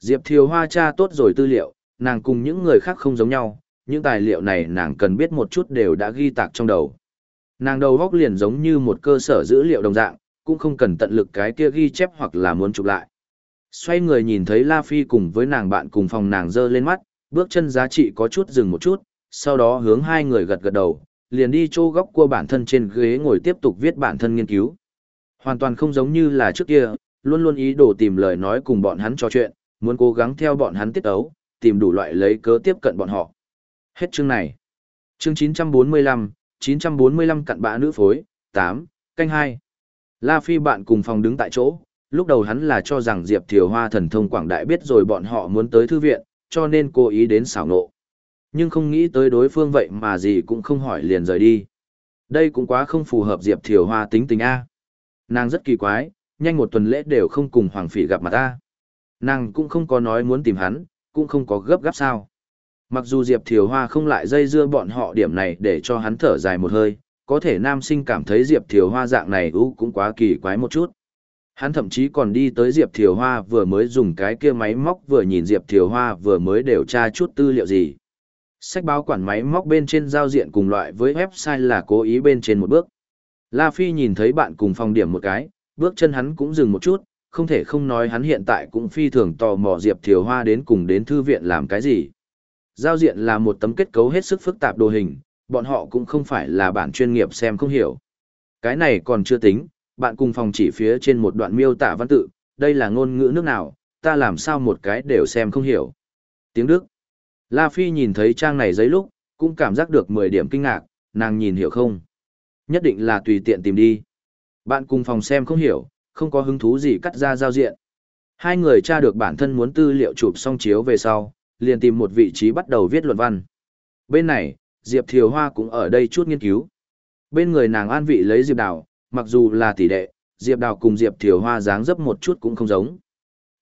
Diệp Thiều Hoa tra tốt rồi tư liệu, nàng cùng những người khác không giống nhau, những tài liệu này nàng cần biết một chút đều đã ghi tạc trong đầu. Nàng đầu góc liền giống như một cơ sở dữ liệu đồng dạng, cũng không cần tận lực cái kia ghi chép hoặc là muốn chụp lại. Xoay người nhìn thấy La Phi cùng với nàng bạn cùng phòng nàng dơ lên mắt, bước chân giá trị có chút dừng một chút, sau đó hướng hai người gật gật đầu, liền đi chỗ góc của bản thân trên ghế ngồi tiếp tục viết bản thân nghiên cứu. Hoàn toàn không giống như là trước kia, luôn luôn ý đồ tìm lời nói cùng bọn hắn trò chuyện, muốn cố gắng theo bọn hắn tiết ấu, tìm đủ loại lấy cớ tiếp cận bọn họ. Hết chương này. Chương 945, 945 cặn bã nữ phối, 8, canh 2. La Phi bạn cùng phòng đứng tại chỗ, lúc đầu hắn là cho rằng Diệp Thiều Hoa thần thông quảng đại biết rồi bọn họ muốn tới thư viện, cho nên cố ý đến xảo nộ. Nhưng không nghĩ tới đối phương vậy mà gì cũng không hỏi liền rời đi. Đây cũng quá không phù hợp Diệp Thiều Hoa tính tình A. Nàng rất kỳ quái, nhanh một tuần lễ đều không cùng Hoàng Phỉ gặp mặt ta. Nàng cũng không có nói muốn tìm hắn, cũng không có gấp gáp sao. Mặc dù Diệp Thiều Hoa không lại dây dưa bọn họ điểm này để cho hắn thở dài một hơi, có thể nam sinh cảm thấy Diệp Thiều Hoa dạng này ú cũng quá kỳ quái một chút. Hắn thậm chí còn đi tới Diệp Thiều Hoa vừa mới dùng cái kia máy móc vừa nhìn Diệp Thiều Hoa vừa mới điều tra chút tư liệu gì. Sách báo quản máy móc bên trên giao diện cùng loại với website là cố ý bên trên một bước. La Phi nhìn thấy bạn cùng phòng điểm một cái, bước chân hắn cũng dừng một chút, không thể không nói hắn hiện tại cũng phi thường tò mò Diệp Thiều Hoa đến cùng đến thư viện làm cái gì. Giao diện là một tấm kết cấu hết sức phức tạp đồ hình, bọn họ cũng không phải là bản chuyên nghiệp xem không hiểu. Cái này còn chưa tính, bạn cùng phòng chỉ phía trên một đoạn miêu tả văn tự, đây là ngôn ngữ nước nào, ta làm sao một cái đều xem không hiểu. Tiếng Đức. La Phi nhìn thấy trang này giấy lúc, cũng cảm giác được 10 điểm kinh ngạc, nàng nhìn hiểu không? Nhất định là tùy tiện tìm đi. Bạn cùng phòng xem không hiểu, không có hứng thú gì cắt ra giao diện. Hai người tra được bản thân muốn tư liệu chụp xong chiếu về sau, liền tìm một vị trí bắt đầu viết luận văn. Bên này, Diệp Thiều Hoa cũng ở đây chút nghiên cứu. Bên người nàng an vị lấy Diệp Đào, mặc dù là tỷ đệ, Diệp Đào cùng Diệp Thiều Hoa dáng dấp một chút cũng không giống.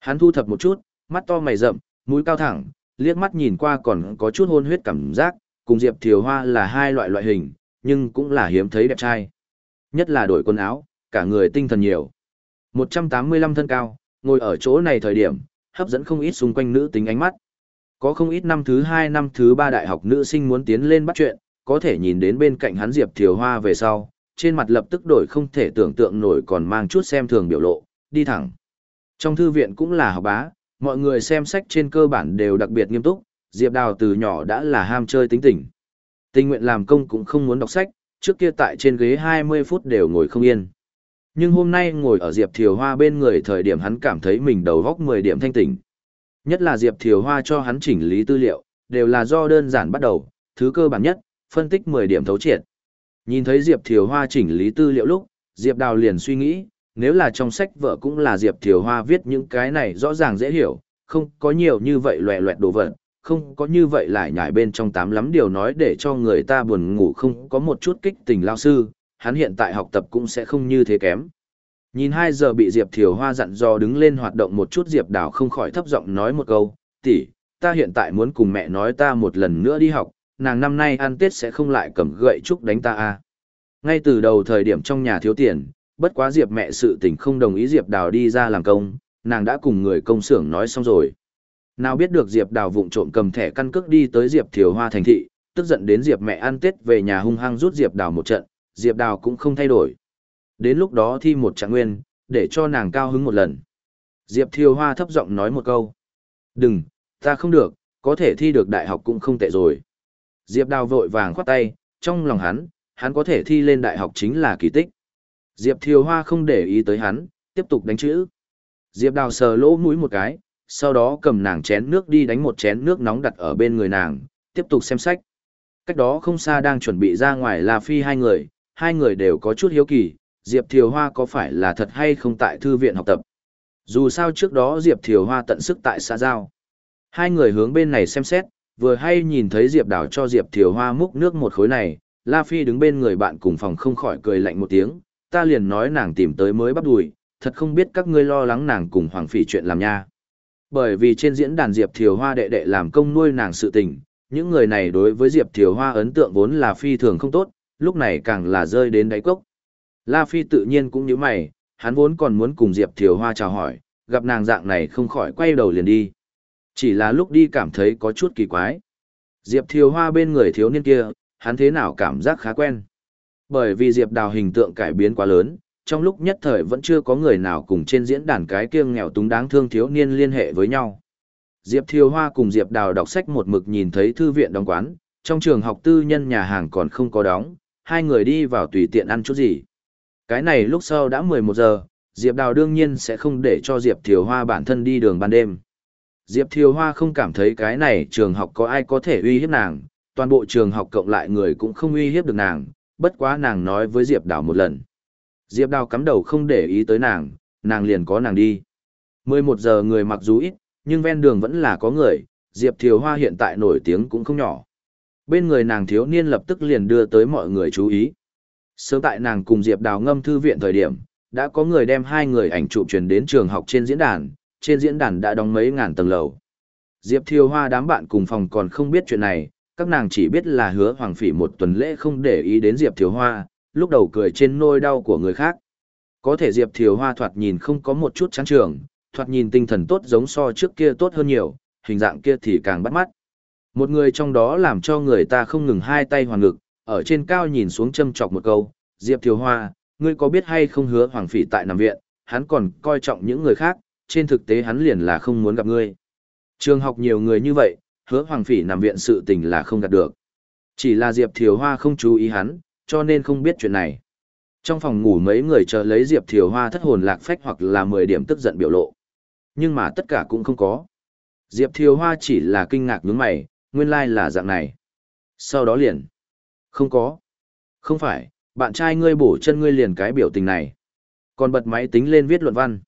Hắn thu thập một chút, mắt to mày rậm, mũi cao thẳng, liếc mắt nhìn qua còn có chút hôn huyết cảm giác, cùng Diệp Thiều Hoa là hai loại loại hình, nhưng cũng là hiếm thấy đẹp trai. Nhất là đổi quần áo, cả người tinh thần nhiều. 185 thân cao, ngồi ở chỗ này thời điểm, hấp dẫn không ít xung quanh nữ tính ánh mắt. Có không ít năm thứ hai năm thứ ba đại học nữ sinh muốn tiến lên bắt chuyện, có thể nhìn đến bên cạnh hắn Diệp Thiều Hoa về sau, trên mặt lập tức đổi không thể tưởng tượng nổi còn mang chút xem thường biểu lộ, đi thẳng. Trong thư viện cũng là học bá, mọi người xem sách trên cơ bản đều đặc biệt nghiêm túc, Diệp Đào từ nhỏ đã là ham chơi tính tình. Tình nguyện làm công cũng không muốn đọc sách, trước kia tại trên ghế 20 phút đều ngồi không yên. Nhưng hôm nay ngồi ở Diệp Thiều Hoa bên người thời điểm hắn cảm thấy mình đầu góc 10 điểm thanh tỉnh. Nhất là Diệp Thiều Hoa cho hắn chỉnh lý tư liệu, đều là do đơn giản bắt đầu, thứ cơ bản nhất, phân tích 10 điểm thấu triệt. Nhìn thấy Diệp Thiều Hoa chỉnh lý tư liệu lúc, Diệp Đào liền suy nghĩ, nếu là trong sách vợ cũng là Diệp Thiều Hoa viết những cái này rõ ràng dễ hiểu, không có nhiều như vậy loẹ loẹt đồ vật, không có như vậy lại nhảy bên trong tám lắm điều nói để cho người ta buồn ngủ không có một chút kích tình lao sư, hắn hiện tại học tập cũng sẽ không như thế kém. Nhìn hai giờ bị Diệp Thiều Hoa dặn dò đứng lên hoạt động một chút Diệp Đào không khỏi thấp giọng nói một câu, tỷ, ta hiện tại muốn cùng mẹ nói ta một lần nữa đi học, nàng năm nay ăn Tết sẽ không lại cầm gậy trúc đánh ta a. À. Ngay từ đầu thời điểm trong nhà thiếu tiền, bất quá Diệp mẹ sự tình không đồng ý Diệp Đào đi ra làm công, nàng đã cùng người công xưởng nói xong rồi. Nào biết được Diệp Đào vụng trộm cầm thẻ căn cước đi tới Diệp Thiều Hoa thành thị, tức giận đến Diệp mẹ ăn Tết về nhà hung hăng rút Diệp Đào một trận, Diệp Đào cũng không thay đổi. Đến lúc đó thi một trạng nguyên, để cho nàng cao hứng một lần. Diệp Thiều Hoa thấp giọng nói một câu. Đừng, ta không được, có thể thi được đại học cũng không tệ rồi. Diệp Đào vội vàng khoát tay, trong lòng hắn, hắn có thể thi lên đại học chính là kỳ tích. Diệp Thiều Hoa không để ý tới hắn, tiếp tục đánh chữ. Diệp Đào sờ lỗ mũi một cái, sau đó cầm nàng chén nước đi đánh một chén nước nóng đặt ở bên người nàng, tiếp tục xem sách. Cách đó không xa đang chuẩn bị ra ngoài là phi hai người, hai người đều có chút hiếu kỳ, Diệp Thiều Hoa có phải là thật hay không tại thư viện học tập. Dù sao trước đó Diệp Thiều Hoa tận sức tại xã giao. Hai người hướng bên này xem xét, vừa hay nhìn thấy Diệp Đào cho Diệp Thiều Hoa múc nước một khối này, La Phi đứng bên người bạn cùng phòng không khỏi cười lạnh một tiếng, ta liền nói nàng tìm tới mới bắt đùi, thật không biết các ngươi lo lắng nàng cùng Hoàng Phỉ chuyện làm nha. Bởi vì trên diễn đàn Diệp Thiều Hoa đệ đệ làm công nuôi nàng sự tình, những người này đối với Diệp Thiều Hoa ấn tượng vốn là phi thường không tốt, lúc này càng là rơi đến đáy cốc. La Phi tự nhiên cũng như mày, hắn vốn còn muốn cùng Diệp Thiều Hoa chào hỏi, gặp nàng dạng này không khỏi quay đầu liền đi. Chỉ là lúc đi cảm thấy có chút kỳ quái. Diệp Thiều Hoa bên người thiếu niên kia, hắn thế nào cảm giác khá quen. Bởi vì Diệp Đào hình tượng cải biến quá lớn, trong lúc nhất thời vẫn chưa có người nào cùng trên diễn đàn cái kia nghèo túng đáng thương thiếu niên liên hệ với nhau. Diệp Thiều Hoa cùng Diệp Đào đọc sách một mực nhìn thấy thư viện đóng quán, trong trường học tư nhân nhà hàng còn không có đóng, hai người đi vào tùy tiện ăn chút gì. Cái này lúc sau đã 11 giờ, Diệp Đào đương nhiên sẽ không để cho Diệp Thiều Hoa bản thân đi đường ban đêm. Diệp Thiều Hoa không cảm thấy cái này trường học có ai có thể uy hiếp nàng, toàn bộ trường học cộng lại người cũng không uy hiếp được nàng, bất quá nàng nói với Diệp Đào một lần. Diệp Đào cắm đầu không để ý tới nàng, nàng liền có nàng đi. 11 giờ người mặc dù ít, nhưng ven đường vẫn là có người, Diệp Thiều Hoa hiện tại nổi tiếng cũng không nhỏ. Bên người nàng thiếu niên lập tức liền đưa tới mọi người chú ý. Sớm tại nàng cùng Diệp Đào ngâm thư viện thời điểm, đã có người đem hai người ảnh chụp truyền đến trường học trên diễn đàn, trên diễn đàn đã đóng mấy ngàn tầng lầu. Diệp Thiều Hoa đám bạn cùng phòng còn không biết chuyện này, các nàng chỉ biết là hứa Hoàng Phỉ một tuần lễ không để ý đến Diệp Thiều Hoa, lúc đầu cười trên nôi đau của người khác. Có thể Diệp Thiều Hoa thoạt nhìn không có một chút chán trường, thoạt nhìn tinh thần tốt giống so trước kia tốt hơn nhiều, hình dạng kia thì càng bắt mắt. Một người trong đó làm cho người ta không ngừng hai tay hoàn ngực, ở trên cao nhìn xuống châm chọc một câu, Diệp Thiều Hoa, ngươi có biết hay không hứa Hoàng Phỉ tại nằm viện, hắn còn coi trọng những người khác, trên thực tế hắn liền là không muốn gặp ngươi. Trường học nhiều người như vậy, hứa Hoàng Phỉ nằm viện sự tình là không gặp được. Chỉ là Diệp Thiều Hoa không chú ý hắn, cho nên không biết chuyện này. Trong phòng ngủ mấy người chờ lấy Diệp Thiều Hoa thất hồn lạc phách hoặc là 10 điểm tức giận biểu lộ. Nhưng mà tất cả cũng không có. Diệp Thiều Hoa chỉ là kinh ngạc nhướng mày, nguyên lai like là dạng này. Sau đó liền. Không có. Không phải, bạn trai ngươi bổ chân ngươi liền cái biểu tình này. Còn bật máy tính lên viết luận văn.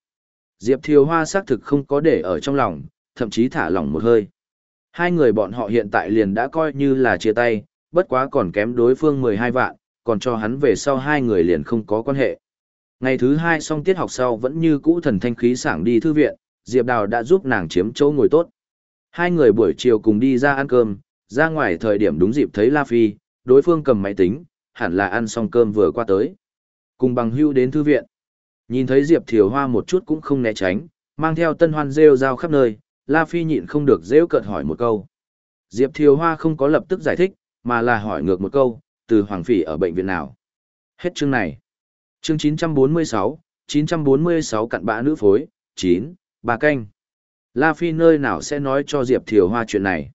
Diệp Thiều Hoa xác thực không có để ở trong lòng, thậm chí thả lỏng một hơi. Hai người bọn họ hiện tại liền đã coi như là chia tay, bất quá còn kém đối phương 12 vạn, còn cho hắn về sau hai người liền không có quan hệ. Ngày thứ hai xong tiết học sau vẫn như cũ thần thanh khí sảng đi thư viện, Diệp Đào đã giúp nàng chiếm chỗ ngồi tốt. Hai người buổi chiều cùng đi ra ăn cơm, ra ngoài thời điểm đúng dịp thấy La Phi, đối phương cầm máy tính, hẳn là ăn xong cơm vừa qua tới. Cùng bằng hưu đến thư viện. Nhìn thấy Diệp Thiều Hoa một chút cũng không né tránh, mang theo tân hoan rêu rao khắp nơi, La Phi nhịn không được rêu cợt hỏi một câu. Diệp Thiều Hoa không có lập tức giải thích, mà là hỏi ngược một câu, từ Hoàng Phỉ ở bệnh viện nào. Hết chương này. Chương 946, 946 cặn bã nữ phối, 9, bà canh. La Phi nơi nào sẽ nói cho Diệp Thiều Hoa chuyện này.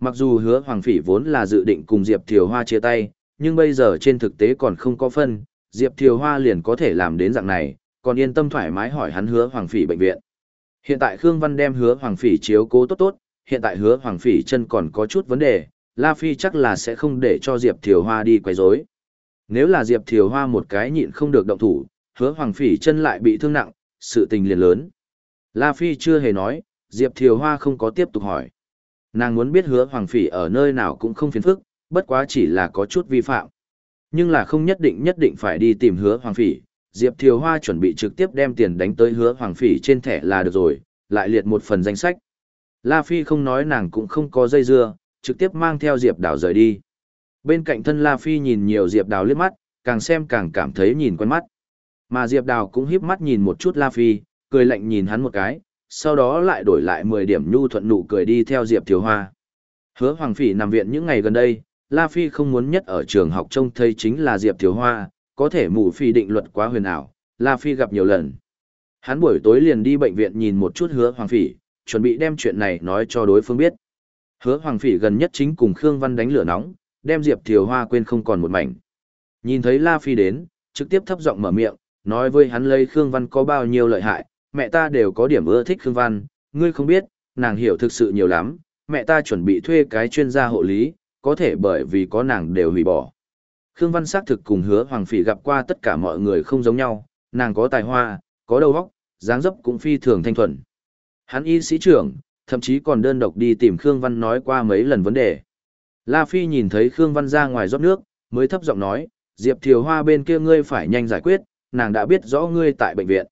Mặc dù hứa Hoàng Phỉ vốn là dự định cùng Diệp Thiều Hoa chia tay, nhưng bây giờ trên thực tế còn không có phân, Diệp Thiều Hoa liền có thể làm đến dạng này, còn yên tâm thoải mái hỏi hắn hứa Hoàng Phỉ bệnh viện. Hiện tại Khương Văn đem hứa Hoàng Phỉ chiếu cố tốt tốt, hiện tại hứa Hoàng Phỉ chân còn có chút vấn đề, La Phi chắc là sẽ không để cho Diệp Thiều Hoa đi quấy rối. Nếu là Diệp Thiều Hoa một cái nhịn không được động thủ, hứa Hoàng Phỉ chân lại bị thương nặng, sự tình liền lớn. La Phi chưa hề nói, Diệp Thiều Hoa không có tiếp tục hỏi. Nàng muốn biết hứa Hoàng Phỉ ở nơi nào cũng không phiền phức, bất quá chỉ là có chút vi phạm. Nhưng là không nhất định nhất định phải đi tìm hứa Hoàng Phỉ, Diệp Thiều Hoa chuẩn bị trực tiếp đem tiền đánh tới hứa Hoàng Phỉ trên thẻ là được rồi, lại liệt một phần danh sách. La Phi không nói nàng cũng không có dây dưa, trực tiếp mang theo Diệp Đào rời đi. Bên cạnh thân La Phi nhìn nhiều Diệp Đào liếc mắt, càng xem càng cảm thấy nhìn quen mắt. Mà Diệp Đào cũng híp mắt nhìn một chút La Phi, cười lạnh nhìn hắn một cái, sau đó lại đổi lại 10 điểm nhu thuận nụ cười đi theo Diệp Thiếu Hoa. Hứa Hoàng Phỉ nằm viện những ngày gần đây, La Phi không muốn nhất ở trường học trông thấy chính là Diệp Thiếu Hoa, có thể mù phi định luật quá huyền ảo, La Phi gặp nhiều lần. Hắn buổi tối liền đi bệnh viện nhìn một chút hứa Hoàng Phỉ, chuẩn bị đem chuyện này nói cho đối phương biết. Hứa Hoàng Phỉ gần nhất chính cùng Khương Văn đánh lửa nóng, đem Diệp Thiều Hoa quên không còn một mảnh. Nhìn thấy La Phi đến, trực tiếp thấp giọng mở miệng, nói với hắn lấy Khương Văn có bao nhiêu lợi hại, mẹ ta đều có điểm ưa thích Khương Văn, ngươi không biết, nàng hiểu thực sự nhiều lắm, mẹ ta chuẩn bị thuê cái chuyên gia hộ lý, có thể bởi vì có nàng đều hủy bỏ. Khương Văn xác thực cùng hứa Hoàng Phỉ gặp qua tất cả mọi người không giống nhau, nàng có tài hoa, có đầu óc, dáng dấp cũng phi thường thanh thuần. Hắn y sĩ trưởng, thậm chí còn đơn độc đi tìm Khương Văn nói qua mấy lần vấn đề. La Phi nhìn thấy Khương Văn ra ngoài rót nước, mới thấp giọng nói, Diệp Thiều Hoa bên kia ngươi phải nhanh giải quyết, nàng đã biết rõ ngươi tại bệnh viện.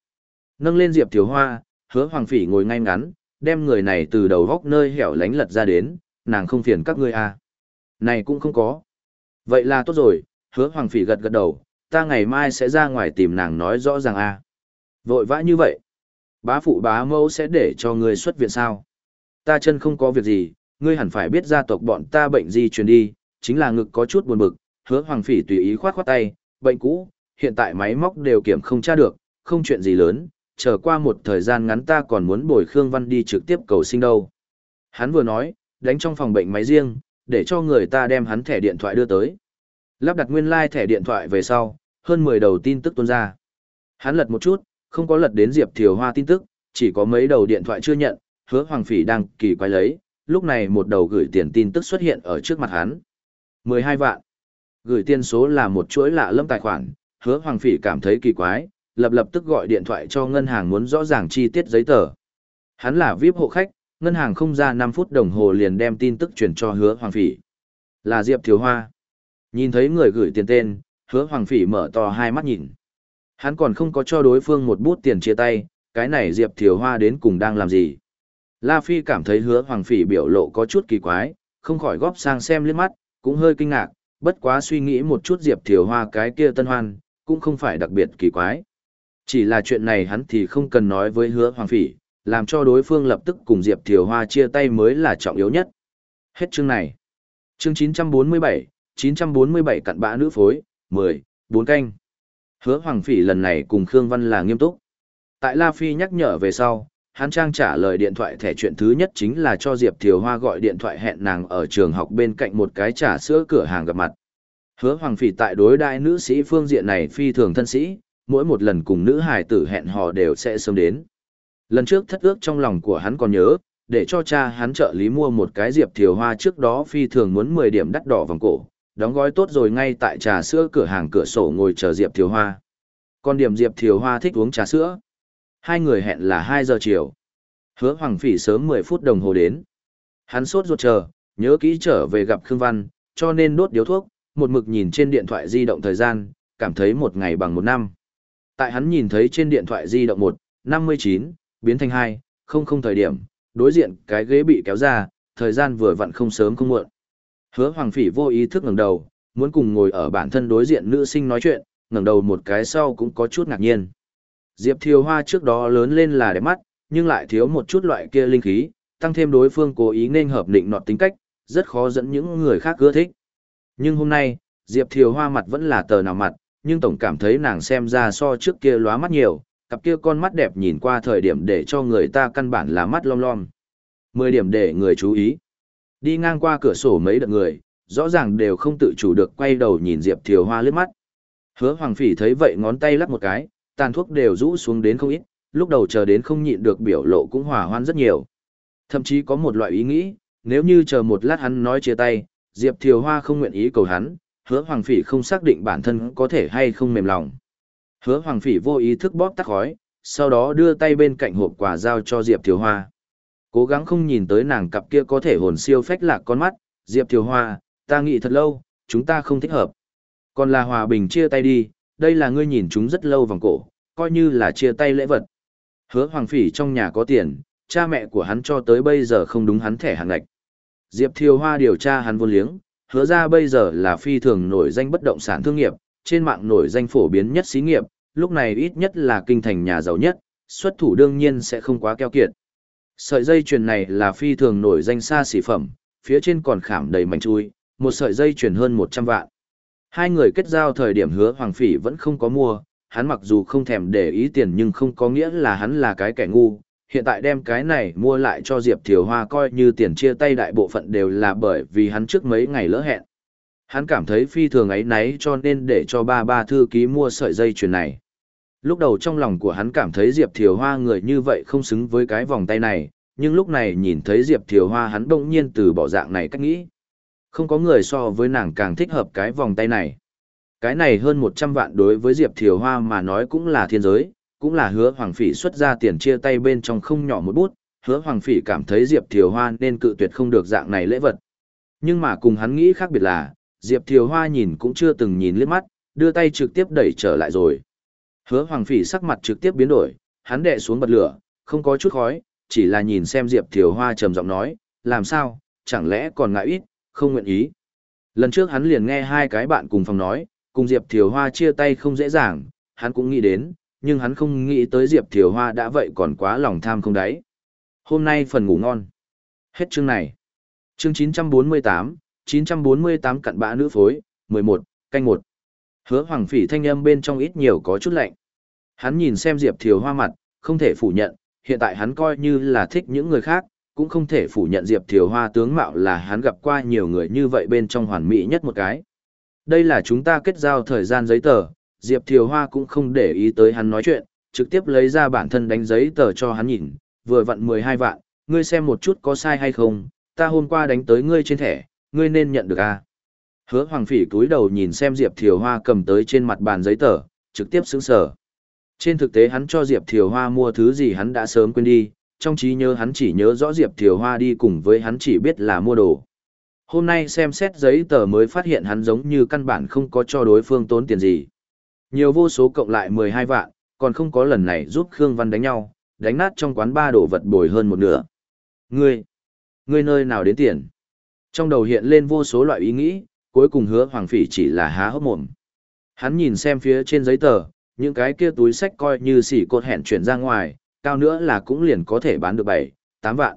Nâng lên Diệp Thiều Hoa, hứa Hoàng Phỉ ngồi ngay ngắn, đem người này từ đầu góc nơi hẻo lánh lật ra đến, nàng không phiền các ngươi à. Này cũng không có. Vậy là tốt rồi, hứa Hoàng Phỉ gật gật đầu, ta ngày mai sẽ ra ngoài tìm nàng nói rõ ràng à. Vội vã như vậy. Bá phụ bá mẫu sẽ để cho ngươi xuất viện sao? ta chân không có việc gì, ngươi hẳn phải biết gia tộc bọn ta bệnh gì truyền đi, chính là ngực có chút buồn bực, hứa hoàng phỉ tùy ý khoát khoát tay, bệnh cũ, hiện tại máy móc đều kiểm không tra được, không chuyện gì lớn, chờ qua một thời gian ngắn ta còn muốn bồi Khương Văn đi trực tiếp cầu sinh đâu. Hắn vừa nói, đánh trong phòng bệnh máy riêng, để cho người ta đem hắn thẻ điện thoại đưa tới. Lắp đặt nguyên lai like thẻ điện thoại về sau, hơn 10 đầu tin tức tuôn ra. Hắn lật một chút, không có lật đến Diệp Thiều Hoa tin tức, chỉ có mấy đầu điện thoại chưa nhận, hứa Hoàng Phỉ đang kỳ quái lấy, lúc này một đầu gửi tiền tin tức xuất hiện ở trước mặt hắn. 12 vạn. Gửi tiền số là một chuỗi lạ lâm tài khoản, hứa Hoàng Phỉ cảm thấy kỳ quái, lập lập tức gọi điện thoại cho ngân hàng muốn rõ ràng chi tiết giấy tờ. Hắn là VIP hộ khách, ngân hàng không ra 5 phút đồng hồ liền đem tin tức chuyển cho hứa Hoàng Phỉ. Là Diệp Thiếu Hoa. Nhìn thấy người gửi tiền tên, hứa Hoàng Phỉ mở to hai mắt nhìn. Hắn còn không có cho đối phương một bút tiền chia tay, cái này Diệp Thiếu Hoa đến cùng đang làm gì. La Phi cảm thấy hứa Hoàng Phỉ biểu lộ có chút kỳ quái, không khỏi góp sang xem liếc mắt, cũng hơi kinh ngạc, bất quá suy nghĩ một chút Diệp Thiều Hoa cái kia tân hoan, cũng không phải đặc biệt kỳ quái. Chỉ là chuyện này hắn thì không cần nói với hứa Hoàng Phỉ, làm cho đối phương lập tức cùng Diệp Thiều Hoa chia tay mới là trọng yếu nhất. Hết chương này. Chương 947, 947 cặn bã nữ phối, 10, 4 canh. Hứa Hoàng Phỉ lần này cùng Khương Văn là nghiêm túc. Tại La Phi nhắc nhở về sau, hắn trang trả lời điện thoại thẻ chuyện thứ nhất chính là cho Diệp Thiều Hoa gọi điện thoại hẹn nàng ở trường học bên cạnh một cái trà sữa cửa hàng gặp mặt. Hứa Hoàng Phỉ tại đối đại nữ sĩ phương diện này phi thường thân sĩ, mỗi một lần cùng nữ hài tử hẹn hò đều sẽ sớm đến. Lần trước thất ước trong lòng của hắn còn nhớ, để cho cha hắn trợ lý mua một cái Diệp Thiều Hoa trước đó phi thường muốn 10 điểm đắt đỏ vòng cổ, đóng gói tốt rồi ngay tại trà sữa cửa hàng cửa sổ ngồi chờ Diệp Thiều Hoa. Còn điểm Diệp Thiều Hoa thích uống trà sữa. Hai người hẹn là 2 giờ chiều. Hứa Hoàng Phỉ sớm 10 phút đồng hồ đến. Hắn sốt ruột chờ, nhớ kỹ trở về gặp Khương Văn, cho nên đốt điếu thuốc, một mực nhìn trên điện thoại di động thời gian, cảm thấy một ngày bằng một năm. Tại hắn nhìn thấy trên điện thoại di động 1, 59, biến thành 2, không không thời điểm, đối diện cái ghế bị kéo ra, thời gian vừa vặn không sớm không muộn. Hứa Hoàng Phỉ vô ý thức ngẩng đầu, muốn cùng ngồi ở bản thân đối diện nữ sinh nói chuyện, ngẩng đầu một cái sau cũng có chút ngạc nhiên. Diệp Thiều Hoa trước đó lớn lên là đẹp mắt, nhưng lại thiếu một chút loại kia linh khí, tăng thêm đối phương cố ý nên hợp định nọt tính cách, rất khó dẫn những người khác ưa thích. Nhưng hôm nay, Diệp Thiều Hoa mặt vẫn là tờ nào mặt, nhưng tổng cảm thấy nàng xem ra so trước kia lóa mắt nhiều, cặp kia con mắt đẹp nhìn qua thời điểm để cho người ta căn bản là mắt lom lom. Mười điểm để người chú ý. Đi ngang qua cửa sổ mấy đợt người, rõ ràng đều không tự chủ được quay đầu nhìn Diệp Thiều Hoa lướt mắt. Hứa Hoàng Phỉ thấy vậy ngón tay lắc một cái, tàn thuốc đều rũ xuống đến không ít, lúc đầu chờ đến không nhịn được biểu lộ cũng hòa hoan rất nhiều. Thậm chí có một loại ý nghĩ, nếu như chờ một lát hắn nói chia tay, Diệp Thiều Hoa không nguyện ý cầu hắn, hứa Hoàng Phỉ không xác định bản thân có thể hay không mềm lòng. Hứa Hoàng Phỉ vô ý thức bóp tắt khói, sau đó đưa tay bên cạnh hộp quà giao cho Diệp Thiều Hoa. Cố gắng không nhìn tới nàng cặp kia có thể hồn siêu phách lạc con mắt, Diệp Thiều Hoa, ta nghĩ thật lâu, chúng ta không thích hợp. Còn là hòa bình chia tay đi, đây là ngươi nhìn chúng rất lâu vòng cổ, coi như là chia tay lễ vật. Hứa Hoàng Phỉ trong nhà có tiền, cha mẹ của hắn cho tới bây giờ không đúng hắn thẻ hàng ngạch. Diệp Thiều Hoa điều tra hắn vô liếng, hứa ra bây giờ là phi thường nổi danh bất động sản thương nghiệp, trên mạng nổi danh phổ biến nhất xí nghiệp, lúc này ít nhất là kinh thành nhà giàu nhất, xuất thủ đương nhiên sẽ không quá keo kiệt. Sợi dây chuyền này là phi thường nổi danh xa xỉ phẩm, phía trên còn khảm đầy mảnh chui, một sợi dây chuyền hơn 100 vạn. Hai người kết giao thời điểm hứa Hoàng Phỉ vẫn không có mua, hắn mặc dù không thèm để ý tiền nhưng không có nghĩa là hắn là cái kẻ ngu. Hiện tại đem cái này mua lại cho Diệp Thiều Hoa coi như tiền chia tay đại bộ phận đều là bởi vì hắn trước mấy ngày lỡ hẹn. Hắn cảm thấy phi thường ấy nấy cho nên để cho ba ba thư ký mua sợi dây chuyền này. Lúc đầu trong lòng của hắn cảm thấy Diệp Thiều Hoa người như vậy không xứng với cái vòng tay này, nhưng lúc này nhìn thấy Diệp Thiều Hoa hắn đông nhiên từ bỏ dạng này cách nghĩ. Không có người so với nàng càng thích hợp cái vòng tay này. Cái này hơn 100 vạn đối với Diệp Thiều Hoa mà nói cũng là thiên giới, cũng là hứa Hoàng Phỉ xuất ra tiền chia tay bên trong không nhỏ một bút, hứa Hoàng Phỉ cảm thấy Diệp Thiều Hoa nên cự tuyệt không được dạng này lễ vật. Nhưng mà cùng hắn nghĩ khác biệt là, Diệp Thiều Hoa nhìn cũng chưa từng nhìn liếc mắt, đưa tay trực tiếp đẩy trở lại rồi. Hứa Hoàng Phỉ sắc mặt trực tiếp biến đổi, hắn đệ xuống bật lửa, không có chút khói, chỉ là nhìn xem Diệp Thiều Hoa trầm giọng nói, làm sao, chẳng lẽ còn ngại ít, không nguyện ý. Lần trước hắn liền nghe hai cái bạn cùng phòng nói, cùng Diệp Thiều Hoa chia tay không dễ dàng, hắn cũng nghĩ đến, nhưng hắn không nghĩ tới Diệp Thiều Hoa đã vậy còn quá lòng tham không đáy. Hôm nay phần ngủ ngon. Hết chương này. Chương 948, 948 cặn bã nữ phối, 11, canh 1. Hứa Hoàng Phỉ thanh âm bên trong ít nhiều có chút lạnh. Hắn nhìn xem Diệp Thiều Hoa mặt, không thể phủ nhận, hiện tại hắn coi như là thích những người khác, cũng không thể phủ nhận Diệp Thiều Hoa tướng mạo là hắn gặp qua nhiều người như vậy bên trong hoàn mỹ nhất một cái. Đây là chúng ta kết giao thời gian giấy tờ, Diệp Thiều Hoa cũng không để ý tới hắn nói chuyện, trực tiếp lấy ra bản thân đánh giấy tờ cho hắn nhìn, vừa vặn 12 vạn, ngươi xem một chút có sai hay không, ta hôm qua đánh tới ngươi trên thẻ, ngươi nên nhận được a. À? Hứa Hoàng Phỉ cúi đầu nhìn xem Diệp Thiều Hoa cầm tới trên mặt bàn giấy tờ, trực tiếp sững sờ. Trên thực tế hắn cho Diệp Thiều Hoa mua thứ gì hắn đã sớm quên đi, trong trí nhớ hắn chỉ nhớ rõ Diệp Thiều Hoa đi cùng với hắn chỉ biết là mua đồ. Hôm nay xem xét giấy tờ mới phát hiện hắn giống như căn bản không có cho đối phương tốn tiền gì. Nhiều vô số cộng lại 12 vạn, còn không có lần này giúp Khương Văn đánh nhau, đánh nát trong quán ba đồ vật bồi hơn một nửa. Ngươi, ngươi nơi nào đến tiền? Trong đầu hiện lên vô số loại ý nghĩ, cuối cùng hứa Hoàng Phỉ chỉ là há hốc mồm. Hắn nhìn xem phía trên giấy tờ, những cái kia túi sách coi như xỉ cột hẹn chuyển ra ngoài, cao nữa là cũng liền có thể bán được 7, 8 vạn.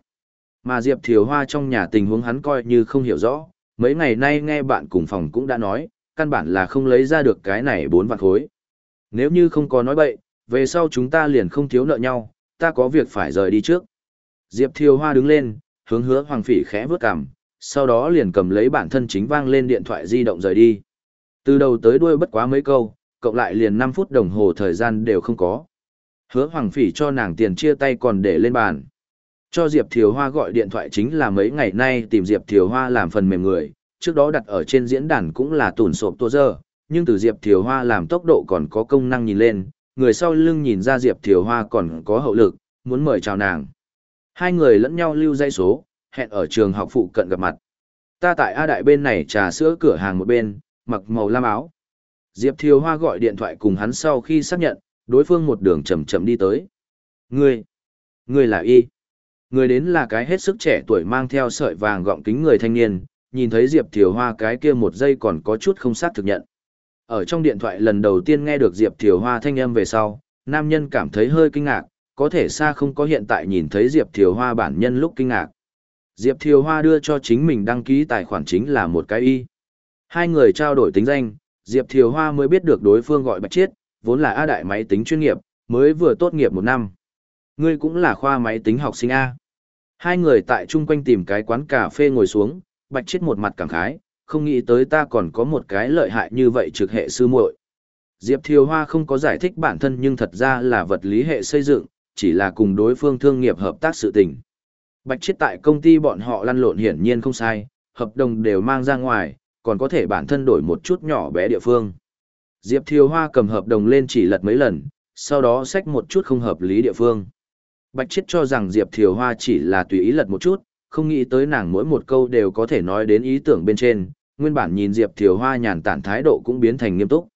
Mà Diệp Thiều Hoa trong nhà tình huống hắn coi như không hiểu rõ, mấy ngày nay nghe bạn cùng phòng cũng đã nói, căn bản là không lấy ra được cái này bốn vạn khối. Nếu như không có nói bậy, về sau chúng ta liền không thiếu nợ nhau, ta có việc phải rời đi trước. Diệp Thiều Hoa đứng lên, hướng hứa Hoàng Phỉ khẽ vướt cằm, sau đó liền cầm lấy bản thân chính vang lên điện thoại di động rời đi. Từ đầu tới đuôi bất quá mấy câu, cộng lại liền 5 phút đồng hồ thời gian đều không có. Hứa Hoàng Phỉ cho nàng tiền chia tay còn để lên bàn. Cho Diệp Thiều Hoa gọi điện thoại chính là mấy ngày nay tìm Diệp Thiều Hoa làm phần mềm người, trước đó đặt ở trên diễn đàn cũng là tủn sộp tô dơ, nhưng từ Diệp Thiều Hoa làm tốc độ còn có công năng nhìn lên, người sau lưng nhìn ra Diệp Thiều Hoa còn có hậu lực, muốn mời chào nàng. Hai người lẫn nhau lưu dây số, hẹn ở trường học phụ cận gặp mặt. Ta tại A Đại bên này trà sữa cửa hàng một bên, mặc màu lam áo. Diệp Thiều Hoa gọi điện thoại cùng hắn sau khi xác nhận, đối phương một đường chậm chậm đi tới. Ngươi, ngươi là y. Người đến là cái hết sức trẻ tuổi mang theo sợi vàng gọng kính người thanh niên, nhìn thấy Diệp Thiều Hoa cái kia một giây còn có chút không sát thực nhận. Ở trong điện thoại lần đầu tiên nghe được Diệp Thiều Hoa thanh âm về sau, nam nhân cảm thấy hơi kinh ngạc, có thể xa không có hiện tại nhìn thấy Diệp Thiều Hoa bản nhân lúc kinh ngạc. Diệp Thiều Hoa đưa cho chính mình đăng ký tài khoản chính là một cái y. Hai người trao đổi tính danh, Diệp Thiều Hoa mới biết được đối phương gọi Bạch Chiết, vốn là A đại máy tính chuyên nghiệp, mới vừa tốt nghiệp một năm. Ngươi cũng là khoa máy tính học sinh A. Hai người tại chung quanh tìm cái quán cà phê ngồi xuống, Bạch chết một mặt cảm khái, không nghĩ tới ta còn có một cái lợi hại như vậy trực hệ sư muội. Diệp Thiều Hoa không có giải thích bản thân nhưng thật ra là vật lý hệ xây dựng, chỉ là cùng đối phương thương nghiệp hợp tác sự tình. Bạch chết tại công ty bọn họ lăn lộn hiển nhiên không sai, hợp đồng đều mang ra ngoài, còn có thể bản thân đổi một chút nhỏ bé địa phương. Diệp Thiều Hoa cầm hợp đồng lên chỉ lật mấy lần, sau đó xách một chút không hợp lý địa phương. Bạch chết cho rằng Diệp Thiều Hoa chỉ là tùy ý lật một chút, không nghĩ tới nàng mỗi một câu đều có thể nói đến ý tưởng bên trên, nguyên bản nhìn Diệp Thiều Hoa nhàn tản thái độ cũng biến thành nghiêm túc.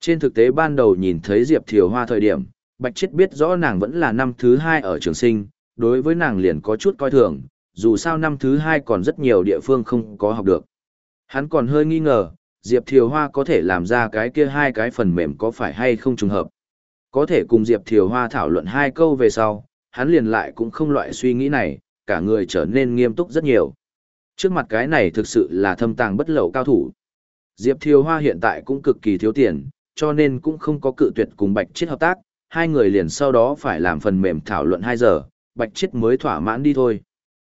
Trên thực tế ban đầu nhìn thấy Diệp Thiều Hoa thời điểm, Bạch Chiết biết rõ nàng vẫn là năm thứ hai ở trường sinh, đối với nàng liền có chút coi thường, dù sao năm thứ hai còn rất nhiều địa phương không có học được. Hắn còn hơi nghi ngờ, Diệp Thiều Hoa có thể làm ra cái kia hai cái phần mềm có phải hay không trùng hợp. Có thể cùng Diệp Thiều Hoa thảo luận hai câu về sau, hắn liền lại cũng không loại suy nghĩ này, cả người trở nên nghiêm túc rất nhiều. Trước mặt cái này thực sự là thâm tàng bất lậu cao thủ. Diệp Thiều Hoa hiện tại cũng cực kỳ thiếu tiền, cho nên cũng không có cự tuyệt cùng Bạch Chiết hợp tác, hai người liền sau đó phải làm phần mềm thảo luận 2 giờ, Bạch Chiết mới thỏa mãn đi thôi.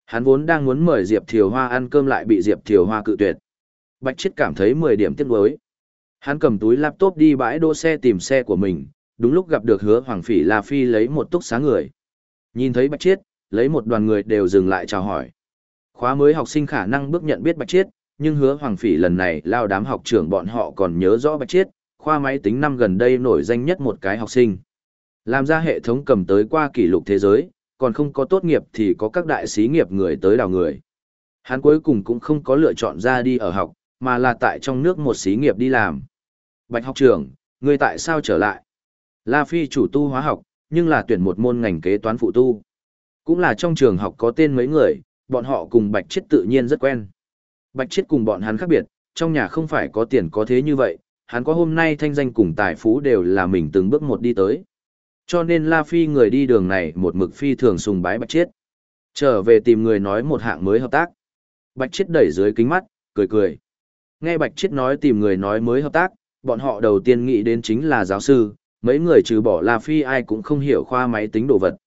Hắn vốn đang muốn mời Diệp Thiều Hoa ăn cơm lại bị Diệp Thiều Hoa cự tuyệt. Bạch Chiết cảm thấy 10 điểm tiếc nuối. Hắn cầm túi laptop đi bãi đỗ xe tìm xe của mình, đúng lúc gặp được Hứa Hoàng Phỉ La Phi lấy một túc xá người. Nhìn thấy Bạch Chiết, lấy một đoàn người đều dừng lại chào hỏi. Khóa mới học sinh khả năng bước nhận biết Bạch Chiết, nhưng Hứa Hoàng Phỉ lần này lao đám học trưởng bọn họ còn nhớ rõ Bạch Chiết, khoa máy tính năm gần đây nổi danh nhất một cái học sinh. Làm ra hệ thống cầm tới qua kỷ lục thế giới, còn không có tốt nghiệp thì có các đại sĩ nghiệp người tới đào người. Hắn cuối cùng cũng không có lựa chọn ra đi ở học, mà là tại trong nước một xí nghiệp đi làm. Bạch học trưởng, ngươi tại sao trở lại? La Phi chủ tu hóa học, nhưng là tuyển một môn ngành kế toán phụ tu. Cũng là trong trường học có tên mấy người, bọn họ cùng Bạch Chiết tự nhiên rất quen. Bạch Chiết cùng bọn hắn khác biệt, trong nhà không phải có tiền có thế như vậy, hắn có hôm nay thanh danh cùng tài phú đều là mình từng bước một đi tới. Cho nên La Phi người đi đường này một mực phi thường sùng bái Bạch Chiết. Trở về tìm người nói một hạng mới hợp tác. Bạch Chiết đẩy dưới kính mắt, cười cười. Nghe Bạch Chiết nói tìm người nói mới hợp tác, bọn họ đầu tiên nghĩ đến chính là giáo sư, mấy người trừ bỏ La Phi ai cũng không hiểu khoa máy tính đồ vật.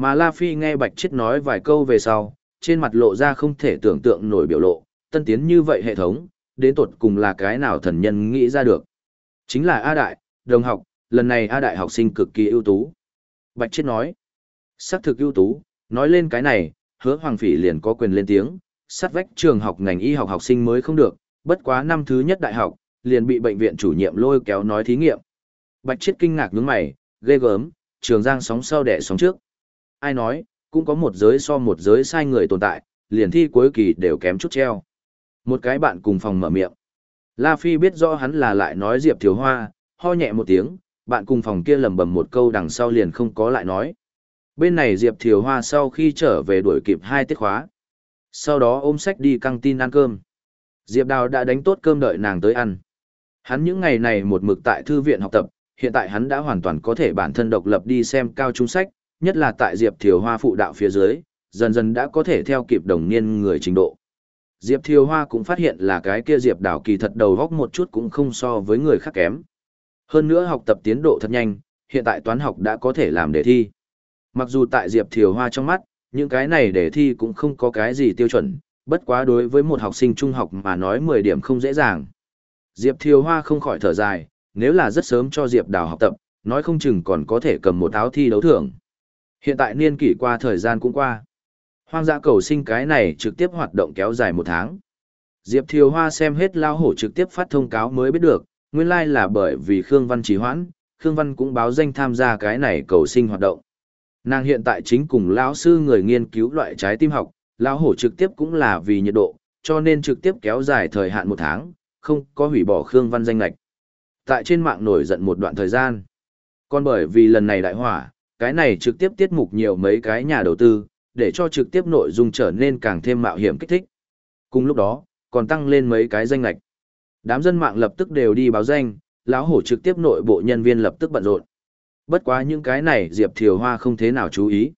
Mà La Phi nghe Bạch Chiết nói vài câu về sau, trên mặt lộ ra không thể tưởng tượng nổi biểu lộ, tân tiến như vậy hệ thống, đến tột cùng là cái nào thần nhân nghĩ ra được. Chính là A Đại, đồng học, lần này A Đại học sinh cực kỳ ưu tú. Bạch Chiết nói, xác thực ưu tú, nói lên cái này, hứa Hoàng Phỉ liền có quyền lên tiếng, sát vách trường học ngành y học học sinh mới không được, bất quá năm thứ nhất đại học, liền bị bệnh viện chủ nhiệm lôi kéo nói thí nghiệm. Bạch Chiết kinh ngạc nhướng mày, ghê gớm, trường giang sóng sau đẻ sóng trước. Ai nói, cũng có một giới so một giới sai người tồn tại, liền thi cuối kỳ đều kém chút treo. Một cái bạn cùng phòng mở miệng. La Phi biết rõ hắn là lại nói Diệp Thiếu Hoa, ho nhẹ một tiếng, bạn cùng phòng kia lầm bầm một câu đằng sau liền không có lại nói. Bên này Diệp Thiều Hoa sau khi trở về đuổi kịp hai tiết khóa. Sau đó ôm sách đi căng tin ăn cơm. Diệp Đào đã đánh tốt cơm đợi nàng tới ăn. Hắn những ngày này một mực tại thư viện học tập, hiện tại hắn đã hoàn toàn có thể bản thân độc lập đi xem cao trung sách, nhất là tại Diệp Thiều Hoa phụ đạo phía dưới, dần dần đã có thể theo kịp đồng niên người trình độ. Diệp Thiều Hoa cũng phát hiện là cái kia Diệp Đào kỳ thật đầu góc một chút cũng không so với người khác kém. Hơn nữa học tập tiến độ thật nhanh, hiện tại toán học đã có thể làm đề thi. Mặc dù tại Diệp Thiều Hoa trong mắt, những cái này đề thi cũng không có cái gì tiêu chuẩn, bất quá đối với một học sinh trung học mà nói 10 điểm không dễ dàng. Diệp Thiều Hoa không khỏi thở dài, nếu là rất sớm cho Diệp Đào học tập, nói không chừng còn có thể cầm một áo thi đấu thưởng. Hiện tại niên kỷ qua thời gian cũng qua. Hoang dã cầu sinh cái này trực tiếp hoạt động kéo dài một tháng. Diệp Thiều Hoa xem hết lao hổ trực tiếp phát thông cáo mới biết được, nguyên lai like là bởi vì Khương Văn trì hoãn, Khương Văn cũng báo danh tham gia cái này cầu sinh hoạt động. Nàng hiện tại chính cùng lão sư người nghiên cứu loại trái tim học, lão hổ trực tiếp cũng là vì nhiệt độ, cho nên trực tiếp kéo dài thời hạn một tháng, không có hủy bỏ Khương Văn danh lạch. Tại trên mạng nổi giận một đoạn thời gian. Còn bởi vì lần này đại hỏa, cái này trực tiếp tiết mục nhiều mấy cái nhà đầu tư, để cho trực tiếp nội dung trở nên càng thêm mạo hiểm kích thích. Cùng lúc đó, còn tăng lên mấy cái danh lạch. Đám dân mạng lập tức đều đi báo danh, lão hổ trực tiếp nội bộ nhân viên lập tức bận rộn. Bất quá những cái này Diệp Thiều Hoa không thế nào chú ý.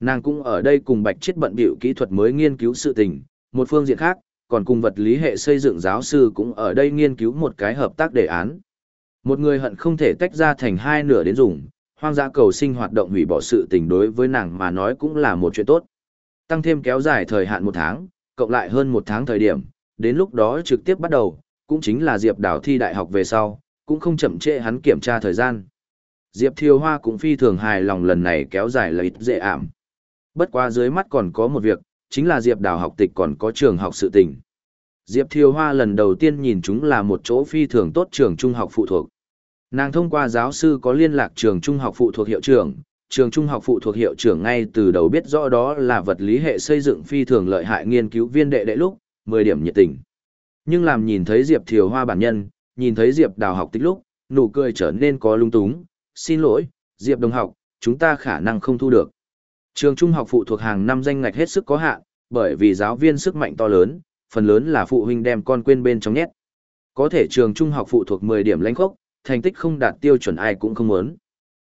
Nàng cũng ở đây cùng Bạch Chiết bận biểu kỹ thuật mới nghiên cứu sự tình, một phương diện khác, còn cùng vật lý hệ xây dựng giáo sư cũng ở đây nghiên cứu một cái hợp tác đề án. Một người hận không thể tách ra thành hai nửa đến dùng, hoang dã cầu sinh hoạt động hủy bỏ sự tình đối với nàng mà nói cũng là một chuyện tốt. Tăng thêm kéo dài thời hạn một tháng, cộng lại hơn một tháng thời điểm, đến lúc đó trực tiếp bắt đầu, cũng chính là Diệp Đào thi đại học về sau, cũng không chậm trễ hắn kiểm tra thời gian. Diệp Thiều Hoa cũng phi thường hài lòng lần này kéo dài là ít dễ ảm. Bất quá dưới mắt còn có một việc, chính là Diệp Đào học tịch còn có trường học sự tình. Diệp Thiều Hoa lần đầu tiên nhìn chúng là một chỗ phi thường tốt trường trung học phụ thuộc. Nàng thông qua giáo sư có liên lạc trường trung học phụ thuộc hiệu trưởng, trường trung học phụ thuộc hiệu trưởng ngay từ đầu biết rõ đó là vật lý hệ xây dựng phi thường lợi hại nghiên cứu viên đệ đệ lúc, 10 điểm nhiệt tình. Nhưng làm nhìn thấy Diệp Thiều Hoa bản nhân, nhìn thấy Diệp Đào học tích lúc, nụ cười trở nên có lung túng, xin lỗi, Diệp đồng học, chúng ta khả năng không thu được. Trường trung học phụ thuộc hàng năm danh ngạch hết sức có hạn, bởi vì giáo viên sức mạnh to lớn, phần lớn là phụ huynh đem con quên bên trong nhét. Có thể trường trung học phụ thuộc 10 điểm lãnh khốc, thành tích không đạt tiêu chuẩn ai cũng không muốn.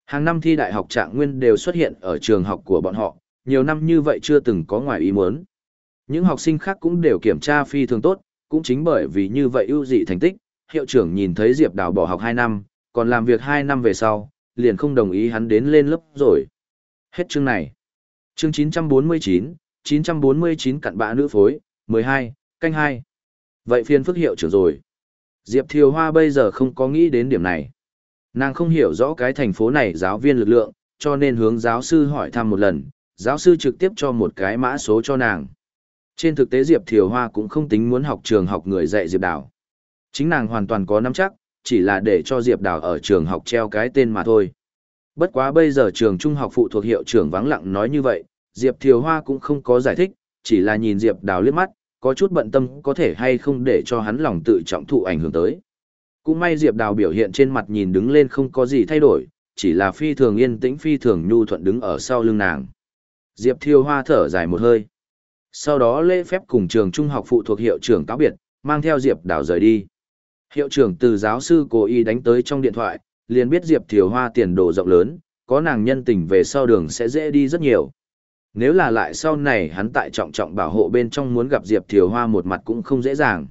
Hàng năm thi đại học trạng nguyên đều xuất hiện ở trường học của bọn họ, nhiều năm như vậy chưa từng có ngoài ý muốn. Những học sinh khác cũng đều kiểm tra phi thường tốt, cũng chính bởi vì như vậy ưu dị thành tích, hiệu trưởng nhìn thấy Diệp Đào bỏ học 2 năm, còn làm việc 2 năm về sau, liền không đồng ý hắn đến lên lớp rồi. Hết chương này. Chương 949, 949 cặn bã nữ phối, 12, canh 2. Vậy phiên phức hiệu trưởng rồi. Diệp Thiều Hoa bây giờ không có nghĩ đến điểm này. Nàng không hiểu rõ cái thành phố này giáo viên lực lượng, cho nên hướng giáo sư hỏi thăm một lần, giáo sư trực tiếp cho một cái mã số cho nàng. Trên thực tế Diệp Thiều Hoa cũng không tính muốn học trường học người dạy Diệp Đào. Chính nàng hoàn toàn có nắm chắc, chỉ là để cho Diệp Đào ở trường học treo cái tên mà thôi. Bất quá bây giờ trường trung học phụ thuộc hiệu trưởng vắng lặng nói như vậy, Diệp Thiều Hoa cũng không có giải thích, chỉ là nhìn Diệp Đào liếc mắt, có chút bận tâm có thể hay không để cho hắn lòng tự trọng thụ ảnh hưởng tới. Cũng may Diệp Đào biểu hiện trên mặt nhìn đứng lên không có gì thay đổi, chỉ là phi thường yên tĩnh phi thường nhu thuận đứng ở sau lưng nàng. Diệp Thiêu Hoa thở dài một hơi. Sau đó lễ phép cùng trường trung học phụ thuộc hiệu trưởng cáo biệt, mang theo Diệp Đào rời đi. Hiệu trưởng từ giáo sư cố ý đánh tới trong điện thoại, liền biết Diệp Thiều Hoa tiền đồ rộng lớn, có nàng nhân tình về sau đường sẽ dễ đi rất nhiều. Nếu là lại sau này hắn tại trọng trọng bảo hộ bên trong muốn gặp Diệp Thiều Hoa một mặt cũng không dễ dàng.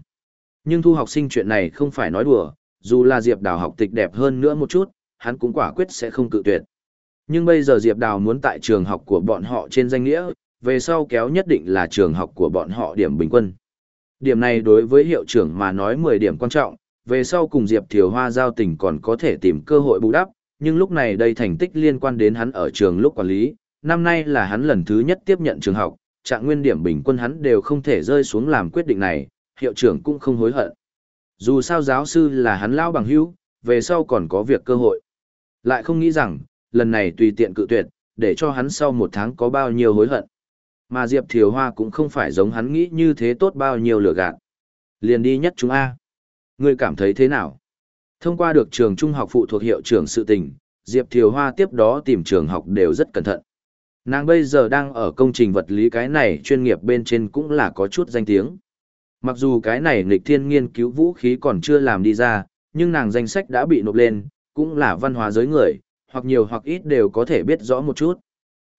Nhưng thu học sinh chuyện này không phải nói đùa, dù là Diệp Đào học tịch đẹp hơn nữa một chút, hắn cũng quả quyết sẽ không cự tuyệt. Nhưng bây giờ Diệp Đào muốn tại trường học của bọn họ trên danh nghĩa, về sau kéo nhất định là trường học của bọn họ điểm bình quân. Điểm này đối với hiệu trưởng mà nói 10 điểm quan trọng, về sau cùng Diệp Thiều Hoa giao tình còn có thể tìm cơ hội bù đắp, nhưng lúc này đây thành tích liên quan đến hắn ở trường lúc quản lý, năm nay là hắn lần thứ nhất tiếp nhận trường học, trạng nguyên điểm bình quân hắn đều không thể rơi xuống làm quyết định này, hiệu trưởng cũng không hối hận. Dù sao giáo sư là hắn lao bằng hữu, về sau còn có việc cơ hội. Lại không nghĩ rằng, lần này tùy tiện cự tuyệt, để cho hắn sau một tháng có bao nhiêu hối hận. Mà Diệp Thiều Hoa cũng không phải giống hắn nghĩ như thế tốt bao nhiêu lửa gạt. Liền đi nhất chúng A. Ngươi cảm thấy thế nào? Thông qua được trường trung học phụ thuộc hiệu trưởng sự tình, Diệp Thiều Hoa tiếp đó tìm trường học đều rất cẩn thận. Nàng bây giờ đang ở công trình vật lý cái này chuyên nghiệp bên trên cũng là có chút danh tiếng. Mặc dù cái này nghịch thiên nghiên cứu vũ khí còn chưa làm đi ra, nhưng nàng danh sách đã bị nộp lên, cũng là văn hóa giới người, hoặc nhiều hoặc ít đều có thể biết rõ một chút.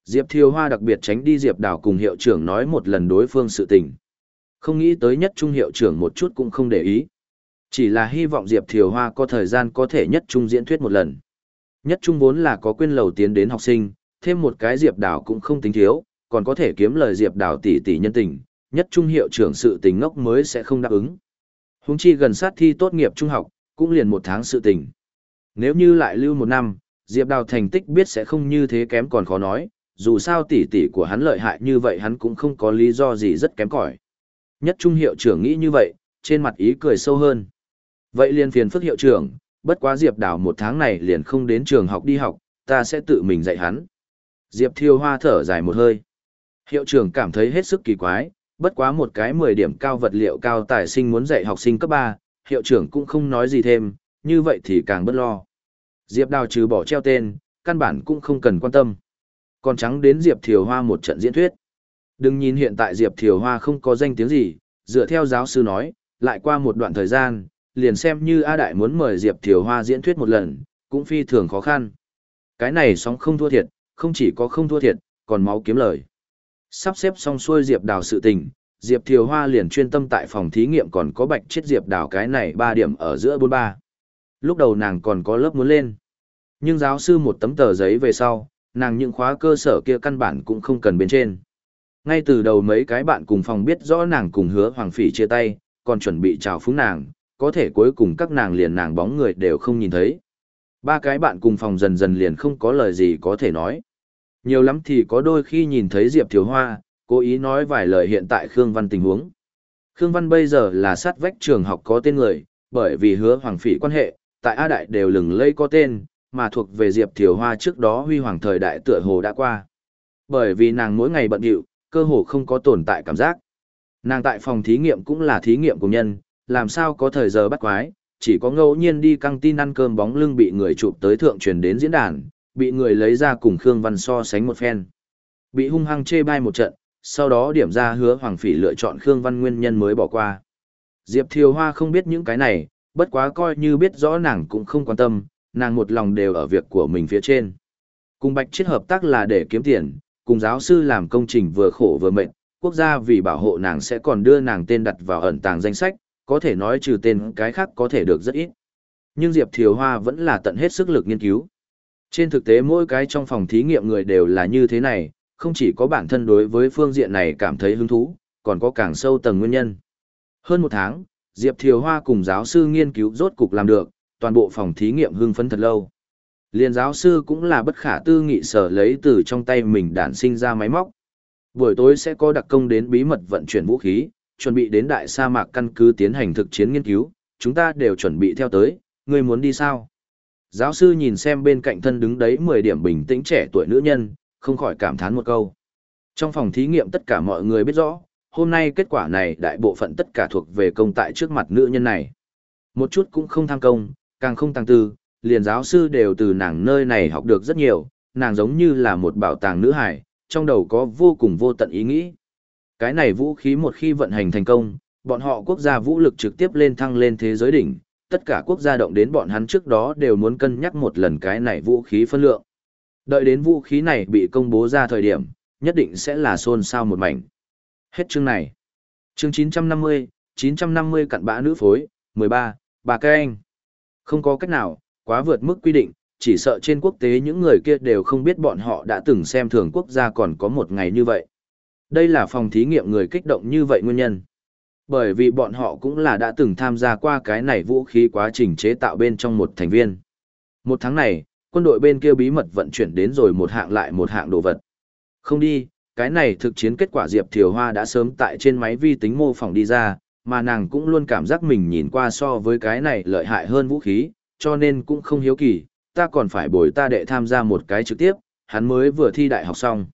Diệp Thiều Hoa đặc biệt tránh đi Diệp Đào cùng hiệu trưởng nói một lần đối phương sự tình. Không nghĩ tới nhất trung hiệu trưởng một chút cũng không để ý. Chỉ là hy vọng Diệp Thiều Hoa có thời gian có thể nhất trung diễn thuyết một lần. Nhất trung vốn là có quyên lầu tiến đến học sinh, thêm một cái Diệp Đào cũng không tính thiếu, còn có thể kiếm lời Diệp Đào tỷ tỷ nhân tình, nhất trung hiệu trưởng sự tình ngốc mới sẽ không đáp ứng. Húng chi gần sát thi tốt nghiệp trung học, cũng liền một tháng sự tình. Nếu như lại lưu một năm, Diệp Đào thành tích biết sẽ không như thế kém còn khó nói, dù sao tỷ tỷ của hắn lợi hại như vậy hắn cũng không có lý do gì rất kém cỏi. Nhất trung hiệu trưởng nghĩ như vậy, trên mặt ý cười sâu hơn. Vậy liền phiền phức hiệu trưởng, bất quá Diệp Đào một tháng này liền không đến trường học đi học, ta sẽ tự mình dạy hắn. Diệp Thiêu Hoa thở dài một hơi. Hiệu trưởng cảm thấy hết sức kỳ quái, bất quá một cái 10 điểm cao vật liệu cao tài sinh muốn dạy học sinh cấp 3, hiệu trưởng cũng không nói gì thêm, như vậy thì càng bất lo. Diệp Đào trừ bỏ treo tên, căn bản cũng không cần quan tâm. Còn trắng đến Diệp Thiều Hoa một trận diễn thuyết. Đừng nhìn hiện tại Diệp Thiều Hoa không có danh tiếng gì, dựa theo giáo sư nói, lại qua một đoạn thời gian, liền xem như A Đại muốn mời Diệp Thiều Hoa diễn thuyết một lần, cũng phi thường khó khăn. Cái này sóng không thua thiệt, không chỉ có không thua thiệt, còn máu kiếm lời. Sắp xếp xong xuôi Diệp Đào sự tình, Diệp Thiều Hoa liền chuyên tâm tại phòng thí nghiệm còn có bạch chết Diệp Đào cái này 3 điểm ở giữa 43. Lúc đầu nàng còn có lớp muốn lên. Nhưng giáo sư một tấm tờ giấy về sau, nàng những khóa cơ sở kia căn bản cũng không cần bên trên. Ngay từ đầu mấy cái bạn cùng phòng biết rõ nàng cùng hứa Hoàng Phỉ chia tay, còn chuẩn bị chào phúng nàng, có thể cuối cùng các nàng liền nàng bóng người đều không nhìn thấy. Ba cái bạn cùng phòng dần dần liền không có lời gì có thể nói. Nhiều lắm thì có đôi khi nhìn thấy Diệp Thiếu Hoa, cố ý nói vài lời hiện tại Khương Văn tình huống. Khương Văn bây giờ là sát vách trường học có tên người, bởi vì hứa Hoàng Phỉ quan hệ, tại A Đại đều lừng lây có tên, mà thuộc về Diệp Thiều Hoa trước đó huy hoàng thời đại tựa hồ đã qua. Bởi vì nàng mỗi ngày bận rộn, cơ hồ không có tồn tại cảm giác. Nàng tại phòng thí nghiệm cũng là thí nghiệm của nhân, làm sao có thời giờ bắt quái, chỉ có ngẫu nhiên đi căng tin ăn cơm bóng lưng bị người chụp tới thượng truyền đến diễn đàn, bị người lấy ra cùng Khương Văn so sánh một phen. Bị hung hăng chê bai một trận, sau đó điểm ra hứa Hoàng Phỉ lựa chọn Khương Văn nguyên nhân mới bỏ qua. Diệp Thiều Hoa không biết những cái này, bất quá coi như biết rõ nàng cũng không quan tâm, nàng một lòng đều ở việc của mình phía trên. Cùng Bạch Chiết hợp tác là để kiếm tiền, cùng giáo sư làm công trình vừa khổ vừa mệt, quốc gia vì bảo hộ nàng sẽ còn đưa nàng tên đặt vào ẩn tàng danh sách, có thể nói trừ tên cái khác có thể được rất ít. Nhưng Diệp Thiều Hoa vẫn là tận hết sức lực nghiên cứu. Trên thực tế mỗi cái trong phòng thí nghiệm người đều là như thế này, không chỉ có bản thân đối với phương diện này cảm thấy hứng thú, còn có càng sâu tầng nguyên nhân. Hơn một tháng, Diệp Thiều Hoa cùng giáo sư nghiên cứu rốt cục làm được, toàn bộ phòng thí nghiệm hưng phấn thật lâu. Liên giáo sư cũng là bất khả tư nghị sở lấy từ trong tay mình đản sinh ra máy móc. Buổi tối sẽ có đặc công đến bí mật vận chuyển vũ khí, chuẩn bị đến đại sa mạc căn cứ tiến hành thực chiến nghiên cứu, chúng ta đều chuẩn bị theo tới, ngươi muốn đi sao? Giáo sư nhìn xem bên cạnh thân đứng đấy 10 điểm bình tĩnh trẻ tuổi nữ nhân, không khỏi cảm thán một câu. Trong phòng thí nghiệm tất cả mọi người biết rõ, hôm nay kết quả này đại bộ phận tất cả thuộc về công tại trước mặt nữ nhân này. Một chút cũng không tham công, càng không tăng tư, liền giáo sư đều từ nàng nơi này học được rất nhiều, nàng giống như là một bảo tàng nữ hải, trong đầu có vô cùng vô tận ý nghĩ. Cái này vũ khí một khi vận hành thành công, bọn họ quốc gia vũ lực trực tiếp lên thăng lên thế giới đỉnh, tất cả quốc gia động đến bọn hắn trước đó đều muốn cân nhắc một lần cái này vũ khí phân lượng. Đợi đến vũ khí này bị công bố ra thời điểm, nhất định sẽ là xôn xao một mảnh. Hết chương này. Chương 950, 950 cặn bã nữ phối, 13, bà các anh. Không có cách nào, quá vượt mức quy định, chỉ sợ trên quốc tế những người kia đều không biết bọn họ đã từng xem thường quốc gia còn có một ngày như vậy. Đây là phòng thí nghiệm người kích động như vậy nguyên nhân. Bởi vì bọn họ cũng là đã từng tham gia qua cái này vũ khí quá trình chế tạo bên trong một thành viên. Một tháng này, quân đội bên kia bí mật vận chuyển đến rồi một hạng lại một hạng đồ vật. Không đi, cái này thực chiến kết quả Diệp Thiều Hoa đã sớm tại trên máy vi tính mô phỏng đi ra, mà nàng cũng luôn cảm giác mình nhìn qua so với cái này lợi hại hơn vũ khí, cho nên cũng không hiếu kỳ, ta còn phải bồi ta đệ tham gia một cái trực tiếp, hắn mới vừa thi đại học xong.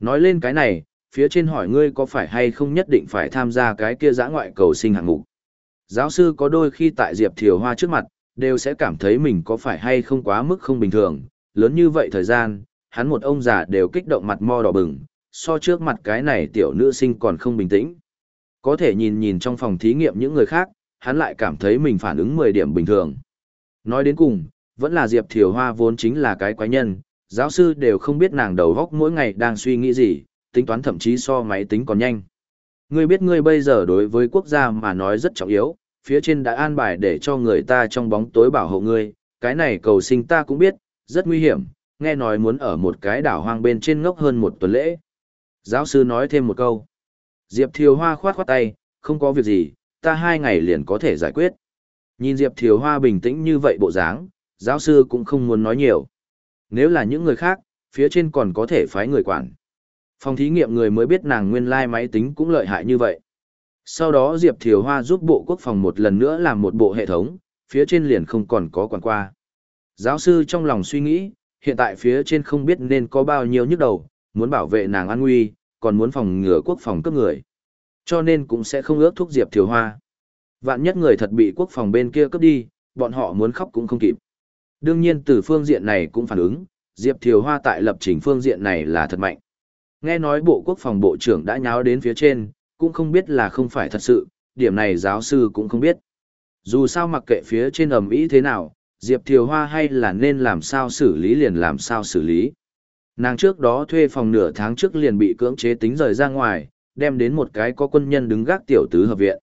Nói lên cái này, phía trên hỏi ngươi có phải hay không nhất định phải tham gia cái kia giã ngoại cầu sinh hạng mục. Giáo sư có đôi khi tại Diệp Thiều Hoa trước mặt, đều sẽ cảm thấy mình có phải hay không quá mức không bình thường, lớn như vậy thời gian, hắn một ông già đều kích động mặt mo đỏ bừng, so trước mặt cái này tiểu nữ sinh còn không bình tĩnh. Có thể nhìn nhìn trong phòng thí nghiệm những người khác, hắn lại cảm thấy mình phản ứng 10 điểm bình thường. Nói đến cùng, vẫn là Diệp Thiều Hoa vốn chính là cái quái nhân, giáo sư đều không biết nàng đầu góc mỗi ngày đang suy nghĩ gì, tính toán thậm chí so máy tính còn nhanh. Ngươi biết ngươi bây giờ đối với quốc gia mà nói rất trọng yếu, phía trên đã an bài để cho người ta trong bóng tối bảo hộ ngươi, cái này cầu sinh ta cũng biết, rất nguy hiểm, nghe nói muốn ở một cái đảo hoang bên trên ngốc hơn một tuần lễ. Giáo sư nói thêm một câu. Diệp Thiều Hoa khoát khoát tay, không có việc gì, ta hai ngày liền có thể giải quyết. Nhìn Diệp Thiều Hoa bình tĩnh như vậy bộ dáng, giáo sư cũng không muốn nói nhiều. Nếu là những người khác, phía trên còn có thể phái người quản. Phòng thí nghiệm người mới biết nàng nguyên lai máy tính cũng lợi hại như vậy. Sau đó Diệp Thiều Hoa giúp Bộ Quốc phòng một lần nữa làm một bộ hệ thống, phía trên liền không còn có quản qua. Giáo sư trong lòng suy nghĩ, hiện tại phía trên không biết nên có bao nhiêu nhức đầu, muốn bảo vệ nàng an nguy, còn muốn phòng ngừa quốc phòng cấp người. Cho nên cũng sẽ không ước thúc Diệp Thiều Hoa. Vạn nhất người thật bị quốc phòng bên kia cướp đi, bọn họ muốn khóc cũng không kịp. Đương nhiên từ phương diện này cũng phản ứng, Diệp Thiều Hoa tại lập trình phương diện này là thật mạnh. Nghe nói Bộ Quốc phòng Bộ trưởng đã nháo đến phía trên, cũng không biết là không phải thật sự, điểm này giáo sư cũng không biết. Dù sao mặc kệ phía trên ầm ĩ thế nào, Diệp Thiều Hoa hay là nên làm sao xử lý liền làm sao xử lý. Nàng trước đó thuê phòng nửa tháng trước liền bị cưỡng chế tính rời ra ngoài, đem đến một cái có quân nhân đứng gác tiểu tứ hợp viện.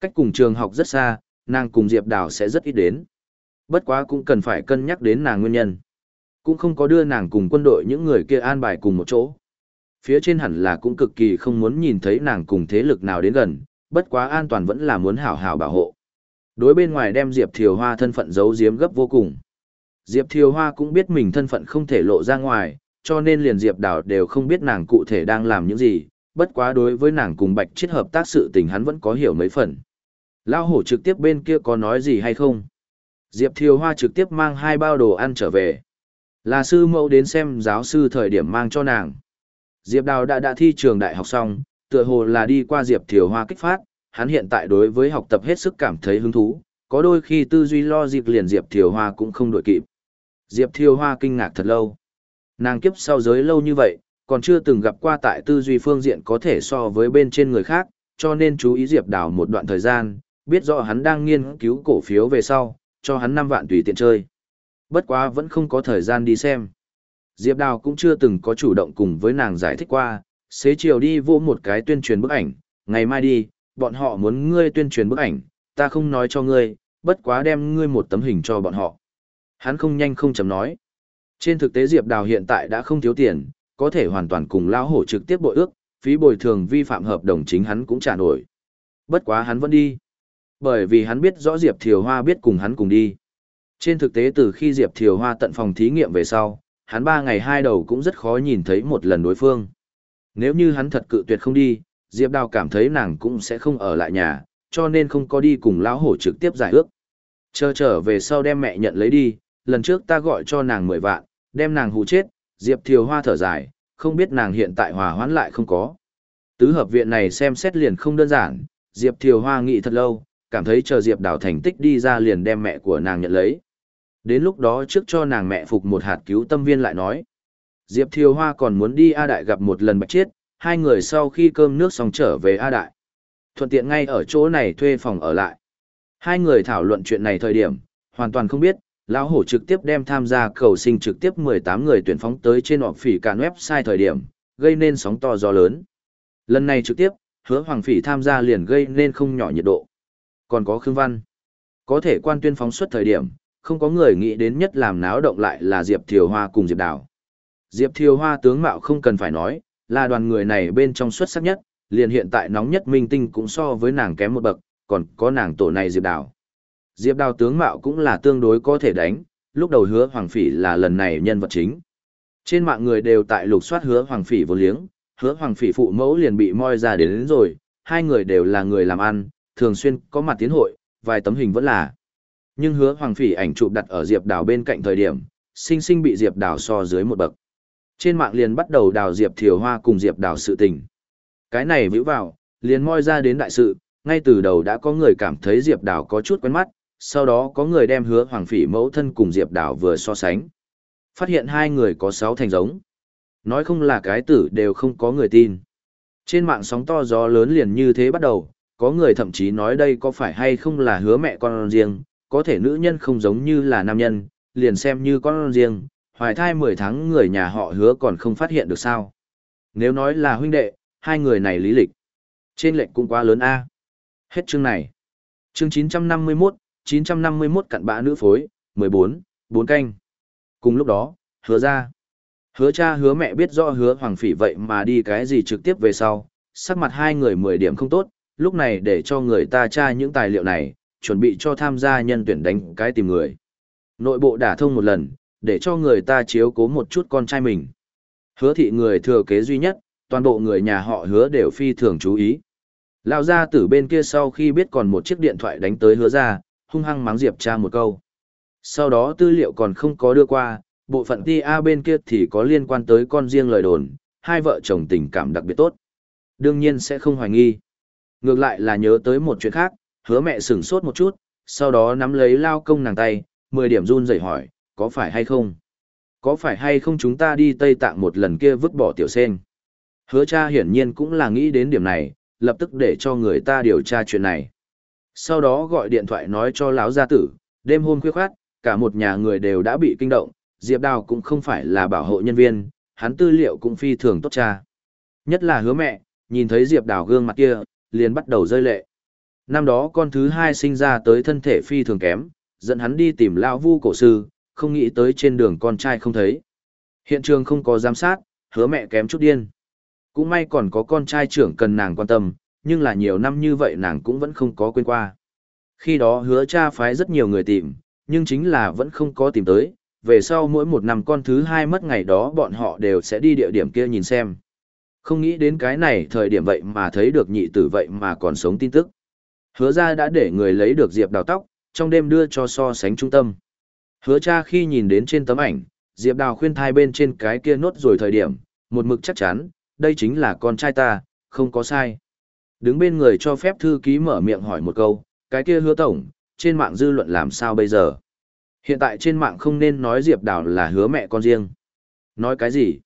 Cách cùng trường học rất xa, nàng cùng Diệp Đào sẽ rất ít đến. Bất quá cũng cần phải cân nhắc đến nàng nguyên nhân. Cũng không có đưa nàng cùng quân đội những người kia an bài cùng một chỗ. Phía trên hẳn là cũng cực kỳ không muốn nhìn thấy nàng cùng thế lực nào đến gần, bất quá an toàn vẫn là muốn hảo hảo bảo hộ. Đối bên ngoài đem Diệp Thiều Hoa thân phận giấu giếm gấp vô cùng. Diệp Thiều Hoa cũng biết mình thân phận không thể lộ ra ngoài, cho nên liền Diệp Đào đều không biết nàng cụ thể đang làm những gì, bất quá đối với nàng cùng Bạch Chiết hợp tác sự tình hắn vẫn có hiểu mấy phần. Lao hổ trực tiếp bên kia có nói gì hay không? Diệp Thiều Hoa trực tiếp mang hai bao đồ ăn trở về. Là sư mẫu đến xem giáo sư thời điểm mang cho nàng. Diệp Đào đã đã thi trường đại học xong, tựa hồ là đi qua Diệp Thiều Hoa kích phát, hắn hiện tại đối với học tập hết sức cảm thấy hứng thú, có đôi khi tư duy lo dịp liền Diệp Thiều Hoa cũng không đổi kịp. Diệp Thiều Hoa kinh ngạc thật lâu. Nàng kiếp sau giới lâu như vậy, còn chưa từng gặp qua tại tư duy phương diện có thể so với bên trên người khác, cho nên chú ý Diệp Đào một đoạn thời gian, biết rõ hắn đang nghiên cứu cổ phiếu về sau, cho hắn 5 vạn tùy tiện chơi. Bất quá vẫn không có thời gian đi xem. Diệp Đào cũng chưa từng có chủ động cùng với nàng giải thích qua, xế chiều đi vô một cái tuyên truyền bức ảnh, ngày mai đi, bọn họ muốn ngươi tuyên truyền bức ảnh, ta không nói cho ngươi, bất quá đem ngươi một tấm hình cho bọn họ. Hắn không nhanh không chấm nói. Trên thực tế Diệp Đào hiện tại đã không thiếu tiền, có thể hoàn toàn cùng lão hổ trực tiếp bội ước, phí bồi thường vi phạm hợp đồng chính hắn cũng trả nổi. Bất quá hắn vẫn đi. Bởi vì hắn biết rõ Diệp Thiều Hoa biết cùng hắn cùng đi. Trên thực tế từ khi Diệp Thiều Hoa tận phòng thí nghiệm về sau, hắn ba ngày hai đầu cũng rất khó nhìn thấy một lần đối phương. Nếu như hắn thật cự tuyệt không đi, Diệp Đào cảm thấy nàng cũng sẽ không ở lại nhà, cho nên không có đi cùng lão hổ trực tiếp giải ước. Chờ trở về sau đem mẹ nhận lấy đi, lần trước ta gọi cho nàng mười vạn, đem nàng hù chết, Diệp Thiều Hoa thở dài, không biết nàng hiện tại hòa hoãn lại không có. Tứ hợp viện này xem xét liền không đơn giản, Diệp Thiều Hoa nghĩ thật lâu, cảm thấy chờ Diệp Đào thành tích đi ra liền đem mẹ của nàng nhận lấy. Đến lúc đó trước cho nàng mẹ phục một hạt cứu tâm viên lại nói. Diệp Thiều Hoa còn muốn đi A Đại gặp một lần Bạch Chiết, hai người sau khi cơm nước xong trở về A Đại. Thuận tiện ngay ở chỗ này thuê phòng ở lại. Hai người thảo luận chuyện này thời điểm, hoàn toàn không biết, lão hổ trực tiếp đem tham gia cầu sinh trực tiếp 18 người tuyển phóng tới trên họp phỉ cả website thời điểm, gây nên sóng to gió lớn. Lần này trực tiếp, hứa Hoàng Phỉ tham gia liền gây nên không nhỏ nhiệt độ. Còn có Khương Văn. Có thể quan tuyên phóng xuất thời điểm, không có người nghĩ đến nhất làm náo động lại là Diệp Thiều Hoa cùng Diệp Đào. Diệp Thiều Hoa tướng mạo không cần phải nói, là đoàn người này bên trong xuất sắc nhất, liền hiện tại nóng nhất minh tinh cũng so với nàng kém một bậc, còn có nàng tổ này Diệp Đào. Diệp Đào tướng mạo cũng là tương đối có thể đánh, lúc đầu hứa Hoàng Phỉ là lần này nhân vật chính. Trên mạng người đều tại lục soát hứa Hoàng Phỉ vô liếng, hứa Hoàng Phỉ phụ mẫu liền bị moi ra đến, đến rồi, hai người đều là người làm ăn, thường xuyên có mặt tiến hội, vài tấm hình vẫn là. Nhưng hứa Hoàng Phỉ ảnh chụp đặt ở Diệp Đào bên cạnh thời điểm, sinh sinh bị Diệp Đào so dưới một bậc. Trên mạng liền bắt đầu đào Diệp Thiều Hoa cùng Diệp Đào sự tình. Cái này vĩu vào, liền moi ra đến đại sự, ngay từ đầu đã có người cảm thấy Diệp Đào có chút quen mắt, sau đó có người đem hứa Hoàng Phỉ mẫu thân cùng Diệp Đào vừa so sánh. Phát hiện hai người có sáu thành giống. Nói không là cái tử đều không có người tin. Trên mạng sóng to gió lớn liền như thế bắt đầu, có người thậm chí nói đây có phải hay không là hứa mẹ con riêng, có thể nữ nhân không giống như là nam nhân, liền xem như con riêng, hoài thai 10 tháng người nhà họ hứa còn không phát hiện được sao. Nếu nói là huynh đệ, hai người này lý lịch. Trên lệnh cũng quá lớn A. Hết chương này. Chương 951, 951 cặn bã nữ phối, 14, 4 canh. Cùng lúc đó, hứa ra. Hứa cha hứa mẹ biết rõ hứa hoàng phỉ vậy mà đi cái gì trực tiếp về sau, sắc mặt hai người 10 điểm không tốt, lúc này để cho người ta tra những tài liệu này, chuẩn bị cho tham gia nhân tuyển đánh cái tìm người. Nội bộ đả thông một lần, để cho người ta chiếu cố một chút con trai mình. Hứa thị người thừa kế duy nhất, toàn bộ người nhà họ hứa đều phi thường chú ý. Lão gia tử bên kia sau khi biết còn một chiếc điện thoại đánh tới hứa ra, hung hăng mắng Diệp cha một câu. Sau đó tư liệu còn không có đưa qua, bộ phận ti A bên kia thì có liên quan tới con riêng lời đồn, hai vợ chồng tình cảm đặc biệt tốt. Đương nhiên sẽ không hoài nghi. Ngược lại là nhớ tới một chuyện khác, hứa mẹ sửng sốt một chút, sau đó nắm lấy lao công nàng tay, 10 điểm run rẩy hỏi, có phải hay không? Có phải hay không chúng ta đi Tây Tạng một lần kia vứt bỏ tiểu sen? Hứa cha hiển nhiên cũng là nghĩ đến điểm này, lập tức để cho người ta điều tra chuyện này. Sau đó gọi điện thoại nói cho lão gia tử, đêm hôm khuya khoát, cả một nhà người đều đã bị kinh động, Diệp Đào cũng không phải là bảo hộ nhân viên, hắn tư liệu cũng phi thường tốt cha. Nhất là hứa mẹ, nhìn thấy Diệp Đào gương mặt kia, liền bắt đầu rơi lệ. Năm đó con thứ hai sinh ra tới thân thể phi thường kém, dẫn hắn đi tìm lão vu cổ sư, không nghĩ tới trên đường con trai không thấy. Hiện trường không có giám sát, hứa mẹ kém chút điên. Cũng may còn có con trai trưởng cần nàng quan tâm, nhưng là nhiều năm như vậy nàng cũng vẫn không có quên qua. Khi đó hứa cha phái rất nhiều người tìm, nhưng chính là vẫn không có tìm tới, về sau mỗi một năm con thứ hai mất ngày đó bọn họ đều sẽ đi địa điểm kia nhìn xem. Không nghĩ đến cái này thời điểm vậy mà thấy được nhị tử vậy mà còn sống tin tức. Hứa ra đã để người lấy được Diệp đào tóc, trong đêm đưa cho so sánh trung tâm. Hứa cha khi nhìn đến trên tấm ảnh, Diệp đào khuyên thai bên trên cái kia nốt rồi thời điểm, một mực chắc chắn, đây chính là con trai ta, không có sai. Đứng bên người cho phép thư ký mở miệng hỏi một câu, cái kia hứa tổng, trên mạng dư luận làm sao bây giờ? Hiện tại trên mạng không nên nói Diệp Đào là hứa mẹ con riêng. Nói cái gì?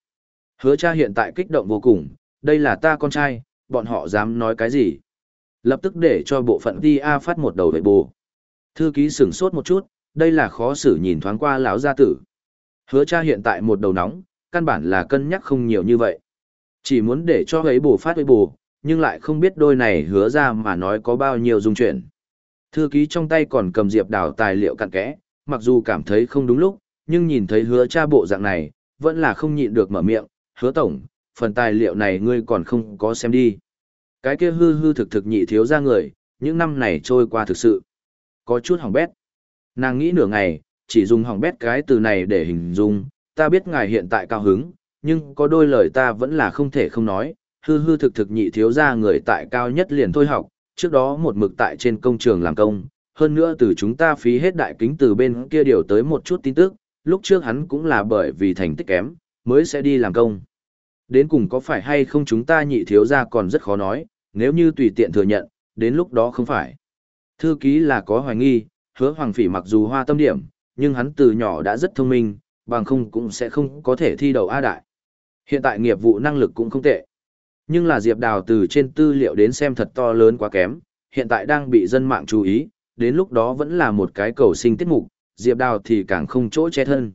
Hứa cha hiện tại kích động vô cùng, đây là ta con trai, bọn họ dám nói cái gì? Lập tức để cho bộ phận TA phát một đầu vệ bù. Thư ký sửng sốt một chút, đây là khó xử nhìn thoáng qua lão gia tử. Hứa cha hiện tại một đầu nóng, căn bản là cân nhắc không nhiều như vậy. Chỉ muốn để cho ấy bù phát với bù, nhưng lại không biết đôi này hứa ra mà nói có bao nhiêu dung chuyện, Thư ký trong tay còn cầm diệp đảo tài liệu cặn kẽ, mặc dù cảm thấy không đúng lúc, nhưng nhìn thấy hứa cha bộ dạng này, vẫn là không nhịn được mở miệng, hứa tổng, phần tài liệu này ngươi còn không có xem đi. Cái kia hư hư thực thực nhị thiếu ra người, những năm này trôi qua thực sự. Có chút hỏng bét. Nàng nghĩ nửa ngày, chỉ dùng hỏng bét cái từ này để hình dung, ta biết ngài hiện tại cao hứng, nhưng có đôi lời ta vẫn là không thể không nói, hư hư thực thực nhị thiếu ra người tại cao nhất liền thôi học, trước đó một mực tại trên công trường làm công, hơn nữa từ chúng ta phí hết đại kính từ bên kia điều tới một chút tin tức, lúc trước hắn cũng là bởi vì thành tích kém, mới sẽ đi làm công. Đến cùng có phải hay không chúng ta nhị thiếu ra còn rất khó nói, nếu như tùy tiện thừa nhận, đến lúc đó không phải. Thư ký là có hoài nghi, hứa hoàng phỉ mặc dù hoa tâm điểm, nhưng hắn từ nhỏ đã rất thông minh, bằng không cũng sẽ không có thể thi đầu A đại. Hiện tại nghiệp vụ năng lực cũng không tệ. Nhưng là Diệp Đào từ trên tư liệu đến xem thật to lớn quá kém, hiện tại đang bị dân mạng chú ý, đến lúc đó vẫn là một cái cầu sinh tiết mục, Diệp Đào thì càng không chỗ che thân.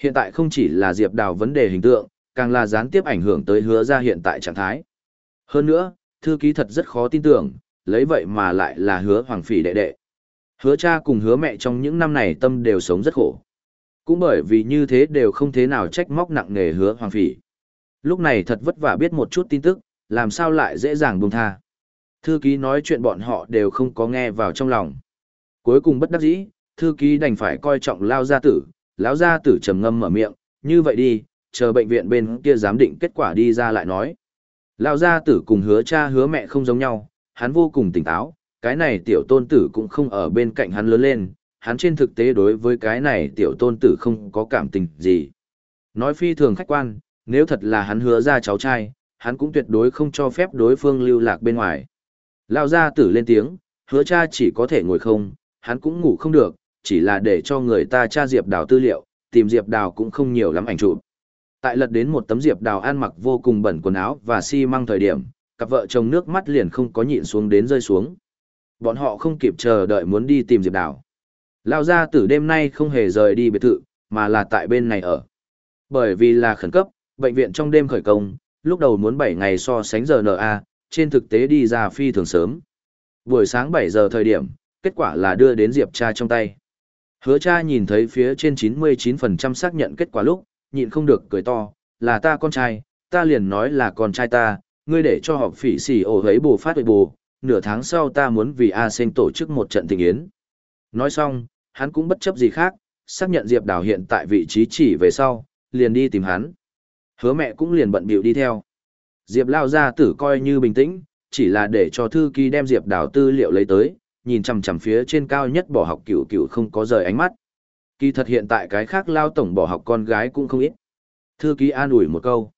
Hiện tại không chỉ là Diệp Đào vấn đề hình tượng, càng là gián tiếp ảnh hưởng tới hứa ra hiện tại trạng thái. Hơn nữa, thư ký thật rất khó tin tưởng, lấy vậy mà lại là hứa hoàng phỉ đệ đệ. Hứa cha cùng hứa mẹ trong những năm này tâm đều sống rất khổ. Cũng bởi vì như thế đều không thế nào trách móc nặng nề hứa hoàng phỉ. Lúc này thật vất vả biết một chút tin tức, làm sao lại dễ dàng buông tha. Thư ký nói chuyện bọn họ đều không có nghe vào trong lòng. Cuối cùng bất đắc dĩ, thư ký đành phải coi trọng lao gia tử, lão gia tử trầm ngâm mở miệng, như vậy đi, chờ bệnh viện bên kia giám định kết quả đi ra lại nói. Lao gia tử cùng hứa cha hứa mẹ không giống nhau, hắn vô cùng tỉnh táo, cái này tiểu tôn tử cũng không ở bên cạnh hắn lớn lên, hắn trên thực tế đối với cái này tiểu tôn tử không có cảm tình gì. Nói phi thường khách quan, nếu thật là hắn hứa ra cháu trai, hắn cũng tuyệt đối không cho phép đối phương lưu lạc bên ngoài. Lao gia tử lên tiếng, hứa cha chỉ có thể ngồi không, hắn cũng ngủ không được, chỉ là để cho người ta tra Diệp Đào tư liệu, tìm Diệp Đào cũng không nhiều lắm ảnh chụp. Tại lật đến một tấm Diệp Đào ăn mặc vô cùng bẩn quần áo và xi măng thời điểm, cặp vợ chồng nước mắt liền không có nhịn xuống đến rơi xuống. Bọn họ không kịp chờ đợi muốn đi tìm Diệp Đào. Lao gia tử đêm nay không hề rời đi biệt thự, mà là tại bên này ở. Bởi vì là khẩn cấp, bệnh viện trong đêm khởi công, lúc đầu muốn 7 ngày so sánh giờ NA, trên thực tế đi ra phi thường sớm. Buổi sáng 7 giờ thời điểm, kết quả là đưa đến Diệp cha trong tay. Hứa cha nhìn thấy phía trên 99% xác nhận kết quả lúc, nhịn không được cười to, là ta con trai, ta liền nói là con trai ta, ngươi để cho họp phỉ xỉ ổ hấy bù phát bù, nửa tháng sau ta muốn vì A sinh tổ chức một trận tình yến. Nói xong, hắn cũng bất chấp gì khác, xác nhận Diệp Đào hiện tại vị trí chỉ về sau, liền đi tìm hắn. Hứa mẹ cũng liền bận bịu đi theo. Diệp lao ra tử coi như bình tĩnh, chỉ là để cho thư ký đem Diệp Đào tư liệu lấy tới, nhìn chằm chằm phía trên cao nhất bỏ học cửu cửu không có rời ánh mắt. Kỳ thật hiện tại cái khác lao tổng bỏ học con gái cũng không ít. Thư ký an ủi một câu.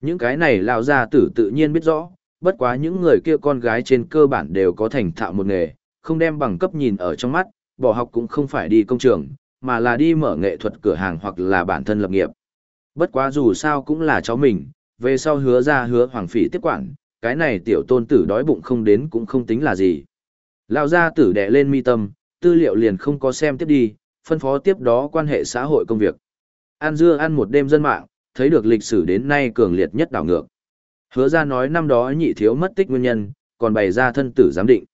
Những cái này lao gia tử tự nhiên biết rõ, bất quá những người kia con gái trên cơ bản đều có thành thạo một nghề, không đem bằng cấp nhìn ở trong mắt, bỏ học cũng không phải đi công trường, mà là đi mở nghệ thuật cửa hàng hoặc là bản thân lập nghiệp. Bất quá dù sao cũng là cháu mình, về sau hứa ra hứa hoàng phỉ tiếp quản, cái này tiểu tôn tử đói bụng không đến cũng không tính là gì. Lao gia tử đẻ lên mi tâm, tư liệu liền không có xem tiếp đi, phân phó tiếp đó quan hệ xã hội công việc. An dưa ăn một đêm dân mạng, thấy được lịch sử đến nay cường liệt nhất đảo ngược. Hứa ra nói năm đó nhị thiếu mất tích nguyên nhân, còn bày ra thân tử giám định.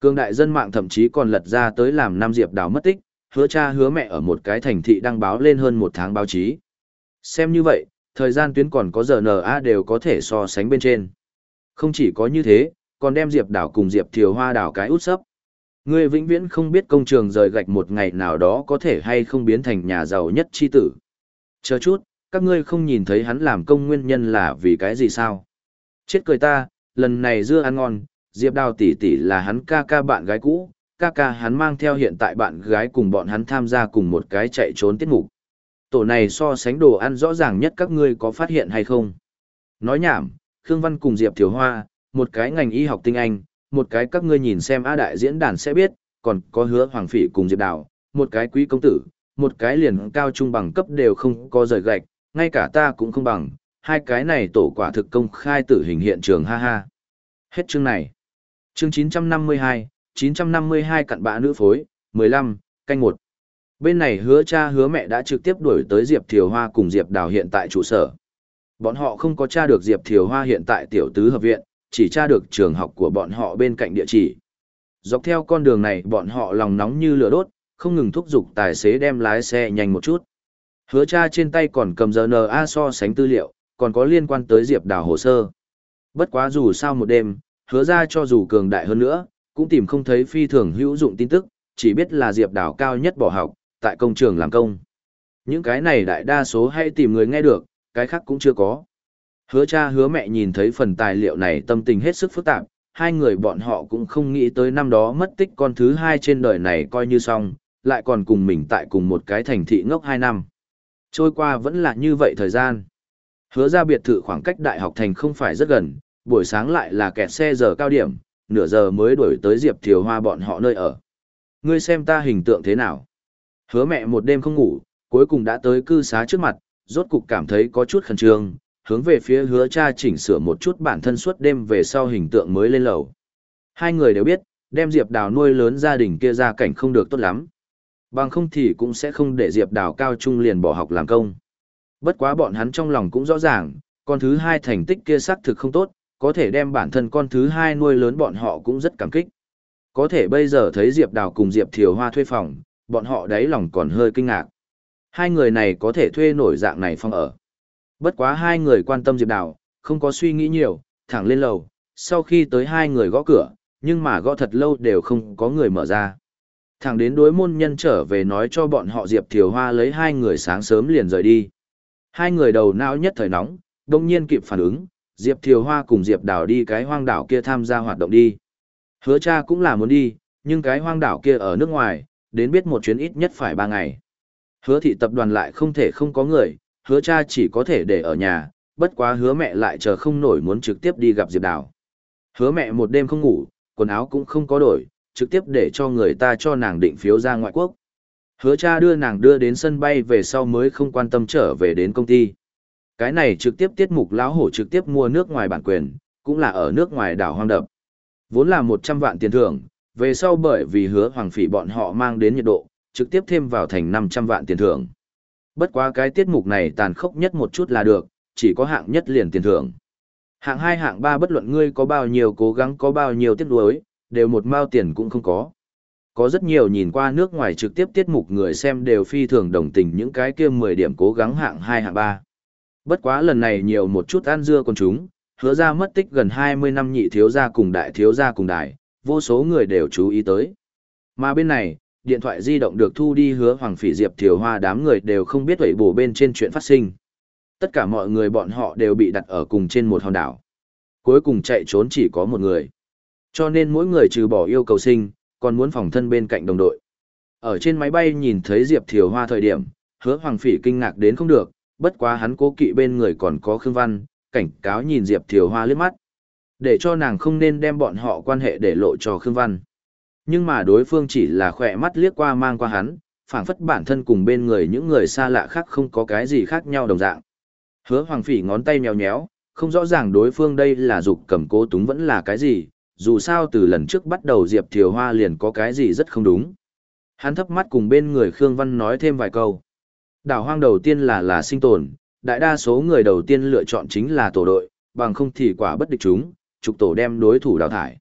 Cường đại dân mạng thậm chí còn lật ra tới làm năm diệp đảo mất tích, hứa cha hứa mẹ ở một cái thành thị đăng báo lên hơn một tháng báo chí. Xem như vậy, thời gian tuyến còn có giờ NA đều có thể so sánh bên trên. Không chỉ có như thế, còn đem diệp đảo cùng diệp thiều hoa đảo cái út sấp. Ngươi vĩnh viễn không biết công trường rời gạch một ngày nào đó có thể hay không biến thành nhà giàu nhất chi tử. Chờ chút, các ngươi không nhìn thấy hắn làm công nguyên nhân là vì cái gì sao? Chết cười ta, lần này dưa ăn ngon, Diệp Đào tỷ tỷ là hắn ca ca bạn gái cũ, ca ca hắn mang theo hiện tại bạn gái cùng bọn hắn tham gia cùng một cái chạy trốn tiết mục. Tổ này so sánh đồ ăn rõ ràng nhất các ngươi có phát hiện hay không? Nói nhảm, Khương Văn cùng Diệp Thiều Hoa, một cái ngành y học tinh anh, một cái các ngươi nhìn xem A đại diễn đàn sẽ biết, còn có hứa Hoàng Phỉ cùng Diệp Đào, một cái quý công tử, một cái liền cao trung bằng cấp đều không có rời gạch, ngay cả ta cũng không bằng, hai cái này tổ quả thực công khai tử hình hiện trường ha ha. Hết chương này. Chương 952, 952 cặn bã nữ phối, 15, canh một. Bên này hứa cha hứa mẹ đã trực tiếp đuổi tới Diệp Thiều Hoa cùng Diệp Đào hiện tại trụ sở. Bọn họ không có tra được Diệp Thiều Hoa hiện tại tiểu tứ hợp viện, chỉ tra được trường học của bọn họ bên cạnh địa chỉ. Dọc theo con đường này bọn họ lòng nóng như lửa đốt, không ngừng thúc giục tài xế đem lái xe nhanh một chút. Hứa cha trên tay còn cầm giờ NA so sánh tư liệu, còn có liên quan tới Diệp Đào hồ sơ. Bất quá dù sao một đêm, hứa ra cho dù cường đại hơn nữa, cũng tìm không thấy phi thường hữu dụng tin tức, chỉ biết là Diệp Đào cao nhất bỏ học, tại công trường làm công. Những cái này đại đa số hay tìm người nghe được, cái khác cũng chưa có. Hứa cha hứa mẹ nhìn thấy phần tài liệu này tâm tình hết sức phức tạp, hai người bọn họ cũng không nghĩ tới năm đó mất tích con thứ hai trên đời này coi như xong, lại còn cùng mình tại cùng một cái thành thị ngốc hai năm. Trôi qua vẫn là như vậy thời gian. Hứa ra biệt thự khoảng cách đại học thành không phải rất gần, buổi sáng lại là kẹt xe giờ cao điểm, nửa giờ mới đuổi tới Diệp Thiều Hoa bọn họ nơi ở. Ngươi xem ta hình tượng thế nào? Hứa mẹ một đêm không ngủ, cuối cùng đã tới cư xá trước mặt, rốt cục cảm thấy có chút khẩn trương, hướng về phía hứa cha chỉnh sửa một chút bản thân suốt đêm về sau hình tượng mới lên lầu. Hai người đều biết, đem Diệp Đào nuôi lớn gia đình kia ra cảnh không được tốt lắm. Bằng không thì cũng sẽ không để Diệp Đào cao trung liền bỏ học làm công. Bất quá bọn hắn trong lòng cũng rõ ràng, con thứ hai thành tích kia xác thực không tốt, có thể đem bản thân con thứ hai nuôi lớn bọn họ cũng rất cảm kích. Có thể bây giờ thấy Diệp Đào cùng Diệp Thiều Hoa thuê phòng, bọn họ đáy lòng còn hơi kinh ngạc. Hai người này có thể thuê nổi dạng này phòng ở. Bất quá hai người quan tâm Diệp Đào, không có suy nghĩ nhiều, thẳng lên lầu, sau khi tới hai người gõ cửa, nhưng mà gõ thật lâu đều không có người mở ra. Thẳng đến đối môn nhân trở về nói cho bọn họ Diệp Thiều Hoa lấy hai người sáng sớm liền rời đi. Hai người đầu não nhất thời nóng, đông nhiên kịp phản ứng, Diệp Thiều Hoa cùng Diệp Đào đi cái hoang đảo kia tham gia hoạt động đi. Hứa cha cũng là muốn đi, nhưng cái hoang đảo kia ở nước ngoài, đến biết một chuyến ít nhất phải ba ngày. Hứa thị tập đoàn lại không thể không có người, hứa cha chỉ có thể để ở nhà, bất quá hứa mẹ lại chờ không nổi muốn trực tiếp đi gặp Diệp Đào. Hứa mẹ một đêm không ngủ, quần áo cũng không có đổi, trực tiếp để cho người ta cho nàng định phiếu ra ngoại quốc. Hứa cha đưa nàng đưa đến sân bay về sau mới không quan tâm trở về đến công ty. Cái này trực tiếp tiết mục lão hổ trực tiếp mua nước ngoài bản quyền, cũng là ở nước ngoài đảo hoang đập. Vốn là 100 vạn tiền thưởng, về sau bởi vì hứa hoàng phỉ bọn họ mang đến nhiệt độ, trực tiếp thêm vào thành 500 vạn tiền thưởng. Bất quá cái tiết mục này tàn khốc nhất một chút là được, chỉ có hạng nhất liền tiền thưởng. Hạng hai hạng ba bất luận ngươi có bao nhiêu cố gắng có bao nhiêu tiết đối, đều một mao tiền cũng không có. Có rất nhiều nhìn qua nước ngoài trực tiếp tiết mục người xem đều phi thường đồng tình những cái kia 10 điểm cố gắng hạng hai hạng ba Bất quá lần này nhiều một chút ăn dưa con chúng, hứa ra mất tích gần 20 năm nhị thiếu gia cùng đại thiếu gia cùng đại, vô số người đều chú ý tới. Mà bên này, điện thoại di động được thu đi hứa Hoàng Phỉ Diệp Thiều Hoa đám người đều không biết vậy bổ bên trên chuyện phát sinh. Tất cả mọi người bọn họ đều bị đặt ở cùng trên một hòn đảo. Cuối cùng chạy trốn chỉ có một người. Cho nên mỗi người trừ bỏ yêu cầu sinh, còn muốn phòng thân bên cạnh đồng đội. Ở trên máy bay nhìn thấy Diệp Thiều Hoa thời điểm, hứa Hoàng Phỉ kinh ngạc đến không được, bất quá hắn cố kỵ bên người còn có Khương Văn, cảnh cáo nhìn Diệp Thiều Hoa liếc mắt. Để cho nàng không nên đem bọn họ quan hệ để lộ cho Khương Văn. Nhưng mà đối phương chỉ là khỏe mắt liếc qua mang qua hắn, phảng phất bản thân cùng bên người những người xa lạ khác không có cái gì khác nhau đồng dạng. Hứa Hoàng Phỉ ngón tay mèo nhéo, không rõ ràng đối phương đây là dục cầm cố túng vẫn là cái gì, dù sao từ lần trước bắt đầu Diệp Thiều Hoa liền có cái gì rất không đúng. Hắn thấp mắt cùng bên người Khương Văn nói thêm vài câu. Đảo hoang đầu tiên là là sinh tồn, đại đa số người đầu tiên lựa chọn chính là tổ đội, bằng không thì quả bất địch chúng, trục tổ đem đối thủ đào thải.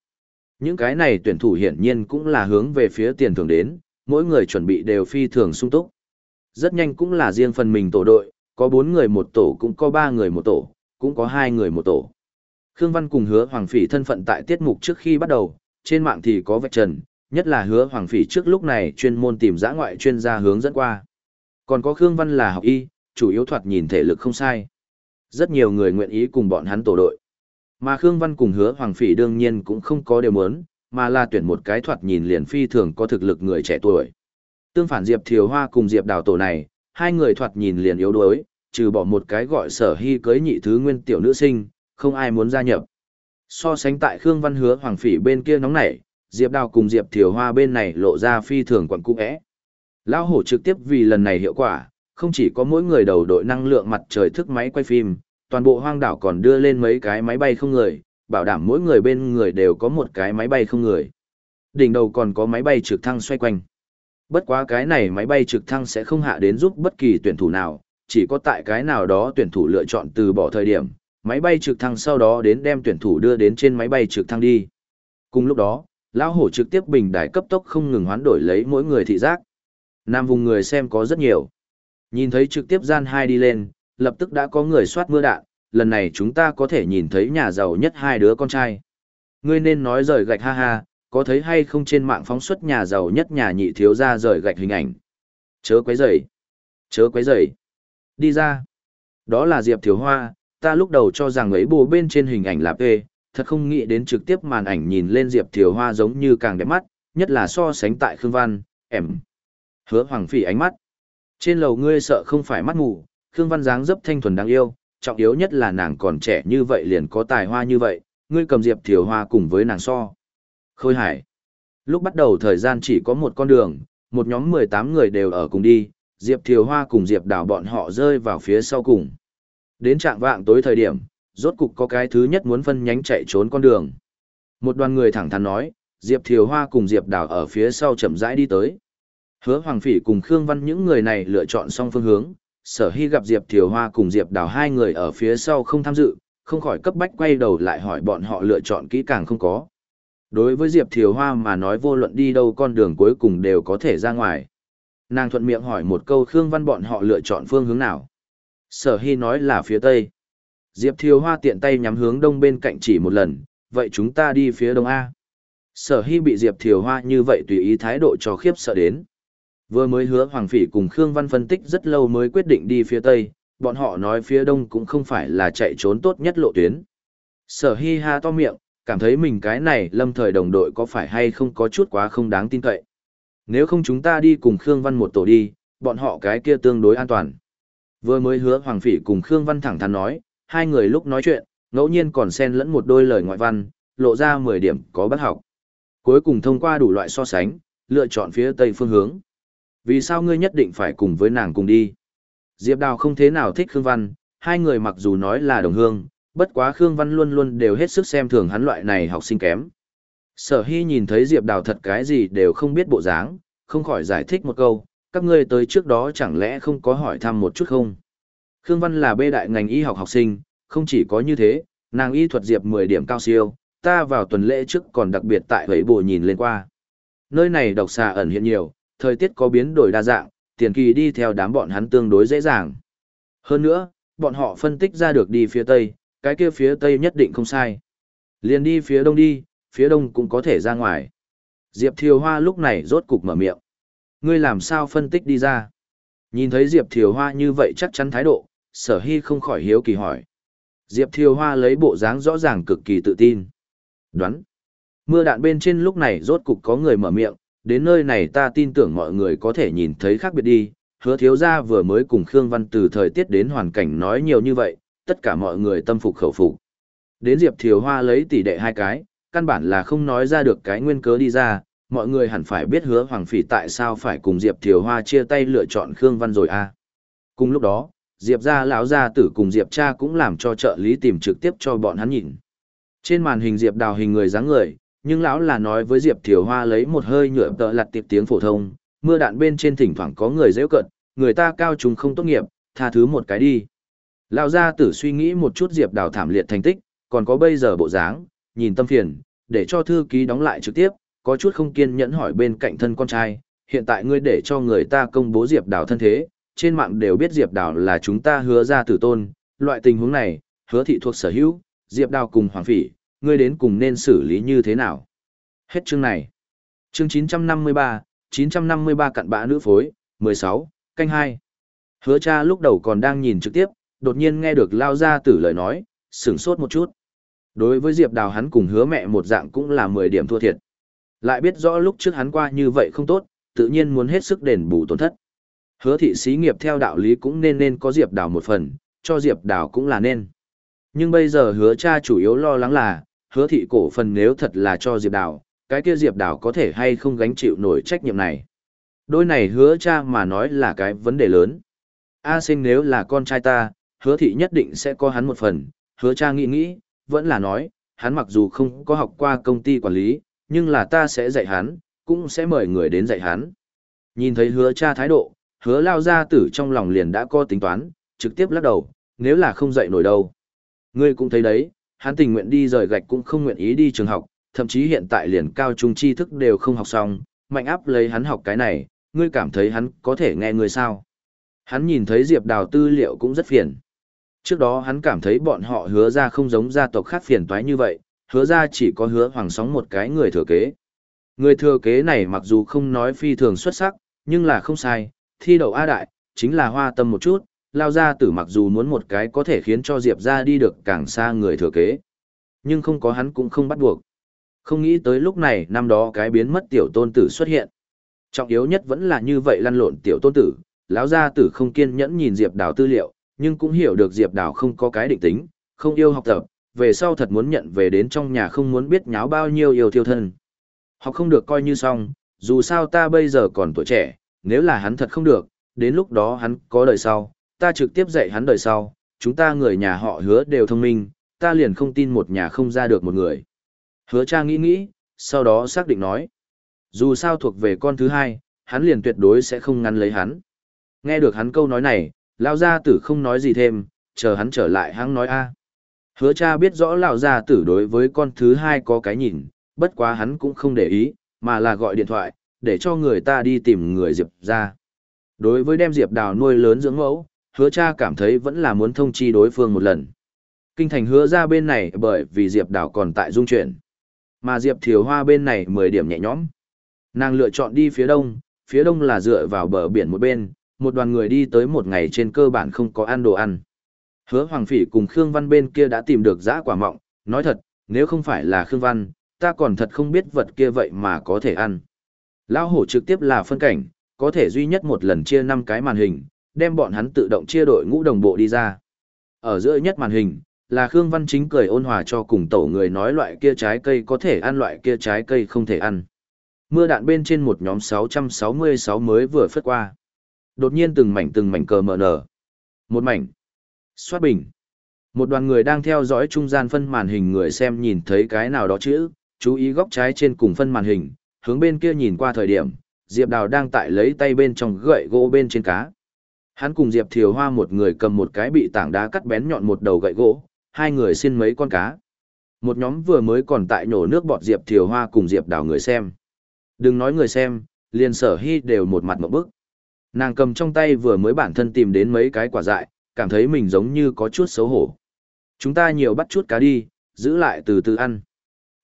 Những cái này tuyển thủ hiển nhiên cũng là hướng về phía tiền thưởng đến, mỗi người chuẩn bị đều phi thường sung túc. Rất nhanh cũng là riêng phần mình tổ đội, có 4 người một tổ cũng có 3 người một tổ, cũng có 2 người một tổ. Khương Văn cùng hứa Hoàng Phỉ thân phận tại tiết mục trước khi bắt đầu, trên mạng thì có vạch trần, nhất là hứa Hoàng Phỉ trước lúc này chuyên môn tìm giã ngoại chuyên gia hướng dẫn qua. Còn có Khương Văn là học y, chủ yếu thoạt nhìn thể lực không sai. Rất nhiều người nguyện ý cùng bọn hắn tổ đội. Mà Khương Văn cùng hứa Hoàng Phỉ đương nhiên cũng không có điều muốn, mà là tuyển một cái thoạt nhìn liền phi thường có thực lực người trẻ tuổi. Tương phản Diệp Thiều Hoa cùng Diệp Đào tổ này, hai người thoạt nhìn liền yếu đuối, trừ bỏ một cái gọi sở hy cưới nhị thứ nguyên tiểu nữ sinh, không ai muốn gia nhập. So sánh tại Khương Văn hứa Hoàng Phỉ bên kia nóng nảy, Diệp Đào cùng Diệp Thiều Hoa bên này lộ ra phi thường quẩn cung ẽ. Lão hổ trực tiếp vì lần này hiệu quả, không chỉ có mỗi người đầu đội năng lượng mặt trời thức máy quay phim, toàn bộ hoang đảo còn đưa lên mấy cái máy bay không người, bảo đảm mỗi người bên người đều có một cái máy bay không người. Đỉnh đầu còn có máy bay trực thăng xoay quanh. Bất quá cái này máy bay trực thăng sẽ không hạ đến giúp bất kỳ tuyển thủ nào, chỉ có tại cái nào đó tuyển thủ lựa chọn từ bỏ thời điểm, máy bay trực thăng sau đó đến đem tuyển thủ đưa đến trên máy bay trực thăng đi. Cùng lúc đó, lão hổ trực tiếp bình đài cấp tốc không ngừng hoán đổi lấy mỗi người thị giác. Nam vùng người xem có rất nhiều. Nhìn thấy trực tiếp gian hai đi lên, lập tức đã có người soát mưa đạn, lần này chúng ta có thể nhìn thấy nhà giàu nhất hai đứa con trai. Ngươi nên nói rời gạch ha ha, có thấy hay không trên mạng phóng xuất nhà giàu nhất nhà nhị thiếu ra rời gạch hình ảnh. Chớ quấy rầy, chớ quấy rầy. Đi ra. Đó là Diệp Thiếu Hoa, ta lúc đầu cho rằng ấy bù bên trên hình ảnh là P, thật không nghĩ đến trực tiếp màn ảnh nhìn lên Diệp Thiếu Hoa giống như càng đẹp mắt, nhất là so sánh tại Khương Văn, em. Hứa Hoàng Phỉ ánh mắt. Trên lầu ngươi sợ không phải mắt mù, Khương Văn dáng dấp thanh thuần đáng yêu, trọng yếu nhất là nàng còn trẻ như vậy liền có tài hoa như vậy, ngươi cầm Diệp Thiều Hoa cùng với nàng so. Khôi Hải. Lúc bắt đầu thời gian chỉ có một con đường, một nhóm 18 người đều ở cùng đi, Diệp Thiều Hoa cùng Diệp Đào bọn họ rơi vào phía sau cùng. Đến trạng vạng tối thời điểm, rốt cục có cái thứ nhất muốn phân nhánh chạy trốn con đường. Một đoàn người thẳng thắn nói, Diệp Thiều Hoa cùng Diệp Đào ở phía sau chậm rãi đi tới. Hứa Hoàng Phỉ cùng Khương Văn những người này lựa chọn xong phương hướng, sở hy gặp Diệp Thiều Hoa cùng Diệp Đào hai người ở phía sau không tham dự, không khỏi cấp bách quay đầu lại hỏi bọn họ lựa chọn kỹ càng không có. Đối với Diệp Thiều Hoa mà nói vô luận đi đâu con đường cuối cùng đều có thể ra ngoài. Nàng thuận miệng hỏi một câu Khương Văn bọn họ lựa chọn phương hướng nào. Sở Hy nói là phía Tây. Diệp Thiều Hoa tiện tay nhắm hướng đông bên cạnh chỉ một lần, vậy chúng ta đi phía đông A. Sở Hy bị Diệp Thiều Hoa như vậy tùy ý thái độ cho khiếp sợ đến. Vừa mới hứa Hoàng Phỉ cùng Khương Văn phân tích rất lâu mới quyết định đi phía Tây, bọn họ nói phía đông cũng không phải là chạy trốn tốt nhất lộ tuyến. Sở Hi ha to miệng, cảm thấy mình cái này lâm thời đồng đội có phải hay không có chút quá không đáng tin cậy. Nếu không chúng ta đi cùng Khương Văn một tổ đi, bọn họ cái kia tương đối an toàn. Vừa mới hứa Hoàng Phỉ cùng Khương Văn thẳng thắn nói, hai người lúc nói chuyện, ngẫu nhiên còn xen lẫn một đôi lời ngoại văn, lộ ra 10 điểm có bất học. Cuối cùng thông qua đủ loại so sánh, lựa chọn phía tây phương hướng. Vì sao ngươi nhất định phải cùng với nàng cùng đi? Diệp Đào không thế nào thích Khương Văn, hai người mặc dù nói là đồng hương, bất quá Khương Văn luôn luôn đều hết sức xem thường hắn loại này học sinh kém. Sở Hy nhìn thấy Diệp Đào thật cái gì đều không biết bộ dáng, không khỏi giải thích một câu, các ngươi tới trước đó chẳng lẽ không có hỏi thăm một chút không? Khương Văn là bê đại ngành y học học sinh, không chỉ có như thế, nàng y thuật Diệp 10 điểm cao siêu, ta vào tuần lễ trước còn đặc biệt tại hấy bộ nhìn lên qua. Nơi này độc xà ẩn hiện nhiều, thời tiết có biến đổi đa dạng, tiền kỳ đi theo đám bọn hắn tương đối dễ dàng. Hơn nữa, bọn họ phân tích ra được đi phía tây, cái kia phía tây nhất định không sai. Liền đi phía đông đi, phía đông cũng có thể ra ngoài. Diệp Thiều Hoa lúc này rốt cục mở miệng. Ngươi làm sao phân tích đi ra? Nhìn thấy Diệp Thiều Hoa như vậy chắc chắn thái độ, sở hy không khỏi hiếu kỳ hỏi. Diệp Thiều Hoa lấy bộ dáng rõ ràng cực kỳ tự tin. Đoán. Mưa đạn bên trên lúc này rốt cục có người mở miệng, đến nơi này ta tin tưởng mọi người có thể nhìn thấy khác biệt đi, hứa thiếu gia vừa mới cùng Khương Văn từ thời tiết đến hoàn cảnh nói nhiều như vậy, tất cả mọi người tâm phục khẩu phục. Đến Diệp Thiều Hoa lấy tỷ đệ hai cái, căn bản là không nói ra được cái nguyên cớ đi ra, mọi người hẳn phải biết hứa Hoàng Phỉ tại sao phải cùng Diệp Thiều Hoa chia tay lựa chọn Khương Văn rồi à. Cùng lúc đó, Diệp gia lão gia tử cùng Diệp cha cũng làm cho trợ lý tìm trực tiếp cho bọn hắn nhìn. Trên màn hình Diệp đào hình người dáng người, nhưng lão là nói với diệp thiều hoa lấy một hơi nhựa tợ lặt tiệp tiếng phổ thông, mưa đạn bên trên thỉnh thoảng có người dễu cận, người ta cao chúng không tốt nghiệp, tha thứ một cái đi. Lão gia tử suy nghĩ một chút diệp đào thảm liệt thành tích, còn có bây giờ bộ dáng, nhìn tâm phiền, để cho thư ký đóng lại trực tiếp, có chút không kiên nhẫn hỏi bên cạnh thân con trai, hiện tại ngươi để cho người ta công bố diệp đào thân thế, trên mạng đều biết diệp đào là chúng ta hứa ra tử tôn, loại tình huống này, hứa thị thuộc sở hữu, diệp đào cùng hoàng phỉ ngươi đến cùng nên xử lý như thế nào? Hết chương này. Chương 953, 953 cặn bã nữ phối, 16, canh 2. Hứa cha lúc đầu còn đang nhìn trực tiếp, đột nhiên nghe được lao ra tử lời nói, sửng sốt một chút. Đối với Diệp Đào hắn cùng hứa mẹ một dạng cũng là 10 điểm thua thiệt. Lại biết rõ lúc trước hắn qua như vậy không tốt, tự nhiên muốn hết sức đền bù tổn thất. Hứa thị xí nghiệp theo đạo lý cũng nên nên có Diệp Đào một phần, cho Diệp Đào cũng là nên. Nhưng bây giờ hứa cha chủ yếu lo lắng là, hứa thị cổ phần nếu thật là cho Diệp Đào, cái kia Diệp Đào có thể hay không gánh chịu nổi trách nhiệm này. Đôi này hứa cha mà nói là cái vấn đề lớn. A sinh nếu là con trai ta, hứa thị nhất định sẽ có hắn một phần, hứa cha nghĩ nghĩ, vẫn là nói, hắn mặc dù không có học qua công ty quản lý, nhưng là ta sẽ dạy hắn, cũng sẽ mời người đến dạy hắn. Nhìn thấy hứa cha thái độ, hứa lao gia tử trong lòng liền đã có tính toán, trực tiếp lắc đầu, nếu là không dạy nổi đâu. Ngươi cũng thấy đấy, hắn tình nguyện đi rời gạch cũng không nguyện ý đi trường học, thậm chí hiện tại liền cao trung tri thức đều không học xong, mạnh áp lấy hắn học cái này, ngươi cảm thấy hắn có thể nghe ngươi sao. Hắn nhìn thấy Diệp Đào tư liệu cũng rất phiền. Trước đó hắn cảm thấy bọn họ hứa ra không giống gia tộc khác phiền toái như vậy, hứa ra chỉ có hứa hoàng sóng một cái người thừa kế. Người thừa kế này mặc dù không nói phi thường xuất sắc, nhưng là không sai, thi đậu A đại, chính là hoa tâm một chút, lao ra tử mặc dù muốn một cái có thể khiến cho Diệp ra đi được càng xa người thừa kế. Nhưng không có hắn cũng không bắt buộc. Không nghĩ tới lúc này năm đó cái biến mất tiểu tôn tử xuất hiện. Trọng yếu nhất vẫn là như vậy lăn lộn tiểu tôn tử, lão gia tử không kiên nhẫn nhìn Diệp Đào tư liệu, nhưng cũng hiểu được Diệp Đào không có cái định tính, không yêu học tập, về sau thật muốn nhận về đến trong nhà không muốn biết nháo bao nhiêu yêu thiêu thân. Học không được coi như xong, dù sao ta bây giờ còn tuổi trẻ, nếu là hắn thật không được, đến lúc đó hắn có đời sau, ta trực tiếp dạy hắn đời sau, chúng ta người nhà họ hứa đều thông minh, ta liền không tin một nhà không ra được một người. Hứa cha nghĩ nghĩ, sau đó xác định nói. Dù sao thuộc về con thứ hai, hắn liền tuyệt đối sẽ không ngăn lấy hắn. Nghe được hắn câu nói này, lao gia tử không nói gì thêm, chờ hắn trở lại hắn nói a. Hứa cha biết rõ lão gia tử đối với con thứ hai có cái nhìn, bất quá hắn cũng không để ý, mà là gọi điện thoại, để cho người ta đi tìm người Diệp ra. Đối với đem Diệp Đào nuôi lớn dưỡng mẫu, hứa cha cảm thấy vẫn là muốn thông chi đối phương một lần. Kinh thành hứa ra bên này bởi vì Diệp Đào còn tại dung chuyển. Mà Diệp Thiều Hoa bên này 10 điểm nhẹ nhõm. Nàng lựa chọn đi phía đông, phía đông là dựa vào bờ biển một bên, một đoàn người đi tới một ngày trên cơ bản không có ăn đồ ăn. Hứa Hoàng Phỉ cùng Khương Văn bên kia đã tìm được giã quả mọng, nói thật, nếu không phải là Khương Văn, ta còn thật không biết vật kia vậy mà có thể ăn. Lão hổ trực tiếp là phân cảnh, có thể duy nhất một lần chia 5 cái màn hình, đem bọn hắn tự động chia đội ngũ đồng bộ đi ra. Ở giữa nhất màn hình, là Khương Văn Chính cười ôn hòa cho cùng tổ người nói loại kia trái cây có thể ăn loại kia trái cây không thể ăn. Mưa đạn bên trên một nhóm 666 mới vừa phất qua. Đột nhiên từng mảnh từng mảnh cờ mở nở. Một mảnh. Xoát bình. Một đoàn người đang theo dõi trung gian phân màn hình người xem nhìn thấy cái nào đó chữ, chú ý góc trái trên cùng phân màn hình, hướng bên kia nhìn qua thời điểm, Diệp Đào đang tại lấy tay bên trong gậy gỗ bên trên cá. Hắn cùng Diệp Thiều Hoa một người cầm một cái bị tảng đá cắt bén nhọn một đầu gậy gỗ, hai người xin mấy con cá. Một nhóm vừa mới còn tại nhổ nước bọt Diệp Thiều Hoa cùng Diệp Đào người xem. Đừng nói người xem, liền sở hy đều một mặt một bức. Nàng cầm trong tay vừa mới bản thân tìm đến mấy cái quả dại, cảm thấy mình giống như có chút xấu hổ. Chúng ta nhiều bắt chút cá đi, giữ lại từ từ ăn.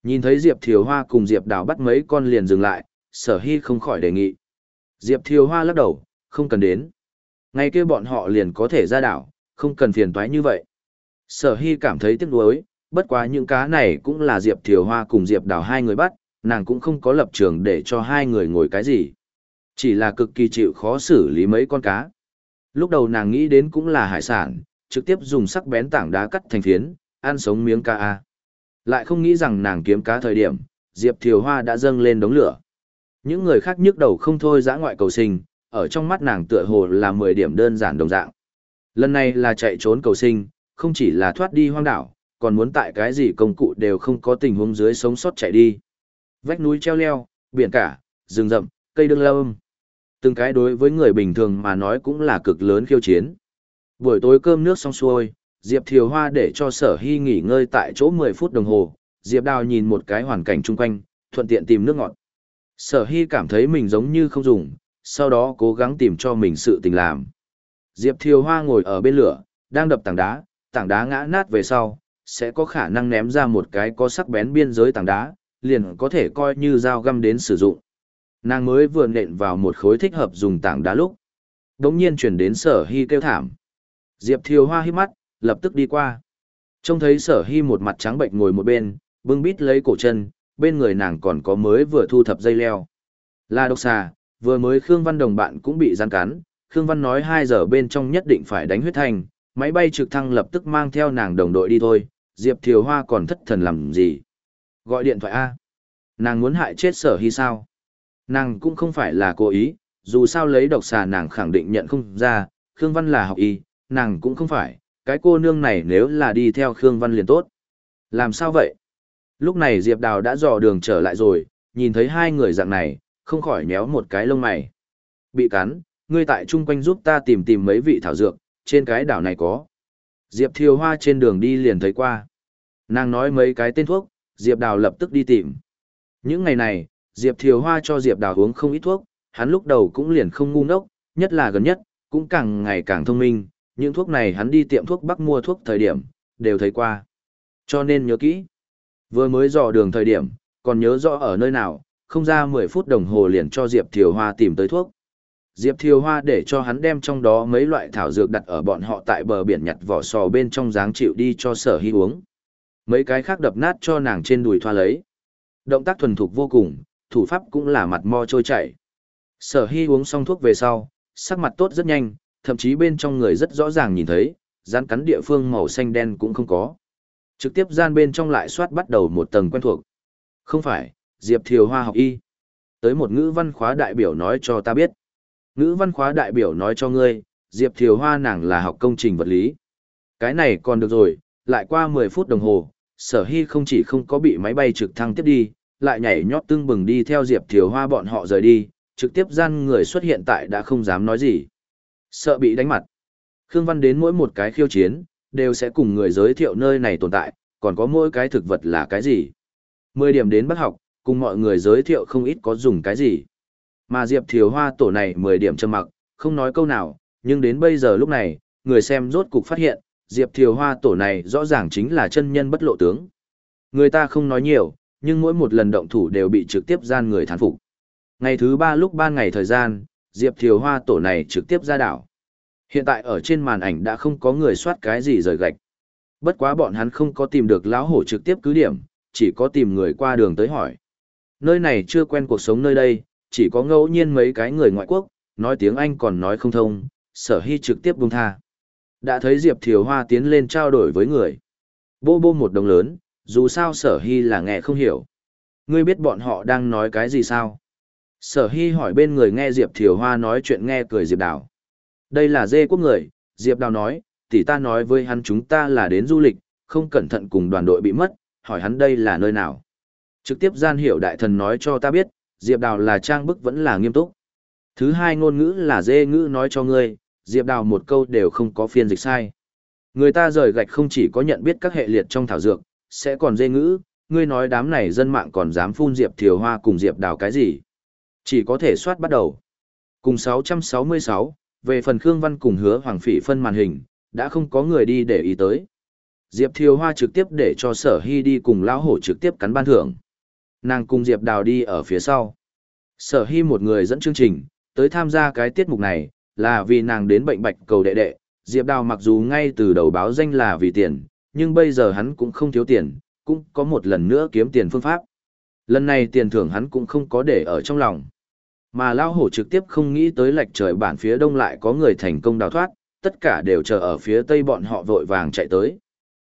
Nhìn thấy Diệp Thiều Hoa cùng Diệp Đào bắt mấy con liền dừng lại, sở hy không khỏi đề nghị. Diệp Thiều Hoa lắc đầu, không cần đến. Ngay kia bọn họ liền có thể ra đảo, không cần phiền toái như vậy. Sở hy cảm thấy tiếc nuối, bất quá những cá này cũng là Diệp Thiều Hoa cùng Diệp Đào hai người bắt, nàng cũng không có lập trường để cho hai người ngồi cái gì. Chỉ là cực kỳ chịu khó xử lý mấy con cá. Lúc đầu nàng nghĩ đến cũng là hải sản, trực tiếp dùng sắc bén tảng đá cắt thành phiến, ăn sống miếng cá A. Lại không nghĩ rằng nàng kiếm cá thời điểm, Diệp Thiều Hoa đã dâng lên đống lửa. Những người khác nhức đầu không thôi dã ngoại cầu sinh, ở trong mắt nàng tựa hồ là 10 điểm đơn giản đồng dạng. Lần này là chạy trốn cầu sinh, không chỉ là thoát đi hoang đảo, còn muốn tại cái gì công cụ đều không có tình huống dưới sống sót chạy đi. Vách núi treo leo, biển cả, rừng rậm, cây đương lâm. Từng cái đối với người bình thường mà nói cũng là cực lớn khiêu chiến. Buổi tối cơm nước xong xuôi, Diệp Thiều Hoa để cho sở hy nghỉ ngơi tại chỗ 10 phút đồng hồ. Diệp Đào nhìn một cái hoàn cảnh chung quanh, thuận tiện tìm nước ngọt. Sở hy cảm thấy mình giống như không dùng, sau đó cố gắng tìm cho mình sự tình làm. Diệp Thiều Hoa ngồi ở bên lửa, đang đập tảng đá, tảng đá ngã nát về sau, sẽ có khả năng ném ra một cái có sắc bén biên giới tảng đá, liền có thể coi như dao găm đến sử dụng. Nàng mới vừa nện vào một khối thích hợp dùng tảng đá lúc. Đống nhiên chuyển đến sở hy kêu thảm. Diệp Thiều Hoa hít mắt, lập tức đi qua. Trông thấy sở hy một mặt trắng bệnh ngồi một bên, bưng bít lấy cổ chân, bên người nàng còn có mới vừa thu thập dây leo. Là độc xà, vừa mới Khương Văn đồng bạn cũng bị gian cắn, Khương Văn nói 2 giờ bên trong nhất định phải đánh huyết thành, máy bay trực thăng lập tức mang theo nàng đồng đội đi thôi, Diệp Thiều Hoa còn thất thần làm gì. Gọi điện thoại A. Nàng muốn hại chết sở hy sao? Nàng cũng không phải là cố ý, dù sao lấy độc xà nàng khẳng định nhận không ra, Khương Văn là học y, nàng cũng không phải, cái cô nương này nếu là đi theo Khương Văn liền tốt. Làm sao vậy? Lúc này Diệp Đào đã dò đường trở lại rồi, nhìn thấy hai người dạng này, không khỏi nhéo một cái lông mày. Bị cắn, ngươi tại chung quanh giúp ta tìm tìm mấy vị thảo dược, trên cái đảo này có. Diệp Thiều Hoa trên đường đi liền thấy qua. Nàng nói mấy cái tên thuốc, Diệp Đào lập tức đi tìm. Những ngày này, Diệp Thiều Hoa cho Diệp Đào uống không ít thuốc, hắn lúc đầu cũng liền không ngu ngốc, nhất là gần nhất, cũng càng ngày càng thông minh, những thuốc này hắn đi tiệm thuốc bắc mua thuốc thời điểm, đều thấy qua. Cho nên nhớ kỹ. Vừa mới dò đường thời điểm, còn nhớ rõ ở nơi nào, không ra 10 phút đồng hồ liền cho Diệp Thiều Hoa tìm tới thuốc. Diệp Thiều Hoa để cho hắn đem trong đó mấy loại thảo dược đặt ở bọn họ tại bờ biển nhặt vỏ sò bên trong dáng chịu đi cho sở hy uống. Mấy cái khác đập nát cho nàng trên đùi thoa lấy. Động tác thuần thục vô cùng, thủ pháp cũng là mặt mo trôi chảy. Sở hy uống xong thuốc về sau, sắc mặt tốt rất nhanh, thậm chí bên trong người rất rõ ràng nhìn thấy, rán cắn địa phương màu xanh đen cũng không có. Trực tiếp gian bên trong lại soát bắt đầu một tầng quen thuộc. Không phải, Diệp Thiều Hoa học y. Tới một ngữ văn khóa đại biểu nói cho ta biết. Ngữ văn khóa đại biểu nói cho ngươi, Diệp Thiều Hoa nàng là học công trình vật lý. Cái này còn được rồi, lại qua 10 phút đồng hồ, sở hy không chỉ không có bị máy bay trực thăng tiếp đi, lại nhảy nhót tưng bừng đi theo Diệp Thiều Hoa bọn họ rời đi, trực tiếp gian người xuất hiện tại đã không dám nói gì. Sợ bị đánh mặt. Khương Văn đến mỗi một cái khiêu chiến, đều sẽ cùng người giới thiệu nơi này tồn tại, còn có mỗi cái thực vật là cái gì. Mười điểm đến bắt học, cùng mọi người giới thiệu không ít có dùng cái gì. Mà Diệp Thiều Hoa tổ này 10 điểm trầm mặc, không nói câu nào, nhưng đến bây giờ lúc này, người xem rốt cục phát hiện, Diệp Thiều Hoa tổ này rõ ràng chính là chân nhân bất lộ tướng. Người ta không nói nhiều, nhưng mỗi một lần động thủ đều bị trực tiếp gian người thán phục. Ngày thứ ba lúc ban ngày thời gian, Diệp Thiều Hoa tổ này trực tiếp ra đảo. Hiện tại ở trên màn ảnh đã không có người soát cái gì rời gạch. Bất quá bọn hắn không có tìm được lão hổ trực tiếp cứ điểm, chỉ có tìm người qua đường tới hỏi. Nơi này chưa quen cuộc sống nơi đây, chỉ có ngẫu nhiên mấy cái người ngoại quốc, nói tiếng Anh còn nói không thông, sở hy trực tiếp buông tha. Đã thấy Diệp Thiều Hoa tiến lên trao đổi với người. Bô bô một đồng lớn, dù sao sở hy là nghe không hiểu. Ngươi biết bọn họ đang nói cái gì sao? Sở hy hỏi bên người nghe Diệp Thiều Hoa nói chuyện nghe cười Diệp Đào. Đây là dê quốc người, Diệp Đào nói, tỷ ta nói với hắn chúng ta là đến du lịch, không cẩn thận cùng đoàn đội bị mất, hỏi hắn đây là nơi nào. Trực tiếp gian hiểu đại thần nói cho ta biết, Diệp Đào là trang bức vẫn là nghiêm túc. Thứ hai ngôn ngữ là dê ngữ nói cho ngươi, Diệp Đào một câu đều không có phiên dịch sai. Người ta rời gạch không chỉ có nhận biết các hệ liệt trong thảo dược, sẽ còn dê ngữ, ngươi nói đám này dân mạng còn dám phun Diệp Thiều Hoa cùng Diệp Đào cái gì. Chỉ có thể soát bắt đầu. Cùng 666, về phần Khương Văn cùng hứa Hoàng Phỉ phân màn hình, đã không có người đi để ý tới. Diệp Thiều Hoa trực tiếp để cho Sở Hy đi cùng lão hổ trực tiếp cắn ban thưởng. Nàng cùng Diệp Đào đi ở phía sau. Sở Hy một người dẫn chương trình, tới tham gia cái tiết mục này, là vì nàng đến bệnh bạch cầu đệ đệ. Diệp Đào mặc dù ngay từ đầu báo danh là vì tiền, nhưng bây giờ hắn cũng không thiếu tiền, cũng có một lần nữa kiếm tiền phương pháp. Lần này tiền thưởng hắn cũng không có để ở trong lòng. Mà Lao Hổ trực tiếp không nghĩ tới lệch trời bản phía đông lại có người thành công đào thoát, tất cả đều chờ ở phía tây bọn họ vội vàng chạy tới.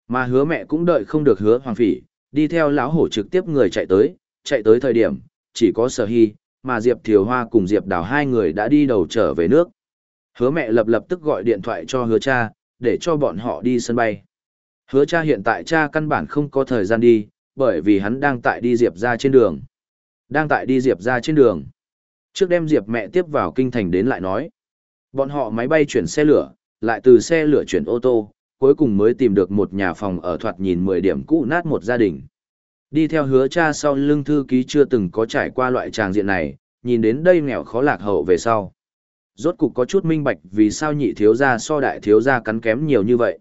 Mà hứa mẹ cũng đợi không được hứa hoàng phỉ, đi theo lão hổ trực tiếp người chạy tới, chạy tới thời điểm, chỉ có sở hy, mà Diệp Thiều Hoa cùng Diệp Đào hai người đã đi đầu trở về nước. Hứa mẹ lập lập tức gọi điện thoại cho hứa cha, để cho bọn họ đi sân bay. Hứa cha hiện tại cha căn bản không có thời gian đi, bởi vì hắn đang tại đi Diệp ra trên đường. Đang tại đi Diệp ra trên đường. Trước đem Diệp mẹ tiếp vào kinh thành đến lại nói. Bọn họ máy bay chuyển xe lửa, lại từ xe lửa chuyển ô tô, cuối cùng mới tìm được một nhà phòng ở thoạt nhìn 10 điểm cũ nát một gia đình. Đi theo hứa cha sau lưng thư ký chưa từng có trải qua loại tràng diện này, nhìn đến đây nghèo khó lạc hậu về sau. Rốt cục có chút minh bạch vì sao nhị thiếu gia so đại thiếu gia cắn kém nhiều như vậy.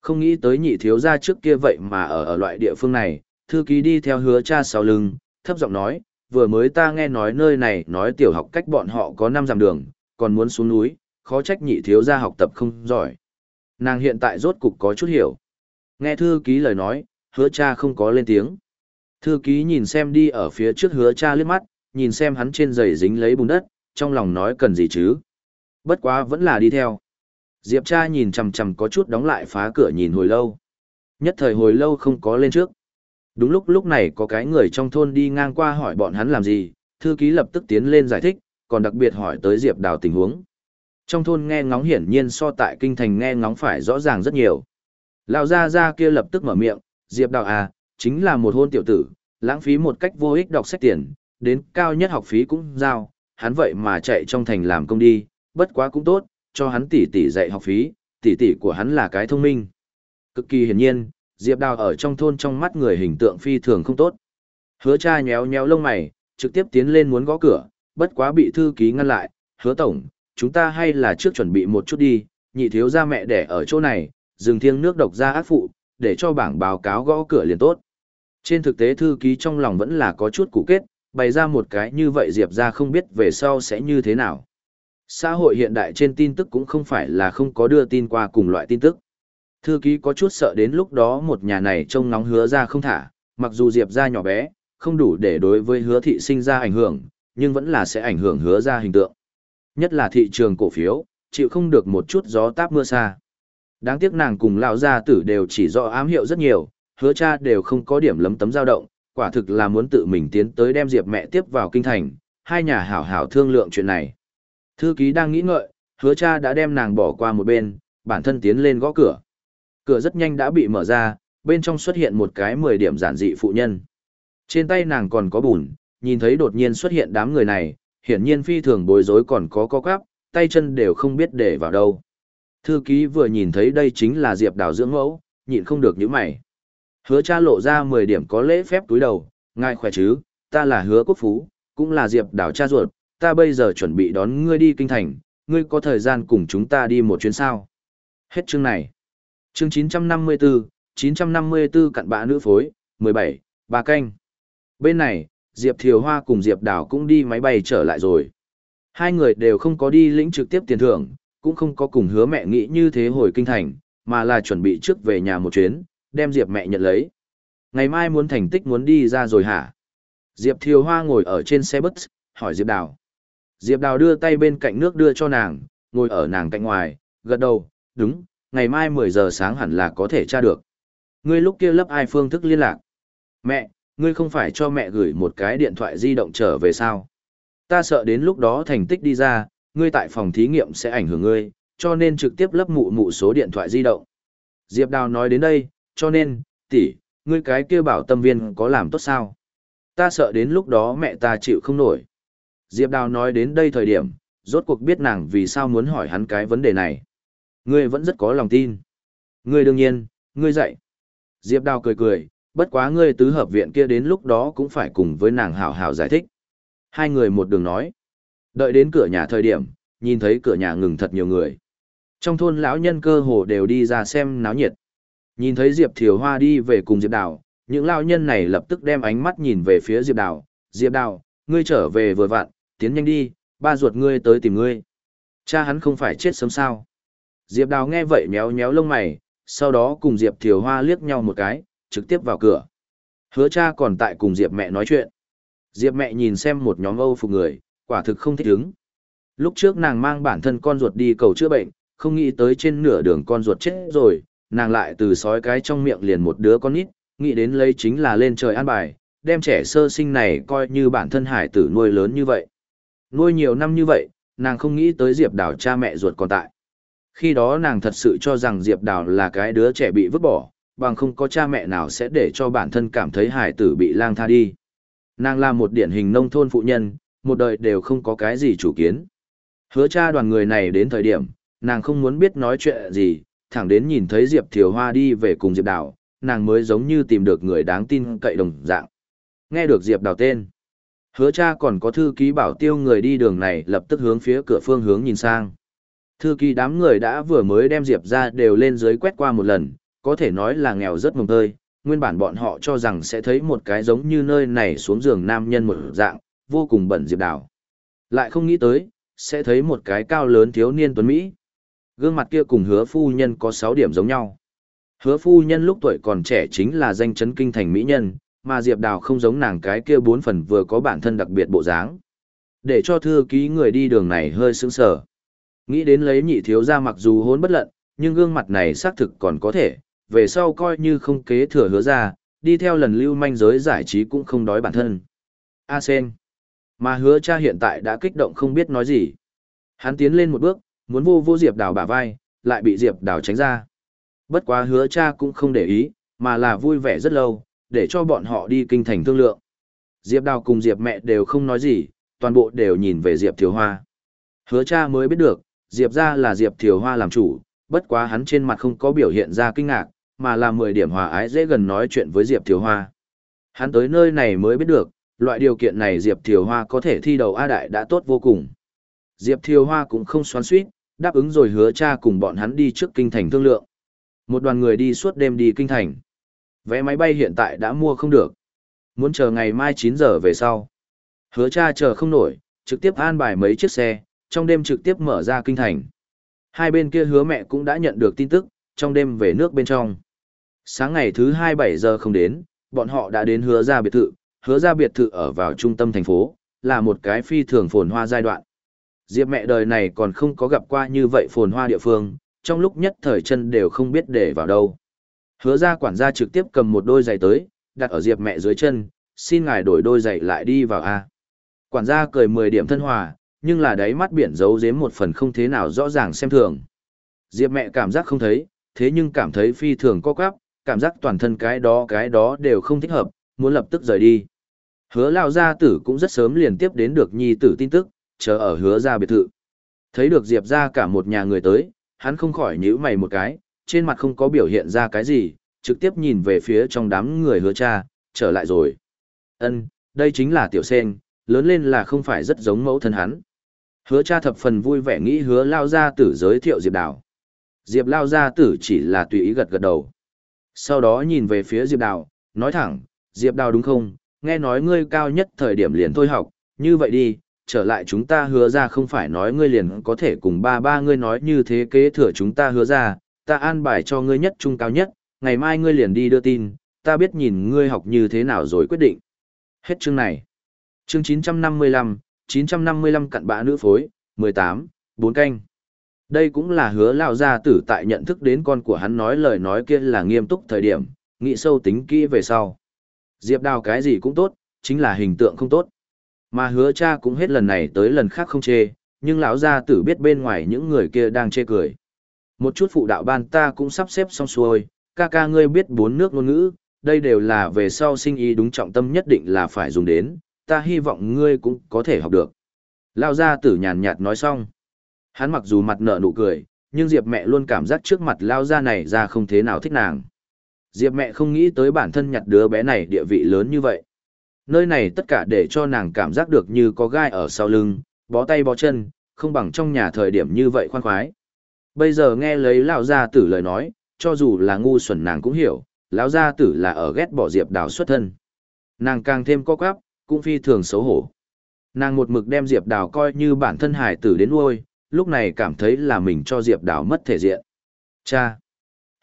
Không nghĩ tới nhị thiếu gia trước kia vậy mà ở ở loại địa phương này, thư ký đi theo hứa cha sau lưng, thấp giọng nói, vừa mới ta nghe nói nơi này nói tiểu học cách bọn họ có 5 dặm đường, còn muốn xuống núi, khó trách nhị thiếu gia học tập không giỏi. Nàng hiện tại rốt cục có chút hiểu. Nghe thư ký lời nói, hứa cha không có lên tiếng. Thư ký nhìn xem đi ở phía trước hứa cha liếc mắt, nhìn xem hắn trên giày dính lấy bùn đất, trong lòng nói cần gì chứ. Bất quá vẫn là đi theo. Diệp cha nhìn chằm chằm có chút đóng lại phá cửa nhìn hồi lâu. Nhất thời hồi lâu không có lên trước. Đúng lúc lúc này có cái người trong thôn đi ngang qua hỏi bọn hắn làm gì, thư ký lập tức tiến lên giải thích, còn đặc biệt hỏi tới Diệp Đào tình huống. Trong thôn nghe ngóng hiển nhiên so tại kinh thành nghe ngóng phải rõ ràng rất nhiều. Lão gia gia kia lập tức mở miệng, Diệp Đào à, chính là một hôn tiểu tử, lãng phí một cách vô ích đọc sách tiền, đến cao nhất học phí cũng giao, hắn vậy mà chạy trong thành làm công đi, bất quá cũng tốt, cho hắn tỷ tỷ dạy học phí, tỷ tỷ của hắn là cái thông minh. Cực kỳ hiển nhiên, Diệp Đào ở trong thôn trong mắt người hình tượng phi thường không tốt. Hứa cha nhéo nhéo lông mày, trực tiếp tiến lên muốn gõ cửa, bất quá bị thư ký ngăn lại, hứa tổng, chúng ta hay là trước chuẩn bị một chút đi, nhị thiếu gia mẹ đẻ ở chỗ này, dừng thiêng nước độc ra ác phụ, để cho bảng báo cáo gõ cửa liền tốt. Trên thực tế thư ký trong lòng vẫn là có chút củ kết, bày ra một cái như vậy Diệp ra không biết về sau sẽ như thế nào. Xã hội hiện đại trên tin tức cũng không phải là không có đưa tin qua cùng loại tin tức. Thư ký có chút sợ đến lúc đó một nhà này trông nóng hứa ra không thả, mặc dù Diệp ra nhỏ bé, không đủ để đối với hứa thị sinh ra ảnh hưởng, nhưng vẫn là sẽ ảnh hưởng hứa ra hình tượng. Nhất là thị trường cổ phiếu, chịu không được một chút gió táp mưa xa. Đáng tiếc nàng cùng lão gia tử đều chỉ rõ ám hiệu rất nhiều, hứa cha đều không có điểm lấm tấm dao động, quả thực là muốn tự mình tiến tới đem Diệp mẹ tiếp vào kinh thành, hai nhà hảo hảo thương lượng chuyện này. Thư ký đang nghĩ ngợi, hứa cha đã đem nàng bỏ qua một bên, bản thân tiến lên gõ cửa. Cửa rất nhanh đã bị mở ra, bên trong xuất hiện một cái 10 điểm giản dị phụ nhân. Trên tay nàng còn có bùn, nhìn thấy đột nhiên xuất hiện đám người này, hiển nhiên phi thường bối rối còn có co quắp, tay chân đều không biết để vào đâu. Thư ký vừa nhìn thấy đây chính là Diệp Đào dưỡng mẫu, nhịn không được những mày. Hứa cha lộ ra 10 điểm có lễ phép túi đầu, ngài khỏe chứ, ta là hứa quốc phú, cũng là Diệp Đào cha ruột, ta bây giờ chuẩn bị đón ngươi đi kinh thành, ngươi có thời gian cùng chúng ta đi một chuyến sao. Hết chương này. Chương 954, 954 cặn bã nữ phối, 17, bà canh. Bên này, Diệp Thiều Hoa cùng Diệp Đào cũng đi máy bay trở lại rồi. Hai người đều không có đi lĩnh trực tiếp tiền thưởng, cũng không có cùng hứa mẹ nghĩ như thế hồi kinh thành, mà là chuẩn bị trước về nhà một chuyến, đem Diệp mẹ nhận lấy. Ngày mai muốn thành tích muốn đi ra rồi hả? Diệp Thiều Hoa ngồi ở trên xe bus, hỏi Diệp Đào. Diệp Đào đưa tay bên cạnh nước đưa cho nàng, ngồi ở nàng cạnh ngoài, gật đầu, đúng, ngày mai 10 giờ sáng hẳn là có thể tra được. Ngươi lúc kia lấp ai phương thức liên lạc? Mẹ, ngươi không phải cho mẹ gửi một cái điện thoại di động trở về sao? Ta sợ đến lúc đó thành tích đi ra, ngươi tại phòng thí nghiệm sẽ ảnh hưởng ngươi, cho nên trực tiếp lấp mụ mụ số điện thoại di động. Diệp Đào nói đến đây, cho nên, tỷ, ngươi cái kia bảo tâm viên có làm tốt sao? Ta sợ đến lúc đó mẹ ta chịu không nổi. Diệp Đào nói đến đây thời điểm, rốt cuộc biết nàng vì sao muốn hỏi hắn cái vấn đề này. Ngươi vẫn rất có lòng tin. Ngươi đương nhiên, ngươi dạy. Diệp Đào cười cười, bất quá ngươi tứ hợp viện kia đến lúc đó cũng phải cùng với nàng hảo hảo giải thích. Hai người một đường nói. Đợi đến cửa nhà thời điểm, nhìn thấy cửa nhà ngừng thật nhiều người. Trong thôn lão nhân cơ hồ đều đi ra xem náo nhiệt. Nhìn thấy Diệp Thiều Hoa đi về cùng Diệp Đào, những lão nhân này lập tức đem ánh mắt nhìn về phía Diệp Đào. Diệp Đào, ngươi trở về vừa vặn, tiến nhanh đi, ba ruột ngươi tới tìm ngươi. Cha hắn không phải chết sớm sao. Diệp Đào nghe vậy méo méo lông mày, sau đó cùng Diệp Thiều Hoa liếc nhau một cái, trực tiếp vào cửa. Hứa cha còn tại cùng Diệp mẹ nói chuyện. Diệp mẹ nhìn xem một nhóm Âu phục người, quả thực không thích ứng. Lúc trước nàng mang bản thân con ruột đi cầu chữa bệnh, không nghĩ tới trên nửa đường con ruột chết rồi, nàng lại từ sói cái trong miệng liền một đứa con nít, nghĩ đến lấy chính là lên trời an bài, đem trẻ sơ sinh này coi như bản thân hải tử nuôi lớn như vậy. Nuôi nhiều năm như vậy, nàng không nghĩ tới Diệp Đào cha mẹ ruột còn tại. Khi đó nàng thật sự cho rằng Diệp Đào là cái đứa trẻ bị vứt bỏ, bằng không có cha mẹ nào sẽ để cho bản thân cảm thấy hải tử bị lang tha đi. Nàng là một điển hình nông thôn phụ nhân, một đời đều không có cái gì chủ kiến. Hứa cha đoàn người này đến thời điểm, nàng không muốn biết nói chuyện gì, thẳng đến nhìn thấy Diệp Thiều Hoa đi về cùng Diệp Đào, nàng mới giống như tìm được người đáng tin cậy đồng dạng. Nghe được Diệp Đào tên. Hứa cha còn có thư ký bảo tiêu người đi đường này lập tức hướng phía cửa phương hướng nhìn sang. Thư ký đám người đã vừa mới đem Diệp ra đều lên dưới quét qua một lần, có thể nói là nghèo rất mồng tơi. Nguyên bản bọn họ cho rằng sẽ thấy một cái giống như nơi này xuống giường nam nhân một dạng, vô cùng bẩn Diệp Đào. Lại không nghĩ tới, sẽ thấy một cái cao lớn thiếu niên tuấn Mỹ. Gương mặt kia cùng hứa phu nhân có 6 điểm giống nhau. Hứa phu nhân lúc tuổi còn trẻ chính là danh chấn kinh thành mỹ nhân, mà Diệp Đào không giống nàng cái kia bốn phần vừa có bản thân đặc biệt bộ dáng. Để cho thư ký người đi đường này hơi sững sờ. Nghĩ đến lấy nhị thiếu ra mặc dù hốn bất lận, nhưng gương mặt này xác thực còn có thể, về sau coi như không kế thừa hứa ra, đi theo lần lưu manh giới giải trí cũng không đói bản thân. A Sen. Mà hứa cha hiện tại đã kích động không biết nói gì. Hắn tiến lên một bước, muốn vô vô Diệp Đào bả vai, lại bị Diệp Đào tránh ra. Bất quá hứa cha cũng không để ý, mà là vui vẻ rất lâu, để cho bọn họ đi kinh thành thương lượng. Diệp Đào cùng Diệp mẹ đều không nói gì, toàn bộ đều nhìn về Diệp Thiều Hoa. Hứa cha mới biết được, Diệp ra là Diệp Thiều Hoa làm chủ, bất quá hắn trên mặt không có biểu hiện ra kinh ngạc, mà là 10 điểm hòa ái dễ gần nói chuyện với Diệp Thiều Hoa. Hắn tới nơi này mới biết được, loại điều kiện này Diệp Thiều Hoa có thể thi đầu A Đại đã tốt vô cùng. Diệp Thiều Hoa cũng không xoắn suýt, đáp ứng rồi hứa cha cùng bọn hắn đi trước kinh thành thương lượng. Một đoàn người đi suốt đêm đi kinh thành. Vé máy bay hiện tại đã mua không được. Muốn chờ ngày mai 9 giờ về sau. Hứa cha chờ không nổi, trực tiếp an bài mấy chiếc xe, trong đêm trực tiếp mở ra kinh thành. Hai bên kia hứa mẹ cũng đã nhận được tin tức, trong đêm về nước bên trong. Sáng ngày thứ 27 giờ không đến, bọn họ đã đến hứa ra biệt thự, hứa ra biệt thự ở vào trung tâm thành phố, là một cái phi thường phồn hoa giai đoạn. Diệp mẹ đời này còn không có gặp qua như vậy phồn hoa địa phương, trong lúc nhất thời chân đều không biết để vào đâu. Hứa ra quản gia trực tiếp cầm một đôi giày tới, đặt ở Diệp mẹ dưới chân, xin ngài đổi đôi giày lại đi vào A. Quản gia cười 10 điểm thân hòa, nhưng là đáy mắt biển giấu giếm một phần không thế nào rõ ràng xem thường. Diệp mẹ cảm giác không thấy, thế nhưng cảm thấy phi thường co quắp, cảm giác toàn thân cái đó cái đó đều không thích hợp, muốn lập tức rời đi. Hứa lao gia tử cũng rất sớm liền tiếp đến được nhi tử tin tức, chờ ở hứa gia biệt thự. Thấy được Diệp ra cả một nhà người tới, hắn không khỏi nhíu mày một cái, trên mặt không có biểu hiện ra cái gì, trực tiếp nhìn về phía trong đám người hứa cha, trở lại rồi. Ân, đây chính là tiểu sen, lớn lên là không phải rất giống mẫu thân hắn. Hứa cha thập phần vui vẻ nghĩ hứa lao gia tử giới thiệu Diệp Đào. Diệp lao gia tử chỉ là tùy ý gật gật đầu. Sau đó nhìn về phía Diệp Đào, nói thẳng, Diệp Đào đúng không, nghe nói ngươi cao nhất thời điểm liền thôi học, như vậy đi, trở lại chúng ta hứa ra không phải nói ngươi liền có thể cùng ba ba ngươi nói như thế kế thừa chúng ta hứa ra, ta an bài cho ngươi nhất trung cao nhất, ngày mai ngươi liền đi đưa tin, ta biết nhìn ngươi học như thế nào rồi quyết định. Hết chương này. Chương 955, 955 cặn bã nữ phối, 18, 4 canh. Đây cũng là hứa lao gia tử tại nhận thức đến con của hắn nói lời nói kia là nghiêm túc thời điểm, nghĩ sâu tính kỹ về sau. Diệp đào cái gì cũng tốt, chính là hình tượng không tốt. Mà hứa cha cũng hết lần này tới lần khác không chê, nhưng lão gia tử biết bên ngoài những người kia đang chê cười. Một chút phụ đạo ban ta cũng sắp xếp xong xuôi, ca ca ngươi biết bốn nước ngôn ngữ, đây đều là về sau sinh ý đúng trọng tâm nhất định là phải dùng đến, ta hy vọng ngươi cũng có thể học được. Lao gia tử nhàn nhạt nói xong. Hắn mặc dù mặt nở nụ cười, nhưng Diệp mẹ luôn cảm giác trước mặt Lao gia này ra không thế nào thích nàng. Diệp mẹ không nghĩ tới bản thân nhặt đứa bé này địa vị lớn như vậy. Nơi này tất cả để cho nàng cảm giác được như có gai ở sau lưng, bó tay bó chân, không bằng trong nhà thời điểm như vậy khoan khoái. Bây giờ nghe lấy lão gia tử lời nói, cho dù là ngu xuẩn nàng cũng hiểu, lão gia tử là ở ghét bỏ Diệp Đào xuất thân. Nàng càng thêm co quắp, cũng phi thường xấu hổ. Nàng một mực đem Diệp Đào coi như bản thân hải tử đến nuôi, lúc này cảm thấy là mình cho Diệp Đào mất thể diện. Cha!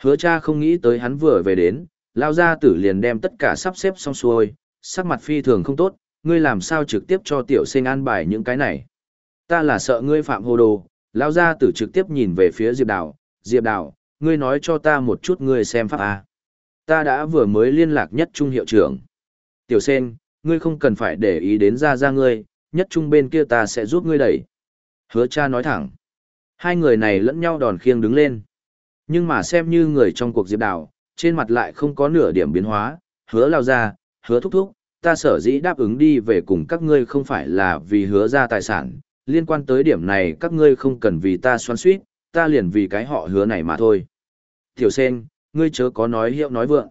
Hứa cha không nghĩ tới hắn vừa về đến, lao gia tử liền đem tất cả sắp xếp xong xuôi, sắc mặt phi thường không tốt, ngươi làm sao trực tiếp cho tiểu sinh an bài những cái này. Ta là sợ ngươi phạm hồ đồ, lao gia tử trực tiếp nhìn về phía Diệp Đào, Diệp Đào, ngươi nói cho ta một chút ngươi xem pháp A. Ta đã vừa mới liên lạc nhất trung hiệu trưởng. Tiểu sen, ngươi không cần phải để ý đến ra ra ngươi, nhất trung bên kia ta sẽ giúp ngươi đẩy. Hứa cha nói thẳng. Hai người này lẫn nhau đòn khiêng đứng lên. Nhưng mà xem như người trong cuộc diệp đảo, trên mặt lại không có nửa điểm biến hóa, hứa lao ra, hứa thúc thúc, ta sở dĩ đáp ứng đi về cùng các ngươi không phải là vì hứa ra tài sản, liên quan tới điểm này các ngươi không cần vì ta xoan suýt, ta liền vì cái họ hứa này mà thôi. Tiểu sen, ngươi chớ có nói hiệu nói vượng.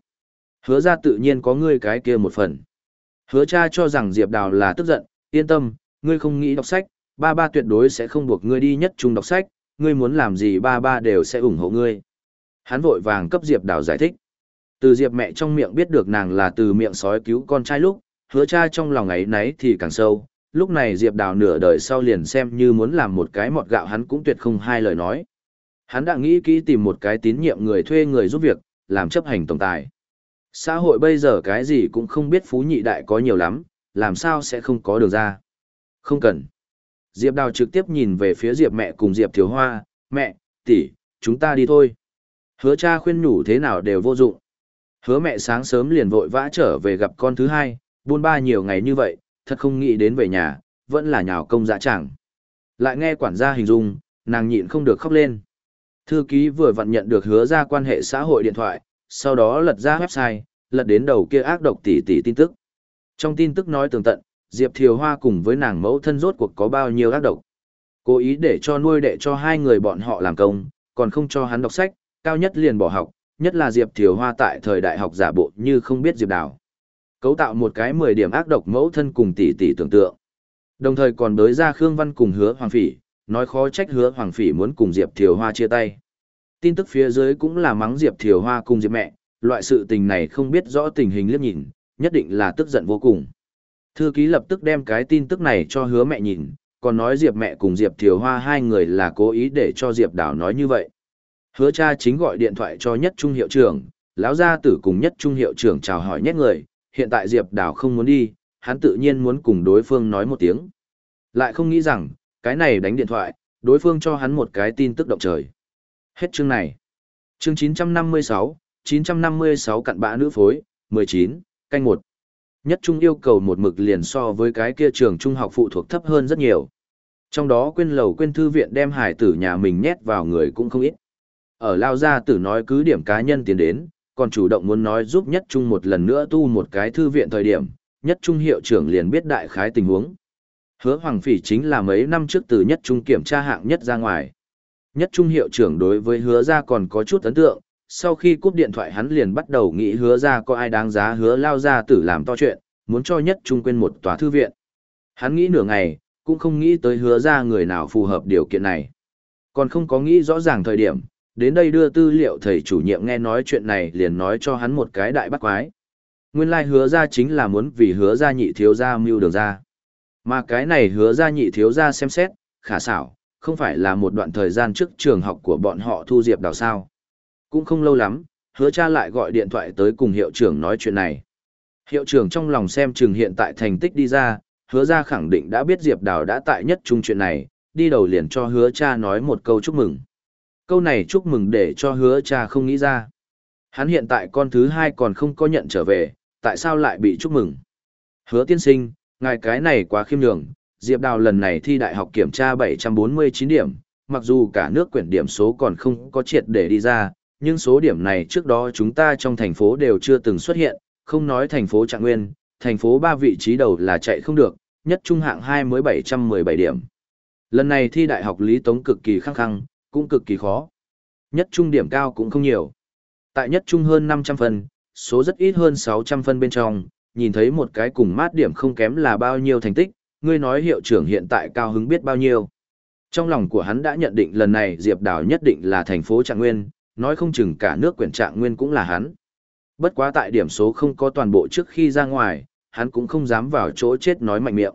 Hứa ra tự nhiên có ngươi cái kia một phần. Hứa cha cho rằng Diệp Đào là tức giận, yên tâm, ngươi không nghĩ đọc sách, ba ba tuyệt đối sẽ không buộc ngươi đi nhất trung đọc sách, ngươi muốn làm gì ba ba đều sẽ ủng hộ ngươi. Hắn vội vàng cấp Diệp Đào giải thích. Từ Diệp mẹ trong miệng biết được nàng là từ miệng sói cứu con trai lúc, hứa cha trong lòng ấy nấy thì càng sâu. Lúc này Diệp Đào nửa đời sau liền xem như muốn làm một cái mọt gạo hắn cũng tuyệt không hai lời nói. Hắn đã nghĩ kỹ tìm một cái tín nhiệm người thuê người giúp việc, làm chấp hành tổng tài. Xã hội bây giờ cái gì cũng không biết phú nhị đại có nhiều lắm, làm sao sẽ không có đường ra. Không cần. Diệp Đào trực tiếp nhìn về phía Diệp mẹ cùng Diệp Thiếu Hoa, mẹ, tỷ, chúng ta đi thôi. Hứa cha khuyên nhủ thế nào đều vô dụng. Hứa mẹ sáng sớm liền vội vã trở về gặp con thứ hai, buôn ba nhiều ngày như vậy, thật không nghĩ đến về nhà, vẫn là nhào công dã chẳng. Lại nghe quản gia hình dung, nàng nhịn không được khóc lên. Thư ký vừa vặn nhận được hứa ra quan hệ xã hội điện thoại, sau đó lật ra website, lật đến đầu kia ác độc tỷ tỷ tin tức. Trong tin tức nói tường tận, Diệp Thiều Hoa cùng với nàng mẫu thân rốt cuộc có bao nhiêu ác độc. Cố ý để cho nuôi đệ cho hai người bọn họ làm công, còn không cho hắn đọc sách, cao nhất liền bỏ học, nhất là Diệp Thiều Hoa tại thời đại học giả bộ như không biết Diệp Đào. Cấu tạo một cái 10 điểm ác độc mẫu thân cùng tỷ tỷ tưởng tượng. Đồng thời còn đối ra Khương Văn cùng hứa Hoàng Phỉ, nói khó trách hứa Hoàng Phỉ muốn cùng Diệp Thiều Hoa chia tay. Tin tức phía dưới cũng là mắng Diệp Thiều Hoa cùng Diệp mẹ, loại sự tình này không biết rõ tình hình liếc nhìn, nhất định là tức giận vô cùng. Thư ký lập tức đem cái tin tức này cho hứa mẹ nhìn, còn nói Diệp mẹ cùng Diệp Thiều Hoa hai người là cố ý để cho Diệp Đào nói như vậy. Hứa cha chính gọi điện thoại cho nhất trung hiệu trưởng, lão gia tử cùng nhất trung hiệu trưởng chào hỏi nhét người, hiện tại Diệp Đào không muốn đi, hắn tự nhiên muốn cùng đối phương nói một tiếng. Lại không nghĩ rằng, cái này đánh điện thoại, đối phương cho hắn một cái tin tức động trời. Hết chương này. Chương 956, 956 cặn bã nữ phối, 19, canh 1. Nhất trung yêu cầu một mực liền so với cái kia trường trung học phụ thuộc thấp hơn rất nhiều. Trong đó quên lầu quên thư viện đem hải tử nhà mình nhét vào người cũng không ít. Ở Lao Gia tử nói cứ điểm cá nhân tiến đến, còn chủ động muốn nói giúp nhất trung một lần nữa tu một cái thư viện thời điểm, nhất trung hiệu trưởng liền biết đại khái tình huống. Hứa Hoàng Phỉ chính là mấy năm trước từ nhất trung kiểm tra hạng nhất ra ngoài. Nhất trung hiệu trưởng đối với hứa ra còn có chút ấn tượng, sau khi cúp điện thoại hắn liền bắt đầu nghĩ hứa ra có ai đáng giá hứa lao ra tử làm to chuyện, muốn cho nhất trung quên một tòa thư viện. Hắn nghĩ nửa ngày, cũng không nghĩ tới hứa ra người nào phù hợp điều kiện này. Còn không có nghĩ rõ ràng thời điểm, đến đây đưa tư liệu thầy chủ nhiệm nghe nói chuyện này liền nói cho hắn một cái đại bắt quái. Nguyên lai like hứa ra chính là muốn vì hứa ra nhị thiếu ra mưu đường ra. Mà cái này hứa ra nhị thiếu ra xem xét, khả xảo, không phải là một đoạn thời gian trước trường học của bọn họ thu diệp đào sao. Cũng không lâu lắm, hứa cha lại gọi điện thoại tới cùng hiệu trưởng nói chuyện này. Hiệu trưởng trong lòng xem chừng hiện tại thành tích đi ra, hứa ra khẳng định đã biết diệp đào đã tại nhất trung chuyện này, đi đầu liền cho hứa cha nói một câu chúc mừng. Câu này chúc mừng để cho hứa cha không nghĩ ra. Hắn hiện tại con thứ hai còn không có nhận trở về, tại sao lại bị chúc mừng? Hứa tiên sinh, ngài cái này quá khiêm nhường, Diệp Đào lần này thi đại học kiểm tra 749 điểm, mặc dù cả nước quyển điểm số còn không có triệt để đi ra, nhưng số điểm này trước đó chúng ta trong thành phố đều chưa từng xuất hiện, không nói thành phố Trạng Nguyên, thành phố ba vị trí đầu là chạy không được, nhất trung hạng 2 mới 717 điểm. Lần này thi đại học Lý Tống cực kỳ khăng khăng, cũng cực kỳ khó. Nhất trung điểm cao cũng không nhiều. Tại nhất trung hơn 500 phần, số rất ít hơn 600 phần bên trong, nhìn thấy một cái cùng mát điểm không kém là bao nhiêu thành tích, ngươi nói hiệu trưởng hiện tại cao hứng biết bao nhiêu. Trong lòng của hắn đã nhận định lần này Diệp Đào nhất định là thành phố Trạng Nguyên, nói không chừng cả nước quyển Trạng Nguyên cũng là hắn. Bất quá tại điểm số không có toàn bộ trước khi ra ngoài, hắn cũng không dám vào chỗ chết nói mạnh miệng.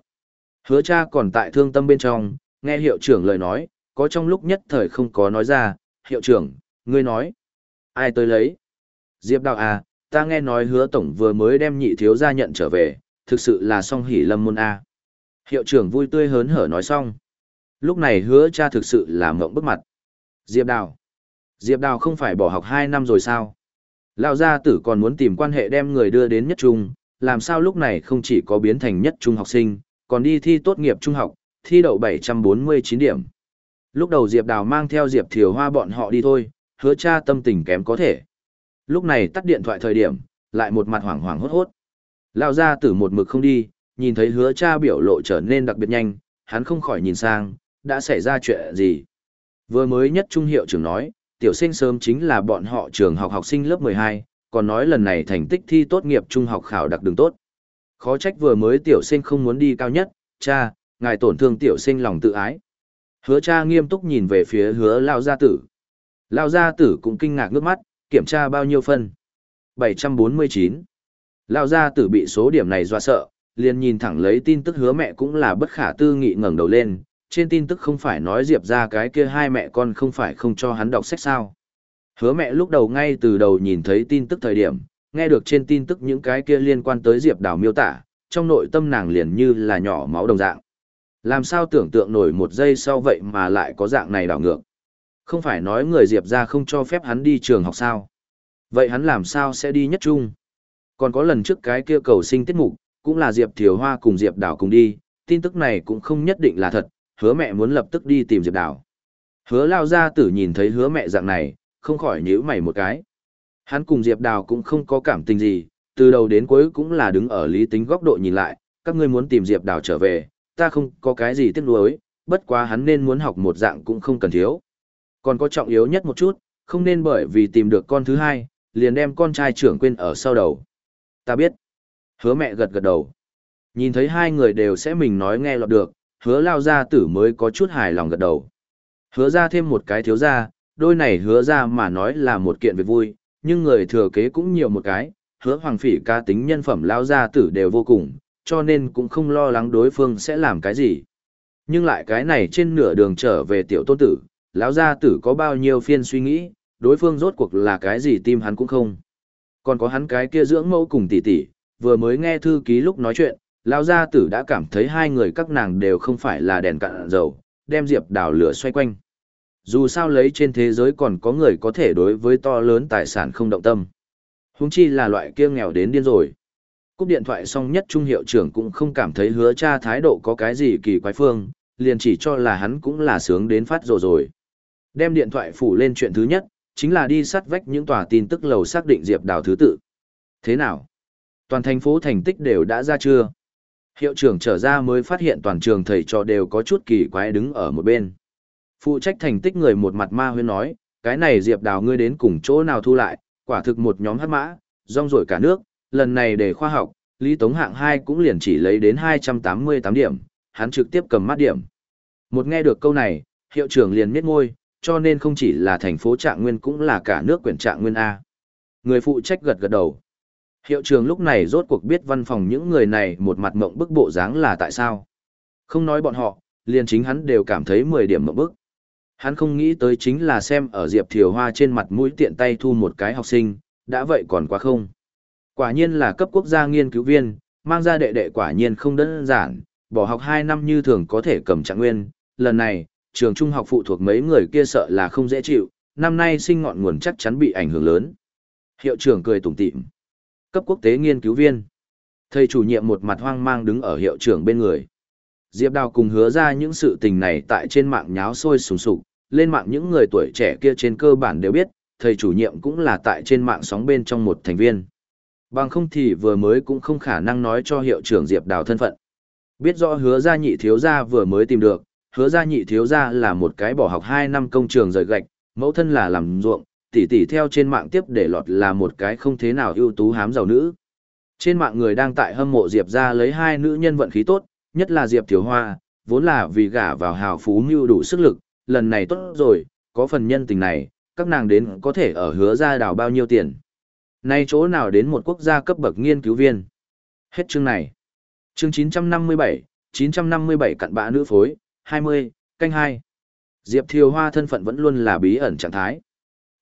Hứa cha còn tại thương tâm bên trong, nghe hiệu trưởng lời nói, có trong lúc nhất thời không có nói ra, hiệu trưởng, ngươi nói. Ai tới lấy? Diệp Đào à, ta nghe nói hứa tổng vừa mới đem nhị thiếu gia nhận trở về, thực sự là song hỉ lâm môn A. Hiệu trưởng vui tươi hớn hở nói xong. Lúc này hứa cha thực sự là mộng bức mặt. Diệp Đào. Diệp Đào không phải bỏ học 2 năm rồi sao? Lão gia tử còn muốn tìm quan hệ đem người đưa đến nhất trung, làm sao lúc này không chỉ có biến thành nhất trung học sinh, còn đi thi tốt nghiệp trung học, thi đậu 749 điểm. Lúc đầu Diệp Đào mang theo Diệp Thiều Hoa bọn họ đi thôi, hứa cha tâm tình kém có thể. Lúc này tắt điện thoại thời điểm, lại một mặt hoảng hoảng hốt hốt. Lão gia tử một mực không đi, nhìn thấy hứa cha biểu lộ trở nên đặc biệt nhanh, hắn không khỏi nhìn sang, đã xảy ra chuyện gì. Vừa mới nhất trung hiệu trưởng nói, tiểu sinh sớm chính là bọn họ trường học học sinh lớp 12, còn nói lần này thành tích thi tốt nghiệp trung học khảo đặc đường tốt. Khó trách vừa mới tiểu sinh không muốn đi cao nhất, cha, ngài tổn thương tiểu sinh lòng tự ái. Hứa cha nghiêm túc nhìn về phía hứa lao gia tử. Lao gia tử cũng kinh ngạc ngước mắt, kiểm tra bao nhiêu phân. 749. Lao gia tử bị số điểm này dọa sợ, liền nhìn thẳng lấy tin tức hứa mẹ cũng là bất khả tư nghị ngẩng đầu lên, trên tin tức không phải nói Diệp ra cái kia hai mẹ con không phải không cho hắn đọc sách sao. Hứa mẹ lúc đầu ngay từ đầu nhìn thấy tin tức thời điểm, nghe được trên tin tức những cái kia liên quan tới Diệp Đào miêu tả, trong nội tâm nàng liền như là nhỏ máu đồng dạng. Làm sao tưởng tượng nổi một giây sau vậy mà lại có dạng này đảo ngược. Không phải nói người Diệp ra không cho phép hắn đi trường học sao. Vậy hắn làm sao sẽ đi nhất trung? Còn có lần trước cái kia cầu sinh tiết mục, cũng là Diệp Thiều Hoa cùng Diệp Đào cùng đi, tin tức này cũng không nhất định là thật, hứa mẹ muốn lập tức đi tìm Diệp Đào. Hứa lao ra tử nhìn thấy hứa mẹ dạng này, không khỏi nhíu mày một cái. Hắn cùng Diệp Đào cũng không có cảm tình gì, từ đầu đến cuối cũng là đứng ở lý tính góc độ nhìn lại, các ngươi muốn tìm Diệp Đào trở về, ta không có cái gì tiếc nuối, bất quá hắn nên muốn học một dạng cũng không cần thiếu. Còn có trọng yếu nhất một chút, không nên bởi vì tìm được con thứ hai, liền đem con trai trưởng quên ở sau đầu. Ta biết. Hứa mẹ gật gật đầu. Nhìn thấy hai người đều sẽ mình nói nghe lọt được, hứa lao gia tử mới có chút hài lòng gật đầu. Hứa ra thêm một cái thiếu gia đôi này hứa ra mà nói là một kiện việc vui, nhưng người thừa kế cũng nhiều một cái, hứa hoàng phỉ ca tính nhân phẩm lao gia tử đều vô cùng, cho nên cũng không lo lắng đối phương sẽ làm cái gì. Nhưng lại cái này trên nửa đường trở về tiểu tôn tử, lão gia tử có bao nhiêu phiên suy nghĩ, đối phương rốt cuộc là cái gì tim hắn cũng không. Còn có hắn cái kia dưỡng mẫu cùng tỷ tỷ, vừa mới nghe thư ký lúc nói chuyện, lão gia tử đã cảm thấy hai người các nàng đều không phải là đèn cạn dầu, đem diệp đào lửa xoay quanh. Dù sao lấy trên thế giới còn có người có thể đối với to lớn tài sản không động tâm. Húng chi là loại kia nghèo đến điên rồi. Cúp điện thoại xong nhất trung hiệu trưởng cũng không cảm thấy hứa cha thái độ có cái gì kỳ quái phương, liền chỉ cho là hắn cũng là sướng đến phát rồi rồi. Đem điện thoại phủ lên chuyện thứ nhất, chính là đi sắt vách những tòa tin tức lầu xác định Diệp Đào thứ tự. Thế nào? Toàn thành phố thành tích đều đã ra chưa? Hiệu trưởng trở ra mới phát hiện toàn trường thầy trò đều có chút kỳ quái đứng ở một bên. Phụ trách thành tích người một mặt ma huyên nói, cái này Diệp Đào ngươi đến cùng chỗ nào thu lại, quả thực một nhóm hát mã, rong rổi cả nước, lần này để khoa học, Lý Tống hạng 2 cũng liền chỉ lấy đến 288 điểm, hắn trực tiếp cầm mắt điểm. Một nghe được câu này, hiệu trưởng liền miết ngôi, cho nên không chỉ là thành phố Trạng Nguyên cũng là cả nước quyển Trạng Nguyên A. Người phụ trách gật gật đầu. Hiệu trưởng lúc này rốt cuộc biết văn phòng những người này một mặt mộng bức bộ dáng là tại sao. Không nói bọn họ, liền chính hắn đều cảm thấy 10 điểm mộng bức. Hắn không nghĩ tới chính là xem ở Diệp Thiều Hoa trên mặt mũi tiện tay thu một cái học sinh, đã vậy còn quá không. Quả nhiên là cấp quốc gia nghiên cứu viên, mang ra đệ đệ quả nhiên không đơn giản, bỏ học 2 năm như thường có thể cầm trạng nguyên. Lần này, trường trung học phụ thuộc mấy người kia sợ là không dễ chịu, năm nay sinh ngọn nguồn chắc chắn bị ảnh hưởng lớn. Hiệu trưởng cười tủm tỉm. Cấp quốc tế nghiên cứu viên. Thầy chủ nhiệm một mặt hoang mang đứng ở hiệu trưởng bên người. Diệp Đào cùng hứa ra những sự tình này tại trên mạng nháo sôi sùng sục, lên mạng những người tuổi trẻ kia trên cơ bản đều biết, thầy chủ nhiệm cũng là tại trên mạng sóng bên trong một thành viên. Bằng không thì vừa mới cũng không khả năng nói cho hiệu trưởng Diệp Đào thân phận. Biết rõ hứa ra nhị thiếu gia vừa mới tìm được, hứa ra nhị thiếu gia là một cái bỏ học 2 năm công trường rời gạch, mẫu thân là làm ruộng, tỷ tỷ theo trên mạng tiếp để lọt là một cái không thế nào ưu tú hám giàu nữ. Trên mạng người đang tại hâm mộ Diệp ra lấy hai nữ nhân vận khí tốt, nhất là Diệp Thiếu Hoa, vốn là vì gả vào hào phú mưu đủ sức lực, lần này tốt rồi, có phần nhân tình này, các nàng đến có thể ở hứa ra đào bao nhiêu tiền. Nay chỗ nào đến một quốc gia cấp bậc nghiên cứu viên. Hết chương này. Chương 957, 957 cặn bã nữ phối, 20, canh 2. Diệp Thiều Hoa thân phận vẫn luôn là bí ẩn trạng thái.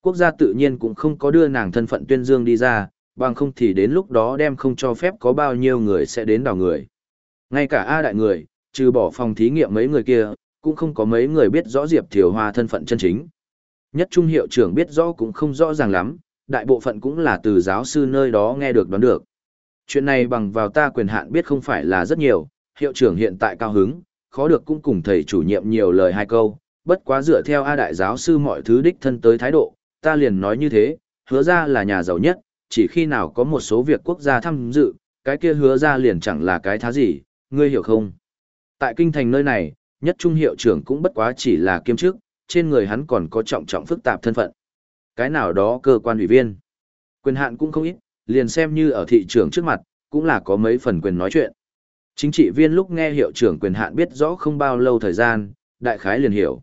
Quốc gia tự nhiên cũng không có đưa nàng thân phận tuyên dương đi ra, bằng không thì đến lúc đó đem không cho phép có bao nhiêu người sẽ đến đào người. Ngay cả A đại người, trừ bỏ phòng thí nghiệm mấy người kia, cũng không có mấy người biết rõ Diệp Thiều Hoa thân phận chân chính. Nhất trung hiệu trưởng biết rõ cũng không rõ ràng lắm, đại bộ phận cũng là từ giáo sư nơi đó nghe được đoán được. Chuyện này bằng vào ta quyền hạn biết không phải là rất nhiều, hiệu trưởng hiện tại cao hứng, khó được cũng cùng thầy chủ nhiệm nhiều lời hai câu, bất quá dựa theo A đại giáo sư mọi thứ đích thân tới thái độ, ta liền nói như thế, hứa ra là nhà giàu nhất, chỉ khi nào có một số việc quốc gia tham dự, cái kia hứa ra liền chẳng là cái thá gì, ngươi hiểu không? Tại kinh thành nơi này, nhất trung hiệu trưởng cũng bất quá chỉ là kiêm chức, trên người hắn còn có trọng trọng phức tạp thân phận. Cái nào đó cơ quan ủy viên. Quyền hạn cũng không ít, liền xem như ở thị trường trước mặt, cũng là có mấy phần quyền nói chuyện. Chính trị viên lúc nghe hiệu trưởng quyền hạn biết rõ không bao lâu thời gian, đại khái liền hiểu.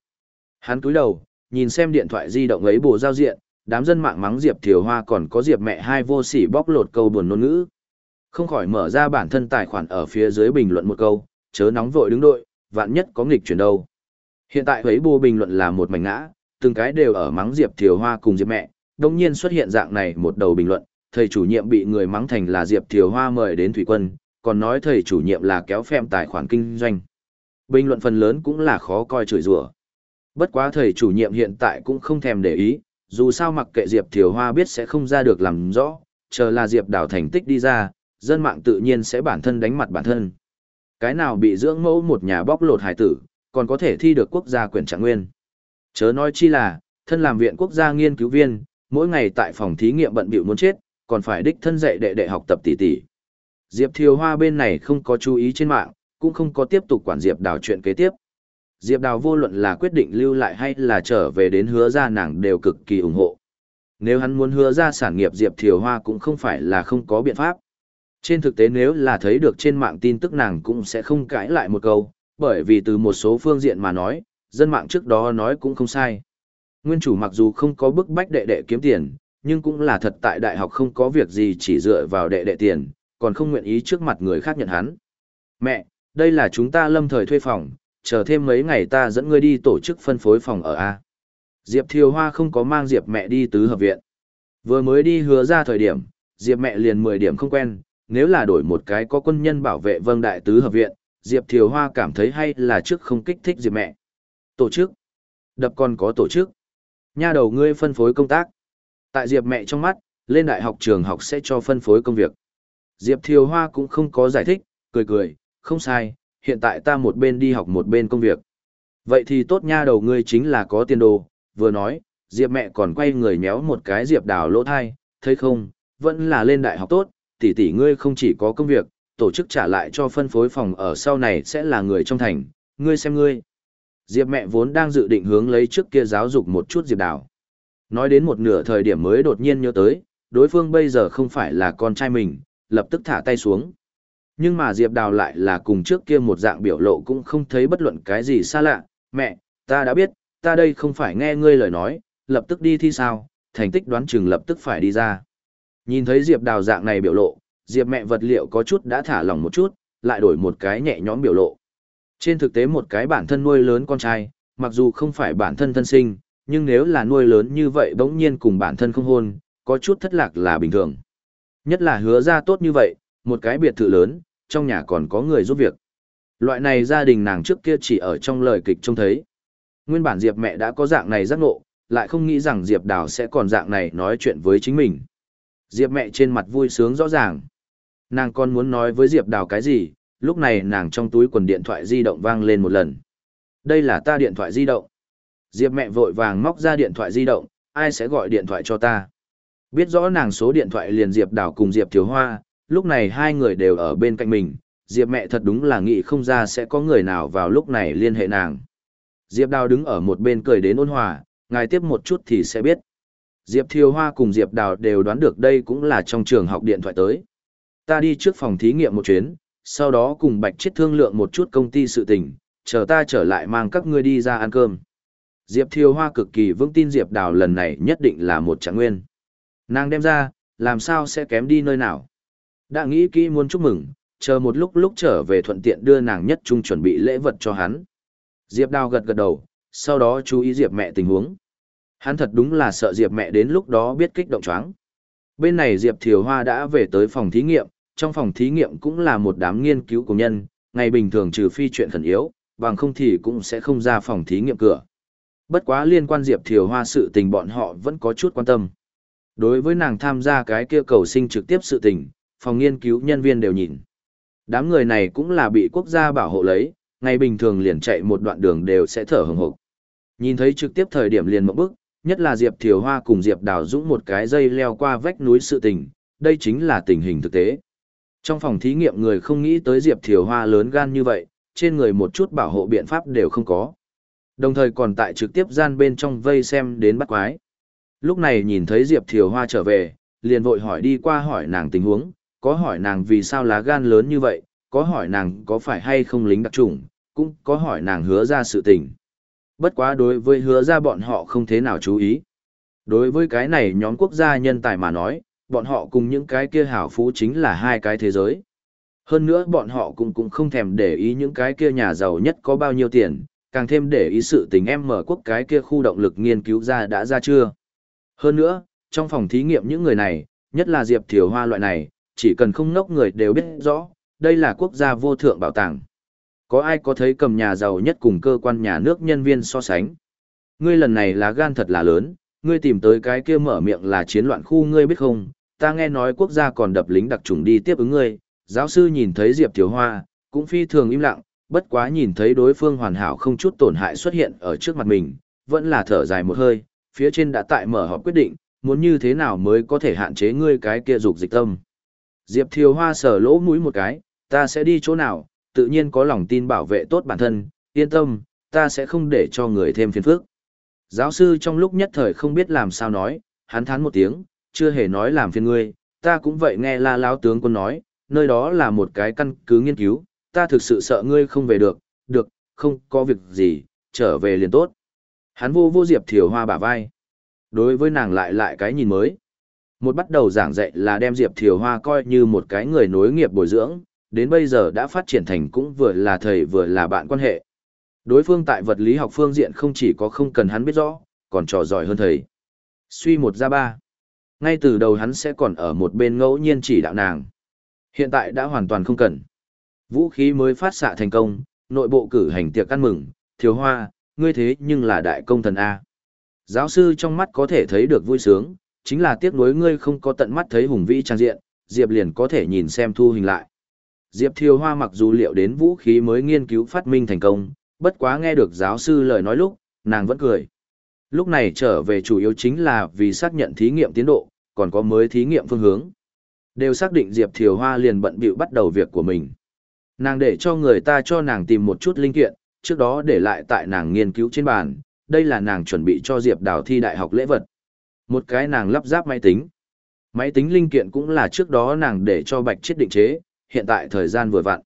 Hắn túi đầu, nhìn xem điện thoại di động ấy bồ giao diện, đám dân mạng mắng Diệp Thiều Hoa còn có Diệp mẹ hai vô sỉ bóc lột câu buồn nôn ngữ. Không khỏi mở ra bản thân tài khoản ở phía dưới bình luận một câu, chớ nóng vội đứng đội, vạn nhất có nghịch chuyển đâu. Hiện tại ấy bồ bình luận là một mảnh ngã, từng cái đều ở mắng Diệp Thiều Hoa cùng Diệp mẹ, đồng nhiên xuất hiện dạng này một đầu bình luận, thầy chủ nhiệm bị người mắng thành là Diệp Thiều Hoa mời đến thủy quân, còn nói thầy chủ nhiệm là kéo phèm tài khoản kinh doanh. Bình luận phần lớn cũng là khó coi chửi rủa. Bất quá thầy chủ nhiệm hiện tại cũng không thèm để ý, dù sao mặc kệ Diệp Thiều Hoa biết sẽ không ra được làm rõ, chờ là Diệp đảo thành tích đi ra, dân mạng tự nhiên sẽ bản thân đánh mặt bản thân. Cái nào bị dưỡng mẫu một nhà bóc lột hải tử, còn có thể thi được quốc gia quyền trạng nguyên. Chớ nói chi là, thân làm viện quốc gia nghiên cứu viên, mỗi ngày tại phòng thí nghiệm bận bịu muốn chết, còn phải đích thân dạy đệ đệ học tập tỉ tỉ. Diệp Thiều Hoa bên này không có chú ý trên mạng, cũng không có tiếp tục quản Diệp đảo chuyện kế tiếp. Diệp Đào vô luận là quyết định lưu lại hay là trở về đến hứa ra nàng đều cực kỳ ủng hộ. Nếu hắn muốn hứa ra sản nghiệp Diệp Thiều Hoa cũng không phải là không có biện pháp. Trên thực tế nếu là thấy được trên mạng tin tức nàng cũng sẽ không cãi lại một câu, bởi vì từ một số phương diện mà nói, dân mạng trước đó nói cũng không sai. Nguyên chủ mặc dù không có bức bách đệ đệ kiếm tiền, nhưng cũng là thật tại đại học không có việc gì chỉ dựa vào đệ đệ tiền, còn không nguyện ý trước mặt người khác nhận hắn. Mẹ, đây là chúng ta lâm thời thuê phòng, chờ thêm mấy ngày ta dẫn ngươi đi tổ chức phân phối phòng ở A. Diệp Thiều Hoa không có mang Diệp mẹ đi tứ hợp viện. Vừa mới đi hứa ra thời điểm, Diệp mẹ liền 10 điểm không quen, nếu là đổi một cái có quân nhân bảo vệ vâng đại tứ hợp viện, Diệp Thiều Hoa cảm thấy hay là trước không kích thích Diệp mẹ. Tổ chức. Đập còn có tổ chức. Nha đầu ngươi phân phối công tác. Tại Diệp mẹ trong mắt, lên đại học trường học sẽ cho phân phối công việc. Diệp Thiều Hoa cũng không có giải thích, cười cười, không sai, hiện tại ta một bên đi học một bên công việc. Vậy thì tốt nha đầu ngươi chính là có tiền đồ, vừa nói, Diệp mẹ còn quay người méo một cái Diệp đào lỗ thai, thấy không, vẫn là lên đại học tốt, tỷ tỷ ngươi không chỉ có công việc, tổ chức trả lại cho phân phối phòng ở sau này sẽ là người trong thành, ngươi xem ngươi. Diệp mẹ vốn đang dự định hướng lấy trước kia giáo dục một chút Diệp Đào. Nói đến một nửa thời điểm mới đột nhiên nhớ tới, đối phương bây giờ không phải là con trai mình, lập tức thả tay xuống. Nhưng mà Diệp Đào lại là cùng trước kia một dạng biểu lộ cũng không thấy bất luận cái gì xa lạ. Mẹ, ta đã biết, ta đây không phải nghe ngươi lời nói, lập tức đi thi sao, thành tích đoán chừng lập tức phải đi ra. Nhìn thấy Diệp Đào dạng này biểu lộ, Diệp mẹ vật liệu có chút đã thả lỏng một chút, lại đổi một cái nhẹ nhõm biểu lộ. Trên thực tế một cái bản thân nuôi lớn con trai, mặc dù không phải bản thân thân sinh, nhưng nếu là nuôi lớn như vậy bỗng nhiên cùng bản thân không hôn, có chút thất lạc là bình thường. Nhất là hứa ra tốt như vậy, một cái biệt thự lớn, trong nhà còn có người giúp việc. Loại này gia đình nàng trước kia chỉ ở trong lời kịch trông thấy. Nguyên bản Diệp mẹ đã có dạng này giác ngộ, lại không nghĩ rằng Diệp Đào sẽ còn dạng này nói chuyện với chính mình. Diệp mẹ trên mặt vui sướng rõ ràng. Nàng còn muốn nói với Diệp Đào cái gì, lúc này nàng trong túi quần điện thoại di động vang lên một lần. Đây là ta điện thoại di động. Diệp mẹ vội vàng móc ra điện thoại di động, ai sẽ gọi điện thoại cho ta. Biết rõ nàng số điện thoại liền Diệp Đào cùng Diệp Thiếu Hoa, lúc này hai người đều ở bên cạnh mình, Diệp mẹ thật đúng là nghĩ không ra sẽ có người nào vào lúc này liên hệ nàng. Diệp Đào đứng ở một bên cười đến ôn hòa, ngài tiếp một chút thì sẽ biết. Diệp Thiều Hoa cùng Diệp Đào đều đoán được đây cũng là trong trường học điện thoại tới. Ta đi trước phòng thí nghiệm một chuyến, sau đó cùng Bạch Chiết thương lượng một chút công ty sự tình, chờ ta trở lại mang các ngươi đi ra ăn cơm. Diệp Thiều Hoa cực kỳ vững tin Diệp Đào lần này nhất định là một trạng nguyên. Nàng đem ra, làm sao sẽ kém đi nơi nào. Đã nghĩ kỹ muốn chúc mừng, chờ một lúc lúc trở về thuận tiện đưa nàng nhất trung chuẩn bị lễ vật cho hắn. Diệp Đào gật gật đầu, sau đó chú ý Diệp mẹ tình huống. Hắn thật đúng là sợ Diệp mẹ đến lúc đó biết kích động choáng. Bên này Diệp Thiều Hoa đã về tới phòng thí nghiệm, trong phòng thí nghiệm cũng là một đám nghiên cứu công nhân, ngày bình thường trừ phi chuyện khẩn yếu, bằng không thì cũng sẽ không ra phòng thí nghiệm cửa. Bất quá liên quan Diệp Thiều Hoa sự tình bọn họ vẫn có chút quan tâm. Đối với nàng tham gia cái kia cầu sinh trực tiếp sự tình, phòng nghiên cứu nhân viên đều nhìn. Đám người này cũng là bị quốc gia bảo hộ lấy, ngày bình thường liền chạy một đoạn đường đều sẽ thở hừng hực. Nhìn thấy trực tiếp thời điểm liền một bước, nhất là Diệp Thiều Hoa cùng Diệp Đào Dũng một cái dây leo qua vách núi sự tình, đây chính là tình hình thực tế. Trong phòng thí nghiệm người không nghĩ tới Diệp Thiều Hoa lớn gan như vậy, trên người một chút bảo hộ biện pháp đều không có. Đồng thời còn tại trực tiếp gian bên trong vây xem đến bắt quái. Lúc này nhìn thấy Diệp Thiều Hoa trở về, liền vội hỏi đi qua hỏi nàng tình huống, có hỏi nàng vì sao lá gan lớn như vậy, có hỏi nàng có phải hay không lính đặc trùng, cũng có hỏi nàng hứa ra sự tình. Bất quá đối với hứa ra bọn họ không thế nào chú ý. Đối với cái này nhóm quốc gia nhân tài mà nói, bọn họ cùng những cái kia hảo phú chính là hai cái thế giới. Hơn nữa bọn họ cũng cũng không thèm để ý những cái kia nhà giàu nhất có bao nhiêu tiền, càng thêm để ý sự tình em mở quốc cái kia khu động lực nghiên cứu ra đã ra chưa. Hơn nữa, trong phòng thí nghiệm những người này, nhất là Diệp Thiều Hoa loại này, chỉ cần không ngốc người đều biết rõ, đây là quốc gia vô thượng bảo tàng. Có ai có thấy cầm nhà giàu nhất cùng cơ quan nhà nước nhân viên so sánh? Ngươi lần này là gan thật là lớn, ngươi tìm tới cái kia mở miệng là chiến loạn khu ngươi biết không? Ta nghe nói quốc gia còn đập lính đặc trùng đi tiếp ứng ngươi. Giáo sư nhìn thấy Diệp Thiếu Hoa, cũng phi thường im lặng, bất quá nhìn thấy đối phương hoàn hảo không chút tổn hại xuất hiện ở trước mặt mình, vẫn là thở dài một hơi, phía trên đã tại mở họp quyết định, muốn như thế nào mới có thể hạn chế ngươi cái kia dục dịch tâm. Diệp Thiều Hoa sở lỗ mũi một cái, ta sẽ đi chỗ nào, tự nhiên có lòng tin bảo vệ tốt bản thân, yên tâm, ta sẽ không để cho người thêm phiền phức. Giáo sư trong lúc nhất thời không biết làm sao nói, hắn thán một tiếng, chưa hề nói làm phiền ngươi, ta cũng vậy nghe la láo tướng quân nói, nơi đó là một cái căn cứ nghiên cứu, ta thực sự sợ ngươi không về được, được, không có việc gì, trở về liền tốt. Hắn vô vô Diệp Thiều Hoa bả vai. Đối với nàng lại lại cái nhìn mới. Một bắt đầu giảng dạy là đem Diệp Thiều Hoa coi như một cái người nối nghiệp bồi dưỡng, đến bây giờ đã phát triển thành cũng vừa là thầy vừa là bạn quan hệ. Đối phương tại vật lý học phương diện không chỉ có không cần hắn biết rõ, còn trò giỏi hơn thầy. Suy một ra ba. Ngay từ đầu hắn sẽ còn ở một bên ngẫu nhiên chỉ đạo nàng. Hiện tại đã hoàn toàn không cần. Vũ khí mới phát xạ thành công, nội bộ cử hành tiệc ăn mừng, thiếu hoa, ngươi thế nhưng là đại công thần A. Giáo sư trong mắt có thể thấy được vui sướng, chính là tiếc nuối ngươi không có tận mắt thấy hùng vĩ trang diện, Diệp liền có thể nhìn xem thu hình lại. Diệp Thiều Hoa mặc dù liệu đến vũ khí mới nghiên cứu phát minh thành công, bất quá nghe được giáo sư lời nói lúc, nàng vẫn cười. Lúc này trở về chủ yếu chính là vì xác nhận thí nghiệm tiến độ, còn có mới thí nghiệm phương hướng. Đều xác định Diệp Thiều Hoa liền bận bịu bắt đầu việc của mình. Nàng để cho người ta cho nàng tìm một chút linh kiện, trước đó để lại tại nàng nghiên cứu trên bàn, đây là nàng chuẩn bị cho Diệp Đào thi đại học lễ vật. Một cái nàng lắp ráp máy tính. Máy tính linh kiện cũng là trước đó nàng để cho Bạch Chiết định chế, hiện tại thời gian vừa vặn.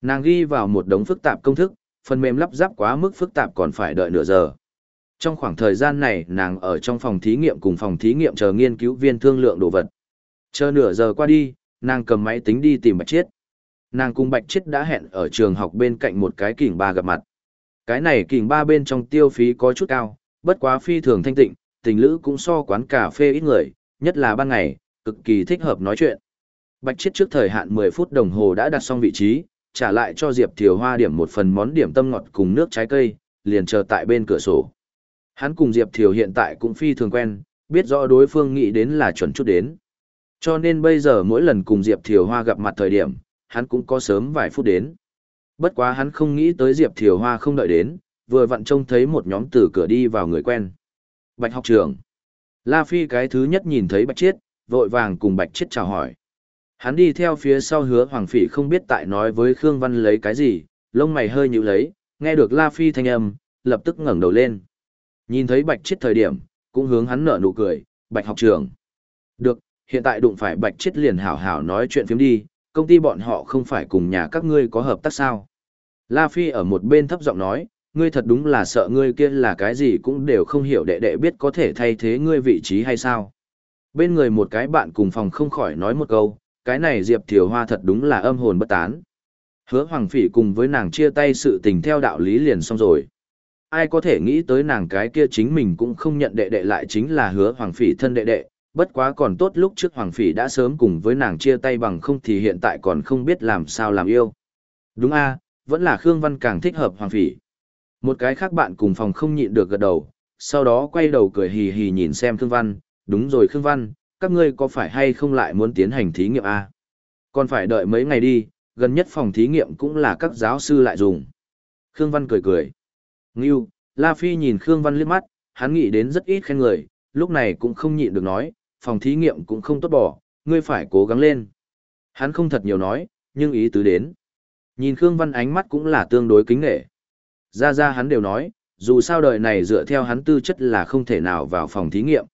Nàng ghi vào một đống phức tạp công thức, phần mềm lắp ráp quá mức phức tạp còn phải đợi nửa giờ. Trong khoảng thời gian này, nàng ở trong phòng thí nghiệm cùng phòng thí nghiệm chờ nghiên cứu viên thương lượng đồ vật. Chờ nửa giờ qua đi, nàng cầm máy tính đi tìm Bạch Chiết. Nàng cùng Bạch Chiết đã hẹn ở trường học bên cạnh một cái kỉnh ba gặp mặt. Cái này kỉnh ba bên trong tiêu phí có chút cao, bất quá phi thường thanh tịnh, tình lữ cũng so quán cà phê ít người, nhất là ban ngày, cực kỳ thích hợp nói chuyện. Bạch Chiết trước thời hạn 10 phút đồng hồ đã đặt xong vị trí, trả lại cho Diệp Thiều Hoa điểm một phần món điểm tâm ngọt cùng nước trái cây, liền chờ tại bên cửa sổ. Hắn cùng Diệp Thiều hiện tại cũng phi thường quen, biết rõ đối phương nghĩ đến là chuẩn chút đến. Cho nên bây giờ mỗi lần cùng Diệp Thiều Hoa gặp mặt thời điểm, hắn cũng có sớm vài phút đến. Bất quá hắn không nghĩ tới Diệp Thiều Hoa không đợi đến, vừa vặn trông thấy một nhóm từ cửa đi vào người quen. Bạch học trưởng. La Phi cái thứ nhất nhìn thấy Bạch Chiết, vội vàng cùng Bạch Chiết chào hỏi. Hắn đi theo phía sau hứa Hoàng Phỉ không biết tại nói với Khương Văn lấy cái gì, lông mày hơi nhíu lấy, nghe được La Phi thanh âm, lập tức ngẩng đầu lên. Nhìn thấy Bạch Chiết thời điểm, cũng hướng hắn nở nụ cười, Bạch học trưởng. Được, hiện tại đụng phải Bạch Chiết liền hảo hảo nói chuyện phiếm đi, công ty bọn họ không phải cùng nhà các ngươi có hợp tác sao. La Phi ở một bên thấp giọng nói, ngươi thật đúng là sợ ngươi kia là cái gì cũng đều không hiểu đệ đệ biết có thể thay thế ngươi vị trí hay sao. Bên người một cái bạn cùng phòng không khỏi nói một câu, cái này Diệp Thiều Hoa thật đúng là âm hồn bất tán. Hứa Hoàng Phỉ cùng với nàng chia tay sự tình theo đạo lý liền xong rồi. Ai có thể nghĩ tới nàng cái kia chính mình cũng không nhận đệ đệ lại chính là hứa Hoàng Phỉ thân đệ đệ, bất quá còn tốt lúc trước Hoàng Phỉ đã sớm cùng với nàng chia tay bằng không thì hiện tại còn không biết làm sao làm yêu. Đúng a vẫn là Khương Văn càng thích hợp Hoàng Phỉ. Một cái khác bạn cùng phòng không nhịn được gật đầu, sau đó quay đầu cười hì hì nhìn xem Khương Văn, đúng rồi Khương Văn, các ngươi có phải hay không lại muốn tiến hành thí nghiệm A? Còn phải đợi mấy ngày đi, gần nhất phòng thí nghiệm cũng là các giáo sư lại dùng. Khương Văn cười cười. Ngưu, La Phi nhìn Khương Văn liếc mắt, hắn nghĩ đến rất ít khen người, lúc này cũng không nhịn được nói, phòng thí nghiệm cũng không tốt bỏ, ngươi phải cố gắng lên. Hắn không thật nhiều nói, nhưng ý tứ đến. Nhìn Khương Văn ánh mắt cũng là tương đối kính nghệ. Ra ra hắn đều nói, dù sao đời này dựa theo hắn tư chất là không thể nào vào phòng thí nghiệm.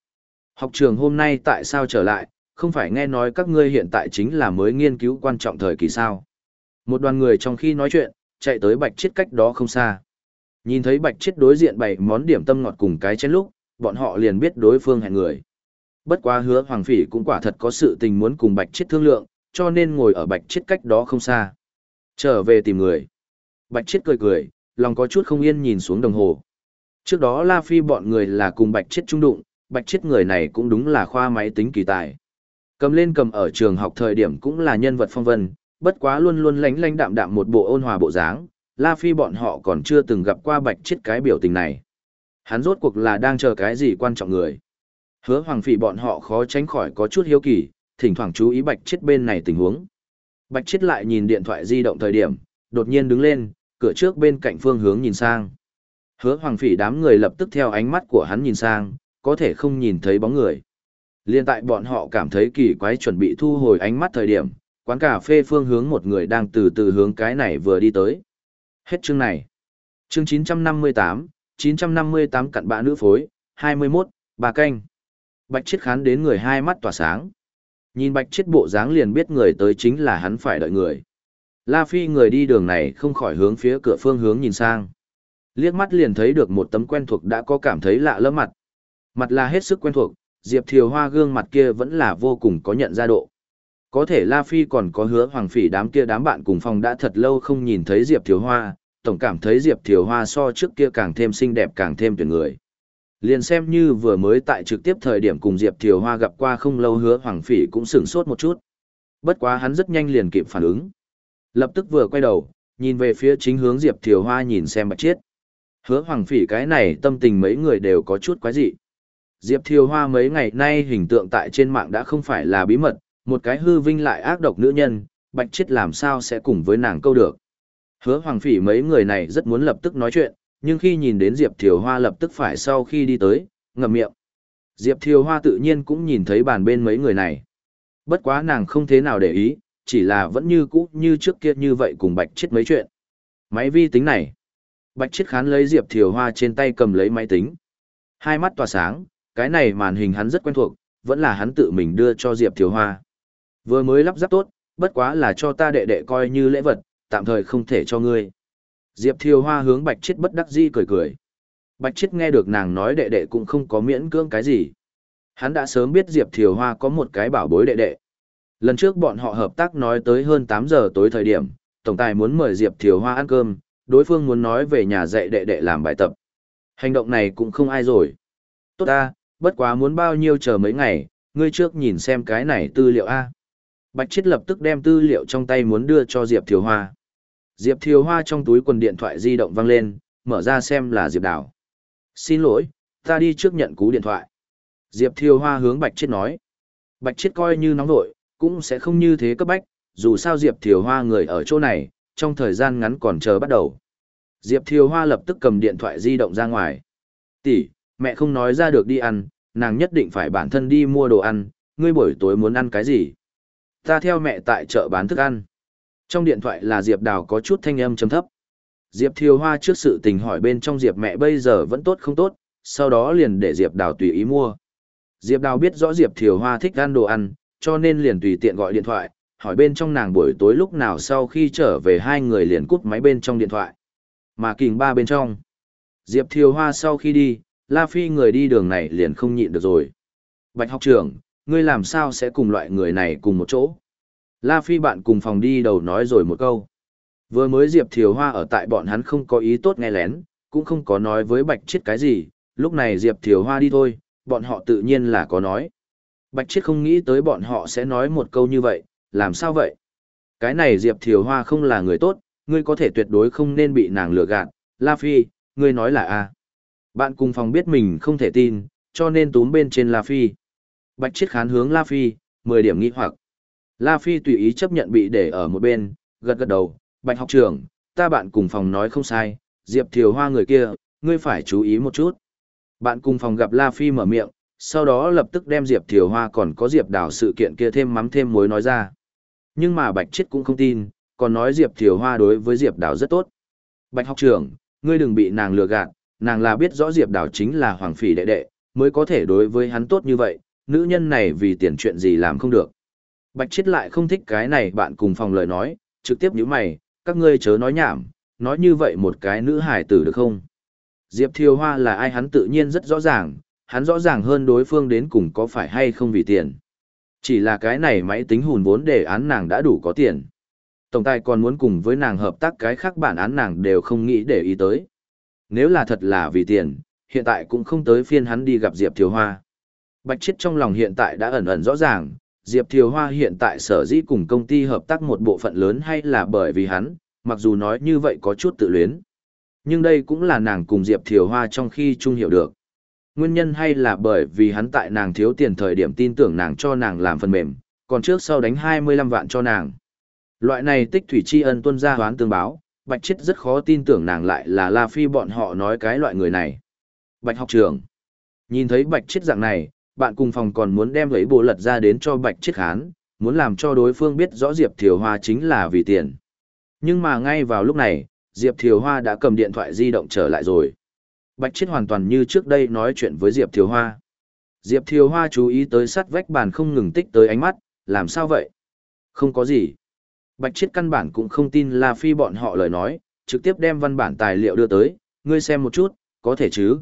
Học trường hôm nay tại sao trở lại, không phải nghe nói các ngươi hiện tại chính là mới nghiên cứu quan trọng thời kỳ sao. Một đoàn người trong khi nói chuyện, chạy tới bạch chiết cách đó không xa. Nhìn thấy bạch chiết đối diện bảy món điểm tâm ngọt cùng cái chén lúc, bọn họ liền biết đối phương hẹn người. Bất quá hứa Hoàng Phỉ cũng quả thật có sự tình muốn cùng bạch chiết thương lượng, cho nên ngồi ở bạch chiết cách đó không xa. Trở về tìm người. Bạch chiết cười cười, lòng có chút không yên nhìn xuống đồng hồ. Trước đó La Phi bọn người là cùng bạch chiết trung đụng, bạch chết người này cũng đúng là khoa máy tính kỳ tài. Cầm lên cầm ở trường học thời điểm cũng là nhân vật phong vân, bất quá luôn luôn lánh lánh đạm đạm một bộ ôn hòa bộ dáng, La Phi bọn họ còn chưa từng gặp qua bạch chết cái biểu tình này. Hắn rốt cuộc là đang chờ cái gì quan trọng người. Hứa hoàng phỉ bọn họ khó tránh khỏi có chút hiếu kỳ, thỉnh thoảng chú ý bạch chết bên này tình huống. Bạch chết lại nhìn điện thoại di động thời điểm, đột nhiên đứng lên, cửa trước bên cạnh phương hướng nhìn sang. Hứa hoàng phỉ đám người lập tức theo ánh mắt của hắn nhìn sang, có thể không nhìn thấy bóng người. Liên tại bọn họ cảm thấy kỳ quái chuẩn bị thu hồi ánh mắt thời điểm, quán cà phê phương hướng một người đang từ từ hướng cái này vừa đi tới. Hết chương này. Chương 958, 958 cặn bã nữ phối, 21, bà canh. Bạch chết khán đến người hai mắt tỏa sáng. Nhìn bạch chết bộ dáng liền biết người tới chính là hắn phải đợi người. La Phi người đi đường này không khỏi hướng phía cửa phương hướng nhìn sang. Liếc mắt liền thấy được một tấm quen thuộc đã có cảm thấy lạ lẫm mặt, Mặt là hết sức quen thuộc, Diệp Thiều Hoa gương mặt kia vẫn là vô cùng có nhận ra độ. Có thể La Phi còn có hứa hoàng phỉ đám kia đám bạn cùng phòng đã thật lâu không nhìn thấy Diệp Thiều Hoa, tổng cảm thấy Diệp Thiều Hoa so trước kia càng thêm xinh đẹp càng thêm tuyệt người. Liền xem như vừa mới tại trực tiếp thời điểm cùng Diệp Thiều Hoa gặp qua không lâu hứa hoàng phỉ cũng sửng sốt một chút. Bất quá hắn rất nhanh liền kịp phản ứng. Lập tức vừa quay đầu, nhìn về phía chính hướng Diệp Thiều Hoa nhìn xem bạch chiết. Hứa hoàng phỉ cái này tâm tình mấy người đều có chút quái dị. Diệp Thiều Hoa mấy ngày nay hình tượng tại trên mạng đã không phải là bí mật, một cái hư vinh lại ác độc nữ nhân, bạch chết làm sao sẽ cùng với nàng câu được. Hứa Hoàng Phỉ mấy người này rất muốn lập tức nói chuyện, nhưng khi nhìn đến Diệp Thiều Hoa lập tức phải sau khi đi tới, ngậm miệng. Diệp Thiều Hoa tự nhiên cũng nhìn thấy bàn bên mấy người này. Bất quá nàng không thế nào để ý, chỉ là vẫn như cũ như trước kia như vậy cùng bạch chết mấy chuyện. Máy vi tính này. Bạch Chiết Khán lấy Diệp Thiều Hoa trên tay cầm lấy máy tính. Hai mắt tỏa sáng, cái này màn hình hắn rất quen thuộc, vẫn là hắn tự mình đưa cho Diệp Thiều Hoa. Vừa mới lắp ráp tốt, bất quá là cho ta đệ đệ coi như lễ vật, tạm thời không thể cho ngươi. Diệp Thiều Hoa hướng Bạch Chiết bất đắc dĩ cười cười. Bạch Chiết nghe được nàng nói đệ đệ cũng không có miễn cưỡng cái gì. Hắn đã sớm biết Diệp Thiều Hoa có một cái bảo bối đệ đệ. Lần trước bọn họ hợp tác nói tới hơn 8 giờ tối thời điểm, Tổng tài muốn mời Diệp Thiều Hoa ăn cơm, đối phương muốn nói về nhà dạy đệ đệ làm bài tập. Hành động này cũng không ai rồi. Tốt ta, bất quá muốn bao nhiêu chờ mấy ngày, ngươi trước nhìn xem cái này tư liệu A. Bạch Chiết lập tức đem tư liệu trong tay muốn đưa cho Diệp Thiều Hoa. Diệp Thiều Hoa trong túi quần điện thoại di động vang lên, mở ra xem là Diệp Đào. Xin lỗi, ta đi trước nhận cú điện thoại. Diệp Thiều Hoa hướng Bạch Chiết nói. Bạch Chiết coi như nóng vội, cũng sẽ không như thế cấp bách, dù sao Diệp Thiều Hoa người ở chỗ này, trong thời gian ngắn còn chờ bắt đầu. Diệp Thiều Hoa lập tức cầm điện thoại di động ra ngoài. Tỷ, mẹ không nói ra được đi ăn, nàng nhất định phải bản thân đi mua đồ ăn, ngươi buổi tối muốn ăn cái gì? Ta theo mẹ tại chợ bán thức ăn. Trong điện thoại là Diệp Đào có chút thanh âm trầm thấp. Diệp Thiều Hoa trước sự tình hỏi bên trong Diệp mẹ bây giờ vẫn tốt không tốt, sau đó liền để Diệp Đào tùy ý mua. Diệp Đào biết rõ Diệp Thiều Hoa thích ăn đồ ăn, cho nên liền tùy tiện gọi điện thoại, hỏi bên trong nàng buổi tối lúc nào sau khi trở về hai người liền cút máy bên trong điện thoại. Mà kình ba bên trong. Diệp Thiều Hoa sau khi đi, La Phi người đi đường này liền không nhịn được rồi. Bạch học trưởng, ngươi làm sao sẽ cùng loại người này cùng một chỗ? La Phi bạn cùng phòng đi đầu nói rồi một câu. Vừa mới Diệp Thiều Hoa ở tại bọn hắn không có ý tốt nghe lén, cũng không có nói với Bạch Chiết cái gì, lúc này Diệp Thiều Hoa đi thôi, bọn họ tự nhiên là có nói. Bạch Chiết không nghĩ tới bọn họ sẽ nói một câu như vậy, làm sao vậy? Cái này Diệp Thiều Hoa không là người tốt, ngươi có thể tuyệt đối không nên bị nàng lừa gạt. La Phi, ngươi nói là a? Bạn cùng phòng biết mình không thể tin, cho nên túm bên trên La Phi. Bạch Chiết khán hướng La Phi, 10 điểm nghi hoặc. La Phi tùy ý chấp nhận bị để ở một bên, gật gật đầu, Bạch học trưởng, ta bạn cùng phòng nói không sai, Diệp Thiều Hoa người kia, ngươi phải chú ý một chút. Bạn cùng phòng gặp La Phi mở miệng, sau đó lập tức đem Diệp Thiều Hoa còn có Diệp Đào sự kiện kia thêm mắm thêm muối nói ra. Nhưng mà Bạch Chiết cũng không tin, còn nói Diệp Thiều Hoa đối với Diệp Đào rất tốt. Bạch học trưởng, ngươi đừng bị nàng lừa gạt, nàng là biết rõ Diệp Đào chính là hoàng phỉ đệ đệ, mới có thể đối với hắn tốt như vậy, nữ nhân này vì tiền chuyện gì làm không được. Bạch Chiết lại không thích cái này bạn cùng phòng lời nói, trực tiếp nhíu mày, các ngươi chớ nói nhảm, nói như vậy một cái nữ hài tử được không? Diệp Thiều Hoa là ai hắn tự nhiên rất rõ ràng, hắn rõ ràng hơn đối phương đến cùng có phải hay không vì tiền. Chỉ là cái này máy tính hùn vốn để án nàng đã đủ có tiền. Tổng tài còn muốn cùng với nàng hợp tác cái khác bản án nàng đều không nghĩ để ý tới. Nếu là thật là vì tiền, hiện tại cũng không tới phiên hắn đi gặp Diệp Thiều Hoa. Bạch Chiết trong lòng hiện tại đã ẩn ẩn rõ ràng, Diệp Thiều Hoa hiện tại sở dĩ cùng công ty hợp tác một bộ phận lớn hay là bởi vì hắn, mặc dù nói như vậy có chút tự luyến. Nhưng đây cũng là nàng cùng Diệp Thiều Hoa trong khi chung hiểu được. Nguyên nhân hay là bởi vì hắn tại nàng thiếu tiền thời điểm tin tưởng nàng cho nàng làm phần mềm, còn trước sau đánh 25 vạn cho nàng. Loại này tích thủy tri ân tuân ra hoán tương báo, Bạch Chết rất khó tin tưởng nàng lại là La Phi bọn họ nói cái loại người này. Bạch học trưởng. Nhìn thấy Bạch Chết dạng này, bạn cùng phòng còn muốn đem lấy bộ lật ra đến cho Bạch Chết khán, muốn làm cho đối phương biết rõ Diệp Thiều Hoa chính là vì tiền. Nhưng mà ngay vào lúc này, Diệp Thiều Hoa đã cầm điện thoại di động trở lại rồi. Bạch Chiết hoàn toàn như trước đây nói chuyện với Diệp Thiều Hoa. Diệp Thiều Hoa chú ý tới sắt vách bàn không ngừng tích tới ánh mắt, làm sao vậy? Không có gì. Bạch Chiết căn bản cũng không tin La Phi bọn họ lời nói, trực tiếp đem văn bản tài liệu đưa tới, ngươi xem một chút, có thể chứ?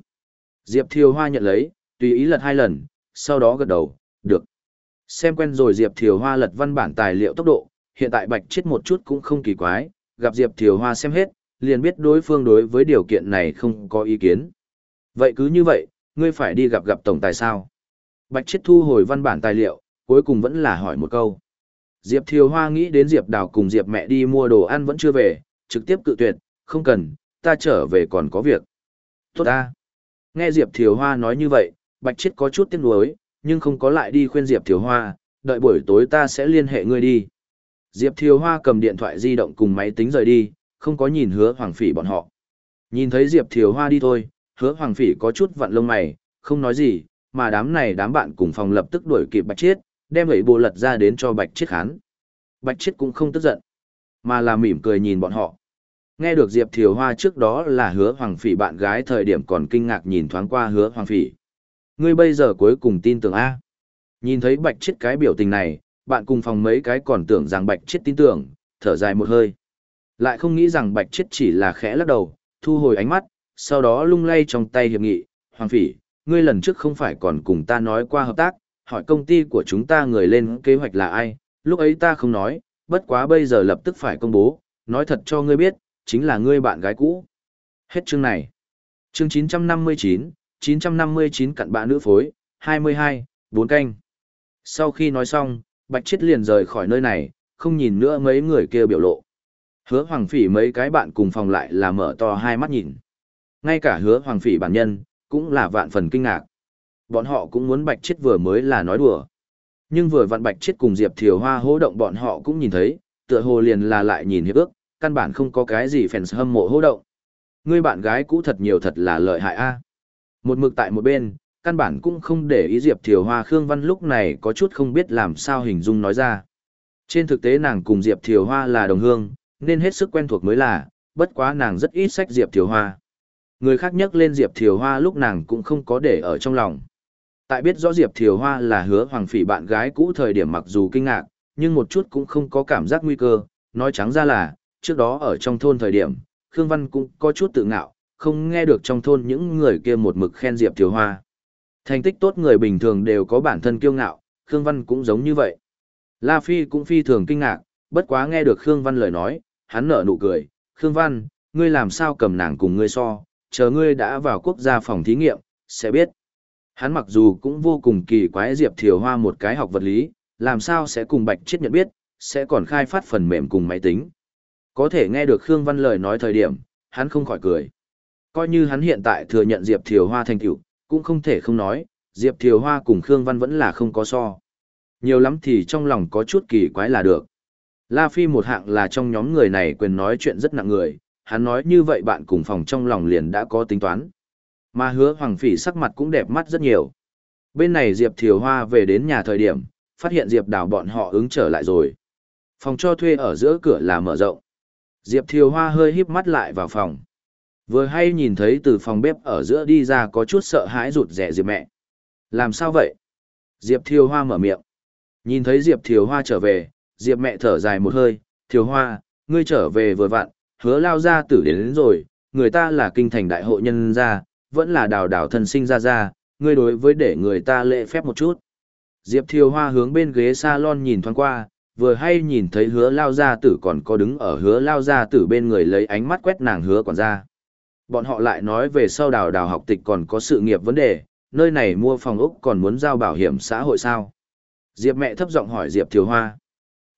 Diệp Thiều Hoa nhận lấy, tùy ý lật hai lần, sau đó gật đầu, được. Xem quen rồi Diệp Thiều Hoa lật văn bản tài liệu tốc độ, hiện tại Bạch Chiết một chút cũng không kỳ quái, gặp Diệp Thiều Hoa xem hết, liền biết đối phương đối với điều kiện này không có ý kiến. Vậy cứ như vậy, ngươi phải đi gặp gặp tổng tài sao? Bạch Chiết thu hồi văn bản tài liệu, cuối cùng vẫn là hỏi một câu. Diệp Thiều Hoa nghĩ đến Diệp Đào cùng Diệp mẹ đi mua đồ ăn vẫn chưa về, trực tiếp cự tuyệt, không cần, ta trở về còn có việc. Tốt ta. Nghe Diệp Thiều Hoa nói như vậy, Bạch Chiết có chút tiếc nuối, nhưng không có lại đi khuyên Diệp Thiều Hoa, đợi buổi tối ta sẽ liên hệ ngươi đi. Diệp Thiều Hoa cầm điện thoại di động cùng máy tính rời đi, không có nhìn hứa hoàng phỉ bọn họ. Nhìn thấy Diệp Thiều Hoa đi thôi, hứa hoàng phỉ có chút vặn lông mày, không nói gì, mà đám này đám bạn cùng phòng lập tức đuổi kịp Bạch Chiết, đem ấy bộ lật ra đến cho Bạch Chiết khán. Bạch Chiết cũng không tức giận, mà là mỉm cười nhìn bọn họ. Nghe được Diệp Thiều Hoa trước đó là hứa hoàng phỉ bạn gái thời điểm còn kinh ngạc nhìn thoáng qua hứa hoàng phỉ. Ngươi bây giờ cuối cùng tin tưởng A. Nhìn thấy bạch chiết cái biểu tình này, bạn cùng phòng mấy cái còn tưởng rằng bạch chiết tin tưởng, thở dài một hơi. Lại không nghĩ rằng bạch chết chỉ là khẽ lắc đầu, thu hồi ánh mắt, sau đó lung lay trong tay hiệp nghị, hoàng phỉ, ngươi lần trước không phải còn cùng ta nói qua hợp tác, hỏi công ty của chúng ta người lên kế hoạch là ai, lúc ấy ta không nói, bất quá bây giờ lập tức phải công bố, nói thật cho ngươi biết, chính là ngươi bạn gái cũ. Hết chương này. Chương 959, 959 cặn bạ nữ phối, 22, 4 canh. Sau khi nói xong, Bạch Chiết liền rời khỏi nơi này, không nhìn nữa mấy người kia biểu lộ. Hứa Hoàng Phỉ mấy cái bạn cùng phòng lại là mở to hai mắt nhìn. Ngay cả hứa Hoàng Phỉ bản nhân, cũng là vạn phần kinh ngạc. Bọn họ cũng muốn Bạch chết vừa mới là nói đùa. Nhưng vừa vặn Bạch chết cùng Diệp Thiều Hoa hô động bọn họ cũng nhìn thấy, tựa hồ liền là lại nhìn hiệp ước, căn bản không có cái gì fans hâm mộ hô động. Ngươi bạn gái cũ thật nhiều thật là lợi hại a. Một mực tại một bên, căn bản cũng không để ý Diệp Thiều Hoa Khương Văn lúc này có chút không biết làm sao hình dung nói ra. Trên thực tế nàng cùng Diệp Thiều Hoa là đồng hương, nên hết sức quen thuộc mới là, bất quá nàng rất ít sách Diệp Thiều Hoa. Người khác nhắc lên Diệp Thiều Hoa lúc nàng cũng không có để ở trong lòng. Tại biết rõ Diệp Thiều Hoa là hứa hoàng phỉ bạn gái cũ thời điểm mặc dù kinh ngạc, nhưng một chút cũng không có cảm giác nguy cơ, nói trắng ra là, trước đó ở trong thôn thời điểm, Khương Văn cũng có chút tự ngạo, không nghe được trong thôn những người kia một mực khen Diệp Thiều Hoa. Thành tích tốt người bình thường đều có bản thân kiêu ngạo, Khương Văn cũng giống như vậy. La Phi cũng phi thường kinh ngạc, bất quá nghe được Khương Văn lời nói, hắn nở nụ cười, Khương Văn, ngươi làm sao cầm nàng cùng ngươi so, chờ ngươi đã vào quốc gia phòng thí nghiệm, sẽ biết. Hắn mặc dù cũng vô cùng kỳ quái Diệp Thiều Hoa một cái học vật lý, làm sao sẽ cùng Bạch Chiết nhận biết, sẽ còn khai phát phần mềm cùng máy tính. Có thể nghe được Khương Văn lời nói thời điểm, hắn không khỏi cười. Coi như hắn hiện tại thừa nhận Diệp Thiều Hoa thành tựu, cũng không thể không nói, Diệp Thiều Hoa cùng Khương Văn vẫn là không có so. Nhiều lắm thì trong lòng có chút kỳ quái là được. La Phi một hạng là trong nhóm người này quyền nói chuyện rất nặng người, hắn nói như vậy bạn cùng phòng trong lòng liền đã có tính toán. Mà hứa Hoàng Phỉ sắc mặt cũng đẹp mắt rất nhiều. Bên này Diệp Thiều Hoa về đến nhà thời điểm, phát hiện Diệp Đào bọn họ ứng trở lại rồi. Phòng cho thuê ở giữa cửa là mở rộng. Diệp Thiều Hoa hơi híp mắt lại vào phòng. Vừa hay nhìn thấy từ phòng bếp ở giữa đi ra có chút sợ hãi rụt rẻ Diệp mẹ. Làm sao vậy? Diệp Thiều Hoa mở miệng. Nhìn thấy Diệp Thiều Hoa trở về, Diệp mẹ thở dài một hơi. Thiều Hoa, ngươi trở về vừa vặn, hứa lao ra tử đến, đến rồi, người ta là kinh thành đại hội nhân gia, vẫn là đào đào thân sinh ra ra, ngươi đối với để người ta lễ phép một chút. Diệp Thiều Hoa hướng bên ghế salon nhìn thoáng qua, vừa hay nhìn thấy hứa lao gia tử còn có đứng ở hứa lao gia tử bên người lấy ánh mắt quét nàng hứa quản gia. Bọn họ lại nói về sau đào đào học tịch còn có sự nghiệp vấn đề, nơi này mua phòng ốc còn muốn giao bảo hiểm xã hội sao? Diệp mẹ thấp giọng hỏi Diệp Thiều Hoa.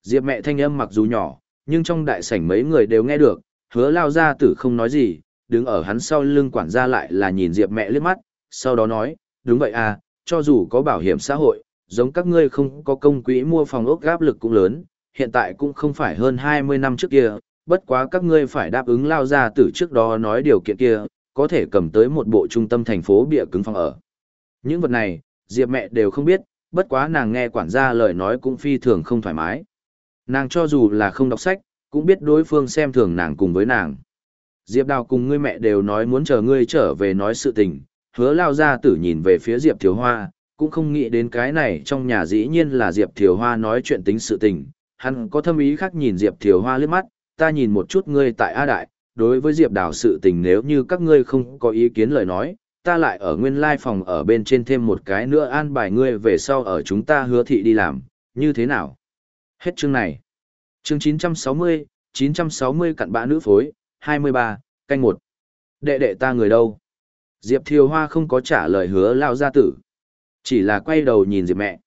Diệp mẹ thanh âm mặc dù nhỏ, nhưng trong đại sảnh mấy người đều nghe được, hứa lao gia tử không nói gì, đứng ở hắn sau lưng quản gia lại là nhìn Diệp mẹ liếc mắt, sau đó nói, đúng vậy à, cho dù có bảo hiểm xã hội, giống các ngươi không có công quỹ mua phòng ốc gáp lực cũng lớn, hiện tại cũng không phải hơn 20 năm trước kia, bất quá các ngươi phải đáp ứng lao ra tử trước đó nói điều kiện kia, có thể cầm tới một bộ trung tâm thành phố bịa cứng phòng ở. Những vật này, Diệp mẹ đều không biết, bất quá nàng nghe quản gia lời nói cũng phi thường không thoải mái. Nàng cho dù là không đọc sách, cũng biết đối phương xem thường nàng cùng với nàng. Diệp Đào cùng ngươi mẹ đều nói muốn chờ ngươi trở về nói sự tình, hứa lao ra tử nhìn về phía Diệp Thiếu Hoa, cũng không nghĩ đến cái này trong nhà dĩ nhiên là Diệp Thiều Hoa nói chuyện tính sự tình. Hắn có thâm ý khác nhìn Diệp Thiều Hoa liếc mắt, ta nhìn một chút ngươi tại A Đại, đối với Diệp Đào sự tình nếu như các ngươi không có ý kiến lời nói, ta lại ở nguyên lai phòng ở bên trên thêm một cái nữa an bài ngươi về sau ở chúng ta hứa thị đi làm, như thế nào? Hết chương này. Chương 960, 960 cặn bã nữ phối, 23, canh một Đệ đệ ta người đâu? Diệp Thiều Hoa không có trả lời hứa lao gia tử. Chỉ là quay đầu nhìn Diệp mẹ.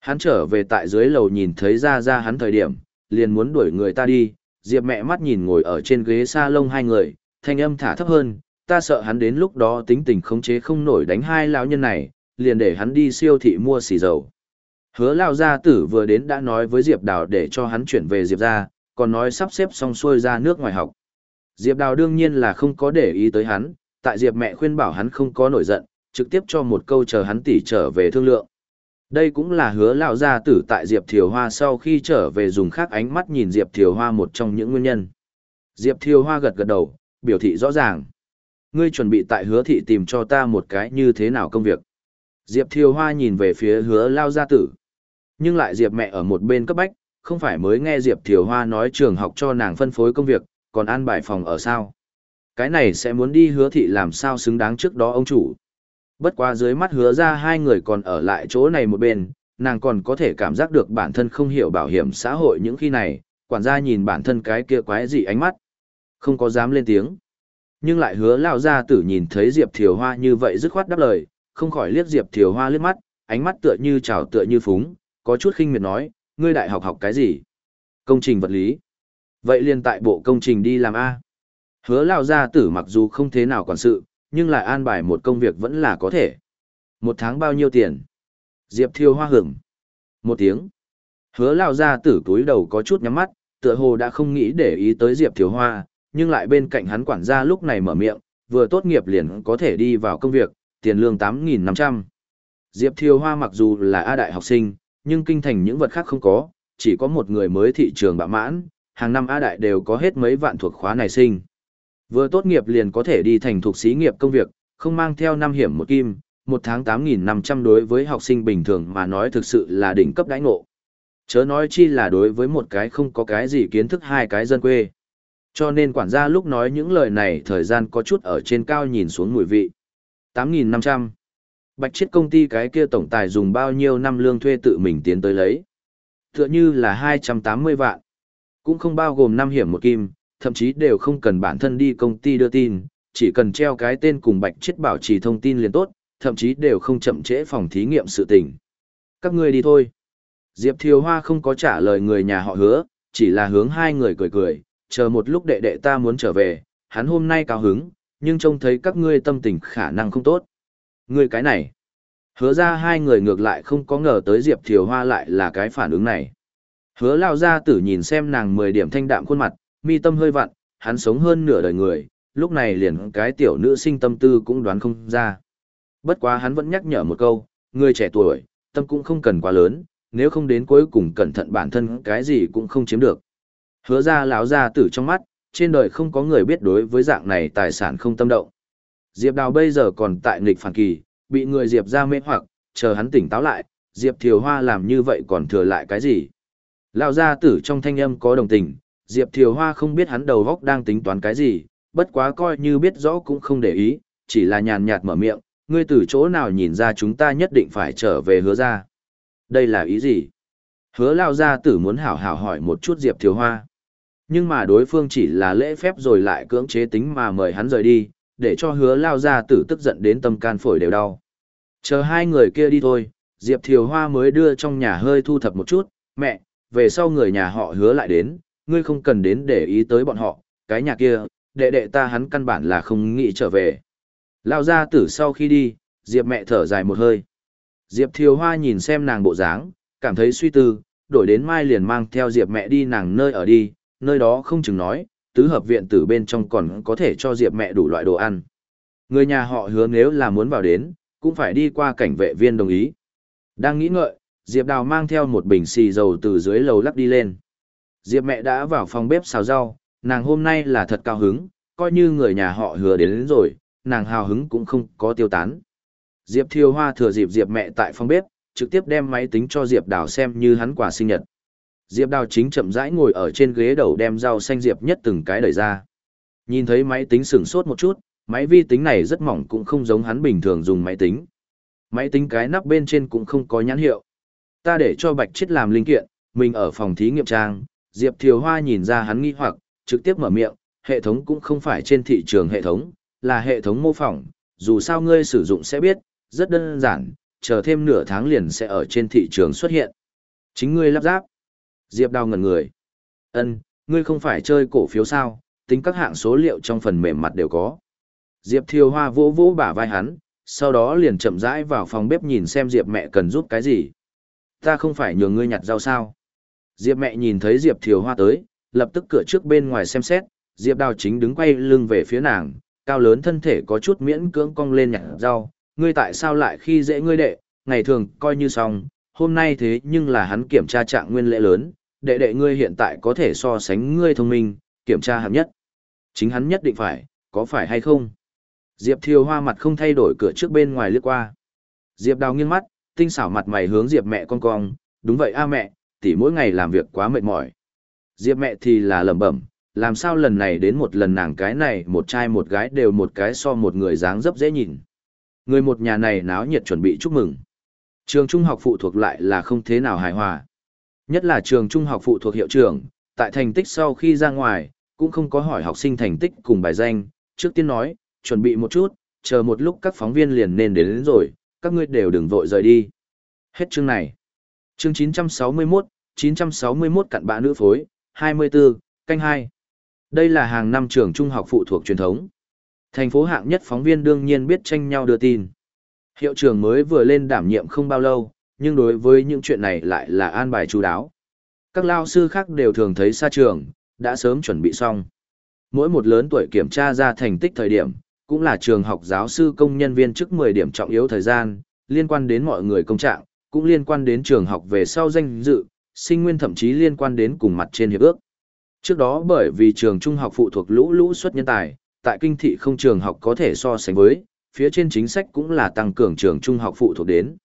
Hắn trở về tại dưới lầu nhìn thấy ra ra hắn thời điểm, liền muốn đuổi người ta đi. Diệp mẹ mắt nhìn ngồi ở trên ghế sa lông hai người, thanh âm thả thấp hơn, ta sợ hắn đến lúc đó tính tình khống chế không nổi đánh hai lão nhân này, liền để hắn đi siêu thị mua xì dầu. Hứa lao gia tử vừa đến đã nói với Diệp Đào để cho hắn chuyển về Diệp ra, còn nói sắp xếp xong xuôi ra nước ngoài học. Diệp Đào đương nhiên là không có để ý tới hắn, tại Diệp mẹ khuyên bảo hắn không có nổi giận, trực tiếp cho một câu chờ hắn tỉ trở về thương lượng. Đây cũng là hứa lão gia tử tại Diệp Thiều Hoa sau khi trở về dùng khác ánh mắt nhìn Diệp Thiều Hoa một trong những nguyên nhân. Diệp Thiều Hoa gật gật đầu, biểu thị rõ ràng. Ngươi chuẩn bị tại hứa thị tìm cho ta một cái như thế nào công việc. Diệp Thiều Hoa nhìn về phía hứa lao gia tử. Nhưng lại Diệp mẹ ở một bên cấp bách, không phải mới nghe Diệp Thiều Hoa nói trường học cho nàng phân phối công việc, còn an bài phòng ở sao. Cái này sẽ muốn đi hứa thị làm sao xứng đáng trước đó ông chủ. Bất quá dưới mắt hứa ra hai người còn ở lại chỗ này một bên, nàng còn có thể cảm giác được bản thân không hiểu bảo hiểm xã hội những khi này, quản gia nhìn bản thân cái kia quái dị ánh mắt. Không có dám lên tiếng. Nhưng lại hứa lao ra tử nhìn thấy Diệp Thiều Hoa như vậy dứt khoát đáp lời, không khỏi liếc Diệp Thiều Hoa liếc mắt, ánh mắt tựa như trào tựa như phúng, có chút khinh miệt nói, ngươi đại học học cái gì? Công trình vật lý. Vậy liền tại bộ công trình đi làm A. Hứa lao gia tử mặc dù không thế nào quản sự, nhưng lại an bài một công việc vẫn là có thể. Một tháng bao nhiêu tiền? Diệp thiêu hoa hưởng. Một tiếng. Hứa lao gia tử túi đầu có chút nhắm mắt, tựa hồ đã không nghĩ để ý tới Diệp thiêu hoa, nhưng lại bên cạnh hắn quản gia lúc này mở miệng, vừa tốt nghiệp liền có thể đi vào công việc, tiền lương 8.500. Diệp thiêu hoa mặc dù là A đại học sinh, nhưng kinh thành những vật khác không có, chỉ có một người mới thị trường bạ mãn, hàng năm A Đại đều có hết mấy vạn thuộc khóa này sinh. Vừa tốt nghiệp liền có thể đi thành thuộc xí nghiệp công việc, không mang theo năm hiểm một kim, một tháng 8.500 đối với học sinh bình thường mà nói thực sự là đỉnh cấp đãi ngộ. Chớ nói chi là đối với một cái không có cái gì kiến thức hai cái dân quê. Cho nên quản gia lúc nói những lời này thời gian có chút ở trên cao nhìn xuống mùi vị. 8.500 Bạch chiết công ty cái kia tổng tài dùng bao nhiêu năm lương thuê tự mình tiến tới lấy. Tựa như là 280 vạn. Cũng không bao gồm năm hiểm một kim, thậm chí đều không cần bản thân đi công ty đưa tin, chỉ cần treo cái tên cùng bạch chiết bảo trì thông tin liền tốt, thậm chí đều không chậm trễ phòng thí nghiệm sự tình. Các ngươi đi thôi. Diệp Thiều Hoa không có trả lời người nhà họ hứa, chỉ là hướng hai người cười cười, chờ một lúc đệ đệ ta muốn trở về, hắn hôm nay cao hứng, nhưng trông thấy các ngươi tâm tình khả năng không tốt. Ngươi cái này. Hứa ra hai người ngược lại không có ngờ tới Diệp Thiều Hoa lại là cái phản ứng này. Hứa lao ra tử nhìn xem nàng 10 điểm thanh đạm khuôn mặt, mi tâm hơi vặn, hắn sống hơn nửa đời người, lúc này liền cái tiểu nữ sinh tâm tư cũng đoán không ra. Bất quá hắn vẫn nhắc nhở một câu, người trẻ tuổi, tâm cũng không cần quá lớn, nếu không đến cuối cùng cẩn thận bản thân cái gì cũng không chiếm được. Hứa ra lão ra tử trong mắt, trên đời không có người biết đối với dạng này tài sản không tâm động. Diệp Đào bây giờ còn tại nghịch phản kỳ, bị người Diệp ra mê hoặc, chờ hắn tỉnh táo lại, Diệp Thiều Hoa làm như vậy còn thừa lại cái gì? Lão gia tử trong thanh âm có đồng tình, Diệp Thiều Hoa không biết hắn đầu góc đang tính toán cái gì, bất quá coi như biết rõ cũng không để ý, chỉ là nhàn nhạt mở miệng, ngươi từ chỗ nào nhìn ra chúng ta nhất định phải trở về hứa ra. Đây là ý gì? Hứa Lão gia tử muốn hảo hảo hỏi một chút Diệp Thiều Hoa. Nhưng mà đối phương chỉ là lễ phép rồi lại cưỡng chế tính mà mời hắn rời đi, để cho hứa lao ra tử tức giận đến tâm can phổi đều đau. Chờ hai người kia đi thôi, Diệp Thiều Hoa mới đưa trong nhà hơi thu thập một chút, mẹ, về sau người nhà họ hứa lại đến, ngươi không cần đến để ý tới bọn họ, cái nhà kia, đệ đệ ta hắn căn bản là không nghĩ trở về. Lao ra tử sau khi đi, Diệp mẹ thở dài một hơi. Diệp Thiều Hoa nhìn xem nàng bộ dáng, cảm thấy suy tư, đổi đến mai liền mang theo Diệp mẹ đi nàng nơi ở đi, nơi đó không chừng nói, tứ hợp viện tử bên trong còn có thể cho Diệp mẹ đủ loại đồ ăn. Người nhà họ hứa nếu là muốn vào đến, cũng phải đi qua cảnh vệ viên đồng ý. Đang nghĩ ngợi, Diệp Đào mang theo một bình xì dầu từ dưới lầu lắc đi lên. Diệp mẹ đã vào phòng bếp xào rau, nàng hôm nay là thật cao hứng, coi như người nhà họ hứa đến, đến rồi, nàng hào hứng cũng không có tiêu tán. Diệp Thiêu Hoa thừa dịp Diệp mẹ tại phòng bếp, trực tiếp đem máy tính cho Diệp Đào xem như hắn quà sinh nhật. Diệp Đào chính chậm rãi ngồi ở trên ghế đầu đem rau xanh Diệp nhất từng cái đẩy ra. Nhìn thấy máy tính sửng sốt một chút, máy vi tính này rất mỏng cũng không giống hắn bình thường dùng máy tính. Máy tính cái nắp bên trên cũng không có nhãn hiệu. Ta để cho Bạch Chết làm linh kiện, mình ở phòng thí nghiệm trang, Diệp Thiều Hoa nhìn ra hắn nghi hoặc, trực tiếp mở miệng, hệ thống cũng không phải trên thị trường hệ thống, là hệ thống mô phỏng, dù sao ngươi sử dụng sẽ biết, rất đơn giản, chờ thêm nửa tháng liền sẽ ở trên thị trường xuất hiện. Chính ngươi lắp ráp. Diệp Đào ngẩn người. Ân, ngươi không phải chơi cổ phiếu sao, tính các hạng số liệu trong phần mềm mặt đều có. Diệp Thiều Hoa vỗ vỗ bả vai hắn, sau đó liền chậm rãi vào phòng bếp nhìn xem Diệp mẹ cần giúp cái gì. Ta không phải nhường ngươi nhặt rau sao. Diệp mẹ nhìn thấy Diệp Thiều Hoa tới, lập tức cửa trước bên ngoài xem xét, Diệp Đào chính đứng quay lưng về phía nàng, cao lớn thân thể có chút miễn cưỡng cong lên nhặt rau. Ngươi tại sao lại khi dễ ngươi đệ, ngày thường coi như xong, hôm nay thế nhưng là hắn kiểm tra trạng nguyên lễ lớn, đệ đệ ngươi hiện tại có thể so sánh ngươi thông minh, kiểm tra hạng nhất. Chính hắn nhất định phải, có phải hay không? Diệp Thiều Hoa mặt không thay đổi cửa trước bên ngoài lướt qua. Diệp Đào nghiêng mắt, tinh xảo mặt mày hướng Diệp mẹ con cong, đúng vậy a mẹ, tỷ mỗi ngày làm việc quá mệt mỏi. Diệp mẹ thì là lẩm bẩm, làm sao lần này đến một lần nàng cái này một trai một gái đều một cái so một người dáng dấp dễ nhìn. Người một nhà này náo nhiệt chuẩn bị chúc mừng. Trường trung học phụ thuộc lại là không thế nào hài hòa. Nhất là trường trung học phụ thuộc hiệu trưởng, tại thành tích sau khi ra ngoài, cũng không có hỏi học sinh thành tích cùng bài danh, trước tiên nói, chuẩn bị một chút, chờ một lúc các phóng viên liền nên đến, đến rồi, các ngươi đều đừng vội rời đi. Hết chương này. Chương 961, 961 cặn bã nữ phối, 24, canh 2. Đây là hàng năm trường trung học phụ thuộc truyền thống. Thành phố hạng nhất phóng viên đương nhiên biết tranh nhau đưa tin. Hiệu trưởng mới vừa lên đảm nhiệm không bao lâu, nhưng đối với những chuyện này lại là an bài chú đáo. Các lao sư khác đều thường thấy xa trường, đã sớm chuẩn bị xong. Mỗi một lớn tuổi kiểm tra ra thành tích thời điểm, cũng là trường học giáo sư công nhân viên trước 10 điểm trọng yếu thời gian, liên quan đến mọi người công trạng, cũng liên quan đến trường học về sau danh dự, sinh nguyên thậm chí liên quan đến cùng mặt trên hiệp ước. Trước đó bởi vì trường trung học phụ thuộc lũ lũ xuất nhân tài, tại kinh thị không trường học có thể so sánh với, phía trên chính sách cũng là tăng cường trường trung học phụ thuộc đến.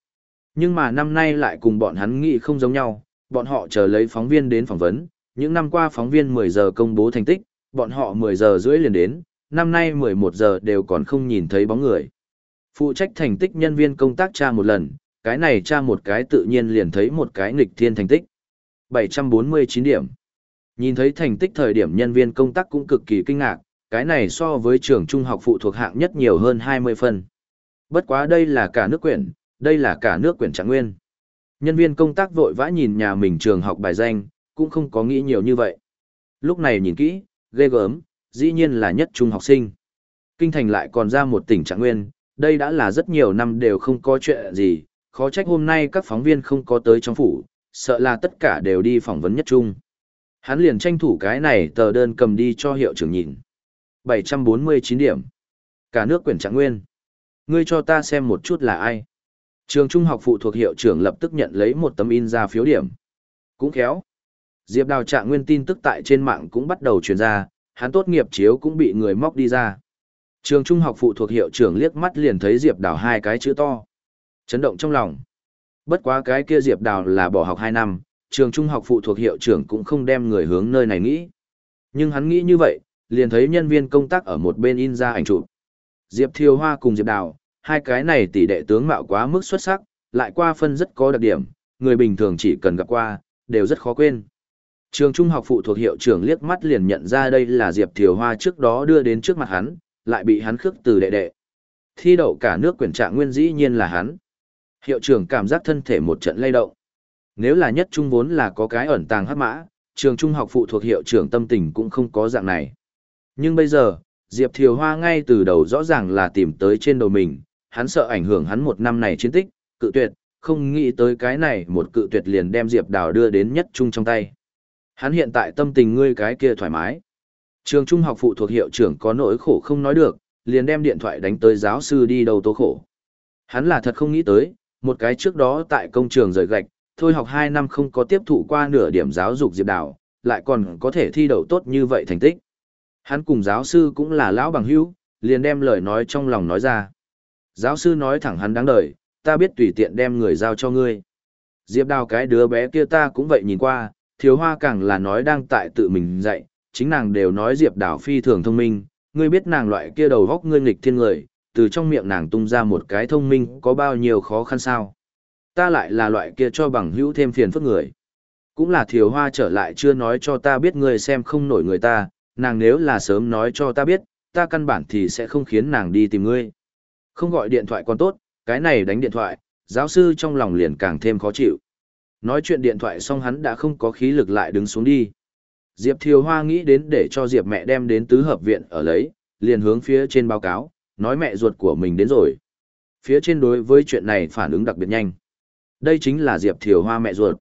Nhưng mà năm nay lại cùng bọn hắn nghĩ không giống nhau, bọn họ chờ lấy phóng viên đến phỏng vấn, những năm qua phóng viên 10 giờ công bố thành tích, bọn họ 10 giờ rưỡi liền đến, năm nay 11 giờ đều còn không nhìn thấy bóng người. Phụ trách thành tích nhân viên công tác tra một lần, cái này tra một cái tự nhiên liền thấy một cái nghịch thiên thành tích. 749 điểm. Nhìn thấy thành tích thời điểm nhân viên công tác cũng cực kỳ kinh ngạc, cái này so với trường trung học phụ thuộc hạng nhất nhiều hơn 20 phần. Bất quá đây là cả nước quyển, đây là cả nước quyển trạng nguyên. Nhân viên công tác vội vã nhìn nhà mình trường học bài danh, cũng không có nghĩ nhiều như vậy. Lúc này nhìn kỹ, ghê gớm, dĩ nhiên là nhất trung học sinh. Kinh thành lại còn ra một tỉnh trạng nguyên, đây đã là rất nhiều năm đều không có chuyện gì, khó trách hôm nay các phóng viên không có tới trong phủ, sợ là tất cả đều đi phỏng vấn nhất trung. Hắn liền tranh thủ cái này tờ đơn cầm đi cho hiệu trưởng nhìn. 749 điểm. Cả nước quyển trạng nguyên. Ngươi cho ta xem một chút là ai. Trường trung học phụ thuộc hiệu trưởng lập tức nhận lấy một tấm in ra phiếu điểm. Cũng khéo. Diệp Đào trạng nguyên tin tức tại trên mạng cũng bắt đầu truyền ra, hắn tốt nghiệp chiếu cũng bị người móc đi ra. Trường trung học phụ thuộc hiệu trưởng liếc mắt liền thấy Diệp Đào hai cái chữ to. Chấn động trong lòng. Bất quá cái kia Diệp Đào là bỏ học 2 năm, trường trung học phụ thuộc hiệu trưởng cũng không đem người hướng nơi này nghĩ. Nhưng hắn nghĩ như vậy, liền thấy nhân viên công tác ở một bên in ra ảnh chụp. Diệp Thiều Hoa cùng Diệp Đào, hai cái này tỷ đệ tướng mạo quá mức xuất sắc, lại qua phân rất có đặc điểm, người bình thường chỉ cần gặp qua, đều rất khó quên. Trường trung học phụ thuộc hiệu trưởng liếc mắt liền nhận ra đây là Diệp Thiều Hoa trước đó đưa đến trước mặt hắn, lại bị hắn khước từ đệ đệ. Thi đậu cả nước quyển trạng nguyên dĩ nhiên là hắn. Hiệu trưởng cảm giác thân thể một trận lay động. Nếu là nhất trung vốn là có cái ẩn tàng hắc mã, trường trung học phụ thuộc hiệu trưởng tâm tình cũng không có dạng này. Nhưng bây giờ, Diệp Thiều Hoa ngay từ đầu rõ ràng là tìm tới trên đầu mình, hắn sợ ảnh hưởng hắn một năm này chiến tích, cự tuyệt, không nghĩ tới cái này một cự tuyệt liền đem Diệp Đào đưa đến nhất trung trong tay. Hắn hiện tại tâm tình ngươi cái kia thoải mái. Trường trung học phụ thuộc hiệu trưởng có nỗi khổ không nói được, liền đem điện thoại đánh tới giáo sư đi đầu tố khổ. Hắn là thật không nghĩ tới, một cái trước đó tại công trường rời gạch, thôi học 2 năm không có tiếp thụ qua nửa điểm giáo dục Diệp Đào, lại còn có thể thi đậu tốt như vậy thành tích. Hắn cùng giáo sư cũng là lão bằng hữu, liền đem lời nói trong lòng nói ra. Giáo sư nói thẳng hắn đáng đời, ta biết tùy tiện đem người giao cho ngươi. Diệp Đào cái đứa bé kia ta cũng vậy nhìn qua, thiếu hoa càng là nói đang tại tự mình dạy, chính nàng đều nói Diệp Đào phi thường thông minh, ngươi biết nàng loại kia đầu góc ngươi nghịch thiên người, từ trong miệng nàng tung ra một cái thông minh có bao nhiêu khó khăn sao. Ta lại là loại kia cho bằng hữu thêm phiền phức người. Cũng là thiếu hoa trở lại chưa nói cho ta biết ngươi xem không nổi người ta, nàng nếu là sớm nói cho ta biết, ta căn bản thì sẽ không khiến nàng đi tìm ngươi. Không gọi điện thoại còn tốt, cái này đánh điện thoại, giáo sư trong lòng liền càng thêm khó chịu. Nói chuyện điện thoại xong hắn đã không có khí lực lại đứng xuống đi. Diệp Thiều Hoa nghĩ đến để cho Diệp mẹ đem đến tứ hợp viện ở lấy, liền hướng phía trên báo cáo, nói mẹ ruột của mình đến rồi. Phía trên đối với chuyện này phản ứng đặc biệt nhanh. Đây chính là Diệp Thiều Hoa mẹ ruột.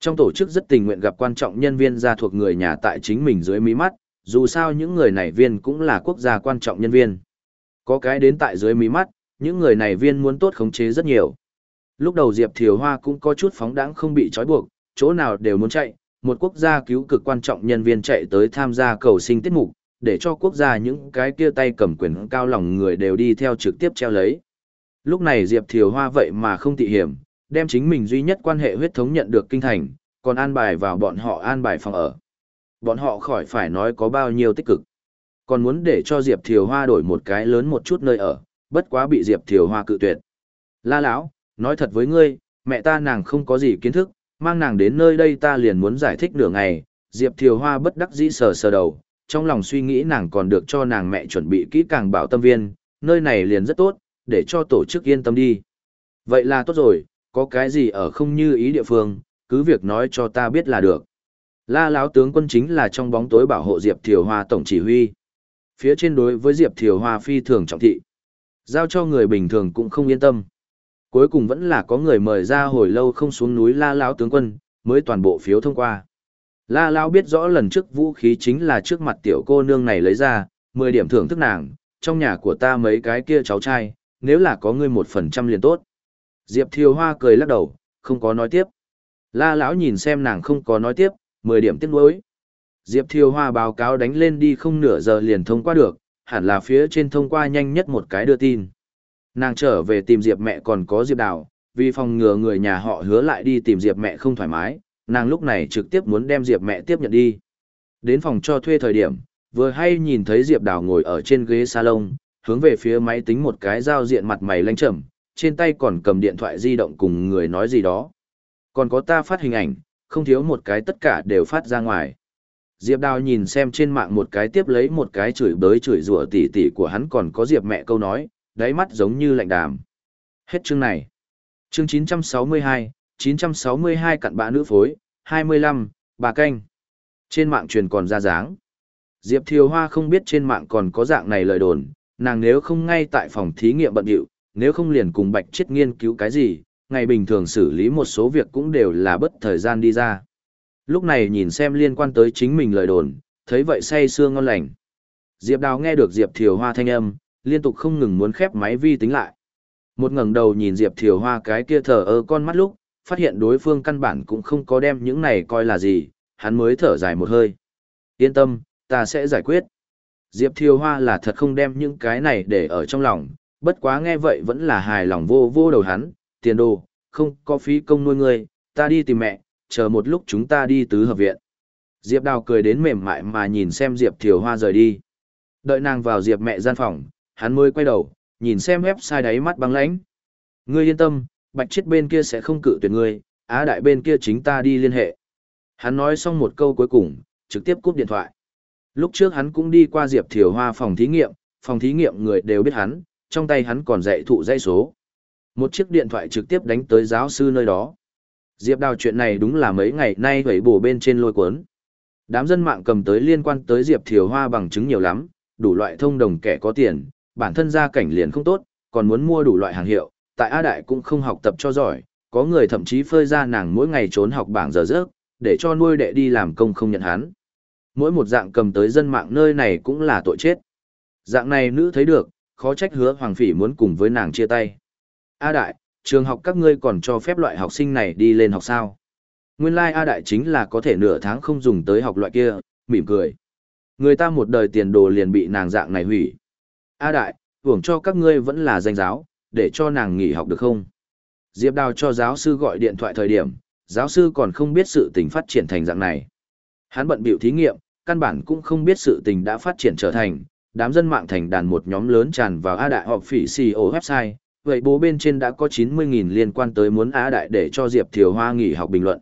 Trong tổ chức rất tình nguyện gặp quan trọng nhân viên gia thuộc người nhà tại chính mình dưới mí mắt, dù sao những người này viên cũng là quốc gia quan trọng nhân viên. Có cái đến tại dưới mí mắt, những người này viên muốn tốt khống chế rất nhiều. Lúc đầu Diệp Thiều Hoa cũng có chút phóng đãng không bị trói buộc, chỗ nào đều muốn chạy, một quốc gia cứu cực quan trọng nhân viên chạy tới tham gia cầu sinh tiết mục, để cho quốc gia những cái kia tay cầm quyền cao lòng người đều đi theo trực tiếp treo lấy. Lúc này Diệp Thiều Hoa vậy mà không tị hiểm, đem chính mình duy nhất quan hệ huyết thống nhận được kinh thành, còn an bài vào bọn họ an bài phòng ở. Bọn họ khỏi phải nói có bao nhiêu tích cực. Còn muốn để cho Diệp Thiều Hoa đổi một cái lớn một chút nơi ở, bất quá bị Diệp Thiều Hoa cự tuyệt. La lão, nói thật với ngươi, mẹ ta nàng không có gì kiến thức, mang nàng đến nơi đây ta liền muốn giải thích nửa ngày. Diệp Thiều Hoa bất đắc dĩ sờ sờ đầu, trong lòng suy nghĩ nàng còn được cho nàng mẹ chuẩn bị kỹ càng bảo tâm viên, nơi này liền rất tốt, để cho tổ chức yên tâm đi. Vậy là tốt rồi, có cái gì ở không như ý địa phương, cứ việc nói cho ta biết là được. La Lão tướng quân chính là trong bóng tối bảo hộ Diệp Thiều Hoa tổng chỉ huy. Phía trên đối với Diệp Thiều Hoa phi thường trọng thị. Giao cho người bình thường cũng không yên tâm. Cuối cùng vẫn là có người mời ra hồi lâu không xuống núi La Lão tướng quân, mới toàn bộ phiếu thông qua. La Lão biết rõ lần trước vũ khí chính là trước mặt tiểu cô nương này lấy ra, 10 điểm thưởng thức nàng, trong nhà của ta mấy cái kia cháu trai, nếu là có ngươi một phần trăm liền tốt. Diệp Thiều Hoa cười lắc đầu, không có nói tiếp. La lão nhìn xem nàng không có nói tiếp, 10 điểm tiếc nuối. Diệp Thiều Hoa báo cáo đánh lên đi không nửa giờ liền thông qua được, hẳn là phía trên thông qua nhanh nhất một cái đưa tin. Nàng trở về tìm Diệp mẹ còn có Diệp Đào, vì phòng ngừa người nhà họ hứa lại đi tìm Diệp mẹ không thoải mái, nàng lúc này trực tiếp muốn đem Diệp mẹ tiếp nhận đi. Đến phòng cho thuê thời điểm, vừa hay nhìn thấy Diệp Đào ngồi ở trên ghế salon, hướng về phía máy tính một cái giao diện mặt mày lanh trầm, trên tay còn cầm điện thoại di động cùng người nói gì đó. Còn có ta phát hình ảnh, không thiếu một cái tất cả đều phát ra ngoài. Diệp Đào nhìn xem trên mạng một cái tiếp lấy một cái chửi bới chửi rủa tỉ tỉ của hắn còn có Diệp mẹ câu nói, đáy mắt giống như lạnh đàm. Hết chương này. Chương 962, 962 cặn bã nữ phối, 25, bà canh. Trên mạng truyền còn ra dáng. Diệp Thiều Hoa không biết trên mạng còn có dạng này lời đồn, nàng nếu không ngay tại phòng thí nghiệm bận điệu, nếu không liền cùng bạch chết nghiên cứu cái gì, ngày bình thường xử lý một số việc cũng đều là bất thời gian đi ra. Lúc này nhìn xem liên quan tới chính mình lời đồn, thấy vậy say sương ngon lành. Diệp Đào nghe được Diệp Thiều Hoa thanh âm, liên tục không ngừng muốn khép máy vi tính lại. Một ngẩng đầu nhìn Diệp Thiều Hoa cái kia thở ơ con mắt lúc, phát hiện đối phương căn bản cũng không có đem những này coi là gì, hắn mới thở dài một hơi. Yên tâm, ta sẽ giải quyết. Diệp Thiều Hoa là thật không đem những cái này để ở trong lòng, bất quá nghe vậy vẫn là hài lòng vô vô đầu hắn, tiền đồ, không có phí công nuôi ngươi, ta đi tìm mẹ, chờ một lúc chúng ta đi tứ hợp viện. Diệp Đào cười đến mềm mại mà nhìn xem Diệp Thiều Hoa rời đi. Đợi nàng vào Diệp mẹ gian phòng, hắn mới quay đầu, nhìn xem website đáy mắt băng lãnh. Ngươi yên tâm, bạch chết bên kia sẽ không cự tuyệt ngươi, á đại bên kia chính ta đi liên hệ. Hắn nói xong một câu cuối cùng, trực tiếp cúp điện thoại. Lúc trước hắn cũng đi qua Diệp Thiều Hoa phòng thí nghiệm, phòng thí nghiệm người đều biết hắn, trong tay hắn còn dạy thụ dây số. Một chiếc điện thoại trực tiếp đánh tới giáo sư nơi đó. Diệp Đào chuyện này đúng là mấy ngày nay vẩy bổ bên trên lôi cuốn. Đám dân mạng cầm tới liên quan tới Diệp Thiều Hoa bằng chứng nhiều lắm, đủ loại thông đồng kẻ có tiền, bản thân gia cảnh liền không tốt, còn muốn mua đủ loại hàng hiệu, tại A Đại cũng không học tập cho giỏi, có người thậm chí phơi ra nàng mỗi ngày trốn học bảng giờ giấc, để cho nuôi đệ đi làm công không nhận hắn. Mỗi một dạng cầm tới dân mạng nơi này cũng là tội chết. Dạng này nữ thấy được, khó trách hứa Hoàng Phỉ muốn cùng với nàng chia tay. A Đại, trường học các ngươi còn cho phép loại học sinh này đi lên học sao? Nguyên lai like A Đại chính là có thể nửa tháng không dùng tới học loại kia, mỉm cười. Người ta một đời tiền đồ liền bị nàng dạng này hủy. A Đại, hưởng cho các ngươi vẫn là danh giáo, để cho nàng nghỉ học được không? Diệp Đào cho giáo sư gọi điện thoại thời điểm, giáo sư còn không biết sự tình phát triển thành dạng này. Hắn bận biểu thí nghiệm, căn bản cũng không biết sự tình đã phát triển trở thành, đám dân mạng thành đàn một nhóm lớn tràn vào A Đại họp phỉ CEO website, vậy bố bên trên đã có 90.000 liên quan tới muốn Á Đại để cho Diệp Thiều Hoa nghỉ học bình luận.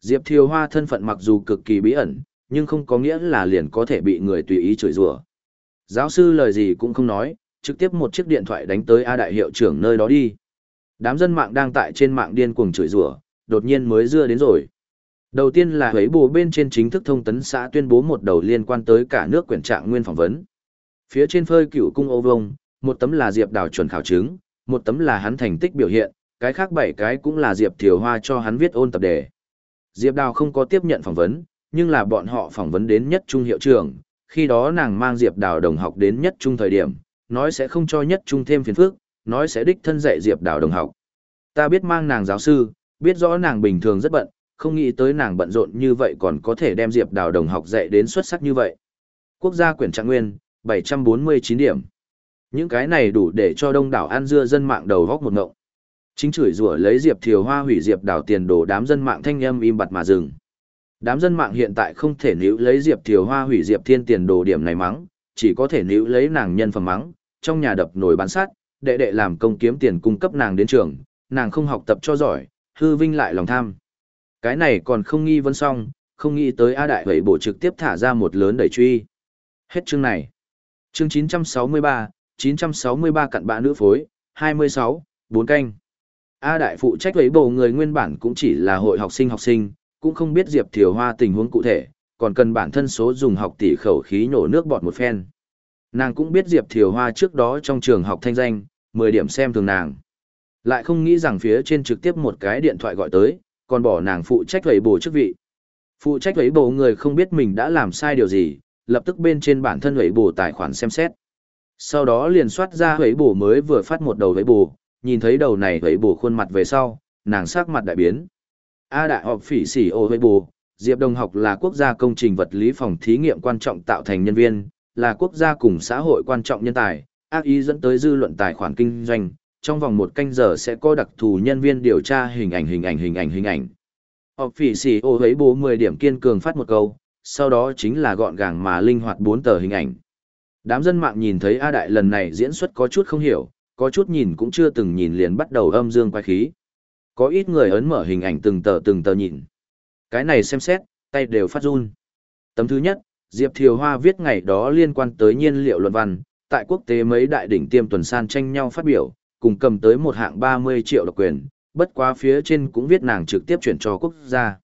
Diệp Thiều Hoa thân phận mặc dù cực kỳ bí ẩn, nhưng không có nghĩa là liền có thể bị người tùy ý chửi rủa. Giáo sư lời gì cũng không nói, trực tiếp một chiếc điện thoại đánh tới A Đại hiệu trưởng nơi đó đi. Đám dân mạng đang tại trên mạng điên cuồng chửi rủa, đột nhiên mới dưa đến rồi. Đầu tiên là hấy bù bên trên chính thức thông tấn xã tuyên bố một đầu liên quan tới cả nước quyển trạng nguyên phỏng vấn. Phía trên phơi cựu cung ô vông, một tấm là Diệp Đào chuẩn khảo chứng, một tấm là hắn thành tích biểu hiện, cái khác bảy cái cũng là Diệp Thiều Hoa cho hắn viết ôn tập đề. Diệp Đào không có tiếp nhận phỏng vấn, nhưng là bọn họ phỏng vấn đến nhất trung hiệu trưởng, khi đó nàng mang Diệp Đào đồng học đến nhất trung thời điểm, nói sẽ không cho nhất trung thêm phiền phức, nói sẽ đích thân dạy Diệp Đào đồng học. Ta biết mang nàng giáo sư, biết rõ nàng bình thường rất bận, không nghĩ tới nàng bận rộn như vậy còn có thể đem Diệp Đào đồng học dạy đến xuất sắc như vậy. quốc gia quyển trạng nguyên, 749 điểm. Những cái này đủ để cho đông đảo An Dưa dân mạng đầu góc một ngộng. Chính chửi rủa lấy Diệp Thiều Hoa hủy Diệp đảo tiền đồ đám dân mạng thanh âm im bặt mà dừng. Đám dân mạng hiện tại không thể níu lấy Diệp Thiều Hoa hủy Diệp Thiên tiền đồ điểm này mắng, chỉ có thể níu lấy nàng nhân phẩm mắng, trong nhà đập nồi bán sát, đệ đệ làm công kiếm tiền cung cấp nàng đến trường, nàng không học tập cho giỏi, hư vinh lại lòng tham. Cái này còn không nghi vấn xong, không nghĩ tới A Đại vậy bổ trực tiếp thả ra một lớn đẩy truy. Hết chương này. Chương 963, 963 cặn bã nữ phối, 26, 4 canh. A Đại phụ trách ấy bổ người nguyên bản cũng chỉ là hội học sinh học sinh, cũng không biết Diệp Thiều Hoa tình huống cụ thể, còn cần bản thân số dùng học tỷ khẩu khí nổ nước bọt một phen. Nàng cũng biết Diệp Thiều Hoa trước đó trong trường học thanh danh, 10 điểm xem thường nàng. Lại không nghĩ rằng phía trên trực tiếp một cái điện thoại gọi tới, còn bỏ nàng phụ trách ấy bổ chức vị. Phụ trách ấy bổ người không biết mình đã làm sai điều gì, lập tức bên trên bản thân ấy bổ tài khoản xem xét. Sau đó liền soát ra vấy bổ mới vừa phát một đầu vấy bổ, nhìn thấy đầu này vấy bổ khuôn mặt về sau, nàng sắc mặt đại biến. A đại học phỉ sỉ ô vấy bổ, Diệp Đồng học là quốc gia công trình vật lý phòng thí nghiệm quan trọng tạo thành nhân viên, là quốc gia cùng xã hội quan trọng nhân tài, ác ý dẫn tới dư luận tài khoản kinh doanh, trong vòng một canh giờ sẽ có đặc thù nhân viên điều tra hình ảnh hình ảnh hình ảnh hình ảnh. Học phỉ sỉ ô thấy bố 10 điểm kiên cường phát một câu, sau đó chính là gọn gàng mà linh hoạt bốn tờ hình ảnh. Đám dân mạng nhìn thấy A Đại lần này diễn xuất có chút không hiểu, có chút nhìn cũng chưa từng nhìn liền bắt đầu âm dương quay khí. Có ít người ấn mở hình ảnh từng tờ từng tờ nhìn. Cái này xem xét, tay đều phát run. Tấm thứ nhất, Diệp Thiều Hoa viết ngày đó liên quan tới nhiên liệu luận văn, tại quốc tế mấy đại đỉnh tiêm tuần san tranh nhau phát biểu, cùng cầm tới một hạng 30 triệu độc quyền, bất quá phía trên cũng viết nàng trực tiếp chuyển cho quốc gia.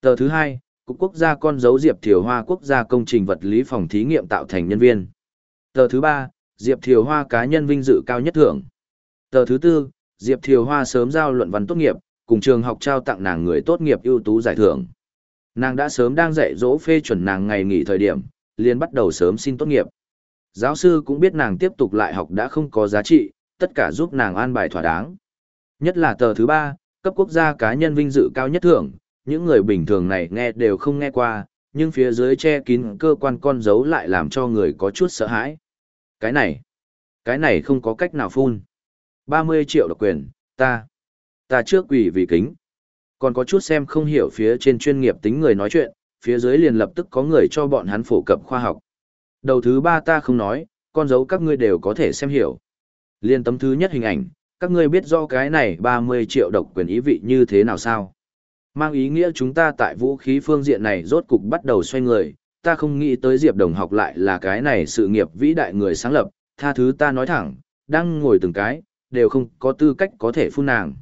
Tờ thứ hai, Cục Quốc gia con dấu Diệp Thiều Hoa Quốc gia công trình vật lý phòng thí nghiệm tạo thành nhân viên. Tờ thứ ba, Diệp Thiều Hoa cá nhân vinh dự cao nhất thưởng. Tờ thứ tư, Diệp Thiều Hoa sớm giao luận văn tốt nghiệp, cùng trường học trao tặng nàng người tốt nghiệp ưu tú giải thưởng. Nàng đã sớm đang dạy dỗ phê chuẩn nàng ngày nghỉ thời điểm, liền bắt đầu sớm xin tốt nghiệp. Giáo sư cũng biết nàng tiếp tục lại học đã không có giá trị, tất cả giúp nàng an bài thỏa đáng. Nhất là tờ thứ ba, cấp quốc gia cá nhân vinh dự cao nhất thưởng, những người bình thường này nghe đều không nghe qua, nhưng phía dưới che kín cơ quan con dấu lại làm cho người có chút sợ hãi. Cái này, cái này không có cách nào phun. 30 triệu độc quyền, ta, ta trước quỷ vì kính. Còn có chút xem không hiểu phía trên chuyên nghiệp tính người nói chuyện, phía dưới liền lập tức có người cho bọn hắn phổ cập khoa học. Đầu thứ ba ta không nói, con dấu các ngươi đều có thể xem hiểu. Liên tấm thứ nhất hình ảnh, các ngươi biết do cái này 30 triệu độc quyền ý vị như thế nào sao? Mang ý nghĩa chúng ta tại vũ khí phương diện này rốt cục bắt đầu xoay người, ta không nghĩ tới Diệp Đồng học lại là cái này sự nghiệp vĩ đại người sáng lập, tha thứ ta nói thẳng, đang ngồi từng cái, đều không có tư cách có thể phun nàng.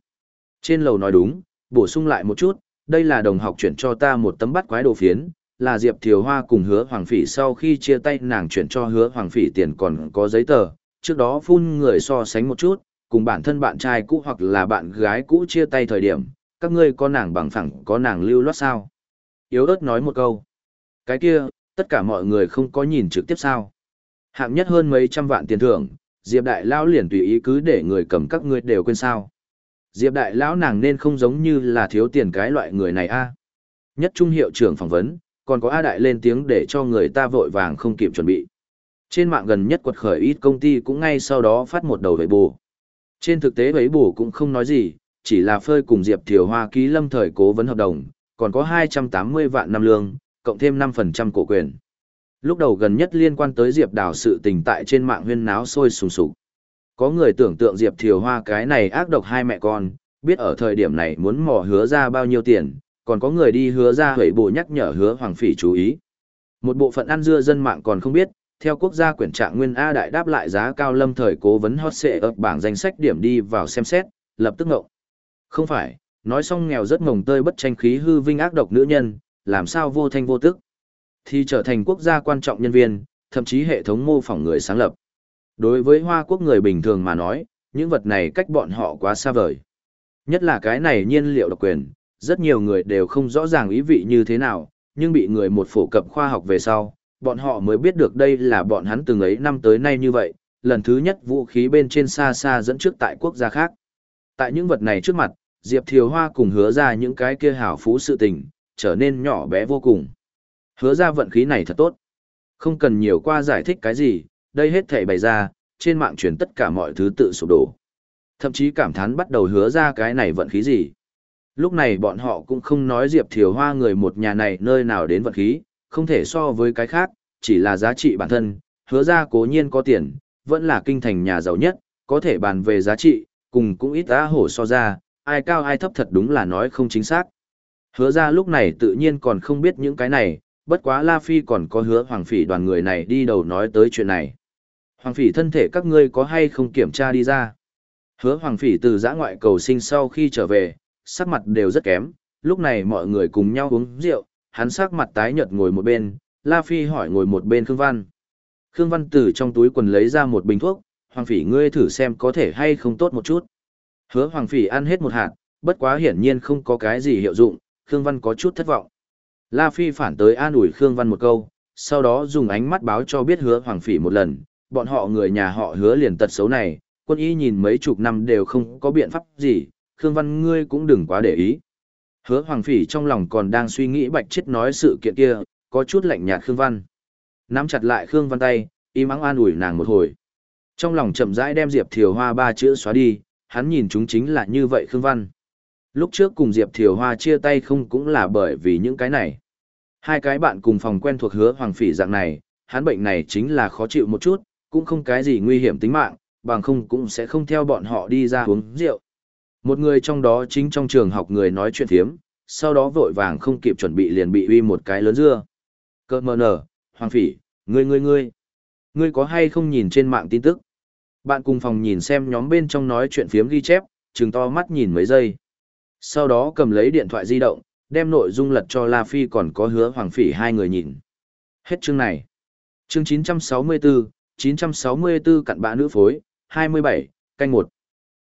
Trên lầu nói đúng, bổ sung lại một chút, đây là đồng học chuyển cho ta một tấm bắt quái đồ phiến, là Diệp Thiều Hoa cùng hứa Hoàng Phỉ sau khi chia tay nàng chuyển cho hứa Hoàng Phỉ tiền còn có giấy tờ, trước đó phun người so sánh một chút, cùng bản thân bạn trai cũ hoặc là bạn gái cũ chia tay thời điểm, các ngươi có nàng bằng phẳng có nàng lưu loát sao. Yếu ớt nói một câu. Cái kia, tất cả mọi người không có nhìn trực tiếp sao. Hạng nhất hơn mấy trăm vạn tiền thưởng, Diệp Đại Lão liền tùy ý cứ để người cầm các ngươi đều quên sao. Diệp Đại Lão nàng nên không giống như là thiếu tiền cái loại người này a. Nhất trung hiệu trưởng phỏng vấn, còn có A Đại lên tiếng để cho người ta vội vàng không kịp chuẩn bị. Trên mạng gần nhất quật khởi ít công ty cũng ngay sau đó phát một đầu vấy bù. Trên thực tế vấy bù cũng không nói gì, chỉ là phơi cùng Diệp Thiều Hoa ký lâm thời cố vấn hợp đồng, còn có 280 vạn năm lương, cộng thêm 5% cổ quyền. Lúc đầu gần nhất liên quan tới Diệp Đào sự tình tại trên mạng huyên náo sôi sùng sục. Có người tưởng tượng Diệp Thiều Hoa cái này ác độc hai mẹ con, biết ở thời điểm này muốn mò hứa ra bao nhiêu tiền, còn có người đi hứa ra hủy bộ nhắc nhở hứa Hoàng Phỉ chú ý. Một bộ phận ăn dưa dân mạng còn không biết, theo quốc gia quyển trạng nguyên A đại đáp lại giá cao lâm thời cố vấn hot xệ ập bảng danh sách điểm đi vào xem xét, lập tức ngộng. Không phải, nói xong nghèo rất ngồng tơi bất tranh khí hư vinh ác độc nữ nhân, làm sao vô thanh vô tức. Thì trở thành quốc gia quan trọng nhân viên, thậm chí hệ thống mô phỏng người sáng lập. Đối với Hoa Quốc người bình thường mà nói, những vật này cách bọn họ quá xa vời. Nhất là cái này nhiên liệu độc quyền, rất nhiều người đều không rõ ràng ý vị như thế nào, nhưng bị người một phổ cập khoa học về sau, bọn họ mới biết được đây là bọn hắn từng ấy năm tới nay như vậy, lần thứ nhất vũ khí bên trên xa xa dẫn trước tại quốc gia khác. Tại những vật này trước mặt, Diệp Thiều Hoa cùng hứa ra những cái kia hảo phú sự tình, trở nên nhỏ bé vô cùng. Hứa ra vận khí này thật tốt. Không cần nhiều qua giải thích cái gì, đây hết thảy bày ra, trên mạng truyền tất cả mọi thứ tự sụp đổ. Thậm chí cảm thán bắt đầu hứa ra cái này vận khí gì. Lúc này bọn họ cũng không nói Diệp Thiều Hoa người một nhà này nơi nào đến vận khí, không thể so với cái khác, chỉ là giá trị bản thân, hứa ra cố nhiên có tiền, vẫn là kinh thành nhà giàu nhất, có thể bàn về giá trị, cùng cũng ít á hổ so ra, ai cao ai thấp thật đúng là nói không chính xác. Hứa ra lúc này tự nhiên còn không biết những cái này, bất quá La Phi còn có hứa Hoàng Phỉ đoàn người này đi đầu nói tới chuyện này. Hoàng Phỉ thân thể các ngươi có hay không kiểm tra đi ra. Hứa Hoàng Phỉ từ giã ngoại cầu sinh sau khi trở về, sắc mặt đều rất kém, lúc này mọi người cùng nhau uống rượu, hắn sắc mặt tái nhợt ngồi một bên, La Phi hỏi ngồi một bên Khương Văn. Khương Văn từ trong túi quần lấy ra một bình thuốc, Hoàng Phỉ ngươi thử xem có thể hay không tốt một chút. Hứa Hoàng Phỉ ăn hết một hạt, bất quá hiển nhiên không có cái gì hiệu dụng, Khương Văn có chút thất vọng. La Phi phản tới an ủi Khương Văn một câu, sau đó dùng ánh mắt báo cho biết hứa Hoàng Phỉ một lần, bọn họ người nhà họ hứa liền tật xấu này, quân y nhìn mấy chục năm đều không có biện pháp gì, Khương Văn ngươi cũng đừng quá để ý. Hứa Hoàng Phỉ trong lòng còn đang suy nghĩ bạch chết nói sự kiện kia, có chút lạnh nhạt Khương Văn. Nắm chặt lại Khương Văn tay, im ắng an ủi nàng một hồi. Trong lòng chậm rãi đem Diệp Thiều Hoa ba chữ xóa đi, hắn nhìn chúng chính là như vậy Khương Văn. Lúc trước cùng Diệp Thiều Hoa chia tay không cũng là bởi vì những cái này. Hai cái bạn cùng phòng quen thuộc hứa Hoàng Phỉ dạng này, hắn bệnh này chính là khó chịu một chút, cũng không cái gì nguy hiểm tính mạng, bằng không cũng sẽ không theo bọn họ đi ra uống rượu. Một người trong đó chính trong trường học người nói chuyện thiếm, sau đó vội vàng không kịp chuẩn bị liền bị uy một cái lớn dưa. Cơ mờ nở, Hoàng Phỉ, ngươi ngươi ngươi, ngươi có hay không nhìn trên mạng tin tức? Bạn cùng phòng nhìn xem nhóm bên trong nói chuyện phiếm ghi chép, trường to mắt nhìn mấy giây. Sau đó cầm lấy điện thoại di động, đem nội dung lật cho La Phi còn có hứa Hoàng Phỉ hai người nhìn. Hết chương này. Chương 964, 964 cặn bã nữ phối, 27, canh 1.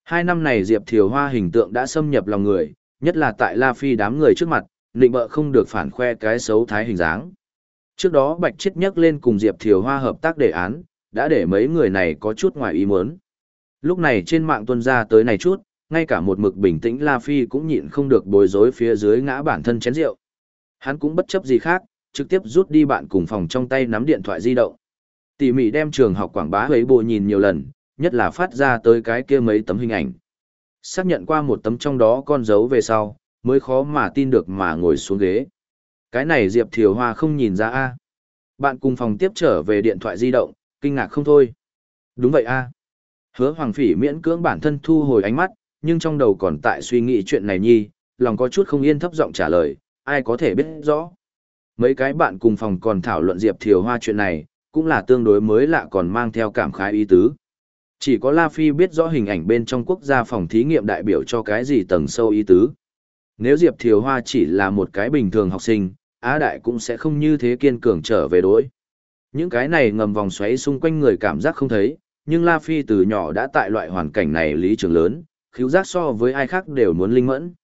Hai năm này Diệp Thiều Hoa hình tượng đã xâm nhập lòng người, nhất là tại La Phi đám người trước mặt, định bợ không được phản khoe cái xấu thái hình dáng. Trước đó Bạch Chiết nhắc lên cùng Diệp Thiều Hoa hợp tác đề án, đã để mấy người này có chút ngoài ý muốn. Lúc này trên mạng tuân ra tới này chút, ngay cả một mực bình tĩnh La Phi cũng nhịn không được bối rối phía dưới ngã bản thân chén rượu. Hắn cũng bất chấp gì khác, trực tiếp rút đi bạn cùng phòng trong tay nắm điện thoại di động. Tỉ mỉ đem trường học quảng bá ấy bộ nhìn nhiều lần, nhất là phát ra tới cái kia mấy tấm hình ảnh. Xác nhận qua một tấm trong đó con dấu về sau, mới khó mà tin được mà ngồi xuống ghế. Cái này Diệp Thiều Hoa không nhìn ra a Bạn cùng phòng tiếp trở về điện thoại di động, kinh ngạc không thôi. Đúng vậy a Hứa Hoàng Phỉ miễn cưỡng bản thân thu hồi ánh mắt, nhưng trong đầu còn tại suy nghĩ chuyện này nhi, lòng có chút không yên thấp giọng trả lời, ai có thể biết rõ. Mấy cái bạn cùng phòng còn thảo luận Diệp Thiều Hoa chuyện này, cũng là tương đối mới lạ còn mang theo cảm khái ý tứ. Chỉ có La Phi biết rõ hình ảnh bên trong quốc gia phòng thí nghiệm đại biểu cho cái gì tầng sâu ý tứ. Nếu Diệp Thiều Hoa chỉ là một cái bình thường học sinh, Á Đại cũng sẽ không như thế kiên cường trở về đối. Những cái này ngầm vòng xoáy xung quanh người cảm giác không thấy, nhưng La Phi từ nhỏ đã tại loại hoàn cảnh này lý trường lớn, khiếu giác so với ai khác đều muốn linh mẫn.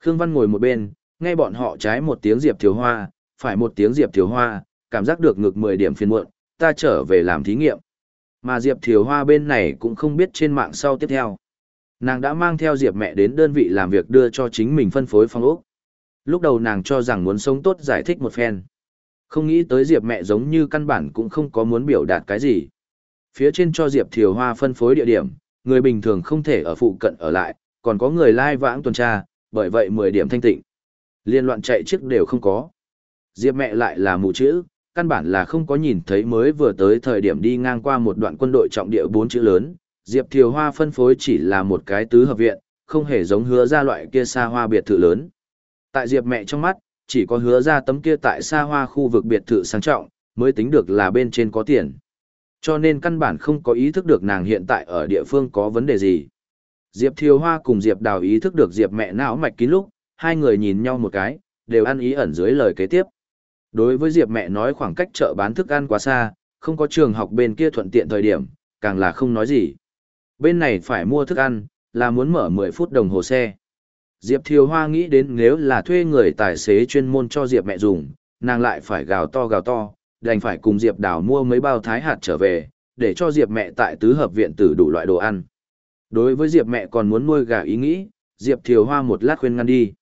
Khương Văn ngồi một bên, nghe bọn họ trái một tiếng Diệp Thiếu Hoa, phải một tiếng Diệp Thiếu Hoa, cảm giác được ngược 10 điểm phiền muộn, ta trở về làm thí nghiệm. Mà Diệp Thiếu Hoa bên này cũng không biết trên mạng sau tiếp theo. Nàng đã mang theo Diệp mẹ đến đơn vị làm việc đưa cho chính mình phân phối phong ốc. Lúc đầu nàng cho rằng muốn sống tốt giải thích một phen. Không nghĩ tới Diệp mẹ giống như căn bản cũng không có muốn biểu đạt cái gì. Phía trên cho Diệp Thiều Hoa phân phối địa điểm, người bình thường không thể ở phụ cận ở lại, còn có người lai vãng tuần tra, bởi vậy 10 điểm thanh tịnh. Liên loạn chạy trước đều không có. Diệp mẹ lại là mù chữ, căn bản là không có nhìn thấy mới vừa tới thời điểm đi ngang qua một đoạn quân đội trọng địa bốn chữ lớn, Diệp Thiều Hoa phân phối chỉ là một cái tứ hợp viện, không hề giống hứa ra loại kia xa hoa biệt thự lớn. Tại Diệp mẹ trong mắt, chỉ có hứa ra tấm kia tại xa hoa khu vực biệt thự sang trọng, mới tính được là bên trên có tiền. Cho nên căn bản không có ý thức được nàng hiện tại ở địa phương có vấn đề gì. Diệp Thiều Hoa cùng Diệp Đào ý thức được Diệp mẹ não mạch kín lúc, hai người nhìn nhau một cái, đều ăn ý ẩn dưới lời kế tiếp. Đối với Diệp mẹ nói khoảng cách chợ bán thức ăn quá xa, không có trường học bên kia thuận tiện thời điểm, càng là không nói gì. Bên này phải mua thức ăn, là muốn mở 10 phút đồng hồ xe. Diệp Thiều Hoa nghĩ đến nếu là thuê người tài xế chuyên môn cho Diệp mẹ dùng, nàng lại phải gào to gào to, đành phải cùng Diệp Đào mua mấy bao thái hạt trở về, để cho Diệp mẹ tại tứ hợp viện tử đủ loại đồ ăn. Đối với Diệp mẹ còn muốn nuôi gà ý nghĩ, Diệp Thiều Hoa một lát khuyên ngăn đi.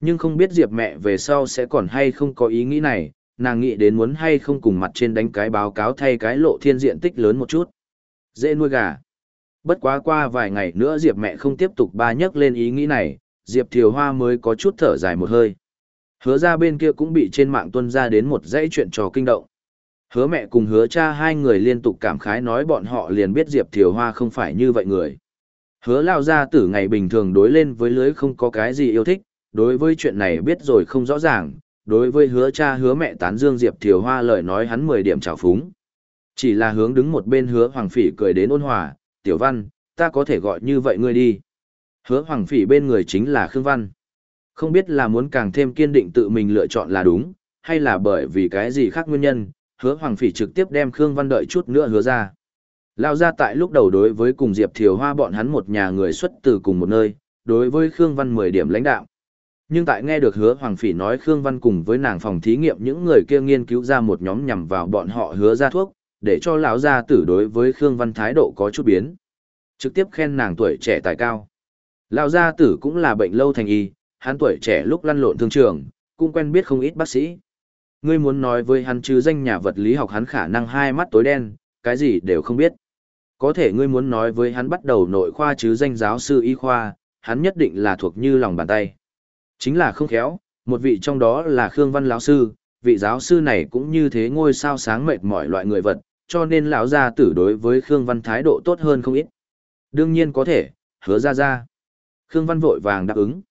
Nhưng không biết Diệp mẹ về sau sẽ còn hay không có ý nghĩ này, nàng nghĩ đến muốn hay không cùng mặt trên đánh cái báo cáo thay cái lộ thiên diện tích lớn một chút. Dễ nuôi gà. Bất quá qua vài ngày nữa Diệp mẹ không tiếp tục ba nhắc lên ý nghĩ này, Diệp Thiều Hoa mới có chút thở dài một hơi. Hứa ra bên kia cũng bị trên mạng tuân ra đến một dãy chuyện trò kinh động. Hứa mẹ cùng hứa cha hai người liên tục cảm khái nói bọn họ liền biết Diệp Thiều Hoa không phải như vậy người. Hứa lao ra tử ngày bình thường đối lên với lưới không có cái gì yêu thích, đối với chuyện này biết rồi không rõ ràng, đối với hứa cha hứa mẹ tán dương Diệp Thiều Hoa lời nói hắn 10 điểm trào phúng. Chỉ là hướng đứng một bên hứa Hoàng Phỉ cười đến ôn hòa, tiểu văn, ta có thể gọi như vậy ngươi đi. Hứa Hoàng Phỉ bên người chính là Khương Văn. Không biết là muốn càng thêm kiên định tự mình lựa chọn là đúng, hay là bởi vì cái gì khác nguyên nhân, hứa Hoàng Phỉ trực tiếp đem Khương Văn đợi chút nữa hứa ra. Lao ra tại lúc đầu đối với cùng Diệp Thiều Hoa bọn hắn một nhà người xuất từ cùng một nơi, đối với Khương Văn 10 điểm lãnh đạo. Nhưng tại nghe được hứa Hoàng Phỉ nói Khương Văn cùng với nàng phòng thí nghiệm những người kia nghiên cứu ra một nhóm nhằm vào bọn họ hứa ra thuốc, để cho lão gia tử đối với Khương Văn thái độ có chút biến. Trực tiếp khen nàng tuổi trẻ tài cao. Lão gia tử cũng là bệnh lâu thành y, hắn tuổi trẻ lúc lăn lộn thương trường, cũng quen biết không ít bác sĩ. Ngươi muốn nói với hắn chứ danh nhà vật lý học hắn khả năng hai mắt tối đen, cái gì đều không biết. Có thể ngươi muốn nói với hắn bắt đầu nội khoa chứ danh giáo sư y khoa, hắn nhất định là thuộc như lòng bàn tay. Chính là không khéo, một vị trong đó là Khương Văn lão sư, vị giáo sư này cũng như thế ngôi sao sáng mệt mỏi loại người vật, cho nên lão gia tử đối với Khương Văn thái độ tốt hơn không ít. Đương nhiên có thể, hứa ra ra. Khương Văn vội vàng đáp ứng.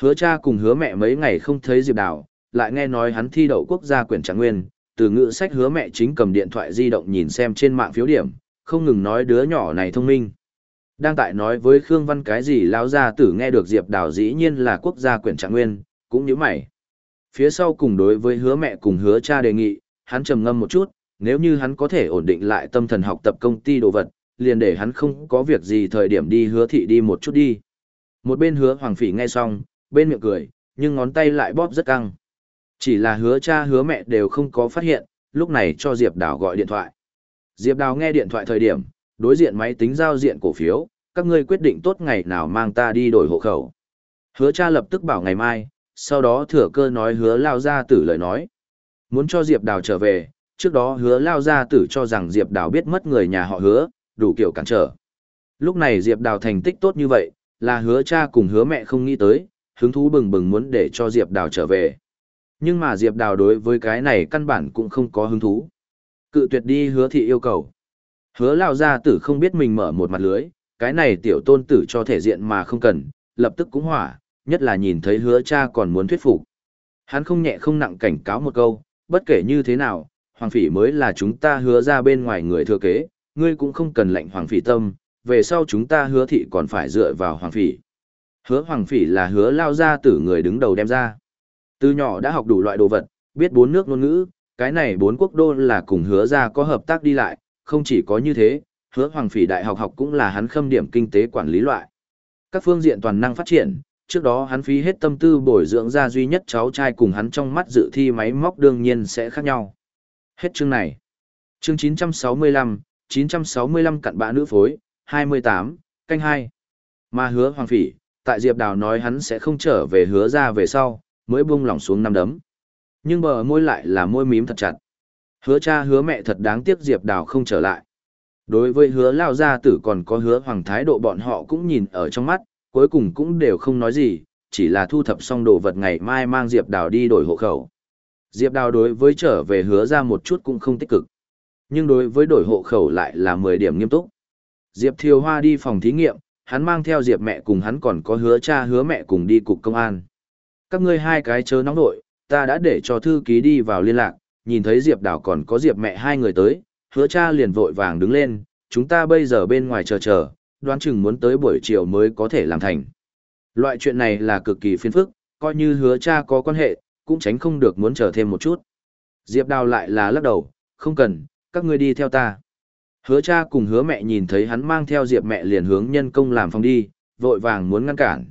Hứa cha cùng hứa mẹ mấy ngày không thấy Diệp Đào, lại nghe nói hắn thi đậu quốc gia quyển trạng nguyên, từ ngữ sách hứa mẹ chính cầm điện thoại di động nhìn xem trên mạng phiếu điểm, không ngừng nói đứa nhỏ này thông minh. Đang tại nói với Khương Văn cái gì lão gia tử nghe được Diệp Đào dĩ nhiên là quốc gia quyển trạng nguyên, cũng như mày. Phía sau cùng đối với hứa mẹ cùng hứa cha đề nghị, hắn trầm ngâm một chút, nếu như hắn có thể ổn định lại tâm thần học tập công ty đồ vật, liền để hắn không có việc gì thời điểm đi hứa thị đi một chút đi. Một bên hứa hoàng phỉ nghe xong, bên miệng cười, nhưng ngón tay lại bóp rất căng. Chỉ là hứa cha hứa mẹ đều không có phát hiện, lúc này cho Diệp Đào gọi điện thoại. Diệp Đào nghe điện thoại thời điểm, đối diện máy tính giao diện cổ phiếu, các ngươi quyết định tốt ngày nào mang ta đi đổi hộ khẩu. Hứa cha lập tức bảo ngày mai, sau đó thừa cơ nói hứa lao Gia tử lời nói. Muốn cho Diệp Đào trở về, trước đó hứa lao Gia tử cho rằng Diệp Đào biết mất người nhà họ hứa, đủ kiểu cản trở. Lúc này Diệp Đào thành tích tốt như vậy, là hứa cha cùng hứa mẹ không nghĩ tới, hứng thú bừng bừng muốn để cho Diệp Đào trở về. Nhưng mà Diệp Đào đối với cái này căn bản cũng không có hứng thú. Cự tuyệt đi hứa thị yêu cầu. Hứa lao gia tử không biết mình mở một mặt lưới, cái này tiểu tôn tử cho thể diện mà không cần, lập tức cũng hỏa, nhất là nhìn thấy hứa cha còn muốn thuyết phục. Hắn không nhẹ không nặng cảnh cáo một câu, bất kể như thế nào, hoàng phỉ mới là chúng ta hứa ra bên ngoài người thừa kế, ngươi cũng không cần lệnh hoàng phỉ tâm, về sau chúng ta hứa thị còn phải dựa vào hoàng phỉ. Hứa hoàng phỉ là hứa lao gia tử người đứng đầu đem ra. Từ nhỏ đã học đủ loại đồ vật, biết bốn nước ngôn ngữ, cái này bốn quốc đô là cùng hứa ra có hợp tác đi lại, không chỉ có như thế, hứa hoàng phỉ đại học học cũng là hắn khâm điểm kinh tế quản lý loại. Các phương diện toàn năng phát triển, trước đó hắn phí hết tâm tư bồi dưỡng ra duy nhất cháu trai cùng hắn trong mắt dự thi máy móc đương nhiên sẽ khác nhau. Hết chương này. Chương 965, 965 cặn bã nữ phối, 28, canh 2. Mà hứa hoàng phỉ, tại Diệp Đào nói hắn sẽ không trở về hứa ra về sau, mới buông lỏng xuống năm đấm. Nhưng bờ môi lại là môi mím thật chặt. Hứa cha hứa mẹ thật đáng tiếc Diệp Đào không trở lại. Đối với hứa lao gia tử còn có hứa hoàng thái độ bọn họ cũng nhìn ở trong mắt, cuối cùng cũng đều không nói gì, chỉ là thu thập xong đồ vật ngày mai mang Diệp Đào đi đổi hộ khẩu. Diệp Đào đối với trở về hứa ra một chút cũng không tích cực. Nhưng đối với đổi hộ khẩu lại là 10 điểm nghiêm túc. Diệp Thiều Hoa đi phòng thí nghiệm, hắn mang theo Diệp mẹ cùng hắn còn có hứa cha hứa mẹ cùng đi cục công an. Các ngươi hai cái chớ nóng nội, ta đã để cho thư ký đi vào liên lạc, nhìn thấy Diệp Đào còn có Diệp mẹ hai người tới, hứa cha liền vội vàng đứng lên, chúng ta bây giờ bên ngoài chờ chờ, đoán chừng muốn tới buổi chiều mới có thể làm thành. Loại chuyện này là cực kỳ phiền phức, coi như hứa cha có quan hệ, cũng tránh không được muốn chờ thêm một chút. Diệp Đào lại là lắc đầu, không cần, các ngươi đi theo ta. Hứa cha cùng hứa mẹ nhìn thấy hắn mang theo Diệp mẹ liền hướng nhân công làm phòng đi, vội vàng muốn ngăn cản.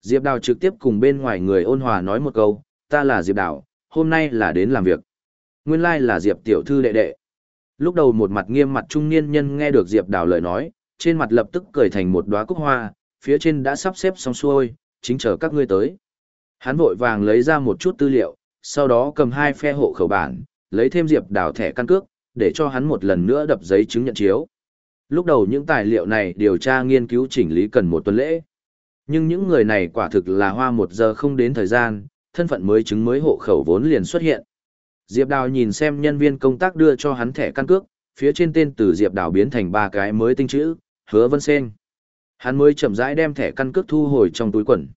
Diệp Đào trực tiếp cùng bên ngoài người ôn hòa nói một câu, ta là Diệp Đào, hôm nay là đến làm việc. Nguyên lai like là Diệp tiểu thư đệ đệ. Lúc đầu một mặt nghiêm mặt trung niên nhân nghe được Diệp Đào lời nói, trên mặt lập tức cười thành một đóa cúc hoa, phía trên đã sắp xếp xong xuôi, chính chờ các ngươi tới. Hắn vội vàng lấy ra một chút tư liệu, sau đó cầm hai phe hộ khẩu bản, lấy thêm Diệp Đào thẻ căn cước, để cho hắn một lần nữa đập giấy chứng nhận chiếu. Lúc đầu những tài liệu này điều tra nghiên cứu chỉnh lý cần một tuần lễ. Nhưng những người này quả thực là hoa một giờ không đến thời gian, thân phận mới chứng mới hộ khẩu vốn liền xuất hiện. Diệp Đào nhìn xem nhân viên công tác đưa cho hắn thẻ căn cước, phía trên tên từ Diệp Đào biến thành ba cái mới tinh chữ, hứa vân sen. Hắn mới chậm rãi đem thẻ căn cước thu hồi trong túi quần.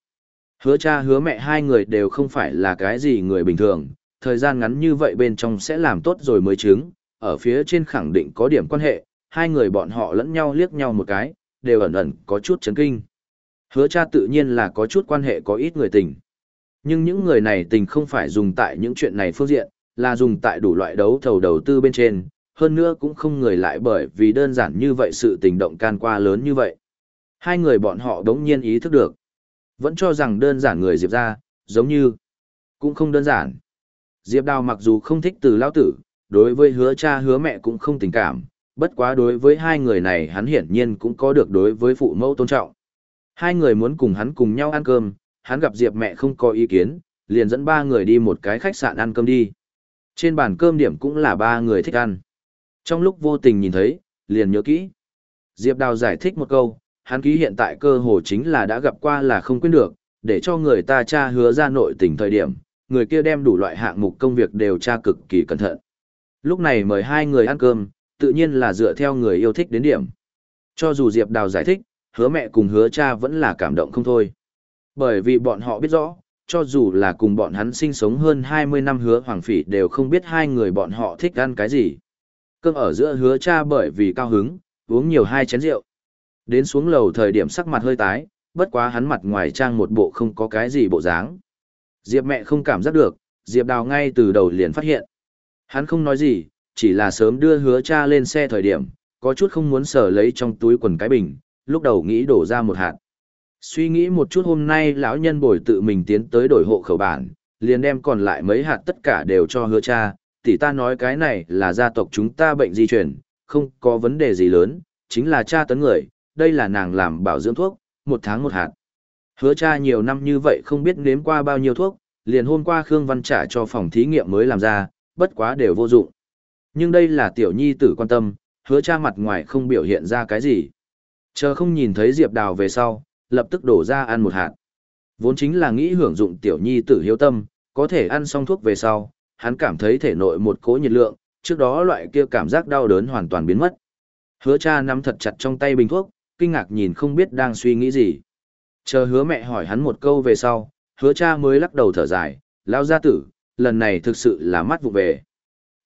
Hứa cha hứa mẹ hai người đều không phải là cái gì người bình thường, thời gian ngắn như vậy bên trong sẽ làm tốt rồi mới chứng, ở phía trên khẳng định có điểm quan hệ, hai người bọn họ lẫn nhau liếc nhau một cái, đều ẩn ẩn có chút chấn kinh. Hứa cha tự nhiên là có chút quan hệ có ít người tình. Nhưng những người này tình không phải dùng tại những chuyện này phương diện, là dùng tại đủ loại đấu thầu đầu tư bên trên, hơn nữa cũng không người lại bởi vì đơn giản như vậy sự tình động can qua lớn như vậy. Hai người bọn họ đống nhiên ý thức được. Vẫn cho rằng đơn giản người Diệp ra, giống như, cũng không đơn giản. Diệp Đào mặc dù không thích từ lao tử, đối với hứa cha hứa mẹ cũng không tình cảm, bất quá đối với hai người này hắn hiển nhiên cũng có được đối với phụ mẫu tôn trọng. Hai người muốn cùng hắn cùng nhau ăn cơm, hắn gặp Diệp mẹ không có ý kiến, liền dẫn ba người đi một cái khách sạn ăn cơm đi. Trên bàn cơm điểm cũng là ba người thích ăn. Trong lúc vô tình nhìn thấy, liền nhớ kỹ. Diệp Đào giải thích một câu, hắn ký hiện tại cơ hồ chính là đã gặp qua là không quên được, để cho người ta tra hứa ra nội tình thời điểm, người kia đem đủ loại hạng mục công việc đều tra cực kỳ cẩn thận. Lúc này mời hai người ăn cơm, tự nhiên là dựa theo người yêu thích đến điểm. Cho dù Diệp Đào giải thích, hứa mẹ cùng hứa cha vẫn là cảm động không thôi. Bởi vì bọn họ biết rõ, cho dù là cùng bọn hắn sinh sống hơn 20 năm hứa hoàng phỉ đều không biết hai người bọn họ thích ăn cái gì. Cơm ở giữa hứa cha bởi vì cao hứng, uống nhiều hai chén rượu. Đến xuống lầu thời điểm sắc mặt hơi tái, bất quá hắn mặt ngoài trang một bộ không có cái gì bộ dáng. Diệp mẹ không cảm giác được, Diệp đào ngay từ đầu liền phát hiện. Hắn không nói gì, chỉ là sớm đưa hứa cha lên xe thời điểm, có chút không muốn sở lấy trong túi quần cái bình, lúc đầu nghĩ đổ ra một hạt. Suy nghĩ một chút hôm nay lão nhân bồi tự mình tiến tới đổi hộ khẩu bản, liền đem còn lại mấy hạt tất cả đều cho hứa cha, tỷ ta nói cái này là gia tộc chúng ta bệnh di chuyển, không có vấn đề gì lớn, chính là cha tấn người, đây là nàng làm bảo dưỡng thuốc, một tháng một hạt. Hứa cha nhiều năm như vậy không biết nếm qua bao nhiêu thuốc, liền hôm qua Khương Văn trả cho phòng thí nghiệm mới làm ra, bất quá đều vô dụng. Nhưng đây là tiểu nhi tử quan tâm, hứa cha mặt ngoài không biểu hiện ra cái gì. Chờ không nhìn thấy Diệp Đào về sau, lập tức đổ ra ăn một hạt. Vốn chính là nghĩ hưởng dụng tiểu nhi tử hiếu tâm, có thể ăn xong thuốc về sau, hắn cảm thấy thể nội một cỗ nhiệt lượng, trước đó loại kia cảm giác đau đớn hoàn toàn biến mất. Hứa cha nắm thật chặt trong tay bình thuốc, kinh ngạc nhìn không biết đang suy nghĩ gì. Chờ hứa mẹ hỏi hắn một câu về sau, hứa cha mới lắc đầu thở dài, lao gia tử, lần này thực sự là mắt vụ về.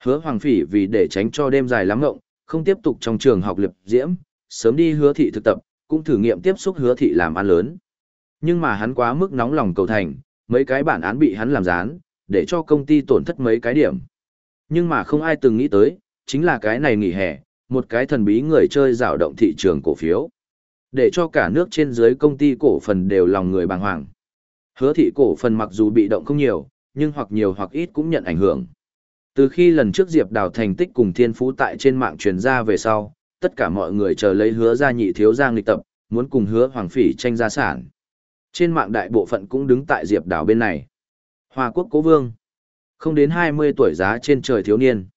Hứa hoàng phỉ vì để tránh cho đêm dài lắm ngộng, không tiếp tục trong trường học liệp diễm, sớm đi hứa thị thực tập, cũng thử nghiệm tiếp xúc hứa thị làm ăn lớn. Nhưng mà hắn quá mức nóng lòng cầu thành, mấy cái bản án bị hắn làm gián, để cho công ty tổn thất mấy cái điểm. Nhưng mà không ai từng nghĩ tới, chính là cái này nghỉ hè, một cái thần bí người chơi rào động thị trường cổ phiếu. Để cho cả nước trên dưới công ty cổ phần đều lòng người bàng hoàng. Hứa thị cổ phần mặc dù bị động không nhiều, nhưng hoặc nhiều hoặc ít cũng nhận ảnh hưởng. Từ khi lần trước Diệp Đào thành tích cùng thiên phú tại trên mạng truyền ra về sau, tất cả mọi người chờ lấy hứa ra nhị thiếu giang lịch tập, muốn cùng hứa hoàng phỉ tranh gia sản. Trên mạng đại bộ phận cũng đứng tại Diệp đảo bên này. Hoa quốc cố vương. Không đến 20 tuổi giá trên trời thiếu niên.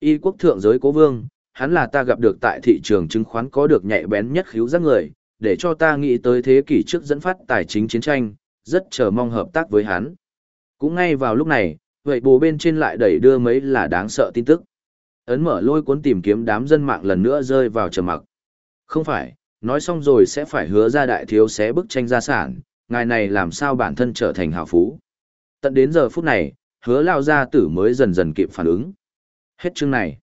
Y quốc thượng giới cố vương, hắn là ta gặp được tại thị trường chứng khoán có được nhạy bén nhất khíu giác người, để cho ta nghĩ tới thế kỷ trước dẫn phát tài chính chiến tranh, rất chờ mong hợp tác với hắn. Cũng ngay vào lúc này, vậy bố bên trên lại đẩy đưa mấy là đáng sợ tin tức. Ấn mở lôi cuốn tìm kiếm đám dân mạng lần nữa rơi vào trầm mặc. Không phải, nói xong rồi sẽ phải hứa ra đại thiếu xé bức tranh gia sản, ngài này làm sao bản thân trở thành hào phú. Tận đến giờ phút này, hứa lao gia tử mới dần dần kịp phản ứng. Hết chương này.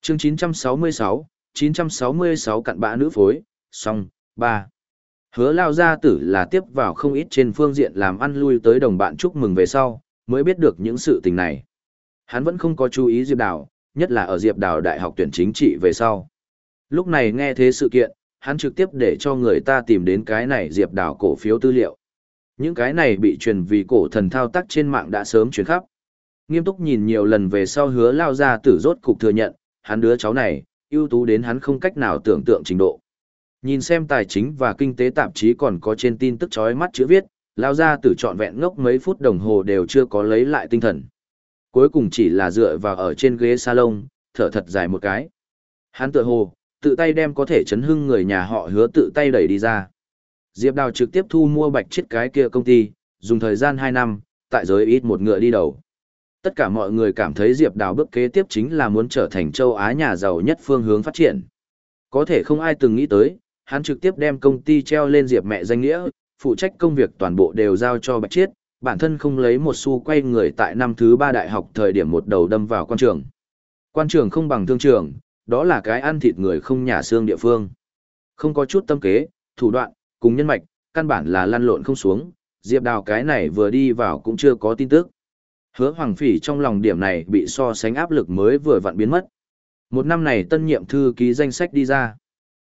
Chương 966, 966 cặn bã nữ phối, xong, 3. Hứa lao gia tử là tiếp vào không ít trên phương diện làm ăn lui tới đồng bạn chúc mừng về sau, mới biết được những sự tình này. Hắn vẫn không có chú ý Diệp Đào, nhất là ở Diệp Đào đại học tuyển chính trị về sau. Lúc này nghe thế sự kiện, hắn trực tiếp để cho người ta tìm đến cái này Diệp Đào cổ phiếu tư liệu. Những cái này bị truyền vì cổ thần thao tác trên mạng đã sớm truyền khắp. Nghiêm túc nhìn nhiều lần về sau hứa lao ra tử rốt cục thừa nhận, hắn đứa cháu này, ưu tú đến hắn không cách nào tưởng tượng trình độ. Nhìn xem tài chính và kinh tế tạp chí còn có trên tin tức chói mắt chữ viết, lao ra tử trọn vẹn ngốc mấy phút đồng hồ đều chưa có lấy lại tinh thần. Cuối cùng chỉ là dựa vào ở trên ghế salon, thở thật dài một cái. Hắn tựa hồ, tự tay đem có thể chấn hưng người nhà họ hứa tự tay đẩy đi ra. Diệp Đào trực tiếp thu mua bạch chết cái kia công ty, dùng thời gian 2 năm, tại giới ít một ngựa đi đầu. Tất cả mọi người cảm thấy Diệp Đào bước kế tiếp chính là muốn trở thành châu Á nhà giàu nhất phương hướng phát triển. Có thể không ai từng nghĩ tới, hắn trực tiếp đem công ty treo lên Diệp mẹ danh nghĩa, phụ trách công việc toàn bộ đều giao cho Bạch Chiết, bản thân không lấy một xu quay người tại năm thứ ba đại học thời điểm một đầu đâm vào quan trường. Quan trường không bằng thương trường, đó là cái ăn thịt người không nhà xương địa phương. Không có chút tâm kế, thủ đoạn, cùng nhân mạch, căn bản là lăn lộn không xuống, Diệp Đào cái này vừa đi vào cũng chưa có tin tức. Hứa Hoàng Phỉ trong lòng điểm này bị so sánh áp lực mới vừa vặn biến mất. Một năm này tân nhiệm thư ký danh sách đi ra.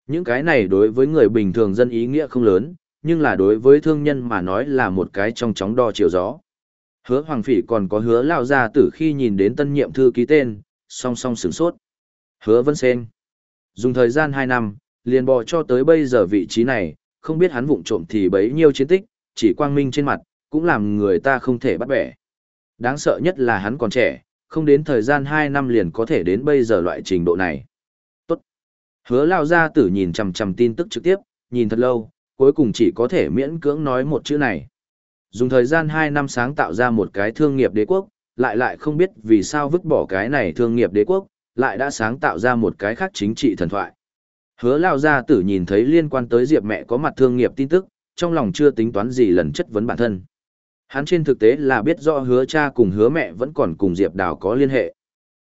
Những cái này đối với người bình thường dân ý nghĩa không lớn, nhưng là đối với thương nhân mà nói là một cái trong chóng đo chiều gió. Hứa Hoàng Phỉ còn có hứa lao ra từ khi nhìn đến tân nhiệm thư ký tên, song song sửng sốt. Hứa Vân Sen. Dùng thời gian 2 năm, liền bò cho tới bây giờ vị trí này, không biết hắn vụng trộm thì bấy nhiêu chiến tích, chỉ quang minh trên mặt, cũng làm người ta không thể bắt bẻ. Đáng sợ nhất là hắn còn trẻ, không đến thời gian 2 năm liền có thể đến bây giờ loại trình độ này. Tốt. Hứa lao ra tử nhìn chằm chằm tin tức trực tiếp, nhìn thật lâu, cuối cùng chỉ có thể miễn cưỡng nói một chữ này. Dùng thời gian 2 năm sáng tạo ra một cái thương nghiệp đế quốc, lại lại không biết vì sao vứt bỏ cái này thương nghiệp đế quốc, lại đã sáng tạo ra một cái khác chính trị thần thoại. Hứa lao gia tử nhìn thấy liên quan tới Diệp mẹ có mặt thương nghiệp tin tức, trong lòng chưa tính toán gì lần chất vấn bản thân. Hắn trên thực tế là biết rõ hứa cha cùng hứa mẹ vẫn còn cùng Diệp Đào có liên hệ.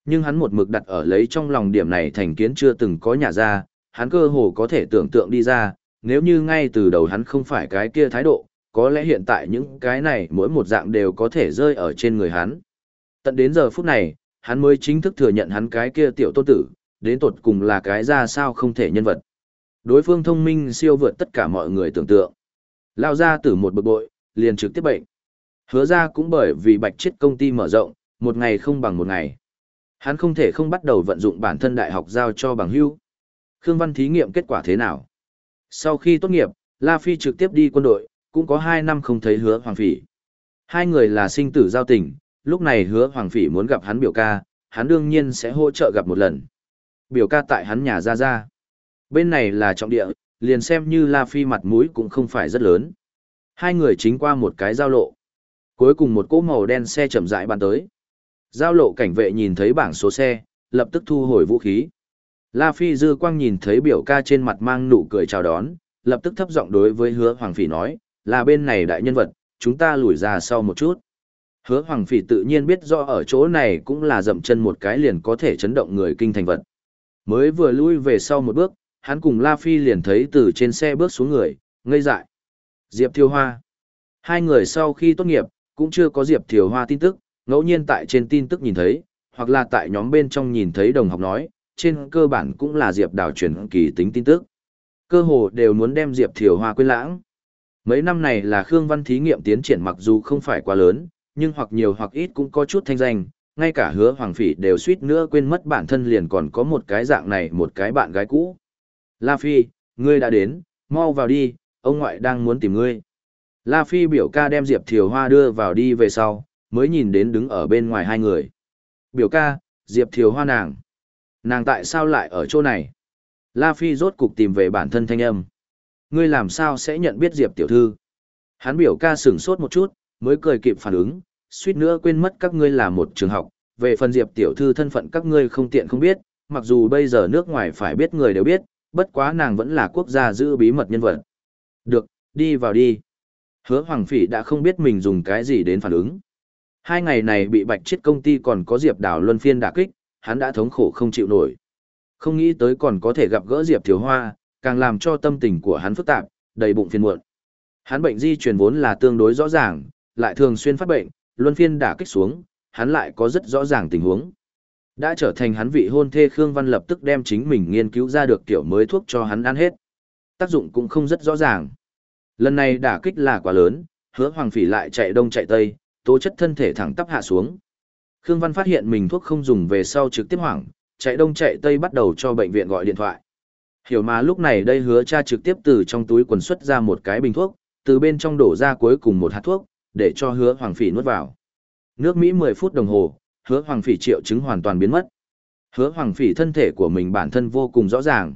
Nhưng hắn một mực đặt ở lấy trong lòng điểm này thành kiến chưa từng có nhà ra, hắn cơ hồ có thể tưởng tượng đi ra, nếu như ngay từ đầu hắn không phải cái kia thái độ, có lẽ hiện tại những cái này mỗi một dạng đều có thể rơi ở trên người hắn. Tận đến giờ phút này, hắn mới chính thức thừa nhận hắn cái kia tiểu tôn tử, đến tột cùng là cái ra sao không thể nhân vật. Đối phương thông minh siêu vượt tất cả mọi người tưởng tượng. Lao ra từ một bực bội, liền trực tiếp bệnh. Hứa ra cũng bởi vì bạch chết công ty mở rộng, một ngày không bằng một ngày. Hắn không thể không bắt đầu vận dụng bản thân đại học giao cho bằng hưu. Khương Văn thí nghiệm kết quả thế nào? Sau khi tốt nghiệp, La Phi trực tiếp đi quân đội, cũng có 2 năm không thấy hứa Hoàng Phỉ. Hai người là sinh tử giao tình, lúc này hứa Hoàng Phỉ muốn gặp hắn biểu ca, hắn đương nhiên sẽ hỗ trợ gặp một lần. Biểu ca tại hắn nhà ra ra. Bên này là trọng địa, liền xem như La Phi mặt mũi cũng không phải rất lớn. Hai người chính qua một cái giao lộ. Cuối cùng một cỗ màu đen xe chậm rãi bàn tới. Giao lộ cảnh vệ nhìn thấy bảng số xe, lập tức thu hồi vũ khí. La Phi dư quang nhìn thấy biểu ca trên mặt mang nụ cười chào đón, lập tức thấp giọng đối với hứa Hoàng Phỉ nói, là bên này đại nhân vật, chúng ta lùi ra sau một chút. Hứa Hoàng Phỉ tự nhiên biết rõ ở chỗ này cũng là dậm chân một cái liền có thể chấn động người kinh thành vật. Mới vừa lui về sau một bước, hắn cùng La Phi liền thấy từ trên xe bước xuống người, ngây dại. Diệp Thiều Hoa. Hai người sau khi tốt nghiệp, cũng chưa có Diệp Thiều Hoa tin tức, ngẫu nhiên tại trên tin tức nhìn thấy, hoặc là tại nhóm bên trong nhìn thấy đồng học nói, trên cơ bản cũng là Diệp Đào truyền kỳ tính tin tức. Cơ hồ đều muốn đem Diệp Thiều Hoa quên lãng. Mấy năm này là Khương Văn thí nghiệm tiến triển mặc dù không phải quá lớn, nhưng hoặc nhiều hoặc ít cũng có chút thanh danh, ngay cả hứa Hoàng Phỉ đều suýt nữa quên mất bản thân liền còn có một cái dạng này một cái bạn gái cũ. La Phi, ngươi đã đến, mau vào đi, ông ngoại đang muốn tìm ngươi. La Phi biểu ca đem Diệp Thiều Hoa đưa vào đi về sau, mới nhìn đến đứng ở bên ngoài hai người. Biểu ca, Diệp Thiều Hoa nàng. Nàng tại sao lại ở chỗ này? La Phi rốt cục tìm về bản thân thanh âm. Ngươi làm sao sẽ nhận biết Diệp tiểu thư? Hắn biểu ca sửng sốt một chút, mới cười kịp phản ứng, suýt nữa quên mất các ngươi là một trường học. Về phần Diệp tiểu thư thân phận các ngươi không tiện không biết, mặc dù bây giờ nước ngoài phải biết người đều biết, bất quá nàng vẫn là quốc gia giữ bí mật nhân vật. Được, đi vào đi. Hứa Hoàng Phỉ đã không biết mình dùng cái gì đến phản ứng. Hai ngày này bị bạch chết công ty còn có Diệp Đào luân phiên đả kích, hắn đã thống khổ không chịu nổi. Không nghĩ tới còn có thể gặp gỡ Diệp Thiếu Hoa, càng làm cho tâm tình của hắn phức tạp, đầy bụng phiền muộn. Hắn bệnh di truyền vốn là tương đối rõ ràng, lại thường xuyên phát bệnh, luân phiên đả kích xuống, hắn lại có rất rõ ràng tình huống. Đã trở thành hắn vị hôn thê Khương Văn lập tức đem chính mình nghiên cứu ra được kiểu mới thuốc cho hắn ăn hết. Tác dụng cũng không rất rõ ràng. Lần này đả kích là quá lớn, hứa hoàng phỉ lại chạy đông chạy tây, tố chất thân thể thẳng tắp hạ xuống. Khương Văn phát hiện mình thuốc không dùng về sau trực tiếp hoảng, chạy đông chạy tây bắt đầu cho bệnh viện gọi điện thoại. Hiểu mà lúc này đây hứa cha trực tiếp từ trong túi quần xuất ra một cái bình thuốc, từ bên trong đổ ra cuối cùng một hạt thuốc, để cho hứa hoàng phỉ nuốt vào. Nước Mỹ 10 phút đồng hồ, hứa hoàng phỉ triệu chứng hoàn toàn biến mất. Hứa hoàng phỉ thân thể của mình bản thân vô cùng rõ ràng.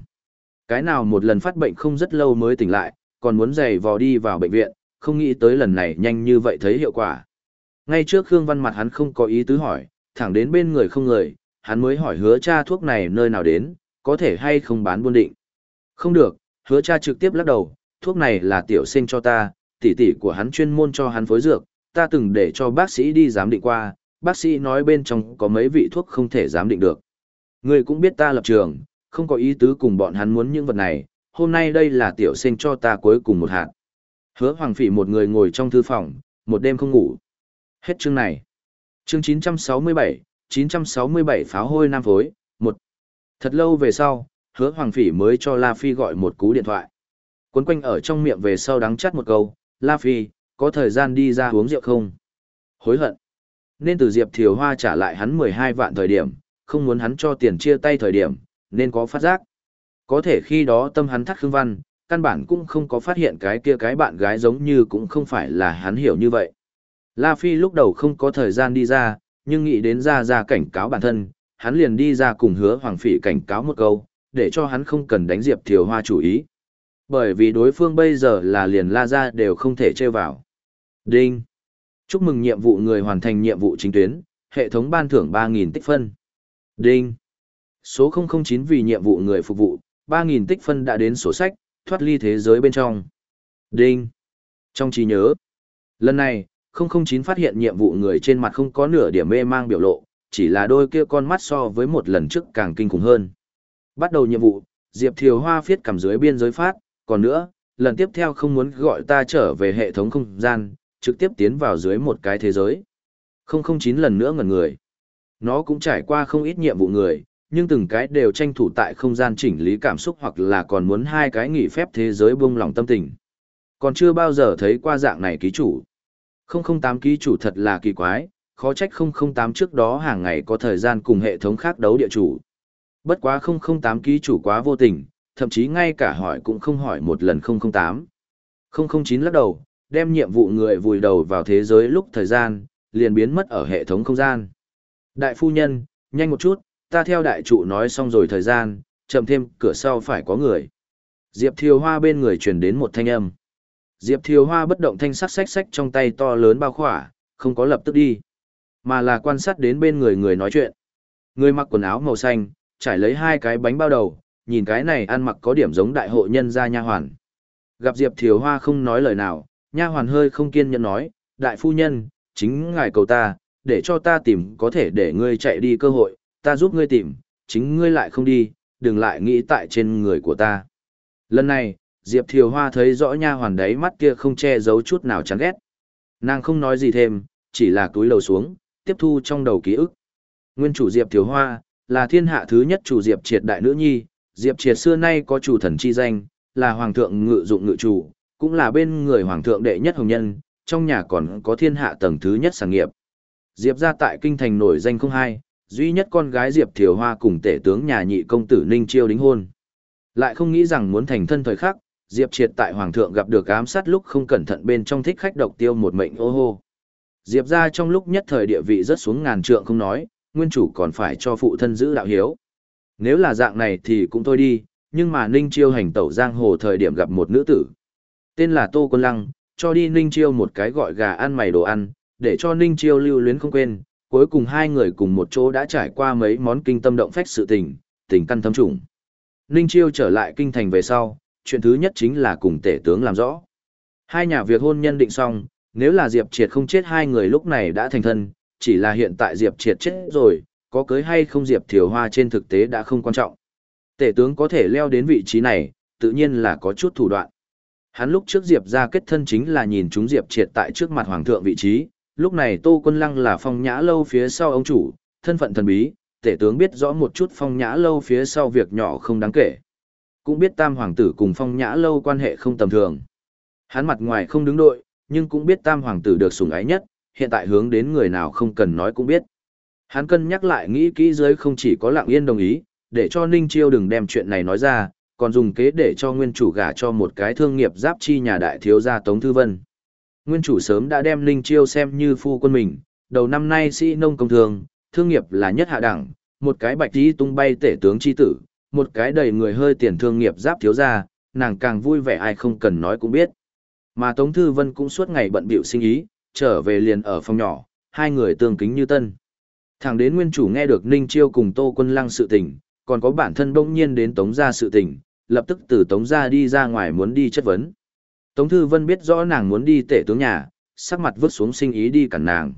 Cái nào một lần phát bệnh không rất lâu mới tỉnh lại, còn muốn giày vò đi vào bệnh viện, không nghĩ tới lần này nhanh như vậy thấy hiệu quả. Ngay trước Khương Văn mặt hắn không có ý tứ hỏi, thẳng đến bên người không người, hắn mới hỏi hứa cha thuốc này nơi nào đến, có thể hay không bán buôn định. Không được, hứa cha trực tiếp lắc đầu, thuốc này là tiểu sinh cho ta, tỷ tỷ của hắn chuyên môn cho hắn phối dược, ta từng để cho bác sĩ đi giám định qua, bác sĩ nói bên trong có mấy vị thuốc không thể giám định được. Người cũng biết ta lập trường, không có ý tứ cùng bọn hắn muốn những vật này, hôm nay đây là tiểu sinh cho ta cuối cùng một hạt. Hứa Hoàng Phỉ một người ngồi trong thư phòng, một đêm không ngủ. Hết chương này. Chương 967, 967 pháo hôi nam phối, một. Thật lâu về sau, hứa Hoàng Phỉ mới cho La Phi gọi một cú điện thoại. Quấn quanh ở trong miệng về sau đắng chắt một câu, La Phi, có thời gian đi ra uống rượu không? Hối hận. Nên từ Diệp Thiều Hoa trả lại hắn 12 vạn thời điểm, không muốn hắn cho tiền chia tay thời điểm, nên có phát giác. Có thể khi đó tâm hắn thắt Khương Văn, căn bản cũng không có phát hiện cái kia cái bạn gái giống như cũng không phải là hắn hiểu như vậy. La Phi lúc đầu không có thời gian đi ra, nhưng nghĩ đến ra ra cảnh cáo bản thân, hắn liền đi ra cùng hứa Hoàng Phỉ cảnh cáo một câu, để cho hắn không cần đánh Diệp Thiều Hoa chủ ý. Bởi vì đối phương bây giờ là liền la ra đều không thể chơi vào. Đinh! Chúc mừng nhiệm vụ người hoàn thành nhiệm vụ chính tuyến, hệ thống ban thưởng 3.000 tích phân. Đinh! Số 009 vì nhiệm vụ người phục vụ, 3.000 tích phân đã đến sổ sách, thoát ly thế giới bên trong. Đinh! Trong trí nhớ, lần này, 009 phát hiện nhiệm vụ người trên mặt không có nửa điểm mê mang biểu lộ, chỉ là đôi kia con mắt so với một lần trước càng kinh khủng hơn. Bắt đầu nhiệm vụ, Diệp Thiều Hoa viết cầm dưới biên giới phát, còn nữa, lần tiếp theo không muốn gọi ta trở về hệ thống không gian, trực tiếp tiến vào dưới một cái thế giới. 009 lần nữa ngẩn người. Nó cũng trải qua không ít nhiệm vụ người, nhưng từng cái đều tranh thủ tại không gian chỉnh lý cảm xúc hoặc là còn muốn hai cái nghỉ phép thế giới buông lỏng tâm tình. Còn chưa bao giờ thấy qua dạng này ký chủ. 008 ký chủ thật là kỳ quái, khó trách 008 trước đó hàng ngày có thời gian cùng hệ thống khác đấu địa chủ. Bất quá 008 ký chủ quá vô tình, thậm chí ngay cả hỏi cũng không hỏi một lần 008. 009 lắc đầu, đem nhiệm vụ người vùi đầu vào thế giới lúc thời gian, liền biến mất ở hệ thống không gian. Đại phu nhân, nhanh một chút, ta theo đại trụ nói xong rồi thời gian, chậm thêm, cửa sau phải có người. Diệp Thiều Hoa bên người truyền đến một thanh âm. Diệp Thiều Hoa bất động thanh sắc sách sách trong tay to lớn bao khỏa, không có lập tức đi, mà là quan sát đến bên người người nói chuyện. Người mặc quần áo màu xanh, trải lấy hai cái bánh bao đầu, nhìn cái này ăn mặc có điểm giống đại hộ nhân gia nha hoàn. Gặp Diệp Thiều Hoa không nói lời nào, nha hoàn hơi không kiên nhẫn nói, đại phu nhân, chính ngài cầu ta, để cho ta tìm có thể để ngươi chạy đi cơ hội, ta giúp ngươi tìm, chính ngươi lại không đi, đừng lại nghĩ tại trên người của ta. Lần này, Diệp Thiều Hoa thấy rõ nha hoàn đấy mắt kia không che giấu chút nào chán ghét. Nàng không nói gì thêm, chỉ là túi lầu xuống, tiếp thu trong đầu ký ức. Nguyên chủ Diệp Thiều Hoa, là thiên hạ thứ nhất chủ Diệp triệt đại nữ nhi, Diệp triệt xưa nay có chủ thần chi danh, là hoàng thượng ngự dụng ngự chủ, cũng là bên người hoàng thượng đệ nhất hồng nhân, trong nhà còn có thiên hạ tầng thứ nhất sản nghiệp. Diệp ra tại kinh thành nổi danh không hai, duy nhất con gái Diệp Thiều Hoa cùng tể tướng nhà nhị công tử Ninh Chiêu đính hôn. Lại không nghĩ rằng muốn thành thân thời khắc, Diệp Triệt tại hoàng thượng gặp được ám sát lúc không cẩn thận bên trong thích khách độc tiêu một mệnh ô hô. Diệp ra trong lúc nhất thời địa vị rất xuống ngàn trượng không nói, nguyên chủ còn phải cho phụ thân giữ đạo hiếu. Nếu là dạng này thì cũng thôi đi, nhưng mà Ninh Chiêu hành tẩu giang hồ thời điểm gặp một nữ tử. Tên là Tô Quân Lăng, cho đi Ninh Chiêu một cái gọi gà ăn mày đồ ăn, để cho Ninh Chiêu lưu luyến không quên, cuối cùng hai người cùng một chỗ đã trải qua mấy món kinh tâm động phách sự tình, tình căn thâm trùng. Ninh Chiêu trở lại kinh thành về sau, chuyện thứ nhất chính là cùng tể tướng làm rõ. Hai nhà việc hôn nhân định xong, nếu là Diệp Triệt không chết hai người lúc này đã thành thân, chỉ là hiện tại Diệp Triệt chết rồi, có cưới hay không Diệp Thiều Hoa trên thực tế đã không quan trọng. Tể tướng có thể leo đến vị trí này, tự nhiên là có chút thủ đoạn. Hắn lúc trước Diệp ra kết thân chính là nhìn chúng Diệp triệt tại trước mặt hoàng thượng vị trí, lúc này Tô Quân Lăng là phong nhã lâu phía sau ông chủ, thân phận thần bí, tể tướng biết rõ một chút phong nhã lâu phía sau việc nhỏ không đáng kể. Cũng biết tam hoàng tử cùng phong nhã lâu quan hệ không tầm thường. Hắn mặt ngoài không đứng đội, nhưng cũng biết tam hoàng tử được sủng ái nhất, hiện tại hướng đến người nào không cần nói cũng biết. Hắn cân nhắc lại nghĩ kỹ dưới không chỉ có lặng yên đồng ý, để cho Ninh Chiêu đừng đem chuyện này nói ra, còn dùng kế để cho nguyên chủ gả cho một cái thương nghiệp giáp chi nhà đại thiếu gia Tống Thư Vân. Nguyên chủ sớm đã đem Ninh Chiêu xem như phu quân mình, đầu năm nay sĩ nông công thường, thương nghiệp là nhất hạ đẳng, một cái bạch tí tung bay tể tướng chi tử, một cái đầy người hơi tiền thương nghiệp giáp thiếu ra, nàng càng vui vẻ ai không cần nói cũng biết. Mà Tống Thư Vân cũng suốt ngày bận bịu sinh ý, trở về liền ở phòng nhỏ, hai người tương kính như tân. Thẳng đến nguyên chủ nghe được Ninh Chiêu cùng Tô Quân Lăng sự tình, còn có bản thân bỗng nhiên đến Tống gia sự tình, lập tức từ Tống gia đi ra ngoài muốn đi chất vấn. Tống Thư Vân biết rõ nàng muốn đi tể tướng nhà, sắc mặt vứt xuống sinh ý đi cản nàng.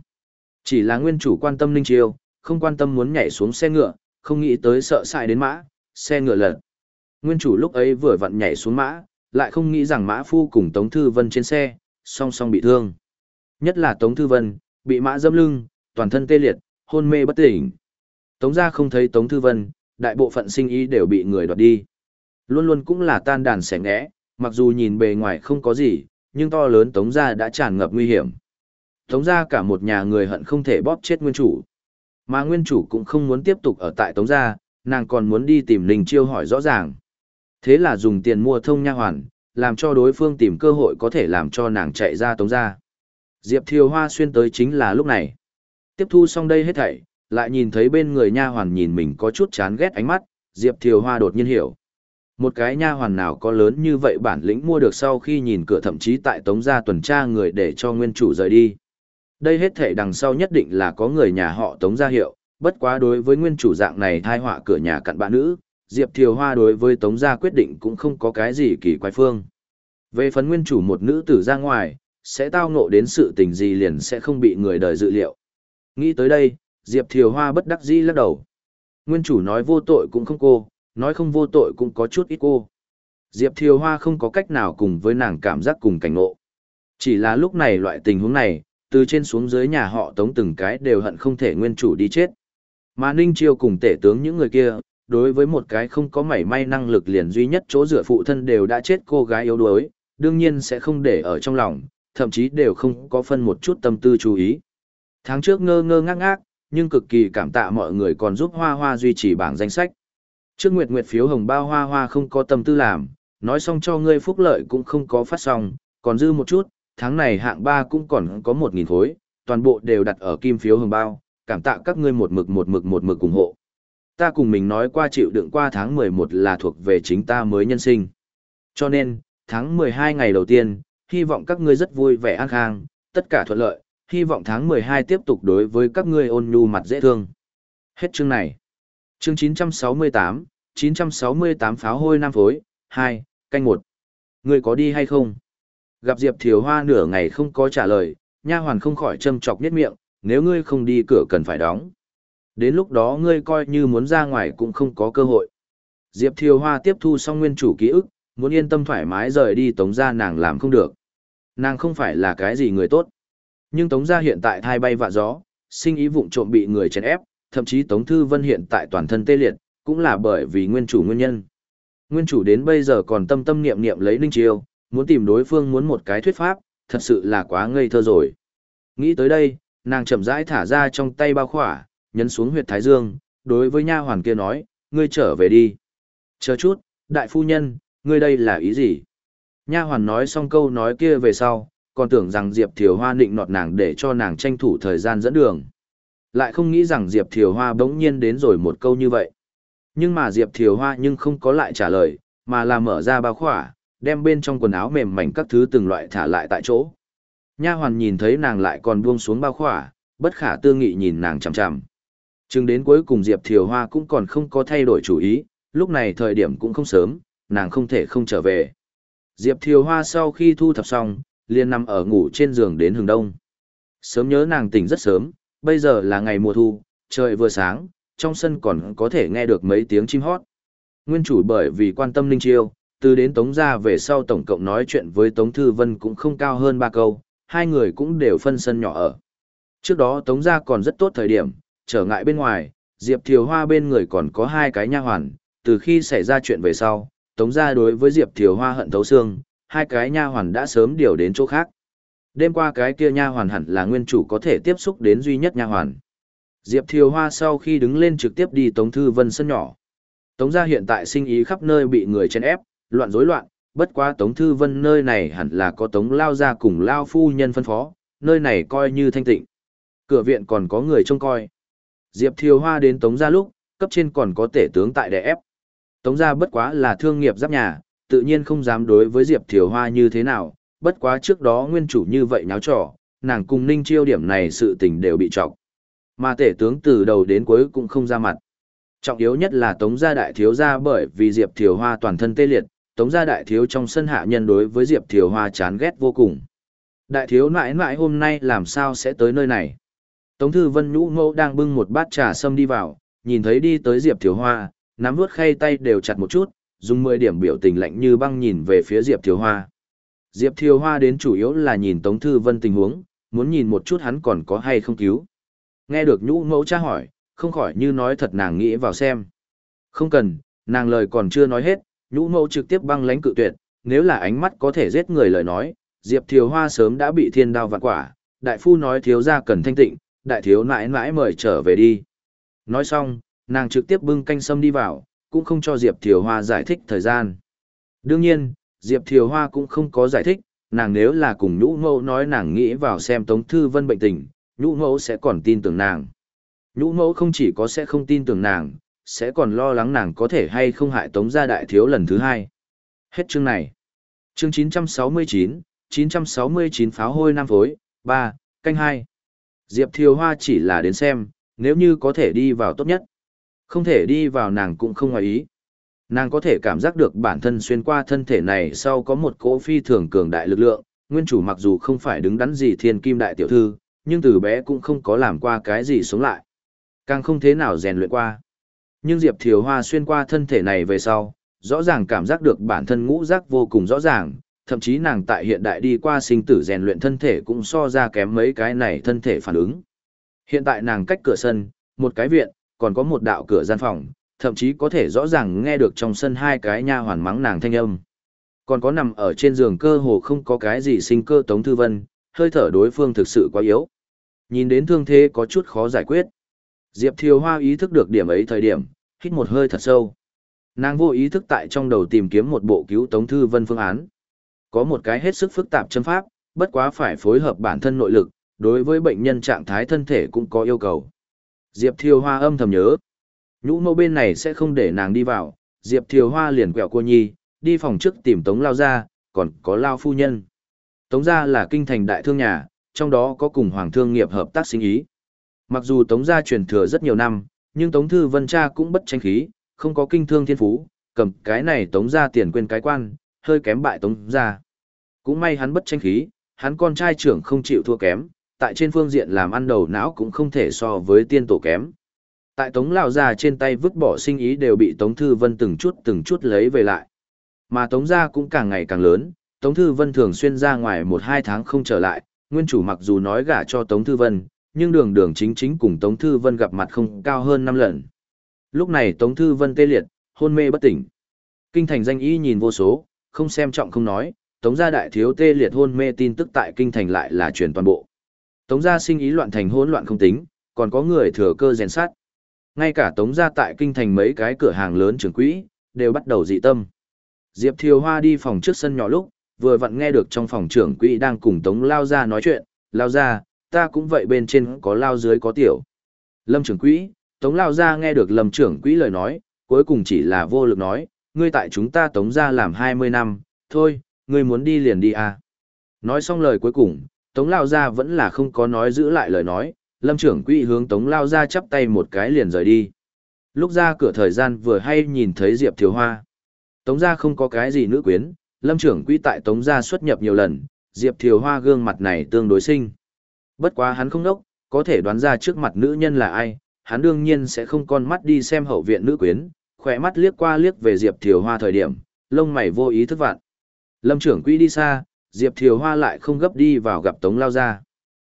Chỉ là nguyên chủ quan tâm Ninh Chiêu, không quan tâm muốn nhảy xuống xe ngựa, không nghĩ tới sợ sại đến mã, xe ngựa lật. Nguyên chủ lúc ấy vừa vặn nhảy xuống mã, lại không nghĩ rằng mã phu cùng Tống Thư Vân trên xe, song song bị thương. Nhất là Tống Thư Vân, bị mã dâm lưng, toàn thân tê liệt, hôn mê bất tỉnh. Tống gia không thấy Tống Thư Vân, đại bộ phận sinh ý đều bị người đoạt đi. Luôn luôn cũng là tan đàn sẻ ngẽ, mặc dù nhìn bề ngoài không có gì, nhưng to lớn Tống gia đã tràn ngập nguy hiểm. Tống gia cả một nhà người hận không thể bóp chết nguyên chủ. Mà nguyên chủ cũng không muốn tiếp tục ở tại Tống gia, nàng còn muốn đi tìm Ninh Chiêu hỏi rõ ràng. Thế là dùng tiền mua thông nha hoàn, làm cho đối phương tìm cơ hội có thể làm cho nàng chạy ra Tống gia. Diệp Thiều Hoa xuyên tới chính là lúc này. Tiếp thu xong đây hết thảy, lại nhìn thấy bên người nha hoàn nhìn mình có chút chán ghét ánh mắt, Diệp Thiều Hoa đột nhiên hiểu. Một cái nha hoàn nào có lớn như vậy bản lĩnh mua được sau khi nhìn cửa thậm chí tại tống gia tuần tra người để cho nguyên chủ rời đi. Đây hết thảy đằng sau nhất định là có người nhà họ tống gia hiệu, bất quá đối với nguyên chủ dạng này thai họa cửa nhà cặn bã nữ, Diệp Thiều Hoa đối với tống gia quyết định cũng không có cái gì kỳ quái phương. Về phần nguyên chủ một nữ tử ra ngoài, sẽ tao ngộ đến sự tình gì liền sẽ không bị người đời dự liệu. Nghĩ tới đây, Diệp Thiều Hoa bất đắc dĩ lắc đầu. Nguyên chủ nói vô tội cũng không cô, nói không vô tội cũng có chút ít cô. Diệp Thiều Hoa không có cách nào cùng với nàng cảm giác cùng cảnh ngộ. Chỉ là lúc này loại tình huống này, từ trên xuống dưới nhà họ tống từng cái đều hận không thể nguyên chủ đi chết. Mà Ninh Chiêu cùng tể tướng những người kia, đối với một cái không có mảy may năng lực liền duy nhất chỗ dựa phụ thân đều đã chết cô gái yếu đuối, đương nhiên sẽ không để ở trong lòng, thậm chí đều không có phân một chút tâm tư chú ý. Tháng trước ngơ ngơ ngác ngác, nhưng cực kỳ cảm tạ mọi người còn giúp Hoa Hoa duy trì bảng danh sách. Trước Nguyệt Nguyệt phiếu hồng bao Hoa Hoa không có tâm tư làm, nói xong cho ngươi phúc lợi cũng không có phát xong, còn dư một chút, tháng này hạng ba cũng còn có 1.000 khối, toàn bộ đều đặt ở kim phiếu hồng bao, cảm tạ các ngươi một mực một mực một mực ủng hộ. Ta cùng mình nói qua chịu đựng qua tháng 11 là thuộc về chính ta mới nhân sinh. Cho nên, tháng 12 ngày đầu tiên, hy vọng các ngươi rất vui vẻ an khang, tất cả thuận lợi, hy vọng tháng 12 tiếp tục đối với các ngươi ôn nhu mặt dễ thương. Hết chương này. Chương 968, 968 pháo hôi nam phối, 2, canh 1. Ngươi có đi hay không? Gặp Diệp Thiều Hoa nửa ngày không có trả lời, nha hoàn không khỏi châm chọc niết miệng, nếu ngươi không đi cửa cần phải đóng. Đến lúc đó ngươi coi như muốn ra ngoài cũng không có cơ hội. Diệp Thiều Hoa tiếp thu xong nguyên chủ ký ức, muốn yên tâm thoải mái rời đi tống ra nàng làm không được. Nàng không phải là cái gì người tốt. Nhưng Tống gia hiện tại thai bay vạ gió, sinh ý vụng trộm bị người chèn ép, thậm chí Tống Thư Vân hiện tại toàn thân tê liệt, cũng là bởi vì nguyên chủ nguyên nhân. Nguyên chủ đến bây giờ còn tâm tâm niệm niệm lấy Ninh Chiêu, muốn tìm đối phương muốn một cái thuyết pháp, thật sự là quá ngây thơ rồi. Nghĩ tới đây, nàng chậm rãi thả ra trong tay bao khỏa, nhấn xuống huyệt thái dương, đối với nha hoàn kia nói, ngươi trở về đi. Chờ chút, đại phu nhân, ngươi đây là ý gì? Nha hoàn nói xong câu nói kia về sau, còn tưởng rằng Diệp Thiều Hoa định nọt nàng để cho nàng tranh thủ thời gian dẫn đường. Lại không nghĩ rằng Diệp Thiều Hoa bỗng nhiên đến rồi một câu như vậy. Nhưng mà Diệp Thiều Hoa nhưng không có lại trả lời, mà là mở ra bao khỏa, đem bên trong quần áo mềm mảnh các thứ từng loại thả lại tại chỗ. Nha hoàn nhìn thấy nàng lại còn buông xuống bao khỏa, bất khả tư nghị nhìn nàng chằm chằm. Chừng đến cuối cùng Diệp Thiều Hoa cũng còn không có thay đổi chủ ý, lúc này thời điểm cũng không sớm, nàng không thể không trở về. Diệp Thiều Hoa sau khi thu thập xong, liền nằm ở ngủ trên giường đến hừng đông. Sớm nhớ nàng tỉnh rất sớm, bây giờ là ngày mùa thu, trời vừa sáng, trong sân còn có thể nghe được mấy tiếng chim hót. Nguyên chủ bởi vì quan tâm Ninh Chiêu, từ đến Tống ra về sau tổng cộng nói chuyện với Tống Thư Vân cũng không cao hơn ba câu, hai người cũng đều phân sân nhỏ ở. Trước đó Tống gia còn rất tốt thời điểm, trở ngại bên ngoài, Diệp Thiều Hoa bên người còn có hai cái nha hoàn, từ khi xảy ra chuyện về sau, Tống gia đối với Diệp Thiều Hoa hận thấu xương, hai cái nha hoàn đã sớm điều đến chỗ khác. Đêm qua cái kia nha hoàn hẳn là nguyên chủ có thể tiếp xúc đến duy nhất nha hoàn. Diệp Thiều Hoa sau khi đứng lên trực tiếp đi Tống Thư Vân sân nhỏ. Tống gia hiện tại sinh ý khắp nơi bị người chen ép, loạn rối loạn, bất quá Tống Thư Vân nơi này hẳn là có Tống Lao gia cùng Lao Phu nhân phân phó, nơi này coi như thanh tịnh. Cửa viện còn có người trông coi. Diệp Thiều Hoa đến Tống gia lúc, cấp trên còn có tể tướng tại đè ép. Tống gia bất quá là thương nghiệp giáp nhà, tự nhiên không dám đối với Diệp Thiều Hoa như thế nào, bất quá trước đó nguyên chủ như vậy nháo trò, nàng cùng Ninh Chiêu điểm này sự tình đều bị trọc. Mà tể tướng từ đầu đến cuối cũng không ra mặt. Trọng yếu nhất là Tống gia đại thiếu gia bởi vì Diệp Thiều Hoa toàn thân tê liệt, Tống gia đại thiếu trong sân hạ nhân đối với Diệp Thiều Hoa chán ghét vô cùng. Đại thiếu nãi nãi hôm nay làm sao sẽ tới nơi này? Tống Thư Vân Nhũ Mẫu đang bưng một bát trà sâm đi vào, nhìn thấy đi tới Diệp Thiều Hoa, nắm vuốt khay tay đều chặt một chút, dùng 10 điểm biểu tình lạnh như băng nhìn về phía Diệp Thiều Hoa. Diệp Thiều Hoa đến chủ yếu là nhìn Tống Thư Vân tình huống, muốn nhìn một chút hắn còn có hay không cứu. Nghe được Nhũ Mẫu tra hỏi, không khỏi như nói thật nàng nghĩ vào xem. Không cần, nàng lời còn chưa nói hết, Nhũ Mẫu trực tiếp băng lãnh cự tuyệt, nếu là ánh mắt có thể giết người lời nói, Diệp Thiều Hoa sớm đã bị thiên đao vạn quả, đại phu nói thiếu gia cần thanh tịnh, đại thiếu nãi nãi mời trở về đi. Nói xong, nàng trực tiếp bưng canh sâm đi vào, cũng không cho Diệp Thiều Hoa giải thích thời gian. Đương nhiên, Diệp Thiều Hoa cũng không có giải thích, nàng nếu là cùng nhũ mẫu nói nàng nghĩ vào xem Tống Thư Vân bệnh tình, nhũ mẫu sẽ còn tin tưởng nàng. Nhũ mẫu không chỉ có sẽ không tin tưởng nàng, sẽ còn lo lắng nàng có thể hay không hại Tống gia đại thiếu lần thứ hai. Hết chương này. Chương 969, 969 pháo hôi năm phối, 3, canh 2. Diệp Thiều Hoa chỉ là đến xem, nếu như có thể đi vào tốt nhất. Không thể đi vào nàng cũng không ngoài ý. Nàng có thể cảm giác được bản thân xuyên qua thân thể này sau có một cỗ phi thường cường đại lực lượng, nguyên chủ mặc dù không phải đứng đắn gì thiên kim đại tiểu thư, nhưng từ bé cũng không có làm qua cái gì sống lại. Càng không thế nào rèn luyện qua. Nhưng Diệp Thiều Hoa xuyên qua thân thể này về sau, rõ ràng cảm giác được bản thân ngũ giác vô cùng rõ ràng, thậm chí nàng tại hiện đại đi qua sinh tử rèn luyện thân thể cũng so ra kém mấy cái này thân thể phản ứng. Hiện tại nàng cách cửa sân, một cái viện, còn có một đạo cửa gian phòng, thậm chí có thể rõ ràng nghe được trong sân hai cái nha hoàn mắng nàng thanh âm. Còn có nằm ở trên giường cơ hồ không có cái gì sinh cơ Tống Thư Vân, hơi thở đối phương thực sự quá yếu. Nhìn đến thương thế có chút khó giải quyết. Diệp Thiều Hoa ý thức được điểm ấy thời điểm, hít một hơi thật sâu. Nàng vô ý thức tại trong đầu tìm kiếm một bộ cứu Tống Thư Vân phương án. Có một cái hết sức phức tạp châm pháp, bất quá phải phối hợp bản thân nội lực, đối với bệnh nhân trạng thái thân thể cũng có yêu cầu. Diệp Thiều Hoa âm thầm nhớ. Nhũ mẫu bên này sẽ không để nàng đi vào, Diệp Thiều Hoa liền quẹo cô nhi, đi phòng trước tìm Tống Lao Gia, còn có Lao Phu Nhân. Tống Gia là kinh thành đại thương nhà, trong đó có cùng Hoàng thương nghiệp hợp tác sinh ý. Mặc dù Tống Gia truyền thừa rất nhiều năm, nhưng Tống Thư Vân Cha cũng bất tranh khí, không có kinh thương thiên phú, cầm cái này Tống Gia tiền quên cái quan, hơi kém bại Tống Gia. Cũng may hắn bất tranh khí, hắn con trai trưởng không chịu thua kém, tại trên phương diện làm ăn đầu não cũng không thể so với tiên tổ kém. Tại Tống Lão Gia trên tay vứt bỏ sinh ý đều bị Tống Thư Vân từng chút từng chút lấy về lại. Mà Tống Gia cũng càng ngày càng lớn, Tống Thư Vân thường xuyên ra ngoài một hai tháng không trở lại, nguyên chủ mặc dù nói gả cho Tống Thư Vân, nhưng đường đường chính chính cùng Tống Thư Vân gặp mặt không cao hơn năm lần. Lúc này Tống Thư Vân tê liệt, hôn mê bất tỉnh. Kinh thành danh y nhìn vô số, không xem trọng không nói, Tống gia đại thiếu tê liệt hôn mê tin tức tại kinh thành lại là truyền toàn bộ. Tống gia sinh ý loạn thành hỗn loạn không tính, còn có người thừa cơ rèn sát. Ngay cả Tống gia tại kinh thành mấy cái cửa hàng lớn trưởng quỹ, đều bắt đầu dị tâm. Diệp Thiều Hoa đi phòng trước sân nhỏ lúc, vừa vặn nghe được trong phòng trưởng quỹ đang cùng Tống Lao Gia nói chuyện, Lao Gia, ta cũng vậy bên trên có Lao dưới có tiểu. Lâm trưởng quỹ, Tống Lao Gia nghe được Lâm trưởng quỹ lời nói, cuối cùng chỉ là vô lực nói, ngươi tại chúng ta Tống gia làm 20 năm, thôi, ngươi muốn đi liền đi à. Nói xong lời cuối cùng, Tống Lao Gia vẫn là không có nói giữ lại lời nói, lâm trưởng quỹ hướng Tống Lao Gia chắp tay một cái liền rời đi. Lúc ra cửa thời gian vừa hay nhìn thấy Diệp Thiếu Hoa. Tống gia không có cái gì nữ quyến, lâm trưởng quỹ tại Tống gia xuất nhập nhiều lần, Diệp Thiều Hoa gương mặt này tương đối sinh. Bất quá hắn không đốc, có thể đoán ra trước mặt nữ nhân là ai, hắn đương nhiên sẽ không con mắt đi xem hậu viện nữ quyến, khỏe mắt liếc qua liếc về Diệp Thiều Hoa thời điểm, lông mày vô ý thức vạn. Lâm trưởng quỹ đi xa, Diệp Thiều Hoa lại không gấp đi vào gặp Tống Lao Gia,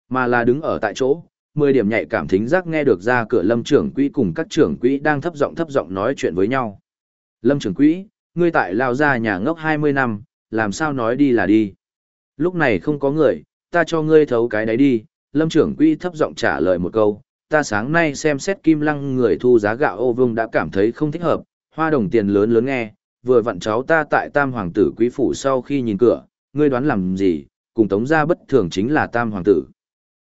mà là đứng ở tại chỗ, mười điểm nhạy cảm thính giác nghe được ra cửa Lâm trưởng quỹ cùng các trưởng quỹ đang thấp giọng thấp giọng nói chuyện với nhau. Lâm trưởng quỹ, ngươi tại Lao Gia nhà ngốc 20 năm, làm sao nói đi là đi. Lúc này không có người, ta cho ngươi thấu cái đấy đi, Lâm trưởng quỹ thấp giọng trả lời một câu, ta sáng nay xem xét kim lăng người thu giá gạo ô vương đã cảm thấy không thích hợp, hoa đồng tiền lớn lớn nghe, vừa vặn cháu ta tại tam hoàng tử quý phủ sau khi nhìn cửa, ngươi đoán làm gì, cùng tống gia bất thường chính là tam hoàng tử.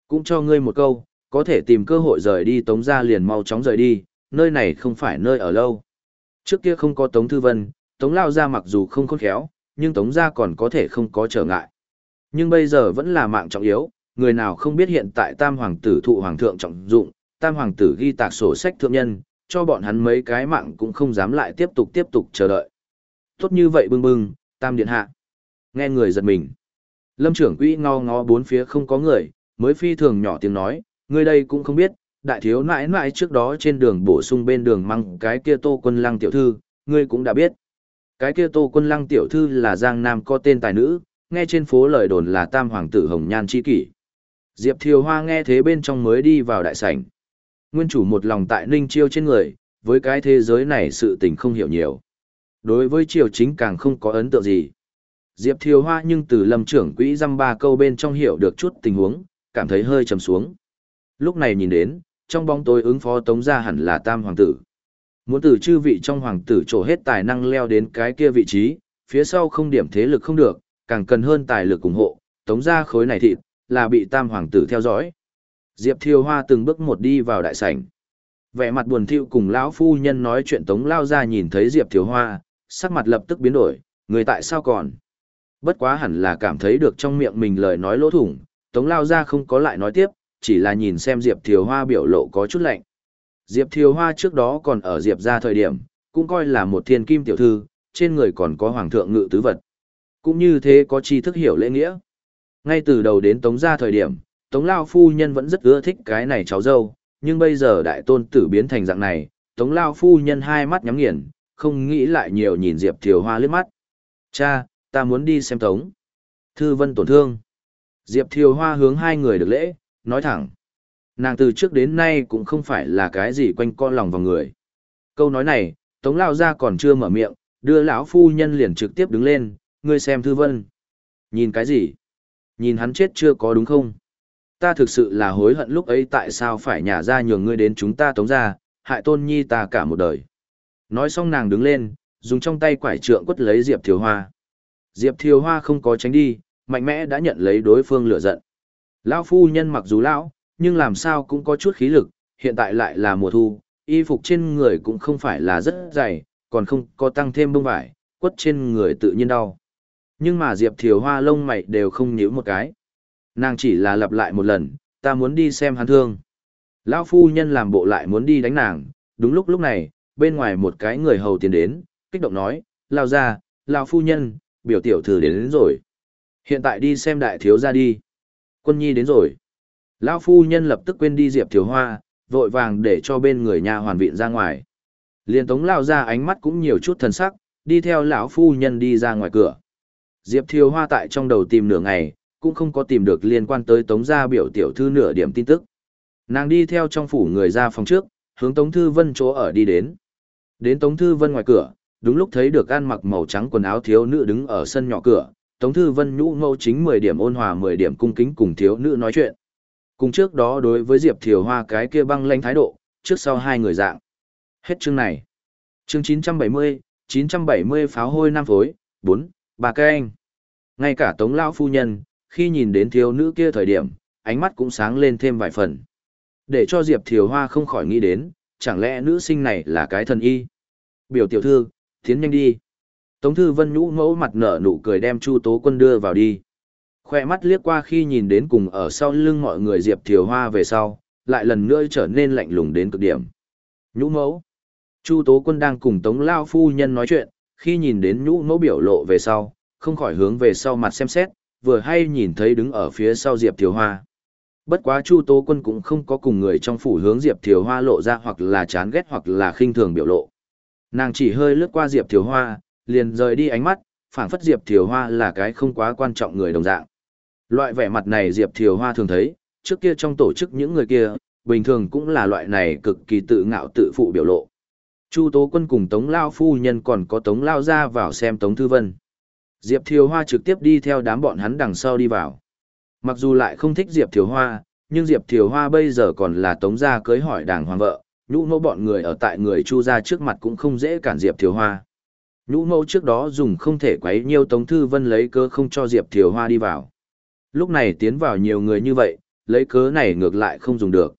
Cũng cho ngươi một câu, Có thể tìm cơ hội rời đi Tống gia liền mau chóng rời đi, nơi này không phải nơi ở lâu. Trước kia không có Tống Thư Vân, Tống Lao gia mặc dù không khôn khéo, nhưng Tống gia còn có thể không có trở ngại. Nhưng bây giờ vẫn là mạng trọng yếu, người nào không biết hiện tại Tam Hoàng tử thụ Hoàng thượng trọng dụng, Tam Hoàng tử ghi tạc sổ sách thượng nhân, cho bọn hắn mấy cái mạng cũng không dám lại tiếp tục tiếp tục chờ đợi. Tốt như vậy bưng bưng, Tam Điện Hạ. Nghe người giật mình. Lâm trưởng quỹ ngó ngó bốn phía không có người, mới phi thường nhỏ tiếng nói, người đây cũng không biết, đại thiếu nãi nãi trước đó trên đường bổ sung bên đường măng cái kia tô quân lăng tiểu thư, ngươi cũng đã biết. Cái kia tô quân lăng tiểu thư là giang nam có tên tài nữ, nghe trên phố lời đồn là tam hoàng tử hồng nhan chi kỷ. Diệp Thiều Hoa nghe thế bên trong mới đi vào đại sảnh. Nguyên chủ một lòng tại ninh chiêu trên người, với cái thế giới này sự tình không hiểu nhiều. Đối với triều chính càng không có ấn tượng gì. Diệp Thiều Hoa nhưng từ lâm trưởng quỹ dăm ba câu bên trong hiểu được chút tình huống, cảm thấy hơi trầm xuống. Lúc này nhìn đến, trong bóng tối ứng phó tống ra hẳn là tam hoàng tử. Muốn từ chư vị trong hoàng tử trổ hết tài năng leo đến cái kia vị trí, phía sau không điểm thế lực không được, càng cần hơn tài lực ủng hộ, tống ra khối này thịt, là bị tam hoàng tử theo dõi. Diệp Thiều Hoa từng bước một đi vào đại sảnh. Vẻ mặt buồn thiu cùng lão phu nhân nói chuyện tống lao ra nhìn thấy Diệp Thiều Hoa, sắc mặt lập tức biến đổi, người tại sao còn? Bất quá hẳn là cảm thấy được trong miệng mình lời nói lỗ thủng, tống lao ra không có lại nói tiếp, chỉ là nhìn xem Diệp Thiều Hoa biểu lộ có chút lạnh. Diệp Thiều Hoa trước đó còn ở Diệp ra thời điểm, cũng coi là một thiên kim tiểu thư, trên người còn có hoàng thượng ngự tứ vật. Cũng như thế có tri thức hiểu lễ nghĩa. Ngay từ đầu đến Tống ra thời điểm, Tống Lao Phu Nhân vẫn rất ưa thích cái này cháu dâu, nhưng bây giờ đại tôn tử biến thành dạng này, Tống Lao Phu Nhân hai mắt nhắm nghiền, không nghĩ lại nhiều nhìn Diệp Thiều Hoa liếc mắt. Cha, ta muốn đi xem Tống. Thư Vân tổn thương. Diệp Thiều Hoa hướng hai người được lễ, nói thẳng. Nàng từ trước đến nay cũng không phải là cái gì quanh co lòng vào người. Câu nói này, Tống Lao ra còn chưa mở miệng, đưa lão phu nhân liền trực tiếp đứng lên, ngươi xem Thư Vân. Nhìn cái gì? Nhìn hắn chết chưa có đúng không? Ta thực sự là hối hận lúc ấy tại sao phải nhả ra nhường ngươi đến chúng ta tống ra, hại tôn nhi ta cả một đời. Nói xong nàng đứng lên, dùng trong tay quải trượng quất lấy Diệp Thiều Hoa. Diệp Thiều Hoa không có tránh đi, mạnh mẽ đã nhận lấy đối phương lửa giận. Lão phu nhân mặc dù lão, nhưng làm sao cũng có chút khí lực, hiện tại lại là mùa thu, y phục trên người cũng không phải là rất dày, còn không có tăng thêm bông vải, quất trên người tự nhiên đau. Nhưng mà Diệp Thiều Hoa lông mày đều không nhíu một cái. Nàng chỉ là lặp lại một lần, ta muốn đi xem hắn thương. Lão phu nhân làm bộ lại muốn đi đánh nàng, đúng lúc lúc này, bên ngoài một cái người hầu tiến đến, kích động nói, lao ra, lão phu nhân, biểu tiểu thư đến, đến rồi. Hiện tại đi xem đại thiếu ra đi. Quân nhi đến rồi. Lão phu nhân lập tức quên đi Diệp Thiếu Hoa, vội vàng để cho bên người nhà hoàn viện ra ngoài. Liên tống lao ra ánh mắt cũng nhiều chút thần sắc, đi theo lão phu nhân đi ra ngoài cửa. Diệp Thiều Hoa tại trong đầu tìm nửa ngày, cũng không có tìm được liên quan tới tống gia biểu tiểu thư nửa điểm tin tức. Nàng đi theo trong phủ người ra phòng trước, hướng Tống Thư Vân chỗ ở đi đến. Đến Tống Thư Vân ngoài cửa, đúng lúc thấy được ăn mặc màu trắng quần áo thiếu nữ đứng ở sân nhỏ cửa, Tống Thư Vân nhũ ngâu chính 10 điểm ôn hòa 10 điểm cung kính cùng thiếu nữ nói chuyện. Cùng trước đó đối với Diệp Thiều Hoa cái kia băng lãnh thái độ, trước sau hai người dạng. Hết chương này. Chương 970, 970 pháo hôi nam phối, 4, bà cây anh. Ngay cả Tống Lão Phu Nhân, khi nhìn đến thiếu nữ kia thời điểm, ánh mắt cũng sáng lên thêm vài phần. Để cho Diệp Thiều Hoa không khỏi nghĩ đến, chẳng lẽ nữ sinh này là cái thần y? Biểu tiểu thư, tiến nhanh đi. Tống Thư Vân nhũ mẫu mặt nở nụ cười đem Chu Tố Quân đưa vào đi. Khoe mắt liếc qua khi nhìn đến cùng ở sau lưng mọi người Diệp Thiều Hoa về sau, lại lần nữa trở nên lạnh lùng đến cực điểm. Nhũ mẫu. Chu Tố Quân đang cùng Tống Lao Phu Nhân nói chuyện, khi nhìn đến nhũ mẫu biểu lộ về sau, không khỏi hướng về sau mặt xem xét, vừa hay nhìn thấy đứng ở phía sau Diệp Thiều Hoa. Bất quá Chu Tố Quân cũng không có cùng người trong phủ hướng Diệp Thiều Hoa lộ ra hoặc là chán ghét hoặc là khinh thường biểu lộ. Nàng chỉ hơi lướt qua Diệp Thiều Hoa, liền rời đi ánh mắt, phảng phất Diệp Thiều Hoa là cái không quá quan trọng người đồng dạng. Loại vẻ mặt này Diệp Thiều Hoa thường thấy, trước kia trong tổ chức những người kia, bình thường cũng là loại này cực kỳ tự ngạo tự phụ biểu lộ. Chu Tố Quân cùng Tống Lao Phu Nhân còn có Tống Lao ra vào xem Tống Thư Vân. Diệp Thiều Hoa trực tiếp đi theo đám bọn hắn đằng sau đi vào. Mặc dù lại không thích Diệp Thiều Hoa, nhưng Diệp Thiều Hoa bây giờ còn là Tống gia cưới hỏi đàng hoàng vợ, nhũ mẫu bọn người ở tại người Chu gia trước mặt cũng không dễ cản Diệp Thiều Hoa. Nhũ mẫu trước đó dùng không thể quấy nhiều Tống Thư Vân lấy cớ không cho Diệp Thiều Hoa đi vào. Lúc này tiến vào nhiều người như vậy, lấy cớ này ngược lại không dùng được.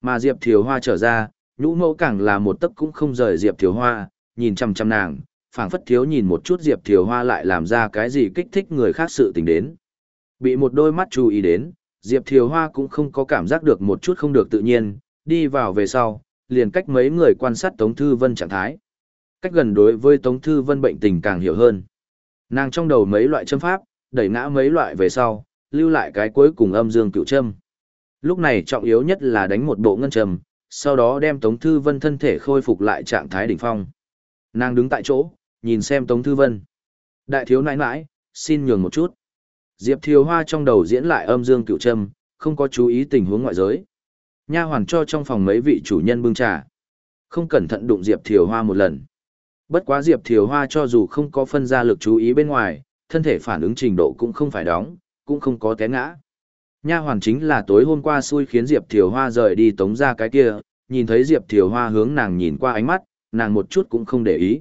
Mà Diệp Thiều Hoa trở ra, nhũ mẫu càng là một tấc cũng không rời Diệp Thiều Hoa, nhìn chăm chăm nàng, phảng phất thiếu nhìn một chút Diệp Thiều Hoa lại làm ra cái gì kích thích người khác sự tình đến. Bị một đôi mắt chú ý đến, Diệp Thiều Hoa cũng không có cảm giác được một chút không được tự nhiên, đi vào về sau, liền cách mấy người quan sát Tống Thư Vân trạng thái. Cách gần đối với Tống Thư Vân bệnh tình càng hiểu hơn. Nàng trong đầu mấy loại châm pháp, đẩy ngã mấy loại về sau, lưu lại cái cuối cùng âm dương cựu châm. Lúc này trọng yếu nhất là đánh một bộ ngân trầm, sau đó đem Tống Thư Vân thân thể khôi phục lại trạng thái đỉnh phong. Nàng đứng tại chỗ, nhìn xem Tống Thư Vân. Đại thiếu nãi nãi, xin nhường một chút. Diệp Thiều Hoa trong đầu diễn lại âm dương cựu trâm, không có chú ý tình huống ngoại giới. Nha hoàn cho trong phòng mấy vị chủ nhân bưng trà. Không cẩn thận đụng Diệp Thiều Hoa một lần. Bất quá Diệp Thiều Hoa cho dù không có phân ra lực chú ý bên ngoài, thân thể phản ứng trình độ cũng không phải đóng, cũng không có té ngã. Nha hoàn chính là tối hôm qua xui khiến Diệp Thiều Hoa rời đi tống ra cái kia, nhìn thấy Diệp Thiều Hoa hướng nàng nhìn qua ánh mắt, nàng một chút cũng không để ý.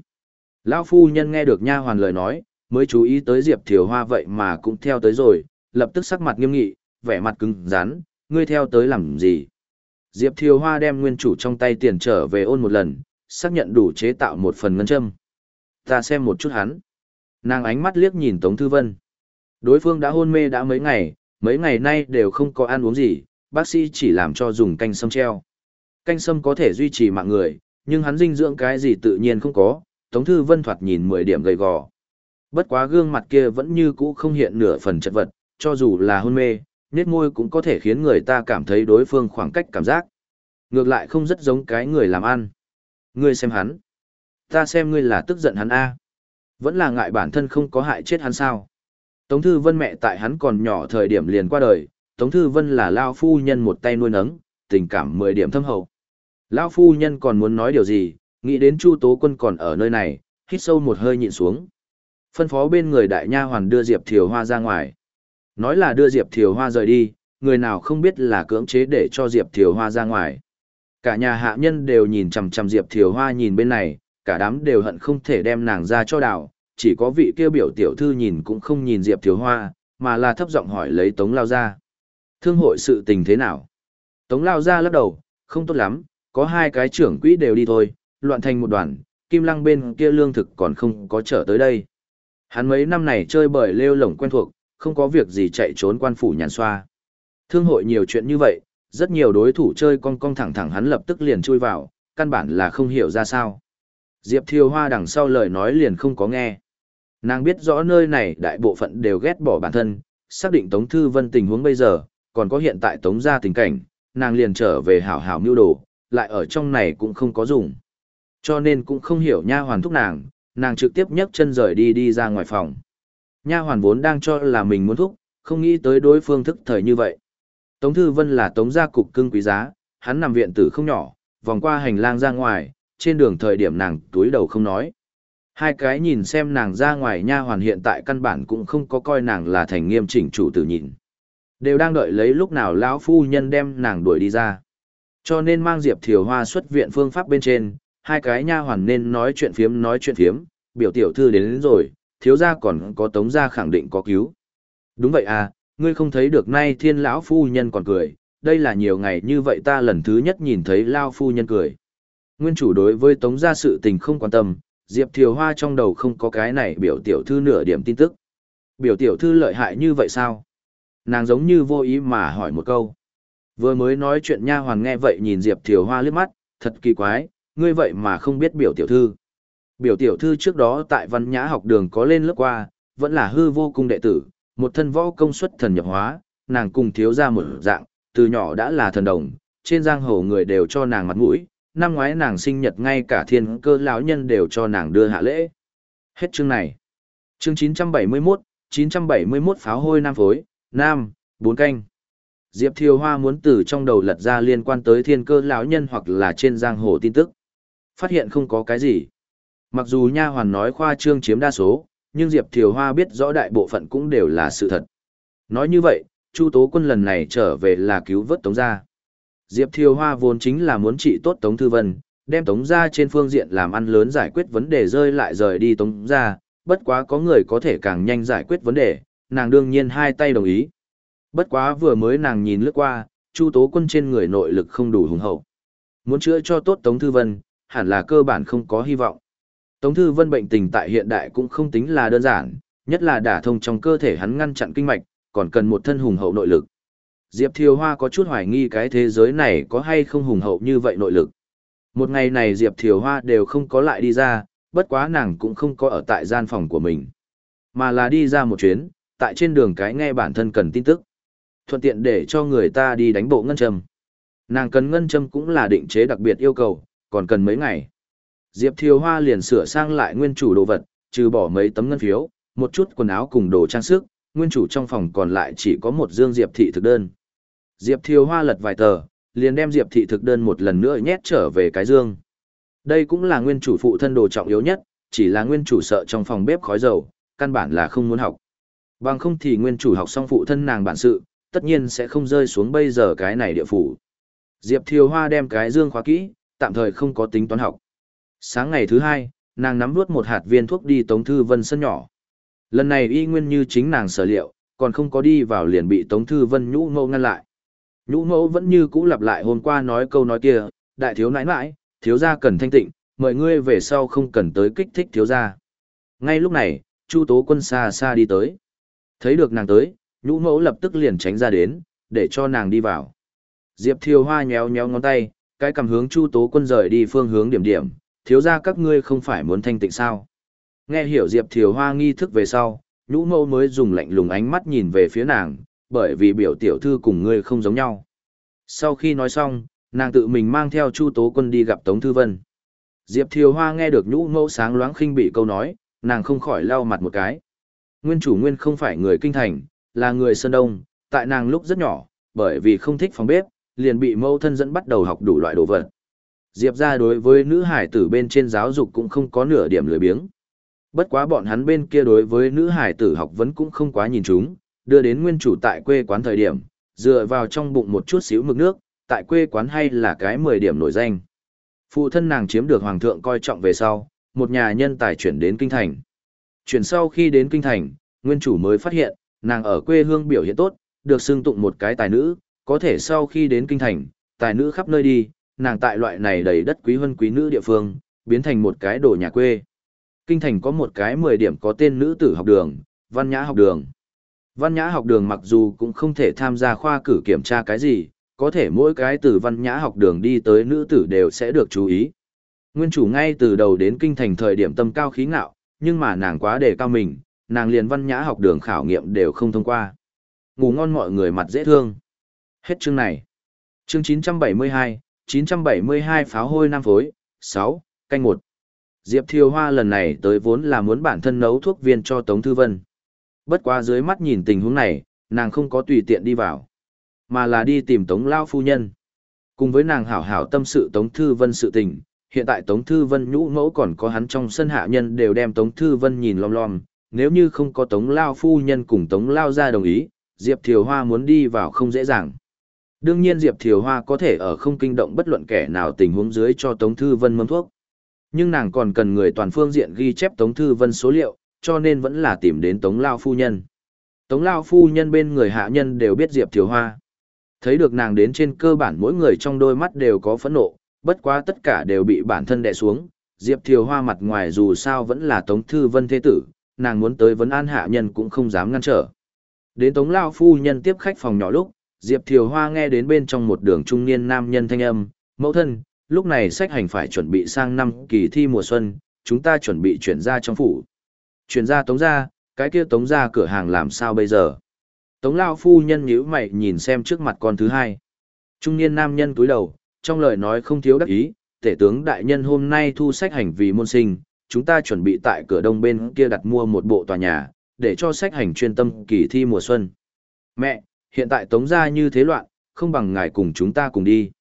Lão phu nhân nghe được nha hoàn lời nói, mới chú ý tới Diệp Thiều Hoa vậy mà cũng theo tới rồi, lập tức sắc mặt nghiêm nghị, vẻ mặt cứng rắn, ngươi theo tới làm gì? Diệp Thiều Hoa đem nguyên chủ trong tay tiền trở về ôn một lần, xác nhận đủ chế tạo một phần ngân châm. Ta xem một chút hắn. Nàng ánh mắt liếc nhìn Tống Thư Vân. Đối phương đã hôn mê đã mấy ngày, mấy ngày nay đều không có ăn uống gì, bác sĩ chỉ làm cho dùng canh sâm treo. Canh sâm có thể duy trì mạng người, nhưng hắn dinh dưỡng cái gì tự nhiên không có, Tống Thư Vân thoạt nhìn 10 điểm gầy gò. Bất quá gương mặt kia vẫn như cũ không hiện nửa phần chất vật, cho dù là hôn mê, nét môi cũng có thể khiến người ta cảm thấy đối phương khoảng cách cảm giác. Ngược lại không rất giống cái người làm ăn. Ngươi xem hắn. Ta xem ngươi là tức giận hắn a Vẫn là ngại bản thân không có hại chết hắn sao. Tống Thư Vân mẹ tại hắn còn nhỏ thời điểm liền qua đời, Tống Thư Vân là Lao Phu Nhân một tay nuôi nấng, tình cảm 10 điểm thâm hậu. Lao Phu Nhân còn muốn nói điều gì, nghĩ đến Chu Tố Quân còn ở nơi này, hít sâu một hơi nhịn xuống. Phân phó bên người đại nha hoàn đưa Diệp Thiều Hoa ra ngoài. Nói là đưa Diệp Thiều Hoa rời đi, người nào không biết là cưỡng chế để cho Diệp Thiều Hoa ra ngoài. Cả nhà hạ nhân đều nhìn chằm chằm Diệp Thiều Hoa nhìn bên này, cả đám đều hận không thể đem nàng ra cho đào, chỉ có vị kia biểu tiểu thư nhìn cũng không nhìn Diệp Thiếu Hoa, mà là thấp giọng hỏi lấy Tống Lao ra. Thương hội sự tình thế nào? Tống Lao ra lắc đầu, không tốt lắm, có hai cái trưởng quỹ đều đi thôi, loạn thành một đoàn, kim lăng bên kia lương thực còn không có trở tới đây. Hắn mấy năm này chơi bời lêu lổng quen thuộc, không có việc gì chạy trốn quan phủ nhàn xoa. Thương hội nhiều chuyện như vậy, rất nhiều đối thủ chơi con cong thẳng thẳng hắn lập tức liền chui vào, căn bản là không hiểu ra sao. Diệp Thiều Hoa đằng sau lời nói liền không có nghe. Nàng biết rõ nơi này đại bộ phận đều ghét bỏ bản thân, xác định Tống Thư Vân tình huống bây giờ, còn có hiện tại Tống ra tình cảnh, nàng liền trở về hảo hảo mưu đồ, lại ở trong này cũng không có dùng. Cho nên cũng không hiểu nha hoàn thúc nàng, nàng trực tiếp nhấc chân rời đi đi ra ngoài phòng. Nha hoàn vốn đang cho là mình muốn thúc, không nghĩ tới đối phương thức thời như vậy. Tống Thư Vân là tống gia cục cưng quý giá, hắn nằm viện tử không nhỏ, vòng qua hành lang ra ngoài, trên đường thời điểm nàng túi đầu không nói. Hai cái nhìn xem nàng ra ngoài nha hoàn hiện tại căn bản cũng không có coi nàng là thành nghiêm chỉnh chủ tử nhìn. Đều đang đợi lấy lúc nào lão phu nhân đem nàng đuổi đi ra. Cho nên mang Diệp Thiều Hoa xuất viện phương pháp bên trên, hai cái nha hoàn nên nói chuyện phiếm nói chuyện phiếm, biểu tiểu thư đến, đến rồi, thiếu gia còn có tống gia khẳng định có cứu. Đúng vậy à, ngươi không thấy được nay thiên lão phu nhân còn cười, đây là nhiều ngày như vậy ta lần thứ nhất nhìn thấy lao phu nhân cười. Nguyên chủ đối với tống gia sự tình không quan tâm, Diệp Thiều Hoa trong đầu không có cái này biểu tiểu thư nửa điểm tin tức. Biểu tiểu thư lợi hại như vậy sao? Nàng giống như vô ý mà hỏi một câu. Vừa mới nói chuyện nha hoàn nghe vậy nhìn Diệp Thiều Hoa liếc mắt, thật kỳ quái, ngươi vậy mà không biết biểu tiểu thư. Biểu tiểu thư trước đó tại văn nhã học đường có lên lớp qua, vẫn là hư vô cung đệ tử, một thân võ công suất thần nhập hóa, nàng cùng thiếu ra một dạng, từ nhỏ đã là thần đồng, trên giang hồ người đều cho nàng mặt mũi, năm ngoái nàng sinh nhật ngay cả thiên cơ lão nhân đều cho nàng đưa hạ lễ. Hết chương này. Chương 971, 971 pháo hôi nam phối, nam, bốn canh. Diệp Thiều Hoa muốn từ trong đầu lật ra liên quan tới thiên cơ lão nhân hoặc là trên giang hồ tin tức. Phát hiện không có cái gì. Mặc dù nha hoàn nói khoa trương chiếm đa số, nhưng Diệp Thiều Hoa biết rõ đại bộ phận cũng đều là sự thật. Nói như vậy, Chu Tố Quân lần này trở về là cứu vớt Tống gia. Diệp Thiều Hoa vốn chính là muốn trị tốt Tống Thư Vân, đem Tống gia trên phương diện làm ăn lớn giải quyết vấn đề rơi lại rời đi Tống gia, bất quá có người có thể càng nhanh giải quyết vấn đề, nàng đương nhiên hai tay đồng ý. Bất quá vừa mới nàng nhìn lướt qua, Chu Tố Quân trên người nội lực không đủ hùng hậu. Muốn chữa cho tốt Tống Thư Vân, hẳn là cơ bản không có hy vọng. Tống Thư Vân bệnh tình tại hiện đại cũng không tính là đơn giản, nhất là đả thông trong cơ thể hắn ngăn chặn kinh mạch, còn cần một thân hùng hậu nội lực. Diệp Thiều Hoa có chút hoài nghi cái thế giới này có hay không hùng hậu như vậy nội lực. Một ngày này Diệp Thiều Hoa đều không có lại đi ra, bất quá nàng cũng không có ở tại gian phòng của mình. Mà là đi ra một chuyến, tại trên đường cái nghe bản thân cần tin tức. Thuận tiện để cho người ta đi đánh bộ ngân châm. Nàng cần ngân châm cũng là định chế đặc biệt yêu cầu, còn cần mấy ngày. Diệp Thiều Hoa liền sửa sang lại nguyên chủ đồ vật, trừ bỏ mấy tấm ngân phiếu, một chút quần áo cùng đồ trang sức, nguyên chủ trong phòng còn lại chỉ có một dương Diệp thị thực đơn. Diệp Thiều Hoa lật vài tờ, liền đem Diệp thị thực đơn một lần nữa nhét trở về cái dương. Đây cũng là nguyên chủ phụ thân đồ trọng yếu nhất, chỉ là nguyên chủ sợ trong phòng bếp khói dầu, căn bản là không muốn học. Bằng không thì nguyên chủ học xong phụ thân nàng bản sự, tất nhiên sẽ không rơi xuống bây giờ cái này địa phủ. Diệp Thiều Hoa đem cái dương khóa kỹ, tạm thời không có tính toán học. Sáng ngày thứ hai, nàng nắm nuốt một hạt viên thuốc đi Tống Thư Vân sân nhỏ. Lần này y nguyên như chính nàng sở liệu, còn không có đi vào liền bị Tống Thư Vân nhũ ngâu ngăn lại. Nhũ mẫu vẫn như cũ lặp lại hôm qua nói câu nói kia, đại thiếu nãi nãi, thiếu gia cần thanh tịnh, mời ngươi về sau không cần tới kích thích thiếu gia. Ngay lúc này, Chu Tố Quân xa xa đi tới. Thấy được nàng tới, nhũ mẫu lập tức liền tránh ra đến, để cho nàng đi vào. Diệp Thiều Hoa nhéo nhéo ngón tay, cái cầm hướng Chu Tố Quân rời đi phương hướng điểm điểm, thiếu gia các ngươi không phải muốn thanh tịnh sao? Nghe hiểu Diệp Thiều Hoa nghi thức về sau, nhũ mẫu mới dùng lạnh lùng ánh mắt nhìn về phía nàng, bởi vì biểu tiểu thư cùng ngươi không giống nhau. Sau khi nói xong, nàng tự mình mang theo Chu Tố Quân đi gặp Tống Thư Vân. Diệp Thiều Hoa nghe được nhũ mẫu sáng loáng khinh bị câu nói, nàng không khỏi lau mặt một cái. Nguyên chủ nguyên không phải người kinh thành, là người Sơn Đông, tại nàng lúc rất nhỏ, bởi vì không thích phòng bếp, liền bị mẫu thân dẫn bắt đầu học đủ loại đồ vật. Diệp ra đối với nữ hải tử bên trên giáo dục cũng không có nửa điểm lười biếng. Bất quá bọn hắn bên kia đối với nữ hải tử học vấn cũng không quá nhìn chúng, đưa đến nguyên chủ tại quê quán thời điểm, dựa vào trong bụng một chút xíu mực nước, tại quê quán hay là cái 10 điểm nổi danh. Phụ thân nàng chiếm được hoàng thượng coi trọng về sau, một nhà nhân tài chuyển đến kinh thành. Chuyển sau khi đến kinh thành, nguyên chủ mới phát hiện, nàng ở quê hương biểu hiện tốt, được xưng tụng một cái tài nữ, có thể sau khi đến kinh thành, tài nữ khắp nơi đi, nàng tại loại này đầy đất quý hơn quý nữ địa phương, biến thành một cái đồ nhà quê. Kinh thành có một cái 10 điểm có tên nữ tử học đường, văn nhã học đường. Văn nhã học đường mặc dù cũng không thể tham gia khoa cử kiểm tra cái gì, có thể mỗi cái từ văn nhã học đường đi tới nữ tử đều sẽ được chú ý. Nguyên chủ ngay từ đầu đến kinh thành thời điểm tâm cao khí ngạo, nhưng mà nàng quá đề cao mình, nàng liền văn nhã học đường khảo nghiệm đều không thông qua. Ngủ ngon mọi người mặt dễ thương. Hết chương này. Chương 972, 972 pháo hôi nam phối, 6, canh 1. Diệp Thiều Hoa lần này tới vốn là muốn bản thân nấu thuốc viên cho Tống Thư Vân. Bất qua dưới mắt nhìn tình huống này, nàng không có tùy tiện đi vào, mà là đi tìm Tống Lao Phu Nhân. Cùng với nàng hảo hảo tâm sự Tống Thư Vân sự tình, hiện tại Tống Thư Vân nhũ mẫu còn có hắn trong sân hạ nhân đều đem Tống Thư Vân nhìn lom lom, nếu như không có Tống Lao Phu Nhân cùng Tống Lao ra đồng ý, Diệp Thiều Hoa muốn đi vào không dễ dàng. Đương nhiên Diệp Thiều Hoa có thể ở không kinh động bất luận kẻ nào tình huống dưới cho Tống Thư Vân mâm thuốc. Nhưng nàng còn cần người toàn phương diện ghi chép Tống Thư Vân số liệu, cho nên vẫn là tìm đến Tống Lao Phu Nhân. Tống Lao Phu Nhân bên người hạ nhân đều biết Diệp Thiều Hoa. Thấy được nàng đến trên cơ bản mỗi người trong đôi mắt đều có phẫn nộ, bất quá tất cả đều bị bản thân đè xuống. Diệp Thiều Hoa mặt ngoài dù sao vẫn là Tống Thư Vân thế tử, nàng muốn tới vấn an hạ nhân cũng không dám ngăn trở. Đến Tống Lao Phu Nhân tiếp khách phòng nhỏ lúc, Diệp Thiều Hoa nghe đến bên trong một đường trung niên nam nhân thanh âm, mẫu thân, lúc này sách hành phải chuẩn bị sang năm kỳ thi mùa xuân, chúng ta chuẩn bị chuyển ra trong phủ. Chuyển ra tống ra, cái kia tống ra cửa hàng làm sao bây giờ? Tống Lao Phu Nhân nhíu mày nhìn xem trước mặt con thứ hai. Trung niên nam nhân túi đầu, trong lời nói không thiếu đắc ý, tể tướng đại nhân hôm nay thu sách hành vì môn sinh, chúng ta chuẩn bị tại cửa đông bên kia đặt mua một bộ tòa nhà, để cho sách hành chuyên tâm kỳ thi mùa xuân. Mẹ, hiện tại tống gia như thế loạn, không bằng ngài cùng chúng ta cùng đi.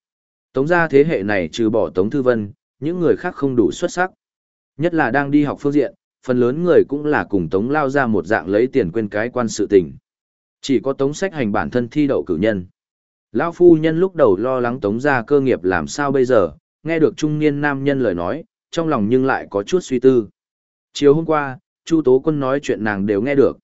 Tống gia thế hệ này trừ bỏ tống thư vân, những người khác không đủ xuất sắc. Nhất là đang đi học phương diện, phần lớn người cũng là cùng tống lao ra một dạng lấy tiền quên cái quan sự tình. Chỉ có tống sách hành bản thân thi đậu cử nhân. Lão phu nhân lúc đầu lo lắng tống gia cơ nghiệp làm sao bây giờ, nghe được trung niên nam nhân lời nói, trong lòng nhưng lại có chút suy tư. Chiều hôm qua, Chu Tố Quân nói chuyện nàng đều nghe được.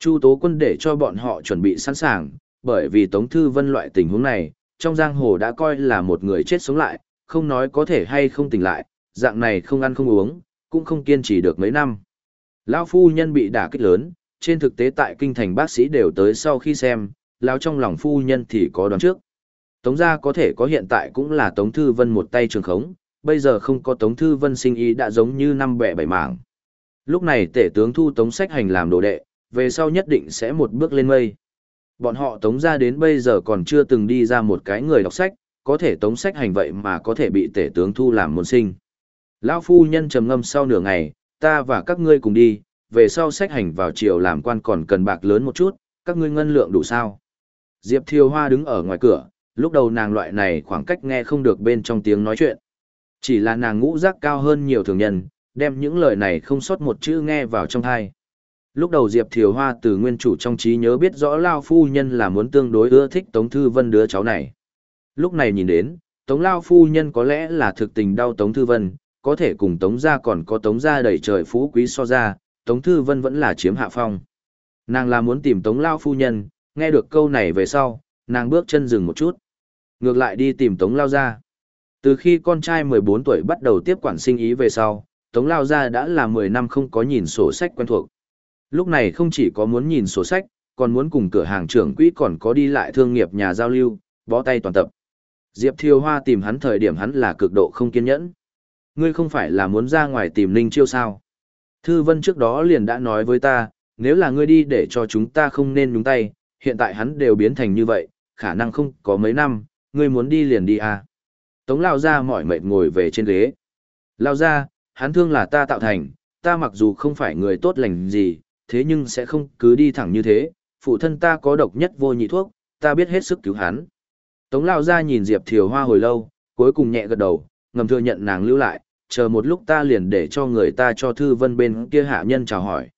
Chu Tố Quân để cho bọn họ chuẩn bị sẵn sàng, bởi vì Tống Thư Vân loại tình huống này, trong giang hồ đã coi là một người chết sống lại, không nói có thể hay không tỉnh lại, dạng này không ăn không uống, cũng không kiên trì được mấy năm. Lão phu nhân bị đả kích lớn, trên thực tế tại kinh thành bác sĩ đều tới sau khi xem, lão trong lòng phu nhân thì có đoán trước. Tống gia có thể có hiện tại cũng là Tống Thư Vân một tay trường khống, bây giờ không có Tống Thư Vân sinh ý đã giống như năm bẻ bảy mảng. Lúc này tể tướng thu Tống Sách Hành làm đồ đệ, về sau nhất định sẽ một bước lên mây. Bọn họ Tống gia đến bây giờ còn chưa từng đi ra một cái người đọc sách, có thể Tống Sách Hành vậy mà có thể bị tể tướng thu làm môn sinh. Lão phu nhân trầm ngâm sau nửa ngày, ta và các ngươi cùng đi, về sau sách hành vào triều làm quan còn cần bạc lớn một chút, các ngươi ngân lượng đủ sao. Diệp Thiều Hoa đứng ở ngoài cửa, lúc đầu nàng loại này khoảng cách nghe không được bên trong tiếng nói chuyện. Chỉ là nàng ngũ giác cao hơn nhiều thường nhân, đem những lời này không sót một chữ nghe vào trong thai. Lúc đầu Diệp Thiều Hoa từ nguyên chủ trong trí nhớ biết rõ Lao Phu Nhân là muốn tương đối ưa thích Tống Thư Vân đứa cháu này. Lúc này nhìn đến, Tống Lao Phu Nhân có lẽ là thực tình đau Tống Thư Vân, có thể cùng Tống gia còn có Tống gia đầy trời phú quý so ra, Tống Thư Vân vẫn là chiếm hạ phong. Nàng là muốn tìm Tống Lao phu nhân, nghe được câu này về sau, nàng bước chân dừng một chút. Ngược lại đi tìm Tống Lao gia. Từ khi con trai 14 tuổi bắt đầu tiếp quản sinh ý về sau, Tống Lao gia đã là 10 năm không có nhìn sổ sách quen thuộc. Lúc này không chỉ có muốn nhìn sổ sách, còn muốn cùng cửa hàng trưởng quỹ còn có đi lại thương nghiệp nhà giao lưu, bó tay toàn tập. Diệp Thiều Hoa tìm hắn thời điểm hắn là cực độ không kiên nhẫn. Ngươi không phải là muốn ra ngoài tìm Ninh Chiêu sao? Thư Vân trước đó liền đã nói với ta, nếu là ngươi đi để cho chúng ta không nên nhúng tay, hiện tại hắn đều biến thành như vậy, khả năng không có mấy năm, ngươi muốn đi liền đi à. Tống Lao Gia mỏi mệt ngồi về trên ghế. Lao Gia, hắn thương là ta tạo thành, ta mặc dù không phải người tốt lành gì, thế nhưng sẽ không cứ đi thẳng như thế, phụ thân ta có độc nhất vô nhị thuốc, ta biết hết sức cứu hắn. Tống Lao Gia nhìn Diệp Thiều Hoa hồi lâu, cuối cùng nhẹ gật đầu, ngầm thừa nhận nàng lưu lại, chờ một lúc ta liền để cho người ta cho Thư Vân bên kia hạ nhân chào hỏi.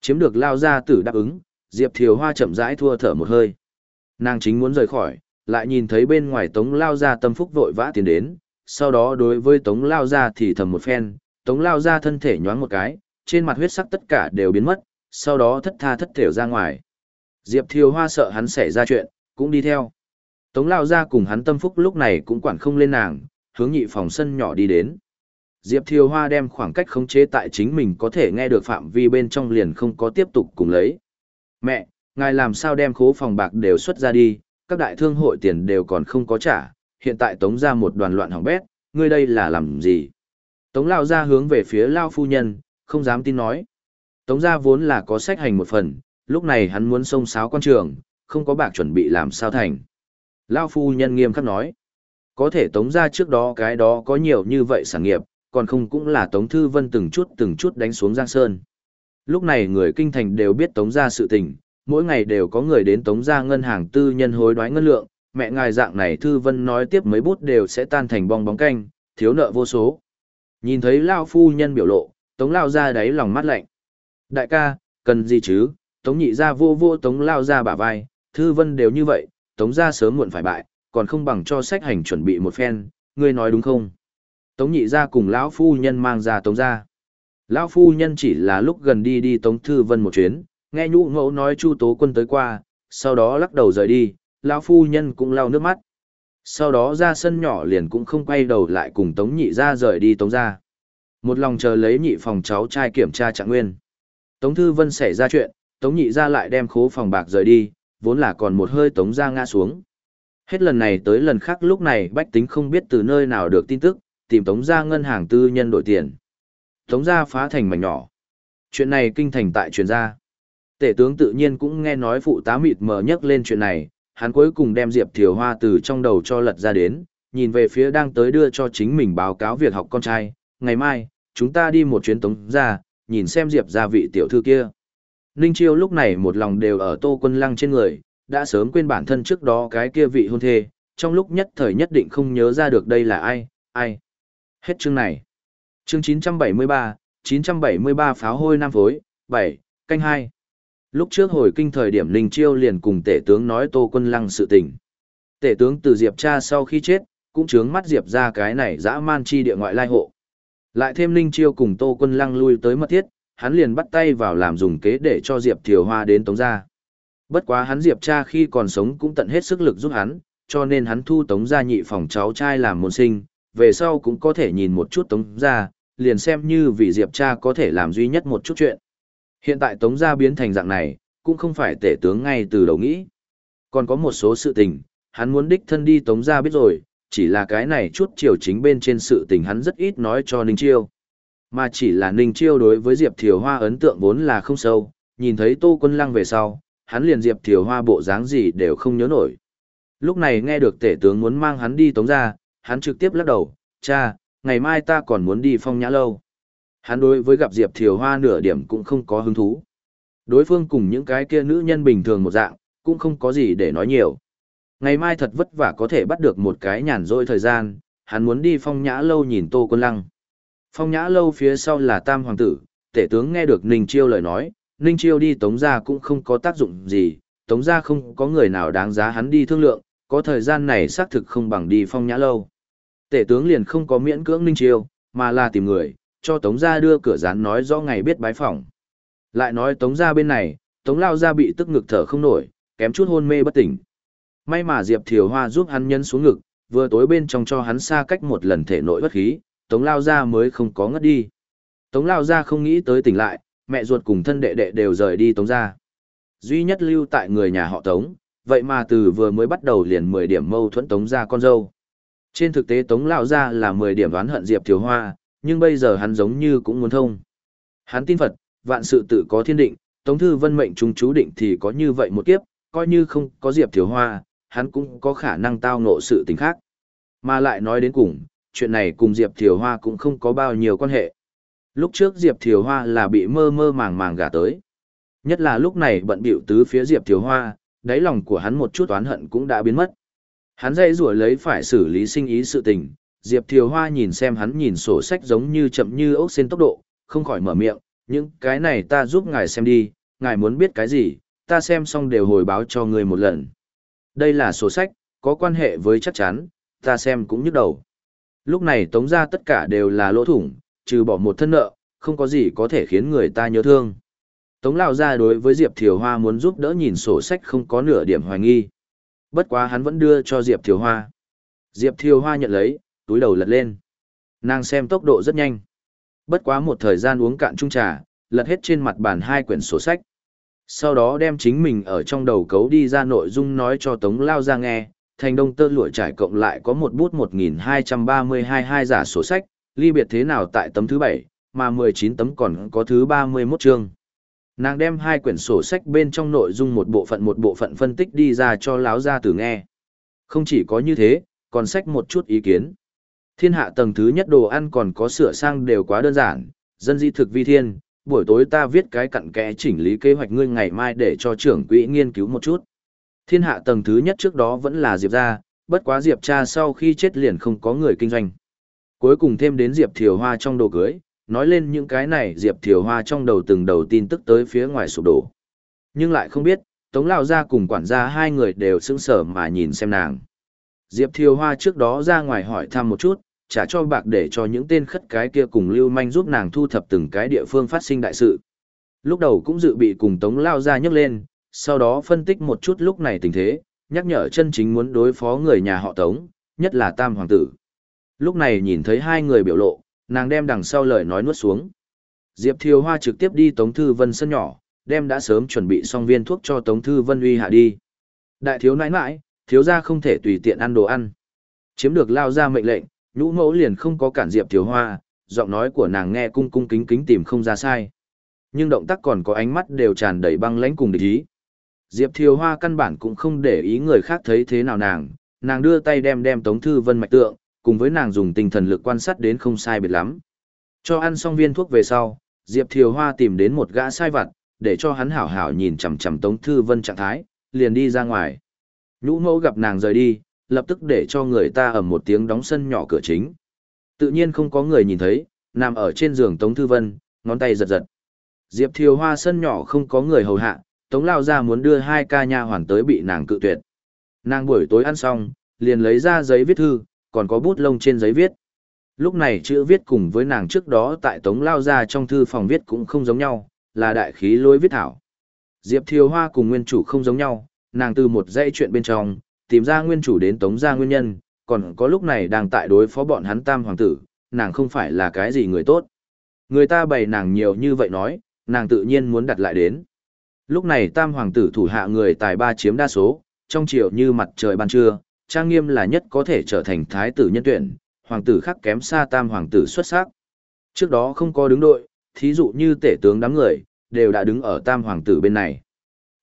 Chiếm được lao ra tử đáp ứng, Diệp Thiều Hoa chậm rãi thua thở một hơi. Nàng chính muốn rời khỏi, lại nhìn thấy bên ngoài Tống Lao ra tâm phúc vội vã tiến đến, sau đó đối với Tống Lao ra thì thầm một phen, Tống Lao ra thân thể nhoáng một cái, trên mặt huyết sắc tất cả đều biến mất, sau đó thất tha thất thểu ra ngoài. Diệp Thiều Hoa sợ hắn xảy ra chuyện, cũng đi theo. Tống Lao ra cùng hắn tâm phúc lúc này cũng quản không lên nàng, hướng nhị phòng sân nhỏ đi đến. Diệp Thiều Hoa đem khoảng cách khống chế tại chính mình có thể nghe được phạm vi bên trong liền không có tiếp tục cùng lấy. Mẹ, ngài làm sao đem khố phòng bạc đều xuất ra đi, các đại thương hội tiền đều còn không có trả, hiện tại tống ra một đoàn loạn hỏng bét, ngươi đây là làm gì? Tống lao ra hướng về phía lao phu nhân, không dám tin nói. Tống ra vốn là có sách hành một phần, lúc này hắn muốn xông sáo quan trường, không có bạc chuẩn bị làm sao thành. Lao phu nhân nghiêm khắc nói. Có thể tống ra trước đó cái đó có nhiều như vậy sản nghiệp, còn không cũng là Tống Thư Vân từng chút từng chút đánh xuống Giang Sơn. Lúc này người kinh thành đều biết Tống gia sự tình, mỗi ngày đều có người đến Tống gia ngân hàng tư nhân hối đoái ngân lượng, mẹ ngài dạng này Thư Vân nói tiếp mấy bút đều sẽ tan thành bong bóng canh, thiếu nợ vô số. Nhìn thấy Lao Phu Nhân biểu lộ, Tống Lao ra đáy lòng mắt lạnh. Đại ca, cần gì chứ, Tống nhị ra vô vô Tống Lao ra bả vai, Thư Vân đều như vậy, Tống ra sớm muộn phải bại, còn không bằng cho sách hành chuẩn bị một phen, ngươi nói đúng không? Tống nhị ra cùng lão phu nhân mang ra tống ra. Lão phu nhân chỉ là lúc gần đi đi tống thư vân một chuyến, nghe nhũ ngẫu nói chu tố quân tới qua, sau đó lắc đầu rời đi, lão phu nhân cũng lau nước mắt. Sau đó ra sân nhỏ liền cũng không quay đầu lại cùng tống nhị ra rời đi tống ra. Một lòng chờ lấy nhị phòng cháu trai kiểm tra trạng nguyên. Tống thư vân xảy ra chuyện, tống nhị ra lại đem khố phòng bạc rời đi, vốn là còn một hơi tống ra ngã xuống. Hết lần này tới lần khác lúc này bách tính không biết từ nơi nào được tin tức, tìm tống gia ngân hàng tư nhân đổi tiền. Tống gia phá thành mảnh nhỏ. Chuyện này kinh thành tại truyền ra. Tể tướng tự nhiên cũng nghe nói phụ tá mịt mờ nhắc lên chuyện này, hắn cuối cùng đem Diệp Thiều Hoa từ trong đầu cho lật ra đến, nhìn về phía đang tới đưa cho chính mình báo cáo việc học con trai, ngày mai, chúng ta đi một chuyến tống gia nhìn xem Diệp gia vị tiểu thư kia. Ninh Chiêu lúc này một lòng đều ở tô quân lăng trên người, đã sớm quên bản thân trước đó cái kia vị hôn thê, trong lúc nhất thời nhất định không nhớ ra được đây là ai, ai. Hết chương này. Chương 973, 973 pháo hôi nam phối, 7, canh 2. Lúc trước hồi kinh thời điểm Linh Chiêu liền cùng tể tướng nói Tô Quân Lăng sự tình. Tể tướng từ Diệp cha sau khi chết, cũng chướng mắt Diệp ra cái này dã man chi địa ngoại lai hộ. Lại thêm Linh Chiêu cùng Tô Quân Lăng lui tới mất thiết, hắn liền bắt tay vào làm dùng kế để cho Diệp Thiều Hoa đến Tống gia. Bất quá hắn Diệp cha khi còn sống cũng tận hết sức lực giúp hắn, cho nên hắn thu Tống gia nhị phòng cháu trai làm môn sinh, về sau cũng có thể nhìn một chút Tống gia, liền xem như vì Diệp cha có thể làm duy nhất một chút chuyện. Hiện tại Tống gia biến thành dạng này, cũng không phải tể tướng ngay từ đầu nghĩ. Còn có một số sự tình, hắn muốn đích thân đi Tống gia biết rồi, chỉ là cái này chút chiều chính bên trên sự tình hắn rất ít nói cho Ninh Chiêu. Mà chỉ là Ninh Chiêu đối với Diệp Thiều Hoa ấn tượng vốn là không sâu, nhìn thấy Tô Quân Lăng về sau, hắn liền Diệp Thiều Hoa bộ dáng gì đều không nhớ nổi. Lúc này nghe được tể tướng muốn mang hắn đi tống ra, hắn trực tiếp lắc đầu, cha, ngày mai ta còn muốn đi phong nhã lâu. Hắn đối với gặp Diệp Thiều Hoa nửa điểm cũng không có hứng thú. Đối phương cùng những cái kia nữ nhân bình thường một dạng, cũng không có gì để nói nhiều. Ngày mai thật vất vả có thể bắt được một cái nhàn rỗi thời gian, hắn muốn đi phong nhã lâu nhìn Tô Quân Lăng. Phong nhã lâu phía sau là Tam Hoàng tử, tể tướng nghe được Ninh Chiêu lời nói, Ninh Chiêu đi tống ra cũng không có tác dụng gì, tống ra không có người nào đáng giá hắn đi thương lượng, có thời gian này xác thực không bằng đi phong nhã lâu. Tể tướng liền không có miễn cưỡng Ninh Chiêu, mà là tìm người, cho tống gia đưa cửa rán nói rõ ngày biết bái phỏng. Lại nói tống gia bên này, tống lao gia bị tức ngực thở không nổi, kém chút hôn mê bất tỉnh. May mà Diệp Thiều Hoa giúp hắn nhân xuống ngực, vừa tối bên trong cho hắn xa cách một lần thể nội bất khí, tống lao gia mới không có ngất đi. Tống lao gia không nghĩ tới tỉnh lại, mẹ ruột cùng thân đệ đệ đều rời đi tống gia, Duy nhất lưu tại người nhà họ tống, vậy mà từ vừa mới bắt đầu liền 10 điểm mâu thuẫn tống gia con dâu. Trên thực tế tống lão ra là 10 điểm đoán hận Diệp Thiều Hoa, nhưng bây giờ hắn giống như cũng muốn thông. Hắn tin Phật, vạn sự tự có thiên định, tống thư vân mệnh trung chú định thì có như vậy một kiếp, coi như không có Diệp Thiều Hoa, hắn cũng có khả năng tao ngộ sự tình khác. Mà lại nói đến cùng, chuyện này cùng Diệp Thiều Hoa cũng không có bao nhiêu quan hệ. Lúc trước Diệp Thiều Hoa là bị mơ mơ màng màng gả tới. Nhất là lúc này bận bịu tứ phía Diệp Thiều Hoa, đáy lòng của hắn một chút oán hận cũng đã biến mất. Hắn dây rủa lấy phải xử lý sinh ý sự tình, Diệp Thiều Hoa nhìn xem hắn nhìn sổ sách giống như chậm như ốc sen tốc độ, không khỏi mở miệng, những cái này ta giúp ngài xem đi, ngài muốn biết cái gì, ta xem xong đều hồi báo cho người một lần. Đây là sổ sách, có quan hệ với chắc chắn, ta xem cũng nhức đầu. Lúc này tống ra tất cả đều là lỗ thủng, trừ bỏ một thân nợ, không có gì có thể khiến người ta nhớ thương. Tống Lao ra đối với Diệp Thiều Hoa muốn giúp đỡ nhìn sổ sách không có nửa điểm hoài nghi. Bất quá hắn vẫn đưa cho Diệp Thiều Hoa. Diệp Thiều Hoa nhận lấy, túi đầu lật lên. Nàng xem tốc độ rất nhanh. Bất quá một thời gian uống cạn chung trà, lật hết trên mặt bàn hai quyển sổ sách. Sau đó đem chính mình ở trong đầu cấu đi ra nội dung nói cho Tống Lao ra nghe, thành đông tơ lụa trải cộng lại có một bút 1232 hai giả sổ sách, ly biệt thế nào tại tấm thứ 7, mà 19 tấm còn có thứ 31 chương. Nàng đem hai quyển sổ sách bên trong nội dung một bộ phận một bộ phận phân tích đi ra cho láo gia tử nghe. Không chỉ có như thế, còn sách một chút ý kiến. Thiên hạ tầng thứ nhất đồ ăn còn có sửa sang đều quá đơn giản, dân di thực vi thiên, buổi tối ta viết cái cặn kẽ chỉnh lý kế hoạch ngươi ngày mai để cho trưởng quỹ nghiên cứu một chút. Thiên hạ tầng thứ nhất trước đó vẫn là Diệp gia, bất quá Diệp cha sau khi chết liền không có người kinh doanh. Cuối cùng thêm đến Diệp Thiều Hoa trong đồ cưới, nói lên những cái này Diệp Thiều Hoa trong đầu từng đầu tin tức tới phía ngoài sụp đổ. Nhưng lại không biết, Tống Lao Gia cùng quản gia hai người đều sững sờ mà nhìn xem nàng. Diệp Thiều Hoa trước đó ra ngoài hỏi thăm một chút, trả cho bạc để cho những tên khất cái kia cùng Lưu Manh giúp nàng thu thập từng cái địa phương phát sinh đại sự. Lúc đầu cũng dự bị cùng Tống Lao Gia nhấc lên, sau đó phân tích một chút lúc này tình thế, nhắc nhở chân chính muốn đối phó người nhà họ Tống, nhất là Tam Hoàng tử. Lúc này nhìn thấy hai người biểu lộ, nàng đem đằng sau lời nói nuốt xuống. Diệp Thiều Hoa trực tiếp đi Tống Thư Vân sân nhỏ, đem đã sớm chuẩn bị xong viên thuốc cho Tống Thư Vân uy hạ đi. Đại thiếu nãi nãi, thiếu gia không thể tùy tiện ăn đồ ăn. Chiếm được lao ra mệnh lệnh, nhũ mẫu liền không có cản Diệp Thiều Hoa, giọng nói của nàng nghe cung cung kính kính tìm không ra sai. Nhưng động tác còn có ánh mắt đều tràn đầy băng lãnh cùng địch ý. Diệp Thiều Hoa căn bản cũng không để ý người khác thấy thế nào nàng, nàng đưa tay đem đem Tống Thư Vân mạch tượng, cùng với nàng dùng tinh thần lực quan sát đến không sai biệt lắm. Cho ăn xong viên thuốc về sau, Diệp Thiều Hoa tìm đến một gã sai vặt, để cho hắn hảo hảo nhìn chằm chằm Tống Thư Vân trạng thái, liền đi ra ngoài. Nhũ mẫu gặp nàng rời đi, lập tức để cho người ta ở một tiếng đóng sân nhỏ cửa chính. Tự nhiên không có người nhìn thấy, nằm ở trên giường Tống Thư Vân, ngón tay giật giật. Diệp Thiều Hoa sân nhỏ không có người hầu hạ, Tống Lao ra muốn đưa hai ca nha hoàn tới bị nàng cự tuyệt. Nàng buổi tối ăn xong, liền lấy ra giấy viết thư, còn có bút lông trên giấy viết. Lúc này chữ viết cùng với nàng trước đó tại Tống Lao ra trong thư phòng viết cũng không giống nhau, là đại khí lối viết thảo. Diệp Thiều Hoa cùng nguyên chủ không giống nhau, nàng từ một dãy chuyện bên trong, tìm ra nguyên chủ đến tống ra nguyên nhân, còn có lúc này đang tại đối phó bọn hắn tam hoàng tử, nàng không phải là cái gì người tốt. Người ta bày nàng nhiều như vậy nói, nàng tự nhiên muốn đặt lại đến. Lúc này tam hoàng tử thủ hạ người tài ba chiếm đa số, trong chiều như mặt trời ban trưa, trang nghiêm là nhất có thể trở thành thái tử nhân tuyển, hoàng tử khác kém xa tam hoàng tử xuất sắc. Trước đó không có đứng đội, thí dụ như tể tướng đám người, đều đã đứng ở tam hoàng tử bên này.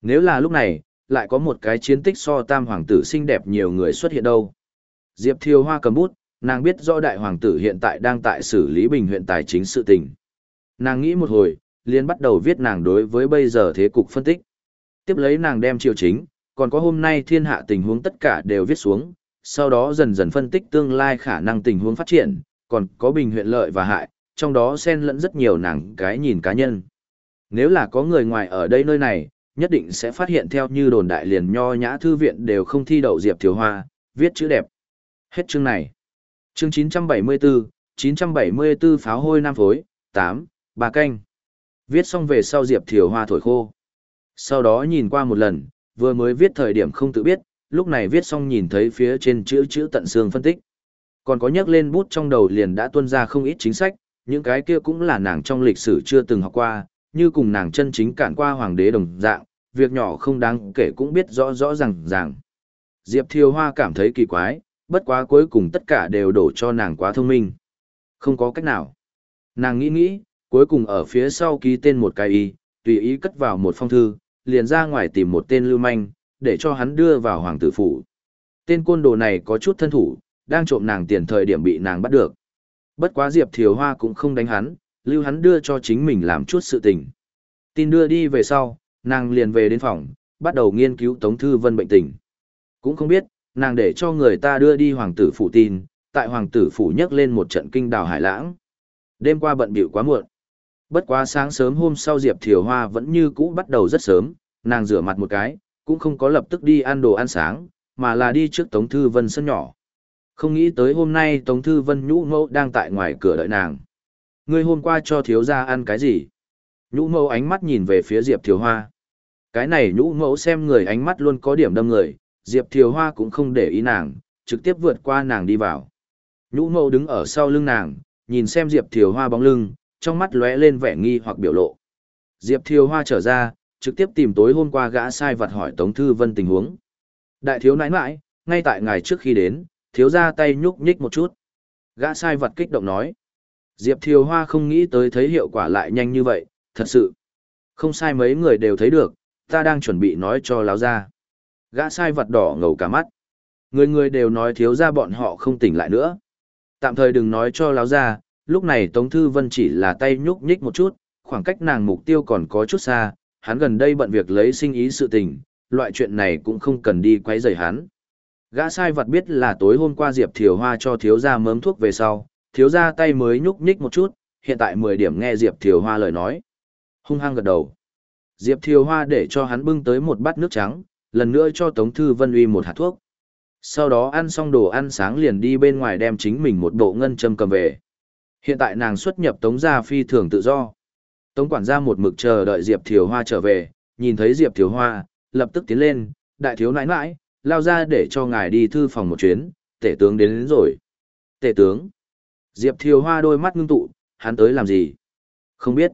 Nếu là lúc này, lại có một cái chiến tích so tam hoàng tử xinh đẹp nhiều người xuất hiện đâu. Diệp Thiều Hoa cầm bút, nàng biết rõ đại hoàng tử hiện tại đang tại xử lý bình huyện tài chính sự tình. Nàng nghĩ một hồi, liền bắt đầu viết nàng đối với bây giờ thế cục phân tích. Tiếp lấy nàng đem triều chính, còn có hôm nay thiên hạ tình huống tất cả đều viết xuống, sau đó dần dần phân tích tương lai khả năng tình huống phát triển, còn có bình huyện lợi và hại, trong đó xen lẫn rất nhiều nàng cái nhìn cá nhân. Nếu là có người ngoài ở đây nơi này, nhất định sẽ phát hiện theo như đồn đại liền nho nhã thư viện đều không thi đậu Diệp Thiếu Hoa, viết chữ đẹp. Hết chương này. Chương 974, 974 pháo hôi nam phối, 8, bà canh. Viết xong về sau Diệp Thiều Hoa thổi khô. Sau đó nhìn qua một lần, vừa mới viết thời điểm không tự biết, lúc này viết xong nhìn thấy phía trên chữ chữ tận xương phân tích. Còn có nhắc lên bút trong đầu liền đã tuân ra không ít chính sách, những cái kia cũng là nàng trong lịch sử chưa từng học qua, như cùng nàng chân chính cản qua hoàng đế đồng dạng, việc nhỏ không đáng kể cũng biết rõ rõ ràng ràng. Diệp Thiều Hoa cảm thấy kỳ quái, bất quá cuối cùng tất cả đều đổ cho nàng quá thông minh. Không có cách nào. Nàng nghĩ nghĩ, cuối cùng ở phía sau ký tên một cái y, tùy ý cất vào một phong thư, liền ra ngoài tìm một tên lưu manh, để cho hắn đưa vào hoàng tử phủ. Tên côn đồ này có chút thân thủ, đang trộm nàng tiền thời điểm bị nàng bắt được. Bất quá Diệp Thiều Hoa cũng không đánh hắn, lưu hắn đưa cho chính mình làm chút sự tình. Tin đưa đi về sau, nàng liền về đến phòng, bắt đầu nghiên cứu Tống Thư Vân bệnh tình. Cũng không biết, nàng để cho người ta đưa đi hoàng tử phủ tin, tại hoàng tử phủ nhắc lên một trận kinh đào hải lãng. Đêm qua bận bịu quá muộn. Bất quá sáng sớm hôm sau Diệp Thiều Hoa vẫn như cũ bắt đầu rất sớm, nàng rửa mặt một cái, cũng không có lập tức đi ăn đồ ăn sáng, mà là đi trước Tống Thư Vân sân nhỏ. Không nghĩ tới hôm nay Tống Thư Vân nhũ mẫu đang tại ngoài cửa đợi nàng. Ngươi hôm qua cho thiếu gia ăn cái gì? Nhũ mẫu ánh mắt nhìn về phía Diệp Thiều Hoa. Cái này nhũ mẫu xem người ánh mắt luôn có điểm đâm người, Diệp Thiều Hoa cũng không để ý nàng, trực tiếp vượt qua nàng đi vào. Nhũ mẫu đứng ở sau lưng nàng, nhìn xem Diệp Thiều Hoa bóng lưng, trong mắt lóe lên vẻ nghi hoặc biểu lộ. Diệp Thiều Hoa trở ra, trực tiếp tìm tối hôm qua gã sai vật hỏi Tống Thư Vân tình huống. Đại thiếu nãi nãi, ngay tại ngày trước khi đến, thiếu ra tay nhúc nhích một chút. Gã sai vật kích động nói. Diệp Thiều Hoa không nghĩ tới thấy hiệu quả lại nhanh như vậy, thật sự. Không sai mấy người đều thấy được, ta đang chuẩn bị nói cho láo ra. Gã sai vật đỏ ngầu cả mắt. Người người đều nói thiếu ra bọn họ không tỉnh lại nữa. Tạm thời đừng nói cho láo ra, lúc này Tống Thư Vân chỉ là tay nhúc nhích một chút, khoảng cách nàng mục tiêu còn có chút xa, hắn gần đây bận việc lấy sinh ý sự tình, loại chuyện này cũng không cần đi quấy rầy hắn. Gã sai vật biết là tối hôm qua Diệp Thiều Hoa cho thiếu gia mớm thuốc về sau, thiếu gia tay mới nhúc nhích một chút, hiện tại 10 điểm nghe Diệp Thiều Hoa lời nói. Hung hăng gật đầu. Diệp Thiều Hoa để cho hắn bưng tới một bát nước trắng, lần nữa cho Tống Thư Vân uy một hạt thuốc. Sau đó ăn xong đồ ăn sáng liền đi bên ngoài đem chính mình một bộ ngân châm cầm về. Hiện tại nàng xuất nhập Tống gia phi thường tự do. Tống quản gia một mực chờ đợi Diệp Thiều Hoa trở về, nhìn thấy Diệp Thiều Hoa, lập tức tiến lên, đại thiếu nãi nãi, lao ra để cho ngài đi thư phòng một chuyến, tể tướng đến, đến rồi. Tể tướng. Diệp Thiều Hoa đôi mắt ngưng tụ, hắn tới làm gì? Không biết.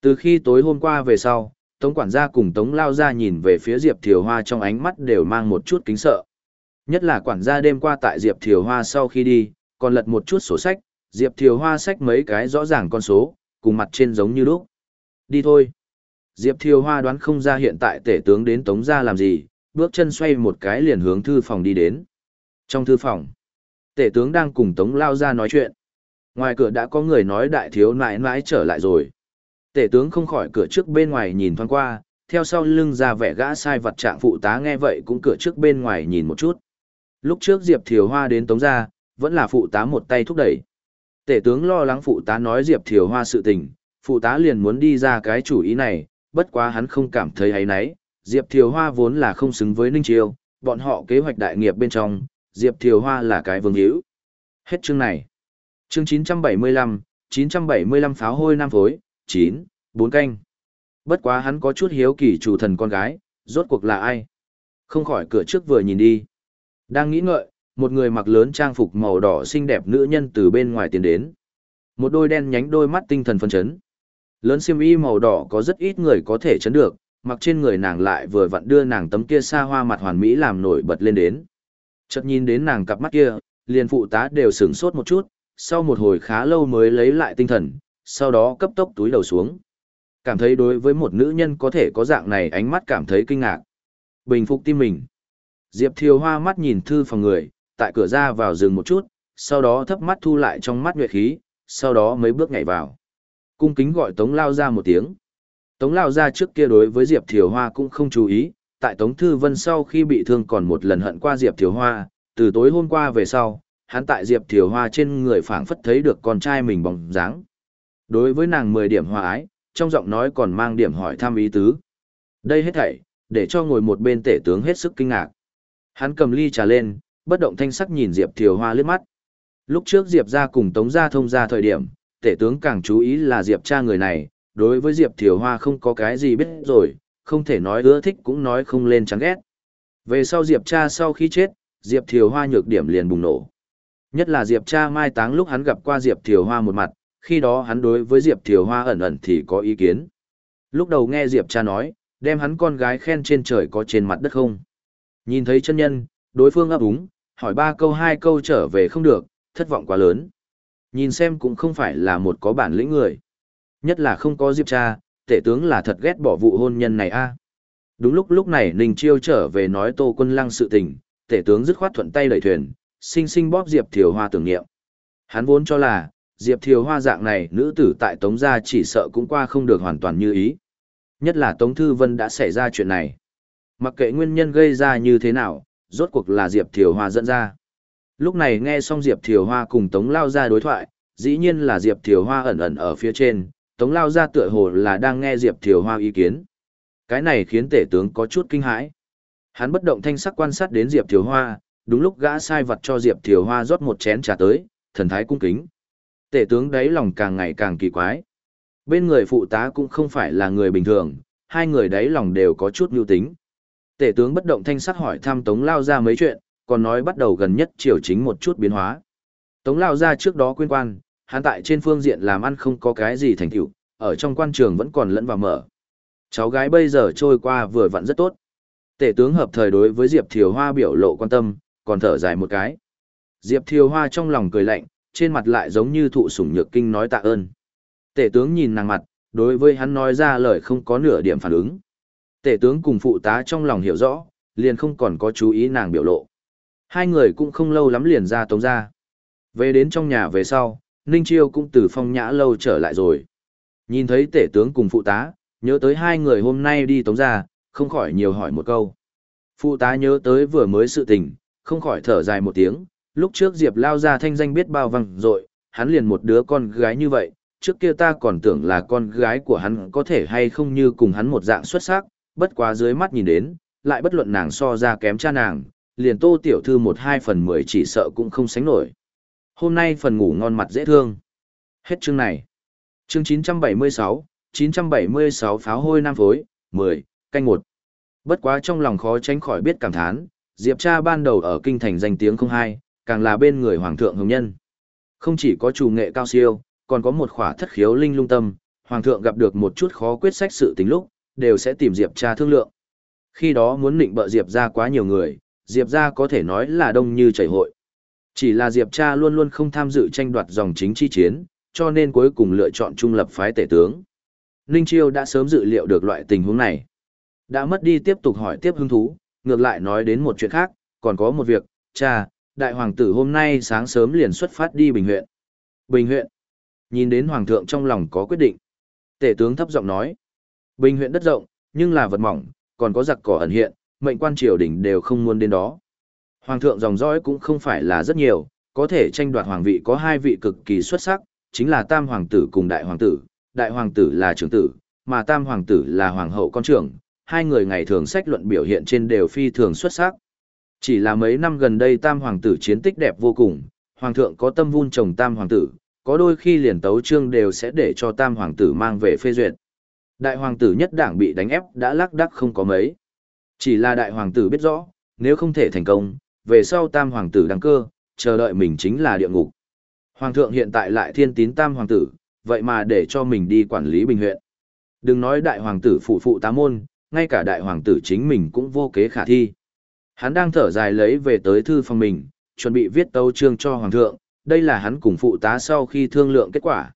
Từ khi tối hôm qua về sau, Tống quản gia cùng Tống lao ra nhìn về phía Diệp Thiều Hoa trong ánh mắt đều mang một chút kính sợ. Nhất là quản gia đêm qua tại Diệp Thiều Hoa sau khi đi, còn lật một chút sổ sách, Diệp Thiều Hoa xách mấy cái rõ ràng con số, cùng mặt trên giống như lúc. Đi thôi. Diệp Thiều Hoa đoán không ra hiện tại tể tướng đến Tống gia làm gì, bước chân xoay một cái liền hướng thư phòng đi đến. Trong thư phòng, tể tướng đang cùng Tống lao ra nói chuyện. Ngoài cửa đã có người nói đại thiếu nãi nãi trở lại rồi. Tể tướng không khỏi cửa trước bên ngoài nhìn thoáng qua, theo sau lưng ra vẻ gã sai vật trạng phụ tá nghe vậy cũng cửa trước bên ngoài nhìn một chút. Lúc trước Diệp Thiều Hoa đến Tống gia, vẫn là phụ tá một tay thúc đẩy. Tể tướng lo lắng phụ tá nói Diệp Thiều Hoa sự tình, phụ tá liền muốn đi ra cái chủ ý này, bất quá hắn không cảm thấy hay nấy. Diệp Thiều Hoa vốn là không xứng với Ninh Chiêu, bọn họ kế hoạch đại nghiệp bên trong, Diệp Thiều Hoa là cái vương hữu. Hết chương này. Chương 975, 975 pháo hôi nam phối, 9, 4 canh. Bất quá hắn có chút hiếu kỳ chủ thần con gái, rốt cuộc là ai? Không khỏi cửa trước vừa nhìn đi. Đang nghĩ ngợi, một người mặc lớn trang phục màu đỏ xinh đẹp nữ nhân từ bên ngoài tiến đến. Một đôi đen nhánh đôi mắt tinh thần phân chấn. Lớn xiêm y màu đỏ có rất ít người có thể chấn được, mặc trên người nàng lại vừa vặn đưa nàng tấm kia xa hoa mặt hoàn mỹ làm nổi bật lên đến. Chợt nhìn đến nàng cặp mắt kia, liền phụ tá đều sửng sốt một chút, sau một hồi khá lâu mới lấy lại tinh thần, sau đó cấp tốc túi đầu xuống. Cảm thấy đối với một nữ nhân có thể có dạng này ánh mắt cảm thấy kinh ngạc. Bình phục tim mình. Diệp Thiều Hoa mắt nhìn thư phòng người, tại cửa ra vào rừng một chút, sau đó thấp mắt thu lại trong mắt nhuệ khí, sau đó mấy bước nhảy vào. Cung kính gọi Tống Lao ra một tiếng. Tống Lao ra trước kia đối với Diệp Thiều Hoa cũng không chú ý, tại Tống Thư Vân sau khi bị thương còn một lần hận qua Diệp Thiều Hoa, từ tối hôm qua về sau, hắn tại Diệp Thiều Hoa trên người phảng phất thấy được con trai mình bóng dáng. Đối với nàng 10 điểm hòa ái, trong giọng nói còn mang điểm hỏi thăm ý tứ. Đây hết thảy, để cho ngồi một bên tể tướng hết sức kinh ngạc. Hắn cầm ly trà lên, bất động thanh sắc nhìn Diệp Thiều Hoa liếc mắt. Lúc trước Diệp ra cùng Tống gia thông ra thời điểm, tể tướng càng chú ý là Diệp cha người này, đối với Diệp Thiều Hoa không có cái gì biết rồi, không thể nói ưa thích cũng nói không lên chán ghét. Về sau Diệp cha sau khi chết, Diệp Thiều Hoa nhược điểm liền bùng nổ. Nhất là Diệp cha mai táng lúc hắn gặp qua Diệp Thiều Hoa một mặt, khi đó hắn đối với Diệp Thiều Hoa ẩn ẩn thì có ý kiến. Lúc đầu nghe Diệp cha nói, đem hắn con gái khen trên trời có trên mặt đất không. Nhìn thấy chân nhân, đối phương ấp úng, hỏi ba câu hai câu trở về không được, thất vọng quá lớn. Nhìn xem cũng không phải là một có bản lĩnh người. Nhất là không có Diệp cha, tể tướng là thật ghét bỏ vụ hôn nhân này a. Đúng lúc lúc này Ninh Chiêu trở về nói Tô Quân Lăng sự tình, tể tướng dứt khoát thuận tay đẩy thuyền, sinh sinh bóp Diệp Thiều Hoa tưởng niệm. Hắn vốn cho là, Diệp Thiều Hoa dạng này nữ tử tại Tống gia chỉ sợ cũng qua không được hoàn toàn như ý. Nhất là Tống Thư Vân đã xảy ra chuyện này. Mặc kệ nguyên nhân gây ra như thế nào, rốt cuộc là Diệp Thiều Hoa dẫn ra. Lúc này nghe xong Diệp Thiều Hoa cùng Tống Lao ra đối thoại, dĩ nhiên là Diệp Thiều Hoa ẩn ẩn ở phía trên, Tống Lao ra tựa hồ là đang nghe Diệp Thiều Hoa ý kiến. Cái này khiến tể tướng có chút kinh hãi. Hắn bất động thanh sắc quan sát đến Diệp Thiều Hoa, đúng lúc gã sai vật cho Diệp Thiều Hoa rót một chén trà tới, thần thái cung kính. Tể tướng đấy lòng càng ngày càng kỳ quái. Bên người phụ tá cũng không phải là người bình thường, hai người đấy lòng đều có chút nhu tính. Tể tướng bất động thanh sắc hỏi thăm Tống Lao ra mấy chuyện, còn nói bắt đầu gần nhất triều chính một chút biến hóa. Tống Lao ra trước đó quyên quan, hắn tại trên phương diện làm ăn không có cái gì thành tựu, ở trong quan trường vẫn còn lẫn vào mở. Cháu gái bây giờ trôi qua vừa vặn rất tốt. Tể tướng hợp thời đối với Diệp Thiều Hoa biểu lộ quan tâm, còn thở dài một cái. Diệp Thiều Hoa trong lòng cười lạnh, trên mặt lại giống như thụ sủng nhược kinh nói tạ ơn. Tể tướng nhìn nàng mặt, đối với hắn nói ra lời không có nửa điểm phản ứng. Tể tướng cùng phụ tá trong lòng hiểu rõ, liền không còn có chú ý nàng biểu lộ. Hai người cũng không lâu lắm liền ra tống ra. Về đến trong nhà về sau, Ninh Chiêu cũng từ phong nhã lâu trở lại rồi. Nhìn thấy tể tướng cùng phụ tá, nhớ tới hai người hôm nay đi tống ra, không khỏi nhiều hỏi một câu. Phụ tá nhớ tới vừa mới sự tình, không khỏi thở dài một tiếng, lúc trước Diệp lao ra thanh danh biết bao văng rồi, hắn liền một đứa con gái như vậy, trước kia ta còn tưởng là con gái của hắn có thể hay không như cùng hắn một dạng xuất sắc, bất quá dưới mắt nhìn đến, lại bất luận nàng so ra kém cha nàng, liền tô tiểu thư một hai phần mười chỉ sợ cũng không sánh nổi. Hôm nay phần ngủ ngon mặt dễ thương. Hết chương này. Chương 976, 976 pháo hôi nam phối, 10, canh một. Bất quá trong lòng khó tránh khỏi biết cảm thán, Diệp cha ban đầu ở kinh thành danh tiếng không hai, càng là bên người hoàng thượng hồng nhân. Không chỉ có chủ nghệ cao siêu, còn có một khỏa thất khiếu linh lung tâm, hoàng thượng gặp được một chút khó quyết sách sự tính lúc, đều sẽ tìm Diệp cha thương lượng. Khi đó muốn định bợ Diệp ra quá nhiều người, Diệp ra có thể nói là đông như chảy hội. Chỉ là Diệp cha luôn luôn không tham dự tranh đoạt dòng chính chi chiến, cho nên cuối cùng lựa chọn trung lập phái tể tướng. Ninh Chiêu đã sớm dự liệu được loại tình huống này. Đã mất đi tiếp tục hỏi tiếp hứng thú, ngược lại nói đến một chuyện khác, còn có một việc, cha, đại hoàng tử hôm nay sáng sớm liền xuất phát đi Bình huyện. Bình huyện. Nhìn đến hoàng thượng trong lòng có quyết định. Tể tướng thấp giọng nói. Bình huyện đất rộng, nhưng là vật mỏng, còn có giặc cỏ ẩn hiện, mệnh quan triều đình đều không muốn đến đó. Hoàng thượng dòng dõi cũng không phải là rất nhiều, có thể tranh đoạt hoàng vị có hai vị cực kỳ xuất sắc, chính là tam hoàng tử cùng đại hoàng tử, đại hoàng tử là trưởng tử, mà tam hoàng tử là hoàng hậu con trưởng, hai người ngày thường sách luận biểu hiện trên đều phi thường xuất sắc. Chỉ là mấy năm gần đây tam hoàng tử chiến tích đẹp vô cùng, hoàng thượng có tâm vun trồng tam hoàng tử, có đôi khi liền tấu trương đều sẽ để cho tam hoàng tử mang về phê duyệt. Đại hoàng tử nhất đảng bị đánh ép đã lác đắc không có mấy. Chỉ là đại hoàng tử biết rõ, nếu không thể thành công, về sau tam hoàng tử đăng cơ, chờ đợi mình chính là địa ngục. Hoàng thượng hiện tại lại thiên tín tam hoàng tử, vậy mà để cho mình đi quản lý bình huyện. Đừng nói đại hoàng tử phụ phụ tá môn, ngay cả đại hoàng tử chính mình cũng vô kế khả thi. Hắn đang thở dài lấy về tới thư phòng mình, chuẩn bị viết tấu chương cho hoàng thượng, đây là hắn cùng phụ tá sau khi thương lượng kết quả.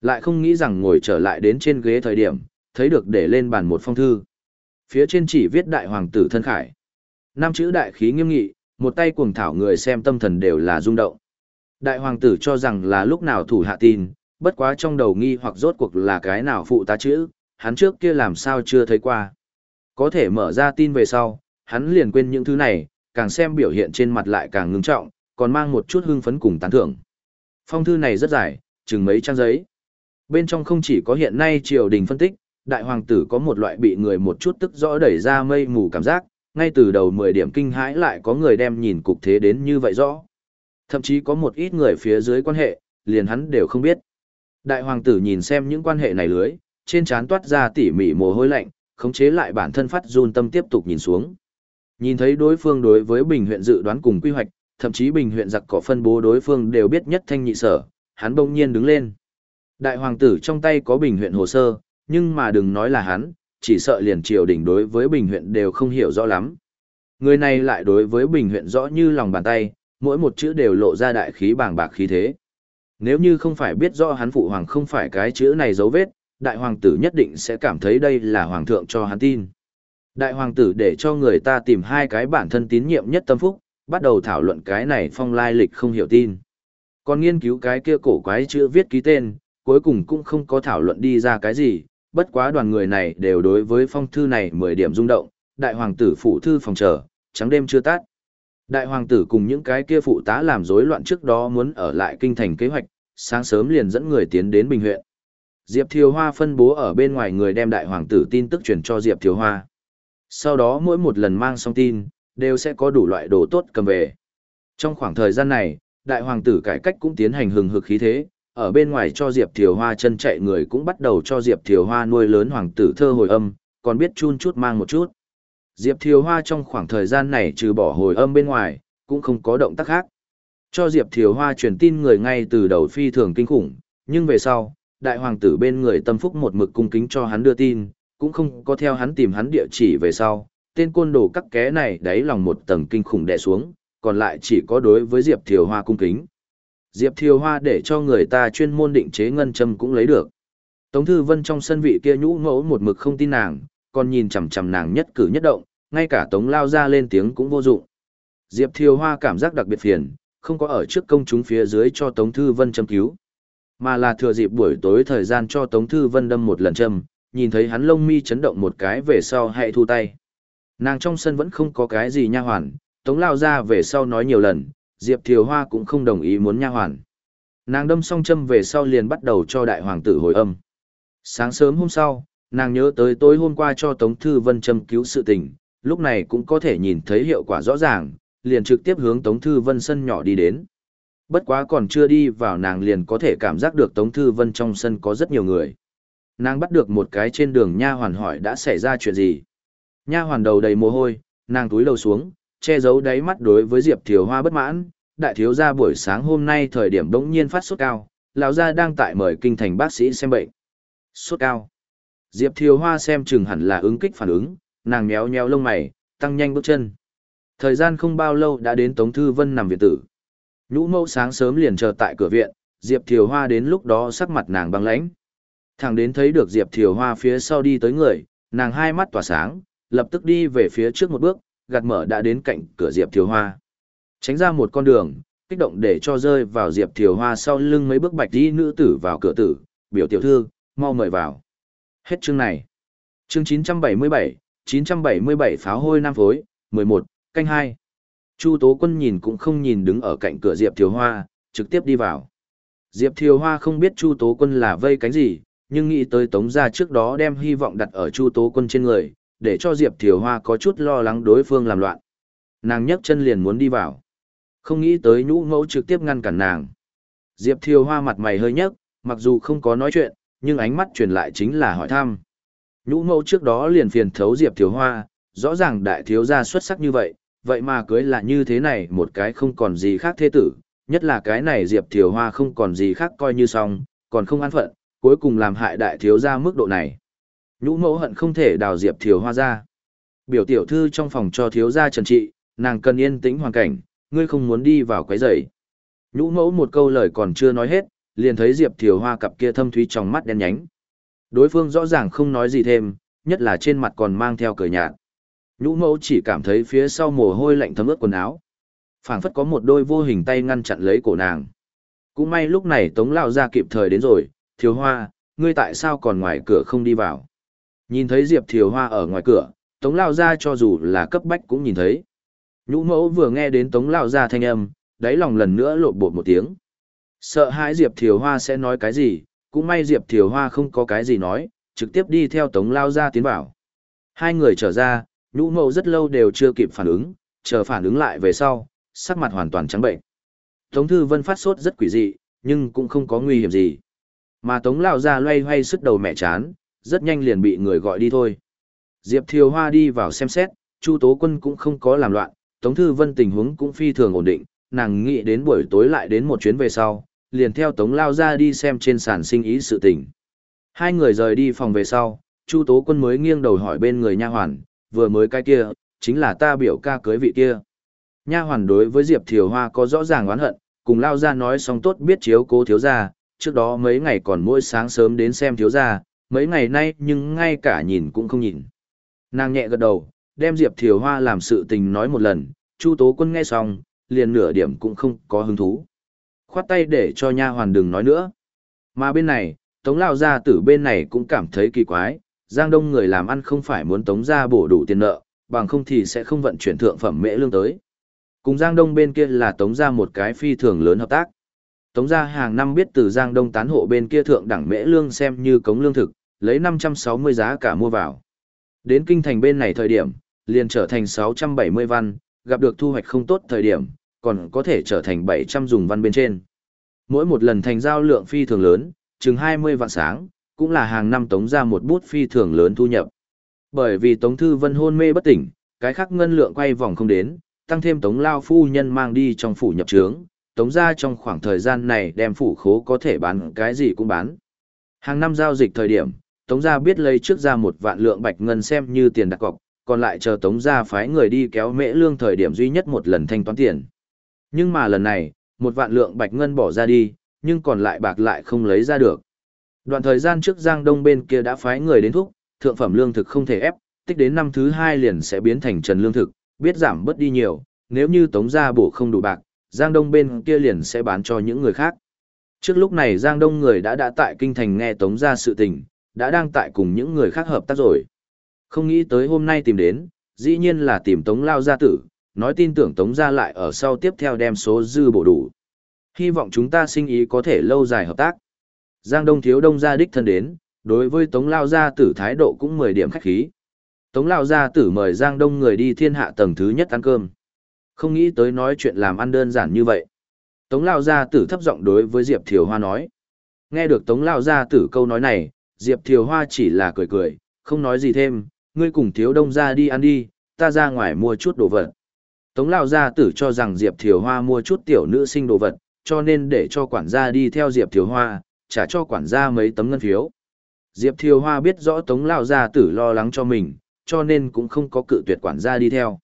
Lại không nghĩ rằng ngồi trở lại đến trên ghế thời điểm, thấy được để lên bàn một phong thư. Phía trên chỉ viết đại hoàng tử thân khải. Năm chữ đại khí nghiêm nghị, một tay cuồng thảo người xem tâm thần đều là rung động. Đại hoàng tử cho rằng là lúc nào thủ hạ tin, bất quá trong đầu nghi hoặc rốt cuộc là cái nào phụ tá chữ, hắn trước kia làm sao chưa thấy qua. Có thể mở ra tin về sau, hắn liền quên những thứ này, càng xem biểu hiện trên mặt lại càng ngưng trọng, còn mang một chút hưng phấn cùng tán thưởng. Phong thư này rất dài, chừng mấy trang giấy. Bên trong không chỉ có hiện nay triều đình phân tích, đại hoàng tử có một loại bị người một chút tức rõ đẩy ra mây mù cảm giác, ngay từ đầu 10 điểm kinh hãi lại có người đem nhìn cục thế đến như vậy rõ. Thậm chí có một ít người phía dưới quan hệ, liền hắn đều không biết. Đại hoàng tử nhìn xem những quan hệ này lưới, trên trán toát ra tỉ mỉ mồ hôi lạnh, khống chế lại bản thân phát run tâm tiếp tục nhìn xuống. Nhìn thấy đối phương đối với Bình huyện dự đoán cùng quy hoạch, thậm chí Bình huyện giặc cỏ phân bố đối phương đều biết nhất thanh nhị sở, hắn bỗng nhiên đứng lên. Đại hoàng tử trong tay có Bình huyện hồ sơ, nhưng mà đừng nói là hắn, chỉ sợ liền triều đình đối với Bình huyện đều không hiểu rõ lắm. Người này lại đối với Bình huyện rõ như lòng bàn tay, mỗi một chữ đều lộ ra đại khí bàng bạc khí thế. Nếu như không phải biết rõ hắn phụ hoàng không phải cái chữ này dấu vết, đại hoàng tử nhất định sẽ cảm thấy đây là hoàng thượng cho hắn tin. Đại hoàng tử để cho người ta tìm hai cái bản thân tín nhiệm nhất tâm phúc, bắt đầu thảo luận cái này phong lai lịch không hiểu tin. Còn nghiên cứu cái kia cổ quái chữ viết ký tên, cuối cùng cũng không có thảo luận đi ra cái gì, bất quá đoàn người này đều đối với phong thư này 10 điểm rung động, đại hoàng tử phụ thư phòng chờ, trắng đêm chưa tắt. Đại hoàng tử cùng những cái kia phụ tá làm rối loạn trước đó muốn ở lại kinh thành kế hoạch, sáng sớm liền dẫn người tiến đến Bình huyện. Diệp Thiều Hoa phân bố ở bên ngoài người đem đại hoàng tử tin tức truyền cho Diệp Thiều Hoa. Sau đó mỗi một lần mang xong tin, đều sẽ có đủ loại đồ tốt cầm về. Trong khoảng thời gian này, đại hoàng tử cải cách cũng tiến hành hừng hực khí thế, ở bên ngoài cho Diệp Thiều Hoa chân chạy người cũng bắt đầu cho Diệp Thiều Hoa nuôi lớn hoàng tử thơ hồi âm, còn biết chun chút mang một chút. Diệp Thiều Hoa trong khoảng thời gian này trừ bỏ hồi âm bên ngoài, cũng không có động tác khác. Cho Diệp Thiều Hoa truyền tin người ngay từ đầu phi thường kinh khủng, nhưng về sau, đại hoàng tử bên người tâm phúc một mực cung kính cho hắn đưa tin, cũng không có theo hắn tìm hắn địa chỉ về sau. Tên côn đồ cắt ké này đáy lòng một tầng kinh khủng đè xuống, còn lại chỉ có đối với Diệp Thiều Hoa cung kính. Diệp Thiều Hoa để cho người ta chuyên môn định chế ngân châm cũng lấy được. Tống Thư Vân trong sân vị kia nhũ ngẫu một mực không tin nàng, còn nhìn chằm chằm nàng nhất cử nhất động, ngay cả Tống lao ra lên tiếng cũng vô dụng. Diệp Thiều Hoa cảm giác đặc biệt phiền, không có ở trước công chúng phía dưới cho Tống Thư Vân châm cứu, mà là thừa dịp buổi tối thời gian cho Tống Thư Vân đâm một lần châm, nhìn thấy hắn lông mi chấn động một cái về sau hãy thu tay. Nàng trong sân vẫn không có cái gì nha hoàn, Tống lao ra về sau nói nhiều lần, Diệp Thiều Hoa cũng không đồng ý muốn nha hoàn. Nàng đâm xong châm về sau liền bắt đầu cho đại hoàng tử hồi âm. Sáng sớm hôm sau, nàng nhớ tới tối hôm qua cho Tống Thư Vân châm cứu sự tình, lúc này cũng có thể nhìn thấy hiệu quả rõ ràng, liền trực tiếp hướng Tống Thư Vân sân nhỏ đi đến. Bất quá còn chưa đi vào nàng liền có thể cảm giác được Tống Thư Vân trong sân có rất nhiều người. Nàng bắt được một cái trên đường nha hoàn hỏi đã xảy ra chuyện gì. Nha hoàn đầu đầy mồ hôi, nàng túi đầu xuống, che giấu đáy mắt đối với Diệp Thiều Hoa bất mãn, đại thiếu gia buổi sáng hôm nay thời điểm bỗng nhiên phát sốt cao, lão gia đang tại mời kinh thành bác sĩ xem bệnh. Sốt cao. Diệp Thiều Hoa xem chừng hẳn là ứng kích phản ứng, nàng méo méo lông mày, tăng nhanh bước chân. Thời gian không bao lâu đã đến Tống Thư Vân nằm viện tử. Nhũ mẫu sáng sớm liền chờ tại cửa viện, Diệp Thiều Hoa đến lúc đó sắc mặt nàng băng lãnh. Thằng đến thấy được Diệp Thiều Hoa phía sau đi tới người, nàng hai mắt tỏa sáng, lập tức đi về phía trước một bước, gạt mở đã đến cạnh cửa Diệp Thiều Hoa. Tránh ra một con đường, kích động để cho rơi vào Diệp Thiều Hoa sau lưng mấy bước bạch đi nữ tử vào cửa tử, biểu tiểu thư, mau mời vào. Hết chương này. Chương 977, 977 pháo hôi nam phối, 11, canh 2. Chu Tố Quân nhìn cũng không nhìn đứng ở cạnh cửa Diệp Thiều Hoa, trực tiếp đi vào. Diệp Thiều Hoa không biết Chu Tố Quân là vây cánh gì, nhưng nghĩ tới Tống gia trước đó đem hy vọng đặt ở Chu Tố Quân trên người, để cho Diệp Thiều Hoa có chút lo lắng đối phương làm loạn. Nàng nhấc chân liền muốn đi vào. Không nghĩ tới nhũ mẫu trực tiếp ngăn cản nàng. Diệp Thiều Hoa mặt mày hơi nhấc, mặc dù không có nói chuyện, nhưng ánh mắt truyền lại chính là hỏi thăm. Nhũ mẫu trước đó liền phiền thấu Diệp Thiều Hoa, rõ ràng đại thiếu gia xuất sắc như vậy, vậy mà cưới là như thế này một cái không còn gì khác thế tử, nhất là cái này Diệp Thiều Hoa không còn gì khác coi như xong, còn không an phận, cuối cùng làm hại đại thiếu gia mức độ này. Nhũ mẫu hận không thể đào Diệp Thiều Hoa ra. Biểu tiểu thư trong phòng cho thiếu gia trần trị, nàng cần yên tĩnh hoàn cảnh, ngươi không muốn đi vào quấy rầy. Nhũ mẫu một câu lời còn chưa nói hết, liền thấy Diệp Thiều Hoa cặp kia thâm thúy trong mắt đen nhánh. Đối phương rõ ràng không nói gì thêm, nhất là trên mặt còn mang theo cười nhạt. Nhũ mẫu chỉ cảm thấy phía sau mồ hôi lạnh thấm ướt quần áo. phảng phất có một đôi vô hình tay ngăn chặn lấy cổ nàng. Cũng may lúc này Tống Lao ra kịp thời đến rồi, Thiều Hoa, ngươi tại sao còn ngoài cửa không đi vào? Nhìn thấy Diệp Thiều Hoa ở ngoài cửa, Tống Lao Gia cho dù là cấp bách cũng nhìn thấy. Nhũ mẫu vừa nghe đến Tống Lao Gia thanh âm, đáy lòng lần nữa lộn bột một tiếng. Sợ hãi Diệp Thiều Hoa sẽ nói cái gì, cũng may Diệp Thiều Hoa không có cái gì nói, trực tiếp đi theo Tống Lao Gia tiến vào. Hai người trở ra, nhũ mẫu rất lâu đều chưa kịp phản ứng, chờ phản ứng lại về sau, sắc mặt hoàn toàn trắng bệnh. Tống Thư Vân phát sốt rất quỷ dị, nhưng cũng không có nguy hiểm gì. Mà Tống Lao Gia loay hoay sức đầu mẹ chán, rất nhanh liền bị người gọi đi thôi. Diệp Thiều Hoa đi vào xem xét, Chu Tố Quân cũng không có làm loạn, Tống Thư Vân tình huống cũng phi thường ổn định, nàng nghĩ đến buổi tối lại đến một chuyến về sau, liền theo Tống Lao ra đi xem trên sàn sinh ý sự tình. Hai người rời đi phòng về sau, Chu Tố Quân mới nghiêng đầu hỏi bên người nha hoàn, vừa mới cái kia, chính là ta biểu ca cưới vị kia. Nha hoàn đối với Diệp Thiều Hoa có rõ ràng oán hận, cùng Lao ra nói xong tốt biết chiếu cố thiếu gia, trước đó mấy ngày còn mỗi sáng sớm đến xem thiếu gia, mấy ngày nay nhưng ngay cả nhìn cũng không nhìn. Nàng nhẹ gật đầu, đem Diệp Thiều Hoa làm sự tình nói một lần, Chu Tố Quân nghe xong, liền nửa điểm cũng không có hứng thú. Khoát tay để cho nha hoàn đừng nói nữa. Mà bên này, Tống Lao gia tử bên này cũng cảm thấy kỳ quái, Giang Đông người làm ăn không phải muốn Tống gia bổ đủ tiền nợ, bằng không thì sẽ không vận chuyển thượng phẩm mễ lương tới. Cùng Giang Đông bên kia là Tống gia một cái phi thường lớn hợp tác. Tống gia hàng năm biết từ Giang Đông tán hộ bên kia thượng đẳng mễ lương xem như cống lương thực, lấy 560 giá cả mua vào. Đến kinh thành bên này thời điểm, liền trở thành 670 văn, gặp được thu hoạch không tốt thời điểm, còn có thể trở thành 700 dùng văn bên trên. Mỗi một lần thành giao lượng phi thường lớn, chừng 20 vạn sáng, cũng là hàng năm tống ra một bút phi thường lớn thu nhập. Bởi vì Tống Thư Vân hôn mê bất tỉnh, cái khác ngân lượng quay vòng không đến, tăng thêm Tống Lao Phu Nhân mang đi trong phủ nhập trướng, Tống ra trong khoảng thời gian này đem phủ khố có thể bán cái gì cũng bán. Hàng năm giao dịch thời điểm, Tống gia biết lấy trước ra một vạn lượng bạch ngân xem như tiền đặt cọc, còn lại chờ Tống gia phái người đi kéo mễ lương thời điểm duy nhất một lần thanh toán tiền. Nhưng mà lần này, một vạn lượng bạch ngân bỏ ra đi, nhưng còn lại bạc lại không lấy ra được. Đoạn thời gian trước Giang Đông bên kia đã phái người đến thúc, thượng phẩm lương thực không thể ép, tích đến năm thứ hai liền sẽ biến thành trần lương thực, biết giảm bớt đi nhiều, nếu như Tống gia bổ không đủ bạc, Giang Đông bên kia liền sẽ bán cho những người khác. Trước lúc này Giang Đông người đã đã tại kinh thành nghe Tống gia sự tình, đã đang tại cùng những người khác hợp tác rồi. Không nghĩ tới hôm nay tìm đến, dĩ nhiên là tìm Tống Lao gia tử, nói tin tưởng Tống gia lại ở sau tiếp theo đem số dư bổ đủ. Hy vọng chúng ta sinh ý có thể lâu dài hợp tác. Giang Đông thiếu đông gia đích thân đến, đối với Tống Lao gia tử thái độ cũng 10 điểm khách khí. Tống Lao gia tử mời Giang Đông người đi thiên hạ tầng thứ nhất ăn cơm. Không nghĩ tới nói chuyện làm ăn đơn giản như vậy. Tống Lao gia tử thấp giọng đối với Diệp Thiều Hoa nói. Nghe được Tống Lao gia tử câu nói này, Diệp Thiều Hoa chỉ là cười cười, không nói gì thêm, ngươi cùng thiếu đông ra đi ăn đi, ta ra ngoài mua chút đồ vật. Tống Lao gia tử cho rằng Diệp Thiều Hoa mua chút tiểu nữ sinh đồ vật, cho nên để cho quản gia đi theo Diệp Thiều Hoa, trả cho quản gia mấy tấm ngân phiếu. Diệp Thiều Hoa biết rõ Tống Lao gia tử lo lắng cho mình, cho nên cũng không có cự tuyệt quản gia đi theo.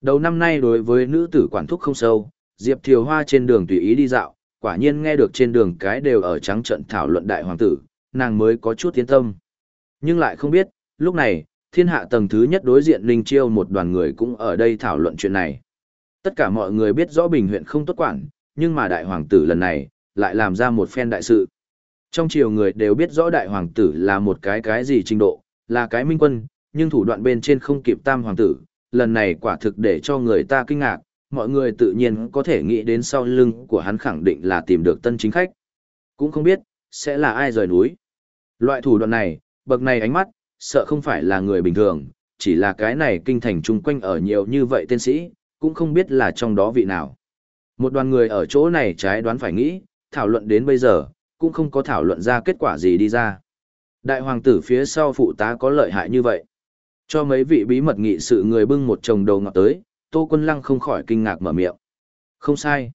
Đầu năm nay đối với nữ tử quản thúc không sâu, Diệp Thiều Hoa trên đường tùy ý đi dạo, quả nhiên nghe được trên đường cái đều ở trắng trận thảo luận đại hoàng tử, nàng mới có chút tiến tâm. Nhưng lại không biết, lúc này, thiên hạ tầng thứ nhất đối diện Linh Chiêu một đoàn người cũng ở đây thảo luận chuyện này. Tất cả mọi người biết rõ Bình huyện không tốt quản, nhưng mà đại hoàng tử lần này, lại làm ra một phen đại sự. Trong chiều người đều biết rõ đại hoàng tử là một cái cái gì trình độ, là cái minh quân, nhưng thủ đoạn bên trên không kịp tam hoàng tử, lần này quả thực để cho người ta kinh ngạc, mọi người tự nhiên có thể nghĩ đến sau lưng của hắn khẳng định là tìm được tân chính khách. Cũng không biết, sẽ là ai rời núi. Loại thủ đoạn này, bậc này ánh mắt, sợ không phải là người bình thường, chỉ là cái này kinh thành chung quanh ở nhiều như vậy tên sĩ, cũng không biết là trong đó vị nào. Một đoàn người ở chỗ này trái đoán phải nghĩ, thảo luận đến bây giờ, cũng không có thảo luận ra kết quả gì đi ra. Đại hoàng tử phía sau phụ tá có lợi hại như vậy. Cho mấy vị bí mật nghị sự người bưng một chồng đầu ngọt tới, Tô Quân Lăng không khỏi kinh ngạc mở miệng. Không sai.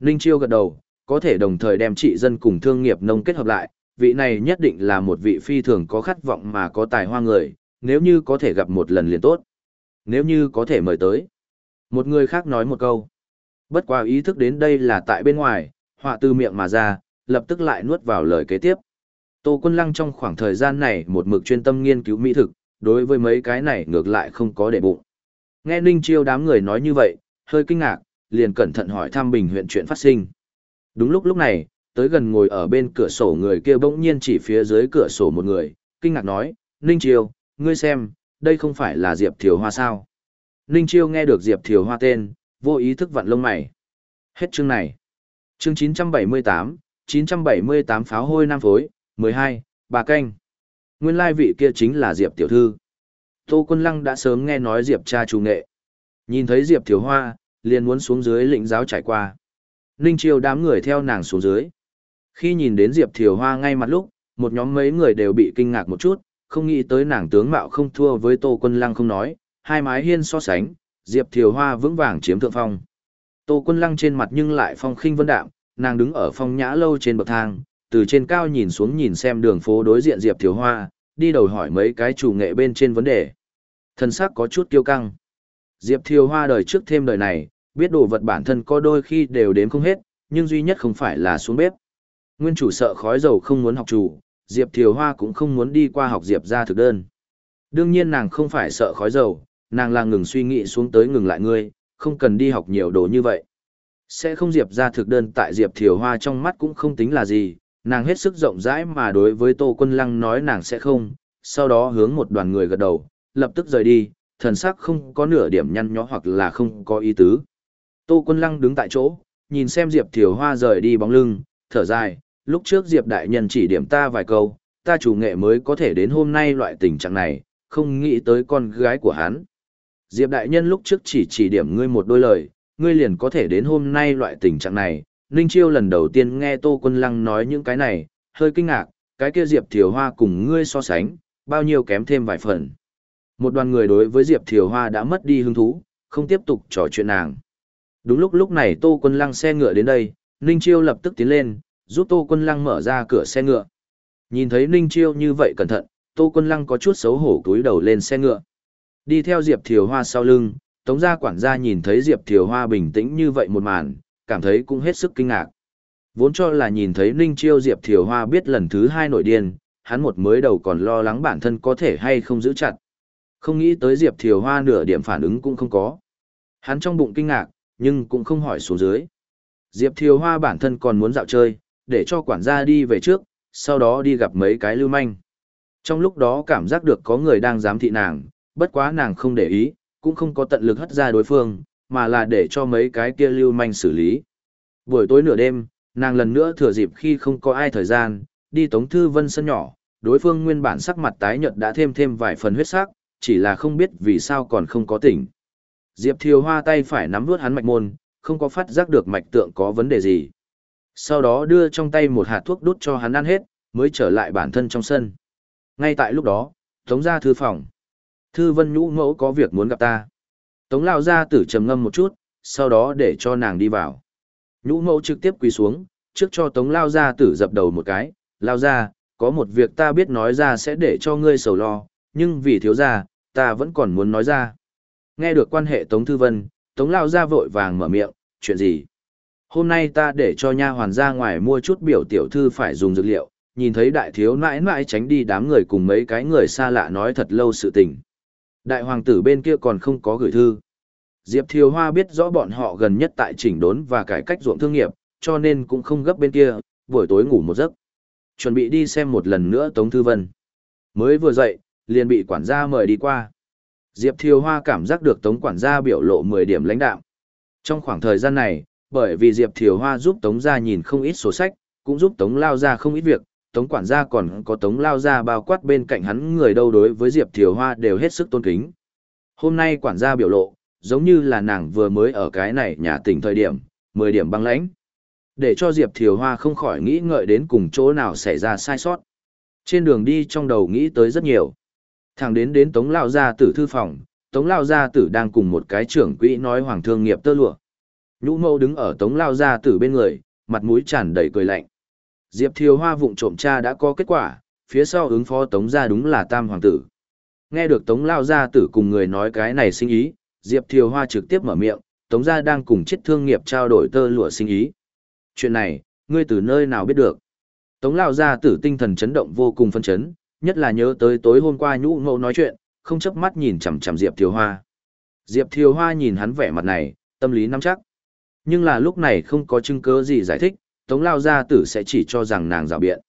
Ninh Chiêu gật đầu, có thể đồng thời đem trị dân cùng thương nghiệp nông kết hợp lại, vị này nhất định là một vị phi thường có khát vọng mà có tài hoa người, nếu như có thể gặp một lần liền tốt. Nếu như có thể mời tới. Một người khác nói một câu. Bất qua ý thức đến đây là tại bên ngoài, họa từ miệng mà ra, lập tức lại nuốt vào lời kế tiếp. Tô Quân Lăng trong khoảng thời gian này một mực chuyên tâm nghiên cứu mỹ thực, đối với mấy cái này ngược lại không có để bụng. Nghe Ninh Chiêu đám người nói như vậy, hơi kinh ngạc, liền cẩn thận hỏi thăm Bình huyện chuyện phát sinh. Đúng lúc lúc này, tới gần ngồi ở bên cửa sổ người kia bỗng nhiên chỉ phía dưới cửa sổ một người, kinh ngạc nói, Ninh Chiêu, ngươi xem, đây không phải là Diệp Thiều Hoa sao. Ninh Chiêu nghe được Diệp Thiều Hoa tên, vô ý thức vặn lông mày. Hết chương này. Chương 978, 978 pháo hôi nam phối, 12, bà canh. Nguyên lai vị kia chính là Diệp Tiểu Thư. Tô Quân Lăng đã sớm nghe nói Diệp cha chủ nghệ. Nhìn thấy Diệp Thiều Hoa, liền muốn xuống dưới lĩnh giáo trải qua. Ninh Chiêu đám người theo nàng xuống dưới. Khi nhìn đến Diệp Thiều Hoa ngay mặt lúc, một nhóm mấy người đều bị kinh ngạc một chút, không nghĩ tới nàng tướng mạo không thua với Tô Quân Lăng không nói, hai mái hiên so sánh, Diệp Thiều Hoa vững vàng chiếm thượng phong. Tô Quân Lăng trên mặt nhưng lại phong khinh vân đạm, nàng đứng ở phong nhã lâu trên bậc thang, từ trên cao nhìn xuống nhìn xem đường phố đối diện Diệp Thiều Hoa, đi đầu hỏi mấy cái chủ nghệ bên trên vấn đề. Thân xác có chút kiêu căng. Diệp Thiều Hoa đời trước thêm đời này, biết đồ vật bản thân có đôi khi đều đếm không hết, nhưng duy nhất không phải là xuống bếp. Nguyên chủ sợ khói dầu không muốn học chủ, Diệp Thiều Hoa cũng không muốn đi qua học Diệp ra thực đơn. Đương nhiên nàng không phải sợ khói dầu, nàng là ngừng suy nghĩ xuống tới ngừng lại ngươi, không cần đi học nhiều đồ như vậy. Sẽ không Diệp ra thực đơn tại Diệp Thiều Hoa trong mắt cũng không tính là gì, nàng hết sức rộng rãi mà đối với Tô Quân Lăng nói nàng sẽ không, sau đó hướng một đoàn người gật đầu, lập tức rời đi, thần sắc không có nửa điểm nhăn nhó hoặc là không có ý tứ. Tô Quân Lăng đứng tại chỗ, nhìn xem Diệp Thiều Hoa rời đi bóng lưng, thở dài, lúc trước Diệp Đại Nhân chỉ điểm ta vài câu, ta chủ nghệ mới có thể đến hôm nay loại tình trạng này, không nghĩ tới con gái của hắn. Diệp Đại Nhân lúc trước chỉ chỉ điểm ngươi một đôi lời, ngươi liền có thể đến hôm nay loại tình trạng này. Ninh Chiêu lần đầu tiên nghe Tô Quân Lăng nói những cái này, hơi kinh ngạc, cái kia Diệp Thiều Hoa cùng ngươi so sánh, bao nhiêu kém thêm vài phần. Một đoàn người đối với Diệp Thiều Hoa đã mất đi hứng thú, không tiếp tục trò chuyện nàng. Đúng lúc lúc này Tô Quân Lăng xe ngựa đến đây, Ninh Chiêu lập tức tiến lên, giúp Tô Quân Lăng mở ra cửa xe ngựa. Nhìn thấy Ninh Chiêu như vậy cẩn thận, Tô Quân Lăng có chút xấu hổ túi đầu lên xe ngựa. Đi theo Diệp Thiều Hoa sau lưng, Tống gia quản gia nhìn thấy Diệp Thiều Hoa bình tĩnh như vậy một màn, cảm thấy cũng hết sức kinh ngạc. Vốn cho là nhìn thấy Ninh Chiêu Diệp Thiều Hoa biết lần thứ hai nổi điên, hắn một mới đầu còn lo lắng bản thân có thể hay không giữ chặt. Không nghĩ tới Diệp Thiều Hoa nửa điểm phản ứng cũng không có. Hắn trong bụng kinh ngạc, nhưng cũng không hỏi xuống dưới. Diệp Thiều Hoa bản thân còn muốn dạo chơi, để cho quản gia đi về trước, sau đó đi gặp mấy cái lưu manh. Trong lúc đó cảm giác được có người đang giám thị nàng, bất quá nàng không để ý, cũng không có tận lực hất ra đối phương, mà là để cho mấy cái kia lưu manh xử lý. Buổi tối nửa đêm, nàng lần nữa thừa dịp khi không có ai thời gian, đi Tống Thư Vân sân nhỏ, đối phương nguyên bản sắc mặt tái nhợt đã thêm thêm vài phần huyết sắc, chỉ là không biết vì sao còn không có tỉnh. Diệp Thiều Hoa tay phải nắm vuốt hắn mạch môn, không có phát giác được mạch tượng có vấn đề gì. Sau đó đưa trong tay một hạt thuốc đút cho hắn ăn hết, mới trở lại bản thân trong sân. Ngay tại lúc đó, Tống ra thư phòng. Thư Vân Nhũ mẫu có việc muốn gặp ta. Tống lao ra tử trầm ngâm một chút, sau đó để cho nàng đi vào. Nhũ mẫu trực tiếp quỳ xuống, trước cho Tống lao ra tử dập đầu một cái. Lao ra, có một việc ta biết nói ra sẽ để cho ngươi sầu lo, nhưng vì thiếu ra, ta vẫn còn muốn nói ra. Nghe được quan hệ Tống Thư Vân, Tống Lao ra vội vàng mở miệng, chuyện gì? Hôm nay ta để cho nha hoàn ra ngoài mua chút biểu tiểu thư phải dùng dược liệu, nhìn thấy đại thiếu nãi nãi tránh đi đám người cùng mấy cái người xa lạ nói thật lâu sự tình. Đại hoàng tử bên kia còn không có gửi thư. Diệp Thiều Hoa biết rõ bọn họ gần nhất tại chỉnh đốn và cải cách ruộng thương nghiệp, cho nên cũng không gấp bên kia, buổi tối ngủ một giấc. Chuẩn bị đi xem một lần nữa Tống Thư Vân. Mới vừa dậy, liền bị quản gia mời đi qua. Diệp Thiều Hoa cảm giác được Tống quản gia biểu lộ 10 điểm lãnh đạo. Trong khoảng thời gian này, bởi vì Diệp Thiều Hoa giúp Tống gia nhìn không ít sổ sách, cũng giúp Tống lao gia không ít việc, Tống quản gia còn có Tống lao gia bao quát bên cạnh hắn người đâu đối với Diệp Thiều Hoa đều hết sức tôn kính. Hôm nay quản gia biểu lộ, giống như là nàng vừa mới ở cái này nhà tỉnh thời điểm, 10 điểm băng lãnh. Để cho Diệp Thiều Hoa không khỏi nghĩ ngợi đến cùng chỗ nào xảy ra sai sót. Trên đường đi trong đầu nghĩ tới rất nhiều. Thẳng đến đến Tống Lao Gia tử thư phòng, Tống Lao Gia tử đang cùng một cái trưởng quỹ nói hoàng thương nghiệp tơ lụa. Nhũ mâu đứng ở Tống Lao Gia tử bên người, mặt mũi tràn đầy cười lạnh. Diệp Thiều Hoa vụng trộm cha đã có kết quả, phía sau ứng phó Tống gia đúng là Tam Hoàng tử. Nghe được Tống Lao Gia tử cùng người nói cái này sinh ý, Diệp Thiều Hoa trực tiếp mở miệng, Tống gia đang cùng chết thương nghiệp trao đổi tơ lụa sinh ý. Chuyện này, ngươi từ nơi nào biết được? Tống Lao Gia tử tinh thần chấn động vô cùng phân chấn, nhất là nhớ tới tối hôm qua nhũ ngẫu nói chuyện, không chấp mắt nhìn chằm chằm Diệp Thiều Hoa. Diệp Thiều Hoa nhìn hắn vẻ mặt này, tâm lý nắm chắc. Nhưng là lúc này không có chứng cứ gì giải thích, Tống Lao Gia tử sẽ chỉ cho rằng nàng rào biện.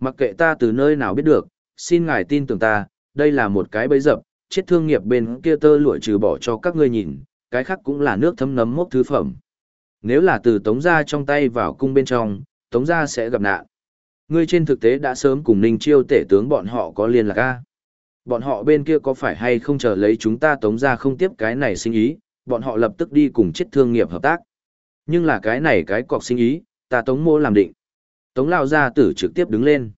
Mặc kệ ta từ nơi nào biết được, xin ngài tin tưởng ta, đây là một cái bẫy dập, chết thương nghiệp bên kia tơ lụa trừ bỏ cho các ngươi nhìn, cái khác cũng là nước thấm nấm mốc thứ phẩm. Nếu là từ Tống gia trong tay vào cung bên trong, Tống gia sẽ gặp nạn. Ngươi trên thực tế đã sớm cùng Ninh Chiêu tể tướng bọn họ có liên lạc a. Bọn họ bên kia có phải hay không chờ lấy chúng ta Tống gia không tiếp cái này sinh ý, bọn họ lập tức đi cùng chết thương nghiệp hợp tác. Nhưng là cái này cái cọc sinh ý, ta Tống mô làm định. Tống lao gia tử trực tiếp đứng lên.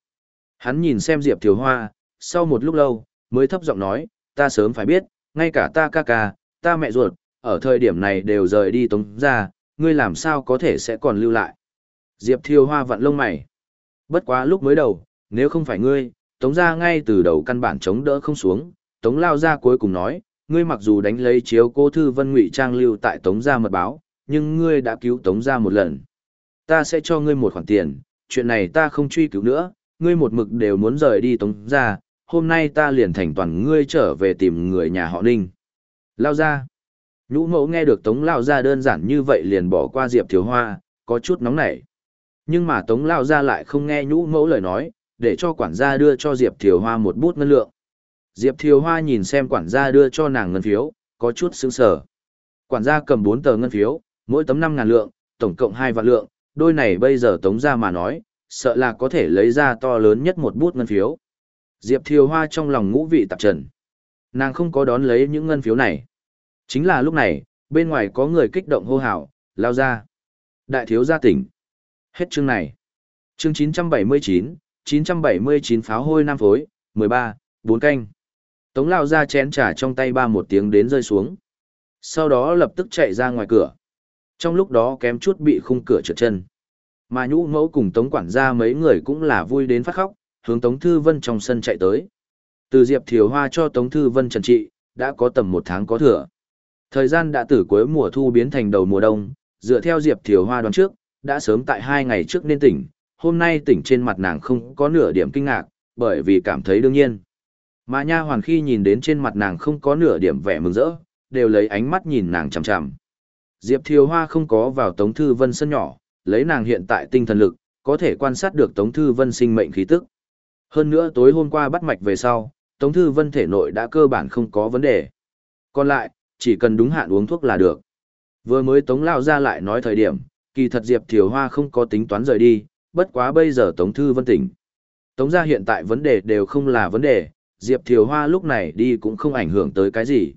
Hắn nhìn xem Diệp Thiều Hoa, sau một lúc lâu, mới thấp giọng nói, ta sớm phải biết, ngay cả ta ca ca, ta mẹ ruột, ở thời điểm này đều rời đi Tống gia, ngươi làm sao có thể sẽ còn lưu lại. Diệp Thiều Hoa vặn lông mày. Bất quá lúc mới đầu, nếu không phải ngươi, Tống gia ngay từ đầu căn bản chống đỡ không xuống, Tống lao ra cuối cùng nói, ngươi mặc dù đánh lấy chiếu cô thư vân ngụy trang lưu tại Tống gia mật báo, nhưng ngươi đã cứu Tống gia một lần. Ta sẽ cho ngươi một khoản tiền, chuyện này ta không truy cứu nữa, ngươi một mực đều muốn rời đi Tống gia, hôm nay ta liền thành toàn ngươi trở về tìm người nhà họ Ninh. Lao ra. Nhũ mẫu nghe được Tống Lao ra đơn giản như vậy liền bỏ qua Diệp Thiếu Hoa, có chút nóng nảy. Nhưng mà Tống Lao ra lại không nghe nhũ mẫu lời nói, để cho quản gia đưa cho Diệp Thiều Hoa một bút ngân lượng. Diệp Thiều Hoa nhìn xem quản gia đưa cho nàng ngân phiếu, có chút sững sờ. Quản gia cầm 4 tờ ngân phiếu, mỗi tấm 5 ngàn lượng, tổng cộng 2 vạn lượng, đôi này bây giờ tống ra mà nói, sợ là có thể lấy ra to lớn nhất một bút ngân phiếu. Diệp Thiều Hoa trong lòng ngũ vị tạp trần. Nàng không có đón lấy những ngân phiếu này. Chính là lúc này, bên ngoài có người kích động hô hào, lao ra. Đại thiếu gia tỉnh. Hết chương này. Chương 979, 979 pháo hôi nam phối, 13, 4 canh. Tống lao ra chén trà trong tay ba một tiếng đến rơi xuống. Sau đó lập tức chạy ra ngoài cửa. Trong lúc đó kém chút bị khung cửa trượt chân. Mà nhũ mẫu cùng tống quản gia mấy người cũng là vui đến phát khóc, hướng tống thư vân trong sân chạy tới. Từ Diệp Thiều Hoa cho tống thư vân trần trị, đã có tầm một tháng có thừa. Thời gian đã từ cuối mùa thu biến thành đầu mùa đông, dựa theo Diệp Thiều Hoa đoán trước, đã sớm tại hai ngày trước nên tỉnh, hôm nay tỉnh trên mặt nàng không có nửa điểm kinh ngạc, bởi vì cảm thấy đương nhiên. Mà nha hoàn khi nhìn đến trên mặt nàng không có nửa điểm vẻ mừng rỡ, đều lấy ánh mắt nhìn nàng chằm chằm. Diệp Thiều Hoa không có vào Tống Thư Vân sân nhỏ, lấy nàng hiện tại tinh thần lực, có thể quan sát được Tống Thư Vân sinh mệnh khí tức. Hơn nữa tối hôm qua bắt mạch về sau, Tống Thư Vân thể nội đã cơ bản không có vấn đề. Còn lại, chỉ cần đúng hạn uống thuốc là được. Vừa mới Tống Lao ra lại nói thời điểm, kỳ thật Diệp Thiều Hoa không có tính toán rời đi, bất quá bây giờ Tống Thư Vân tỉnh. Tống ra hiện tại vấn đề đều không là vấn đề, Diệp Thiều Hoa lúc này đi cũng không ảnh hưởng tới cái gì.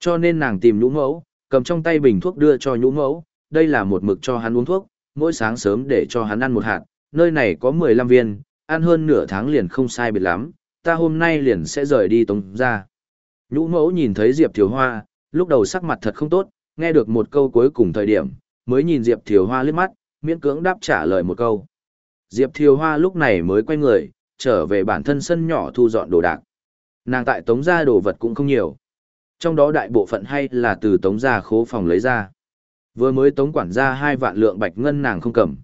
Cho nên nàng tìm nhũ mẫu, cầm trong tay bình thuốc đưa cho nhũ mẫu, đây là một mực cho hắn uống thuốc, mỗi sáng sớm để cho hắn ăn một hạt, nơi này có 15 viên, ăn hơn nửa tháng liền không sai biệt lắm, ta hôm nay liền sẽ rời đi tống ra. Nhũ mẫu nhìn thấy Diệp Thiều Hoa, lúc đầu sắc mặt thật không tốt, nghe được một câu cuối cùng thời điểm, mới nhìn Diệp Thiều Hoa liếc mắt, miễn cưỡng đáp trả lời một câu. Diệp Thiều Hoa lúc này mới quay người, trở về bản thân sân nhỏ thu dọn đồ đạc. Nàng tại tống gia đồ vật cũng không nhiều. Trong đó đại bộ phận hay là từ tống gia khố phòng lấy ra. Vừa mới tống quản gia hai vạn lượng bạch ngân nàng không cầm.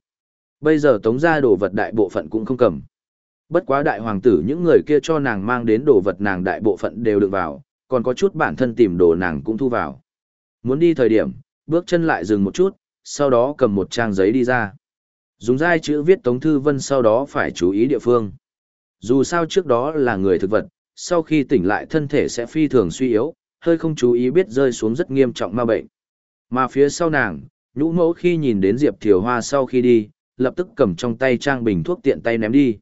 Bây giờ tống gia đồ vật đại bộ phận cũng không cầm. Bất quá đại hoàng tử những người kia cho nàng mang đến đồ vật nàng đại bộ phận đều được vào, còn có chút bản thân tìm đồ nàng cũng thu vào. Muốn đi thời điểm, bước chân lại dừng một chút, sau đó cầm một trang giấy đi ra. Dùng dai chữ viết Tống Thư Vân sau đó phải chú ý địa phương. Dù sao trước đó là người thực vật, sau khi tỉnh lại thân thể sẽ phi thường suy yếu, hơi không chú ý biết rơi xuống rất nghiêm trọng ma bệnh. Mà phía sau nàng, nhũ mẫu khi nhìn đến Diệp Thiều Hoa sau khi đi, lập tức cầm trong tay trang bình thuốc tiện tay ném đi.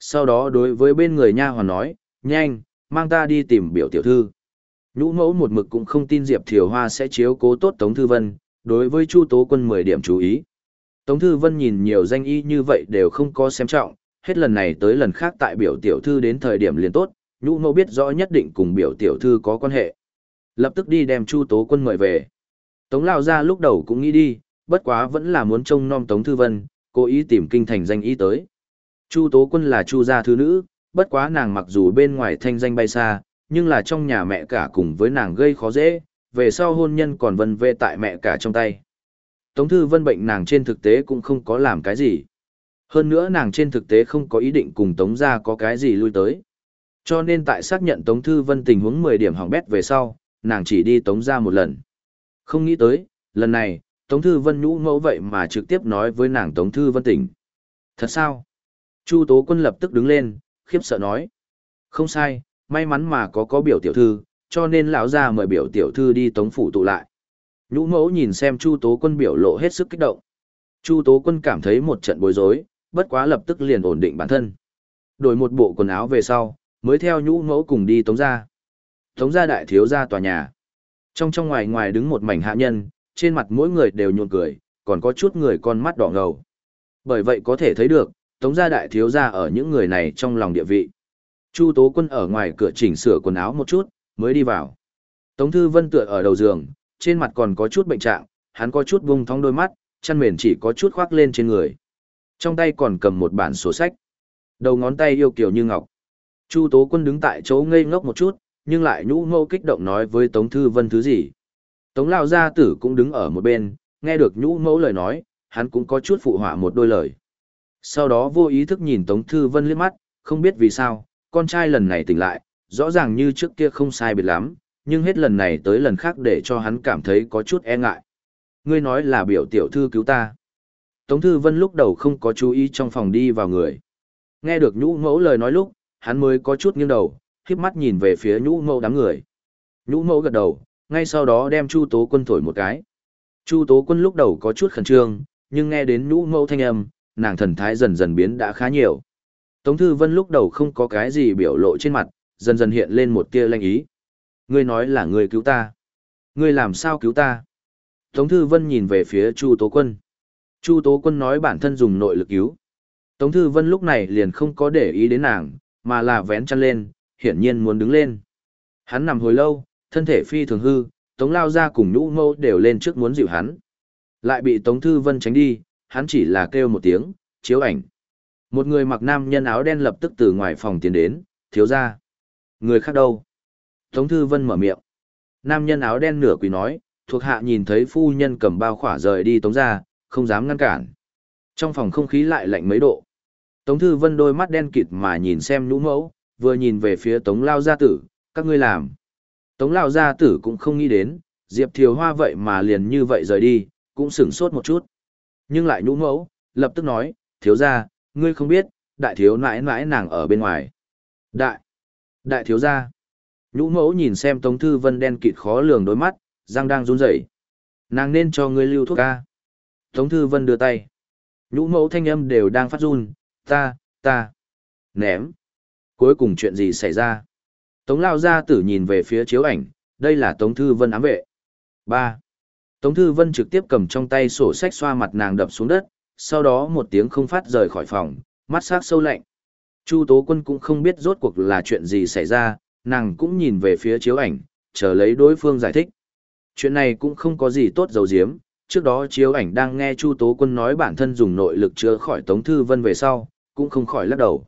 Sau đó đối với bên người nha hoàn nói, nhanh, mang ta đi tìm biểu tiểu thư. Nhũ mẫu một mực cũng không tin Diệp Thiều Hoa sẽ chiếu cố tốt Tống Thư Vân, đối với Chu Tố Quân 10 điểm chú ý. Tống Thư Vân nhìn nhiều danh y như vậy đều không có xem trọng, hết lần này tới lần khác tại biểu tiểu thư đến thời điểm liền tốt, nhũ mẫu biết rõ nhất định cùng biểu tiểu thư có quan hệ. Lập tức đi đem Chu Tố Quân mời về. Tống Lao ra lúc đầu cũng nghĩ đi, bất quá vẫn là muốn trông nom Tống Thư Vân, cố ý tìm kinh thành danh ý tới. Chu Tố Quân là Chu gia thứ nữ, bất quá nàng mặc dù bên ngoài thanh danh bay xa, nhưng là trong nhà mẹ cả cùng với nàng gây khó dễ, về sau hôn nhân còn vân vê tại mẹ cả trong tay. Tống Thư Vân bệnh nàng trên thực tế cũng không có làm cái gì. Hơn nữa nàng trên thực tế không có ý định cùng Tống gia có cái gì lui tới. Cho nên tại xác nhận Tống Thư Vân tình huống 10 điểm hỏng bét về sau, nàng chỉ đi Tống gia một lần. Không nghĩ tới, lần này, Tống Thư Vân nhũ mẫu vậy mà trực tiếp nói với nàng Tống Thư Vân tỉnh. Thật sao? Chu Tố Quân lập tức đứng lên, khiếp sợ nói. Không sai, may mắn mà có có biểu tiểu thư, cho nên lão gia mời biểu tiểu thư đi Tống phủ tụ lại. Nhũ mẫu nhìn xem Chu Tố Quân biểu lộ hết sức kích động. Chu Tố Quân cảm thấy một trận bối rối, bất quá lập tức liền ổn định bản thân. Đổi một bộ quần áo về sau, mới theo nhũ mẫu cùng đi Tống gia. Tống gia đại thiếu gia tòa nhà. Trong trong ngoài ngoài đứng một mảnh hạ nhân, trên mặt mỗi người đều nhuộn cười, còn có chút người con mắt đỏ ngầu. Bởi vậy có thể thấy được, Tống gia đại thiếu gia ở những người này trong lòng địa vị. Chu Tố Quân ở ngoài cửa chỉnh sửa quần áo một chút, mới đi vào. Tống Thư Vân tựa ở đầu giường, trên mặt còn có chút bệnh trạng, hắn có chút bung thong đôi mắt, chăn mền chỉ có chút khoác lên trên người. Trong tay còn cầm một bản sổ sách. Đầu ngón tay yêu kiều như ngọc. Chu Tố Quân đứng tại chỗ ngây ngốc một chút, nhưng lại nhũ ngô kích động nói với Tống Thư Vân thứ gì. Tống Lao Gia Tử cũng đứng ở một bên, nghe được nhũ mẫu lời nói, hắn cũng có chút phụ họa một đôi lời. Sau đó vô ý thức nhìn Tống Thư Vân liếc mắt, không biết vì sao, con trai lần này tỉnh lại, rõ ràng như trước kia không sai biệt lắm, nhưng hết lần này tới lần khác để cho hắn cảm thấy có chút e ngại. Ngươi nói là biểu tiểu thư cứu ta. Tống Thư Vân lúc đầu không có chú ý trong phòng đi vào người. Nghe được nhũ mẫu lời nói lúc, hắn mới có chút nghiêng đầu, híp mắt nhìn về phía nhũ mẫu đám người. Nhũ mẫu gật đầu, ngay sau đó đem Chu Tố Quân thổi một cái. Chu Tố Quân lúc đầu có chút khẩn trương, nhưng nghe đến nhũ mẫu thanh âm, nàng thần thái dần dần biến đã khá nhiều. Tống Thư Vân lúc đầu không có cái gì biểu lộ trên mặt, dần dần hiện lên một tia lanh ý. Ngươi nói là ngươi cứu ta. Ngươi làm sao cứu ta? Tống Thư Vân nhìn về phía Chu Tố Quân. Chu Tố Quân nói bản thân dùng nội lực cứu. Tống Thư Vân lúc này liền không có để ý đến nàng, mà là vén chăn lên, hiển nhiên muốn đứng lên. Hắn nằm hồi lâu, thân thể phi thường hư, Tống Lao ra cùng nhũ mâu đều lên trước muốn dịu hắn. Lại bị Tống Thư Vân tránh đi, hắn chỉ là kêu một tiếng, chiếu ảnh. Một người mặc nam nhân áo đen lập tức từ ngoài phòng tiến đến, thiếu ra. Người khác đâu? Tống Thư Vân mở miệng. Nam nhân áo đen nửa quỳ nói, thuộc hạ nhìn thấy phu nhân cầm bao khỏa rời đi Tống ra, không dám ngăn cản. Trong phòng không khí lại lạnh mấy độ. Tống Thư Vân đôi mắt đen kịt mà nhìn xem nhũ mẫu, vừa nhìn về phía Tống Lao Gia Tử, các ngươi làm. Tống Lao Gia Tử cũng không nghĩ đến, Diệp Thiều Hoa vậy mà liền như vậy rời đi, cũng sửng sốt một chút. Nhưng lại nhũ mẫu, lập tức nói, thiếu gia, ngươi không biết, đại thiếu nãi nãi nàng ở bên ngoài. Đại, đại thiếu gia. Nhũ mẫu nhìn xem Tống Thư Vân đen kịt khó lường đôi mắt, răng đang run rẩy. Nàng nên cho ngươi lưu thuốc ca. Tống Thư Vân đưa tay. Nhũ mẫu thanh âm đều đang phát run, ta, ta, ném. Cuối cùng chuyện gì xảy ra? Tống Lao Gia tử nhìn về phía chiếu ảnh, đây là Tống Thư Vân ám vệ. ba Tống Thư Vân trực tiếp cầm trong tay sổ sách xoa mặt nàng đập xuống đất, sau đó một tiếng không phát rời khỏi phòng, mắt sắc sâu lạnh. Chu Tố Quân cũng không biết rốt cuộc là chuyện gì xảy ra, nàng cũng nhìn về phía chiếu ảnh, chờ lấy đối phương giải thích. Chuyện này cũng không có gì tốt dầu diếm, trước đó chiếu ảnh đang nghe Chu Tố Quân nói bản thân dùng nội lực chữa khỏi Tống Thư Vân về sau, cũng không khỏi lắc đầu.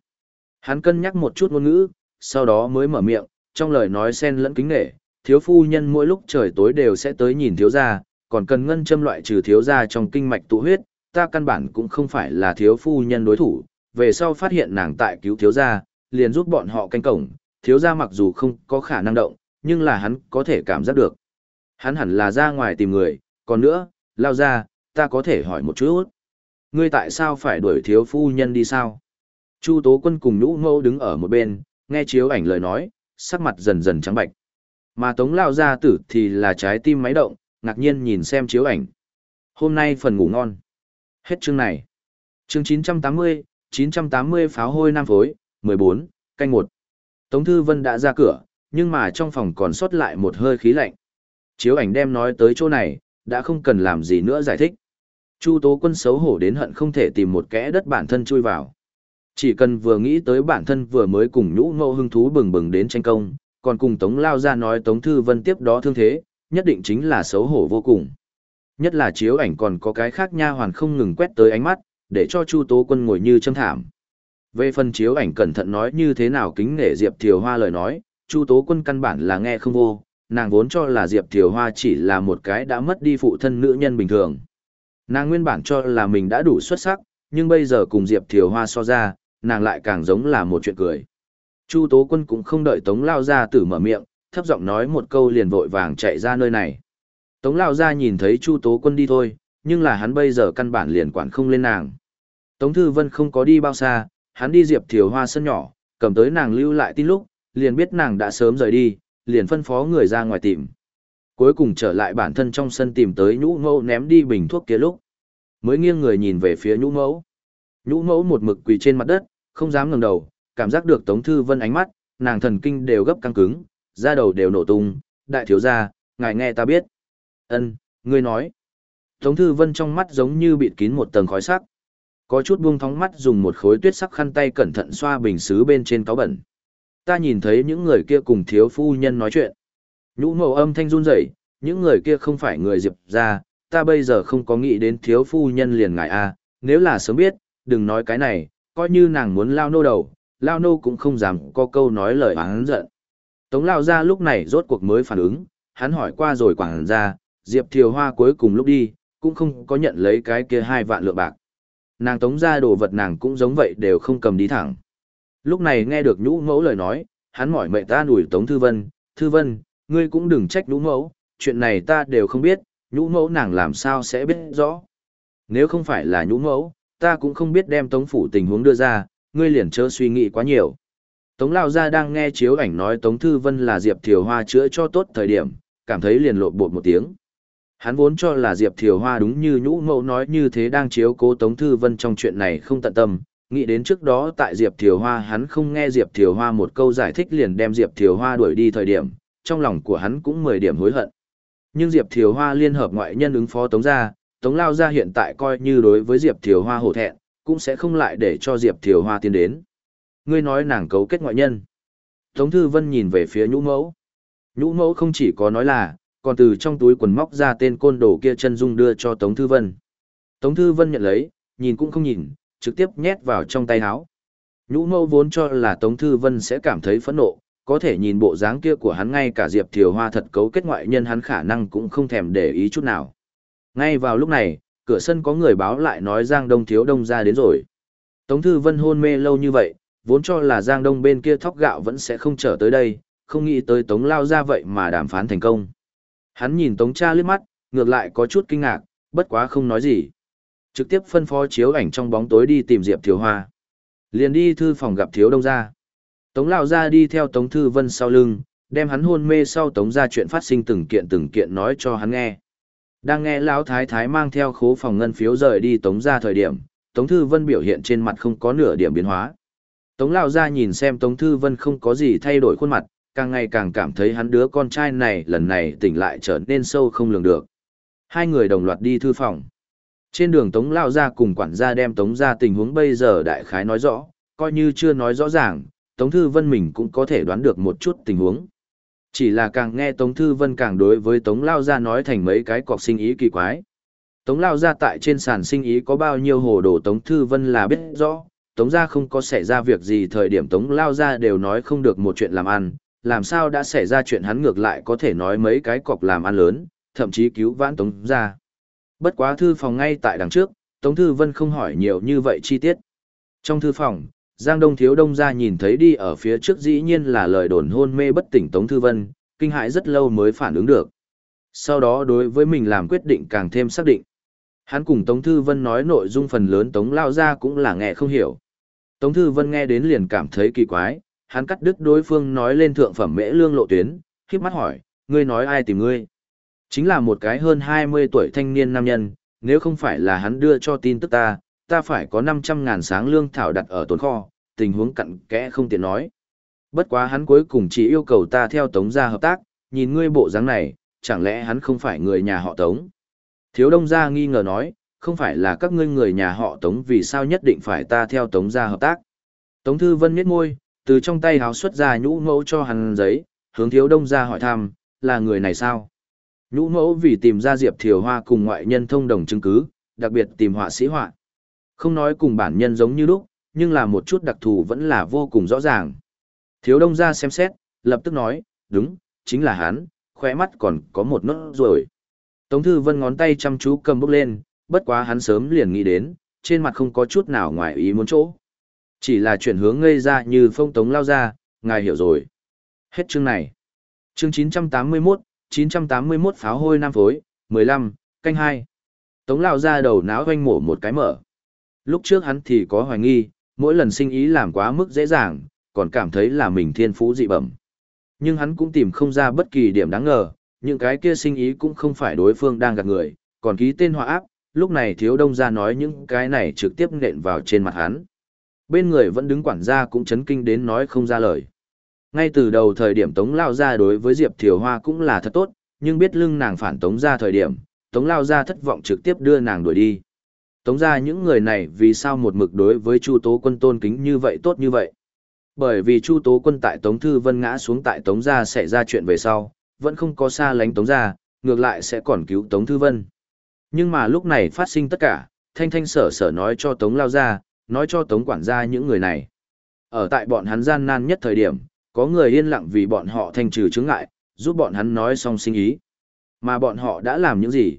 Hắn cân nhắc một chút ngôn ngữ, sau đó mới mở miệng, trong lời nói xen lẫn kính nghệ, thiếu phu nhân mỗi lúc trời tối đều sẽ tới nhìn thiếu gia, còn cần ngân châm loại trừ thiếu gia trong kinh mạch tụ huyết, ta căn bản cũng không phải là thiếu phu nhân đối thủ, về sau phát hiện nàng tại cứu thiếu gia, liền giúp bọn họ canh cổng, thiếu gia mặc dù không có khả năng động, nhưng là hắn có thể cảm giác được. Hắn hẳn là ra ngoài tìm người, còn nữa, lao ra, ta có thể hỏi một chút. Ngươi tại sao phải đuổi thiếu phu nhân đi sao? Chu Tố Quân cùng Nhũ Mâu đứng ở một bên, nghe chiếu ảnh lời nói, sắc mặt dần dần trắng bạch. Mà Tống Lao Gia Tử thì là trái tim máy động, ngạc nhiên nhìn xem chiếu ảnh. Hôm nay phần ngủ ngon. Hết chương này. Chương 980, 980 pháo hôi nam phối, 14, canh một. Tống Thư Vân đã ra cửa, nhưng mà trong phòng còn sót lại một hơi khí lạnh. Chiếu ảnh đem nói tới chỗ này, đã không cần làm gì nữa giải thích. Chu Tố Quân xấu hổ đến hận không thể tìm một kẽ đất bản thân chui vào. Chỉ cần vừa nghĩ tới bản thân vừa mới cùng nhũ Ngô hưng thú bừng bừng đến tranh công, còn cùng Tống Lao ra nói Tống Thư Vân tiếp đó thương thế, nhất định chính là xấu hổ vô cùng. Nhất là chiếu ảnh còn có cái khác nha hoàn không ngừng quét tới ánh mắt, để cho Chu Tố Quân ngồi như châm thảm. Về phần chiếu ảnh cẩn thận nói như thế nào kính nể Diệp Thiều Hoa lời nói, Chu Tố Quân căn bản là nghe không vô, nàng vốn cho là Diệp Thiều Hoa chỉ là một cái đã mất đi phụ thân nữ nhân bình thường. Nàng nguyên bản cho là mình đã đủ xuất sắc, nhưng bây giờ cùng Diệp Thiều Hoa so ra, nàng lại càng giống là một chuyện cười. Chu Tố Quân cũng không đợi Tống Lao Gia tử mở miệng, thấp giọng nói một câu liền vội vàng chạy ra nơi này. Tống Lao Gia nhìn thấy Chu Tố Quân đi thôi, nhưng là hắn bây giờ căn bản liền quản không lên nàng. Tống Thư Vân không có đi bao xa, hắn đi Diệp Thiều Hoa sân nhỏ, cầm tới nàng lưu lại tin lúc, liền biết nàng đã sớm rời đi, liền phân phó người ra ngoài tìm. Cuối cùng trở lại bản thân trong sân tìm tới nhũ mẫu ném đi bình thuốc kia lúc. Mới nghiêng người nhìn về phía nhũ mẫu. Nhũ mẫu một mực quỳ trên mặt đất, không dám ngẩng đầu, cảm giác được Tống Thư Vân ánh mắt, nàng thần kinh đều gấp căng cứng, da đầu đều nổ tung, đại thiếu gia, ngài nghe ta biết. Ân, ngươi nói. Tống Thư Vân trong mắt giống như bịt kín một tầng khói sắc. Có chút buông thóng mắt dùng một khối tuyết sắc khăn tay cẩn thận xoa bình xứ bên trên cáo bẩn. Ta nhìn thấy những người kia cùng thiếu phu nhân nói chuyện. Nhũ màu âm thanh run rẩy, những người kia không phải người diệp ra, ta bây giờ không có nghĩ đến thiếu phu nhân liền ngại a, nếu là sớm biết, đừng nói cái này, coi như nàng muốn lao nô đầu, lao nô cũng không dám có câu nói lời hắn giận. Tống lao ra lúc này rốt cuộc mới phản ứng, hắn hỏi qua rồi quảng ra, Diệp Thiều Hoa cuối cùng lúc đi, cũng không có nhận lấy cái kia hai vạn lượng bạc. Nàng tống ra đồ vật nàng cũng giống vậy đều không cầm đi thẳng. Lúc này nghe được nhũ mẫu lời nói, hắn mỏi mệnh ta đuổi tống thư vân, thư vân, ngươi cũng đừng trách nhũ mẫu, chuyện này ta đều không biết, nhũ mẫu nàng làm sao sẽ biết rõ. Nếu không phải là nhũ mẫu, ta cũng không biết đem tống phủ tình huống đưa ra, ngươi liền chớ suy nghĩ quá nhiều. Tống Lao Gia đang nghe chiếu ảnh nói Tống Thư Vân là Diệp Thiều Hoa chữa cho tốt thời điểm, cảm thấy liền lộn bột một tiếng. Hắn vốn cho là Diệp Thiều Hoa đúng như nhũ mẫu nói như thế đang chiếu cố Tống Thư Vân trong chuyện này không tận tâm, nghĩ đến trước đó tại Diệp Thiều Hoa hắn không nghe Diệp Thiều Hoa một câu giải thích liền đem Diệp Thiều Hoa đuổi đi thời điểm, trong lòng của hắn cũng 10 điểm hối hận. Nhưng Diệp Thiều Hoa liên hợp ngoại nhân ứng phó Tống gia, Tống Lao gia hiện tại coi như đối với Diệp Thiều Hoa hổ thẹn, cũng sẽ không lại để cho Diệp Thiều Hoa tiến đến. Ngươi nói nàng cấu kết ngoại nhân. Tống Thư Vân nhìn về phía nhũ mẫu. Nhũ mẫu không chỉ có nói là, còn từ trong túi quần móc ra tên côn đồ kia chân dung đưa cho Tống Thư Vân. Tống Thư Vân nhận lấy, nhìn cũng không nhìn, trực tiếp nhét vào trong tay áo. Nhũ mẫu vốn cho là Tống Thư Vân sẽ cảm thấy phẫn nộ, có thể nhìn bộ dáng kia của hắn ngay cả Diệp Thiều Hoa thật cấu kết ngoại nhân hắn khả năng cũng không thèm để ý chút nào. Ngay vào lúc này, cửa sân có người báo lại nói Giang Đông Thiếu Đông ra đến rồi. Tống Thư Vân hôn mê lâu như vậy, vốn cho là Giang Đông bên kia thóc gạo vẫn sẽ không trở tới đây, không nghĩ tới Tống lao ra vậy mà đàm phán thành công. Hắn nhìn Tống cha liếc mắt, ngược lại có chút kinh ngạc, bất quá không nói gì. Trực tiếp phân phó chiếu ảnh trong bóng tối đi tìm Diệp Thiếu Hoa. Liền đi thư phòng gặp Thiếu Đông gia. Tống lão gia đi theo Tống Thư Vân sau lưng, đem hắn hôn mê sau Tống gia chuyện phát sinh từng kiện từng kiện nói cho hắn nghe. Đang nghe lão thái thái mang theo khố phòng ngân phiếu rời đi Tống gia thời điểm, Tống Thư Vân biểu hiện trên mặt không có nửa điểm biến hóa. Tống lão gia nhìn xem Tống Thư Vân không có gì thay đổi khuôn mặt, càng ngày càng cảm thấy hắn đứa con trai này lần này tỉnh lại trở nên sâu không lường được. Hai người đồng loạt đi thư phòng. Trên đường Tống Lao ra cùng quản gia đem Tống ra tình huống bây giờ đại khái nói rõ, coi như chưa nói rõ ràng, Tống Thư Vân mình cũng có thể đoán được một chút tình huống. Chỉ là càng nghe Tống Thư Vân càng đối với Tống Lao gia nói thành mấy cái cọc sinh ý kỳ quái. Tống Lao gia tại trên sàn sinh ý có bao nhiêu hồ đồ Tống Thư Vân là biết rõ, Tống gia không có xảy ra việc gì thời điểm Tống Lao gia đều nói không được một chuyện làm ăn, làm sao đã xảy ra chuyện hắn ngược lại có thể nói mấy cái cọc làm ăn lớn, thậm chí cứu vãn Tống gia Bất quá thư phòng ngay tại đằng trước, Tống Thư Vân không hỏi nhiều như vậy chi tiết. Trong thư phòng, Giang Đông Thiếu Đông ra nhìn thấy đi ở phía trước dĩ nhiên là lời đồn hôn mê bất tỉnh Tống Thư Vân, kinh hãi rất lâu mới phản ứng được. Sau đó đối với mình làm quyết định càng thêm xác định. Hắn cùng Tống Thư Vân nói nội dung phần lớn Tống Lao ra cũng là nghe không hiểu. Tống Thư Vân nghe đến liền cảm thấy kỳ quái, hắn cắt đứt đối phương nói lên thượng phẩm mễ lương lộ tuyến, khiếp mắt hỏi, ngươi nói ai tìm ngươi? Chính là một cái hơn 20 tuổi thanh niên nam nhân, nếu không phải là hắn đưa cho tin tức ta, ta phải có 500 ngàn sáng lương thảo đặt ở tồn kho, tình huống cặn kẽ không tiện nói. Bất quá hắn cuối cùng chỉ yêu cầu ta theo tống gia hợp tác, nhìn ngươi bộ dáng này, chẳng lẽ hắn không phải người nhà họ tống? Thiếu đông gia nghi ngờ nói, không phải là các ngươi người nhà họ tống vì sao nhất định phải ta theo tống gia hợp tác. Tống Thư Vân miết môi, từ trong tay háo xuất ra nhũ mẫu cho hắn giấy, hướng thiếu đông gia hỏi thăm, là người này sao? Nhũ mẫu vì tìm ra Diệp Thiều Hoa cùng ngoại nhân thông đồng chứng cứ, đặc biệt tìm họa sĩ họa. Không nói cùng bản nhân giống như lúc, nhưng là một chút đặc thù vẫn là vô cùng rõ ràng. Thiếu đông ra xem xét, lập tức nói, đúng, chính là hắn, khỏe mắt còn có một nốt rồi. Tống Thư Vân ngón tay chăm chú cầm bốc lên, bất quá hắn sớm liền nghĩ đến, trên mặt không có chút nào ngoài ý muốn chỗ. Chỉ là chuyển hướng ngây ra như phong tống lao ra, ngài hiểu rồi. Hết chương này. Chương 981, 981 pháo hôi nam phối, 15, canh 2. Tống lao ra đầu náo hoanh mổ một cái mở. Lúc trước hắn thì có hoài nghi, mỗi lần sinh ý làm quá mức dễ dàng, còn cảm thấy là mình thiên phú dị bẩm. Nhưng hắn cũng tìm không ra bất kỳ điểm đáng ngờ, những cái kia sinh ý cũng không phải đối phương đang gạt người, còn ký tên hòa áp, lúc này thiếu đông ra nói những cái này trực tiếp nện vào trên mặt hắn. Bên người vẫn đứng quản gia cũng chấn kinh đến nói không ra lời. Ngay từ đầu thời điểm Tống Lao ra đối với Diệp Thiều Hoa cũng là thật tốt, nhưng biết lưng nàng phản Tống ra thời điểm, Tống Lao ra thất vọng trực tiếp đưa nàng đuổi đi. Tống ra những người này vì sao một mực đối với Chu Tố quân tôn kính như vậy tốt như vậy? Bởi vì Chu Tố quân tại Tống Thư Vân ngã xuống tại Tống gia xảy ra chuyện về sau, vẫn không có xa lánh Tống gia, ngược lại sẽ còn cứu Tống Thư Vân. Nhưng mà lúc này phát sinh tất cả, thanh thanh sở sở nói cho Tống lao ra, nói cho Tống quản gia những người này. Ở tại bọn hắn gian nan nhất thời điểm, có người yên lặng vì bọn họ thanh trừ chứng ngại, giúp bọn hắn nói xong sinh ý. Mà bọn họ đã làm những gì?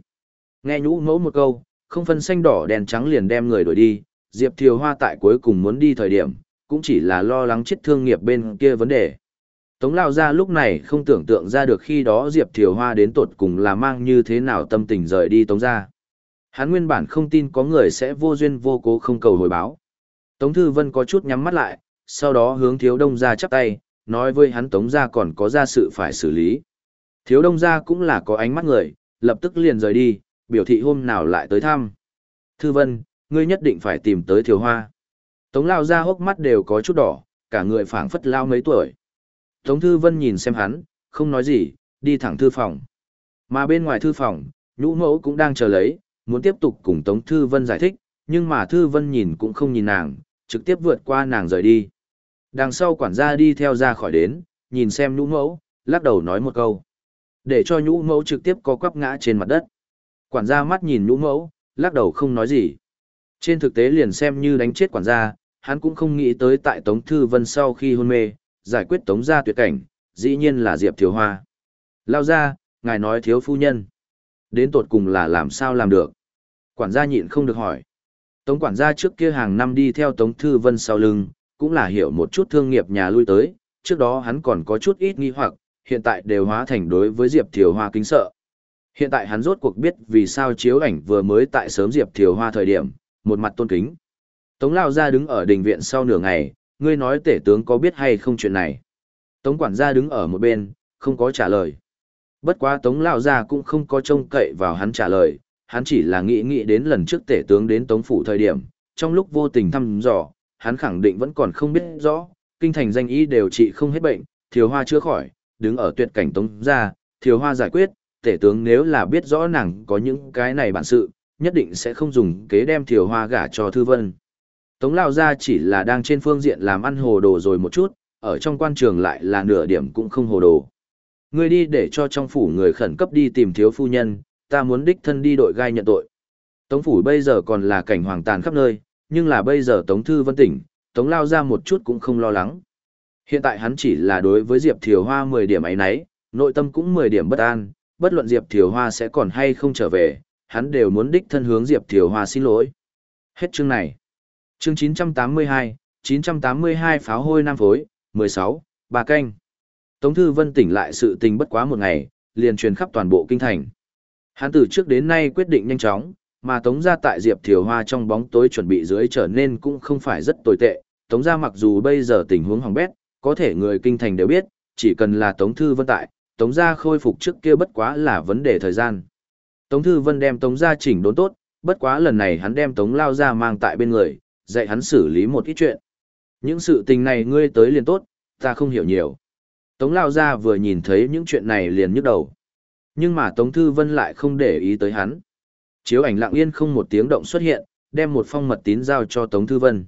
Nghe nhũ mẫu một câu, không phân xanh đỏ đèn trắng liền đem người đuổi đi, Diệp Thiều Hoa tại cuối cùng muốn đi thời điểm, cũng chỉ là lo lắng chết thương nghiệp bên kia vấn đề. Tống Lao ra lúc này không tưởng tượng ra được khi đó Diệp Thiều Hoa đến tột cùng là mang như thế nào tâm tình rời đi Tống ra. Hắn nguyên bản không tin có người sẽ vô duyên vô cố không cầu hồi báo. Tống Thư Vân có chút nhắm mắt lại, sau đó hướng Thiếu Đông ra chắp tay, nói với hắn Tống ra còn có ra sự phải xử lý. Thiếu Đông ra cũng là có ánh mắt người, lập tức liền rời đi, biểu thị hôm nào lại tới thăm. Thư Vân, ngươi nhất định phải tìm tới Thiều Hoa. Tống Lao ra hốc mắt đều có chút đỏ, cả người phảng phất lao mấy tuổi. Tống Thư Vân nhìn xem hắn, không nói gì, đi thẳng thư phòng. Mà bên ngoài thư phòng, nhũ mẫu cũng đang chờ lấy, muốn tiếp tục cùng Tống Thư Vân giải thích, nhưng mà Thư Vân nhìn cũng không nhìn nàng, trực tiếp vượt qua nàng rời đi. Đằng sau quản gia đi theo ra khỏi đến, nhìn xem nhũ mẫu, lắc đầu nói một câu. Để cho nhũ mẫu trực tiếp có quắp ngã trên mặt đất. Quản gia mắt nhìn nhũ mẫu, lắc đầu không nói gì. Trên thực tế liền xem như đánh chết quản gia, hắn cũng không nghĩ tới tại Tống Thư Vân sau khi hôn mê, giải quyết Tống gia tuyệt cảnh, dĩ nhiên là Diệp Thiếu Hoa. Lao ra, ngài nói thiếu phu nhân. Đến tột cùng là làm sao làm được? Quản gia nhịn không được hỏi. Tống quản gia trước kia hàng năm đi theo Tống Thư Vân sau lưng, cũng là hiểu một chút thương nghiệp nhà lui tới, trước đó hắn còn có chút ít nghi hoặc, hiện tại đều hóa thành đối với Diệp Thiều Hoa kính sợ. Hiện tại hắn rốt cuộc biết vì sao chiếu ảnh vừa mới tại sớm Diệp Thiều Hoa thời điểm, một mặt tôn kính. Tống Lao gia đứng ở đình viện sau nửa ngày, ngươi nói tể tướng có biết hay không chuyện này. Tống quản gia đứng ở một bên, không có trả lời. Bất quá Tống Lao gia cũng không có trông cậy vào hắn trả lời, hắn chỉ là nghĩ nghĩ đến lần trước tể tướng đến Tống Phủ thời điểm, trong lúc vô tình thăm dò, hắn khẳng định vẫn còn không biết rõ, kinh thành danh y đều trị không hết bệnh, thiều hoa chữa khỏi, đứng ở tuyệt cảnh Tống gia, thiều hoa giải quyết, tể tướng nếu là biết rõ nàng có những cái này bản sự, nhất định sẽ không dùng kế đem thiều hoa gả cho Thư Vân. Tống Lao Gia chỉ là đang trên phương diện làm ăn hồ đồ rồi một chút, ở trong quan trường lại là nửa điểm cũng không hồ đồ. Ngươi đi để cho trong phủ người khẩn cấp đi tìm thiếu phu nhân, ta muốn đích thân đi đội gai nhận tội. Tống phủ bây giờ còn là cảnh hoàng tàn khắp nơi, nhưng là bây giờ Tống Thư Vân tỉnh, Tống Lao Gia một chút cũng không lo lắng. Hiện tại hắn chỉ là đối với Diệp Thiều Hoa 10 điểm ấy nấy, nội tâm cũng 10 điểm bất an, bất luận Diệp Thiều Hoa sẽ còn hay không trở về, hắn đều muốn đích thân hướng Diệp Thiều Hoa xin lỗi. Hết chương này. Chương 982, 982 pháo hôi nam phối, 16, bà canh. Tống Thư Vân tỉnh lại sự tình bất quá một ngày, liền truyền khắp toàn bộ kinh thành. Hắn từ trước đến nay quyết định nhanh chóng, mà Tống gia tại Diệp Thiều Hoa trong bóng tối chuẩn bị dưới trở nên cũng không phải rất tồi tệ. Tống gia mặc dù bây giờ tình huống hỏng bét, có thể người kinh thành đều biết, chỉ cần là Tống Thư Vân tại, Tống gia khôi phục trước kia bất quá là vấn đề thời gian. Tống Thư Vân đem Tống gia chỉnh đốn tốt, bất quá lần này hắn đem Tống Lao gia mang tại bên người, dạy hắn xử lý một ít chuyện. Những sự tình này ngươi tới liền tốt, ta không hiểu nhiều. Tống Lao Gia vừa nhìn thấy những chuyện này liền nhức đầu. Nhưng mà Tống Thư Vân lại không để ý tới hắn. Chiếu ảnh lặng yên không một tiếng động xuất hiện, đem một phong mật tín giao cho Tống Thư Vân.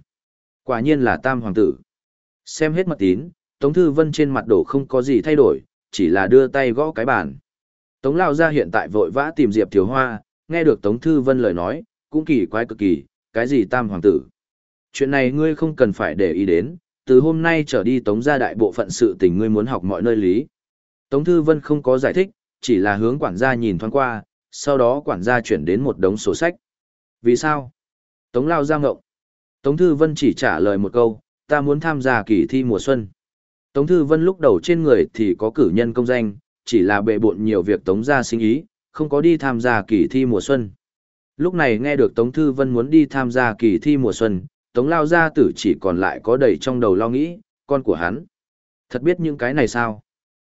Quả nhiên là Tam Hoàng tử. Xem hết mật tín, Tống Thư Vân trên mặt đổ không có gì thay đổi, chỉ là đưa tay gõ cái bàn. Tống Lao ra hiện tại vội vã tìm Diệp Thiếu Hoa, nghe được Tống Thư Vân lời nói, cũng kỳ quái cực kỳ, cái gì tam hoàng tử. Chuyện này ngươi không cần phải để ý đến, từ hôm nay trở đi Tống gia đại bộ phận sự tình ngươi muốn học mọi nơi lý. Tống Thư Vân không có giải thích, chỉ là hướng quản gia nhìn thoáng qua, sau đó quản gia chuyển đến một đống sổ sách. Vì sao? Tống Lao ra ngộng. Tống Thư Vân chỉ trả lời một câu, ta muốn tham gia kỳ thi mùa xuân. Tống Thư Vân lúc đầu trên người thì có cử nhân công danh, chỉ là bệ bộn nhiều việc Tống gia sinh ý, không có đi tham gia kỳ thi mùa xuân. Lúc này nghe được Tống Thư Vân muốn đi tham gia kỳ thi mùa xuân, Tống Lao Gia Tử chỉ còn lại có đầy trong đầu lo nghĩ, con của hắn. Thật biết những cái này sao?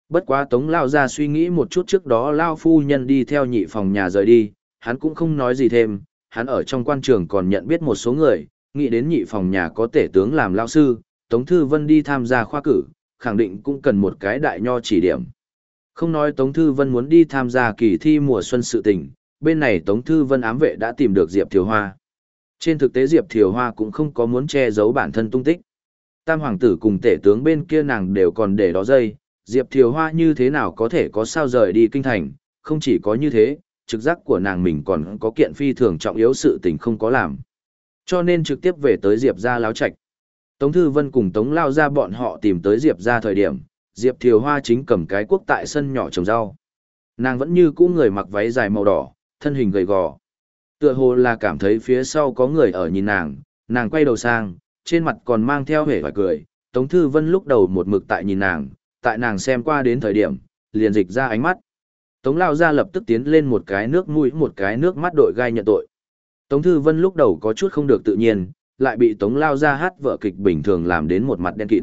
Bất quá Tống Lao Gia suy nghĩ một chút trước đó Lao Phu Nhân đi theo nhị phòng nhà rời đi, hắn cũng không nói gì thêm, hắn ở trong quan trường còn nhận biết một số người, nghĩ đến nhị phòng nhà có tể tướng làm lao sư, Tống Thư Vân đi tham gia khoa cử, khẳng định cũng cần một cái đại nho chỉ điểm. Không nói Tống Thư Vân muốn đi tham gia kỳ thi mùa xuân sự tình, bên này Tống Thư Vân ám vệ đã tìm được Diệp Thiều Hoa. Trên thực tế Diệp Thiều Hoa cũng không có muốn che giấu bản thân tung tích. Tam hoàng tử cùng tể tướng bên kia nàng đều còn để đó dây, Diệp Thiều Hoa như thế nào có thể có sao rời đi kinh thành, không chỉ có như thế, trực giác của nàng mình còn có kiện phi thường trọng yếu sự tình không có làm. Cho nên trực tiếp về tới Diệp ra láo Trạch. Tống Thư Vân cùng Tống Lao ra bọn họ tìm tới Diệp ra thời điểm, Diệp Thiều Hoa chính cầm cái quốc tại sân nhỏ trồng rau. Nàng vẫn như cũ người mặc váy dài màu đỏ, thân hình gầy gò. Tựa hồ là cảm thấy phía sau có người ở nhìn nàng, nàng quay đầu sang, trên mặt còn mang theo vẻ và cười. Tống Thư Vân lúc đầu một mực tại nhìn nàng, tại nàng xem qua đến thời điểm, liền dịch ra ánh mắt. Tống Lao ra lập tức tiến lên một cái nước mũi một cái nước mắt đội gai nhận tội. Tống Thư Vân lúc đầu có chút không được tự nhiên, lại bị Tống Lao ra hát vợ kịch bình thường làm đến một mặt đen kịt.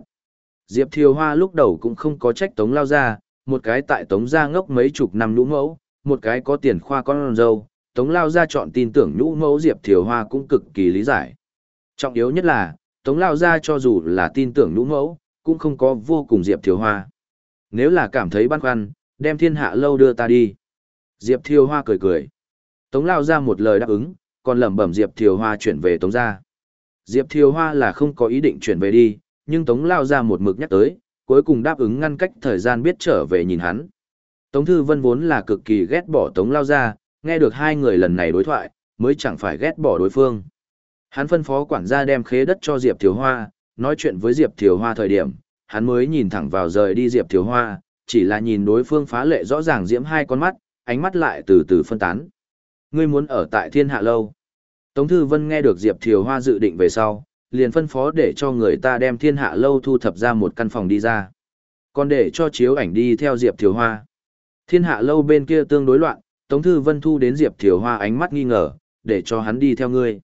Diệp Thiều Hoa lúc đầu cũng không có trách Tống Lao ra, một cái tại Tống gia ngốc mấy chục năm nhũ mẫu, một cái có tiền khoa con dâu, Tống Lao gia chọn tin tưởng nhũ mẫu Diệp Thiều Hoa cũng cực kỳ lý giải. Trọng yếu nhất là, Tống Lao gia cho dù là tin tưởng nhũ mẫu, cũng không có vô cùng Diệp Thiều Hoa. Nếu là cảm thấy băn khoăn, đem thiên hạ lâu đưa ta đi. Diệp Thiều Hoa cười cười. Tống Lao gia một lời đáp ứng, còn lẩm bẩm Diệp Thiều Hoa chuyển về Tống gia. Diệp Thiều Hoa là không có ý định chuyển về đi, nhưng Tống Lao gia một mực nhắc tới, cuối cùng đáp ứng ngăn cách thời gian biết trở về nhìn hắn. Tống Thư Vân vốn là cực kỳ ghét bỏ Tống Lao Gia, nghe được hai người lần này đối thoại, mới chẳng phải ghét bỏ đối phương. Hắn phân phó quản gia đem khế đất cho Diệp Thiều Hoa, nói chuyện với Diệp Thiều Hoa thời điểm, hắn mới nhìn thẳng vào rời đi Diệp Thiều Hoa, chỉ là nhìn đối phương phá lệ rõ ràng diễm hai con mắt, ánh mắt lại từ từ phân tán. Ngươi muốn ở tại thiên hạ lâu. Tống Thư Vân nghe được Diệp Thiều Hoa dự định về sau, liền phân phó để cho người ta đem thiên hạ lâu thu thập ra một căn phòng đi ra. Còn để cho chiếu ảnh đi theo Diệp Thiều Hoa. Thiên hạ lâu bên kia tương đối loạn, Tống Thư Vân thu đến Diệp Thiều Hoa ánh mắt nghi ngờ, để cho hắn đi theo ngươi.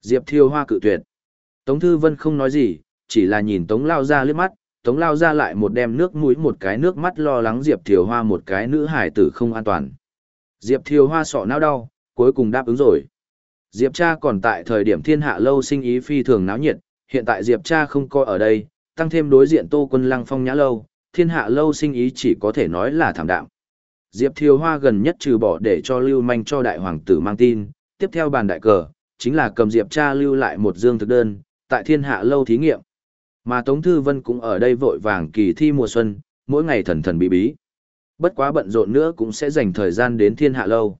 Diệp Thiều Hoa cự tuyệt. Tống Thư Vân không nói gì, chỉ là nhìn Tống Lao ra liếc mắt, Tống Lao ra lại một đem nước mũi một cái nước mắt lo lắng Diệp Thiều Hoa một cái nữ hải tử không an toàn. Diệp Thiều Hoa sọ não đau, cuối cùng đáp ứng rồi. Diệp cha còn tại thời điểm thiên hạ lâu sinh ý phi thường náo nhiệt, hiện tại Diệp cha không coi ở đây, tăng thêm đối diện tô quân lăng phong nhã lâu, thiên hạ lâu sinh ý chỉ có thể nói là thảm đạm. Diệp Thiều Hoa gần nhất trừ bỏ để cho lưu manh cho đại hoàng tử mang tin, tiếp theo bàn đại cờ, chính là cầm Diệp cha lưu lại một dương thực đơn, tại thiên hạ lâu thí nghiệm. Mà Tống Thư Vân cũng ở đây vội vàng kỳ thi mùa xuân, mỗi ngày thần thần bí bí. Bất quá bận rộn nữa cũng sẽ dành thời gian đến thiên hạ lâu.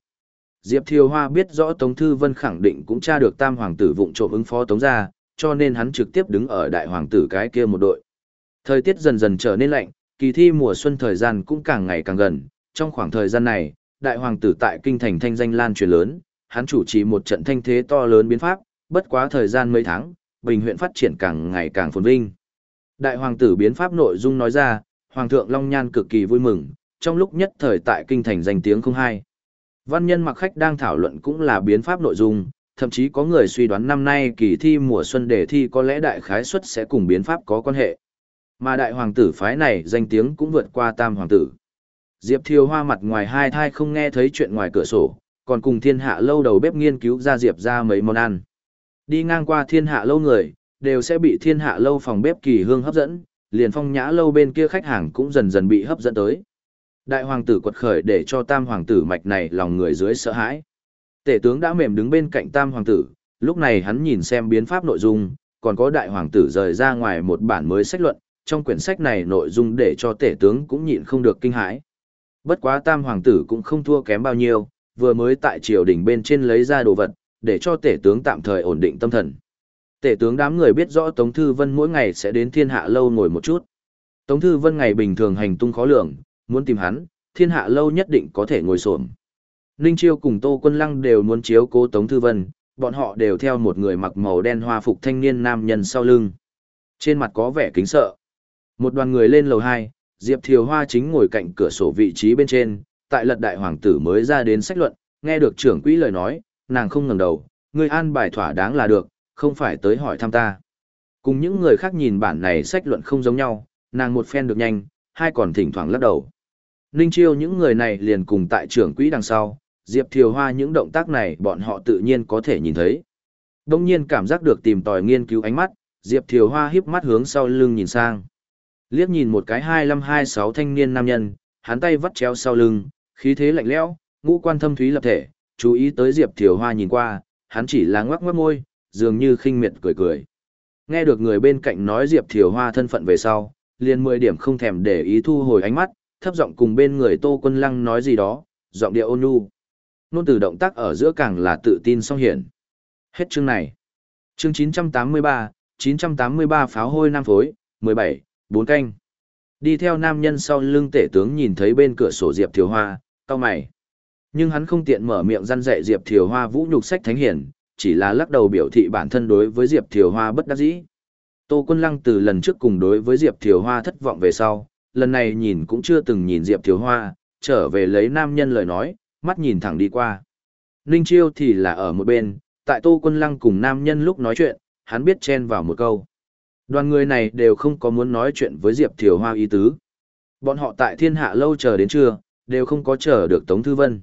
Diệp Thiều Hoa biết rõ Tống Thư Vân khẳng định cũng tra được tam hoàng tử vụng trộm ứng phó Tống ra, cho nên hắn trực tiếp đứng ở đại hoàng tử cái kia một đội. Thời tiết dần dần trở nên lạnh, kỳ thi mùa xuân thời gian cũng càng ngày càng gần. Trong khoảng thời gian này, đại hoàng tử tại kinh thành thanh danh lan truyền lớn, hắn chủ trì một trận thanh thế to lớn biến pháp, bất quá thời gian mấy tháng, bình huyện phát triển càng ngày càng phồn vinh. Đại hoàng tử biến pháp nội dung nói ra, hoàng thượng Long Nhan cực kỳ vui mừng, trong lúc nhất thời tại kinh thành danh tiếng không hay. Văn nhân mặc khách đang thảo luận cũng là biến pháp nội dung, thậm chí có người suy đoán năm nay kỳ thi mùa xuân đề thi có lẽ đại khái suất sẽ cùng biến pháp có quan hệ. Mà đại hoàng tử phái này danh tiếng cũng vượt qua tam hoàng tử. Diệp Thiều Hoa mặt ngoài hai thai không nghe thấy chuyện ngoài cửa sổ, còn cùng thiên hạ lâu đầu bếp nghiên cứu ra Diệp ra mấy món ăn. Đi ngang qua thiên hạ lâu người, đều sẽ bị thiên hạ lâu phòng bếp kỳ hương hấp dẫn, liền phong nhã lâu bên kia khách hàng cũng dần dần bị hấp dẫn tới. Đại hoàng tử quật khởi để cho tam hoàng tử mạch này lòng người dưới sợ hãi. Tể tướng đã mềm đứng bên cạnh tam hoàng tử, lúc này hắn nhìn xem biến pháp nội dung, còn có đại hoàng tử rời ra ngoài một bản mới sách luận, trong quyển sách này nội dung để cho tể tướng cũng nhịn không được kinh hãi. Bất quá tam hoàng tử cũng không thua kém bao nhiêu, vừa mới tại triều đình bên trên lấy ra đồ vật, để cho tể tướng tạm thời ổn định tâm thần. Tể tướng đám người biết rõ Tống Thư Vân mỗi ngày sẽ đến thiên hạ lâu ngồi một chút. Tống Thư Vân ngày bình thường hành tung khó lường, muốn tìm hắn, thiên hạ lâu nhất định có thể ngồi xổm. Ninh Chiêu cùng Tô Quân Lăng đều muốn chiếu cố Tống Thư Vân, bọn họ đều theo một người mặc màu đen hoa phục thanh niên nam nhân sau lưng. Trên mặt có vẻ kính sợ. Một đoàn người lên lầu 2, Diệp Thiều Hoa chính ngồi cạnh cửa sổ vị trí bên trên, tại lật đại hoàng tử mới ra đến sách luận, nghe được trưởng quỹ lời nói, nàng không ngẩng đầu, người an bài thỏa đáng là được, không phải tới hỏi thăm ta. Cùng những người khác nhìn bản này sách luận không giống nhau, nàng một phen được nhanh, hai còn thỉnh thoảng lắc đầu. Ninh Chiêu những người này liền cùng tại trưởng quỹ đằng sau, Diệp Thiều Hoa những động tác này bọn họ tự nhiên có thể nhìn thấy. Đông nhiên cảm giác được tìm tòi nghiên cứu ánh mắt, Diệp Thiều Hoa híp mắt hướng sau lưng nhìn sang. Liếc nhìn một cái 2526 thanh niên nam nhân, hắn tay vắt chéo sau lưng, khí thế lạnh lẽo, ngũ quan thâm thúy lập thể, chú ý tới Diệp Thiều Hoa nhìn qua, hắn chỉ là ngoắc ngoắc môi, dường như khinh miệt cười cười. Nghe được người bên cạnh nói Diệp Thiều Hoa thân phận về sau, liền 10 điểm không thèm để ý thu hồi ánh mắt, thấp giọng cùng bên người Tô Quân Lăng nói gì đó, giọng điệu ôn nhu. Nôn từ động tác ở giữa càng là tự tin song hiển. Hết chương này. Chương 983, 983 pháo hôi nam phối, 17, 4 canh. Đi theo nam nhân sau lưng tể tướng nhìn thấy bên cửa sổ Diệp Thiều Hoa, cao mày. Nhưng hắn không tiện mở miệng răn dạy Diệp Thiều Hoa vũ nhục sách thánh hiển, chỉ là lắc đầu biểu thị bản thân đối với Diệp Thiều Hoa bất đắc dĩ. Tô Quân Lăng từ lần trước cùng đối với Diệp Thiều Hoa thất vọng về sau, lần này nhìn cũng chưa từng nhìn Diệp Thiếu Hoa, trở về lấy nam nhân lời nói, mắt nhìn thẳng đi qua. Ninh Chiêu thì là ở một bên, tại Tô Quân Lăng cùng nam nhân lúc nói chuyện, hắn biết chen vào một câu. Đoàn người này đều không có muốn nói chuyện với Diệp Thiều Hoa ý tứ. Bọn họ tại thiên hạ lâu chờ đến trưa, đều không có chờ được Tống Thư Vân.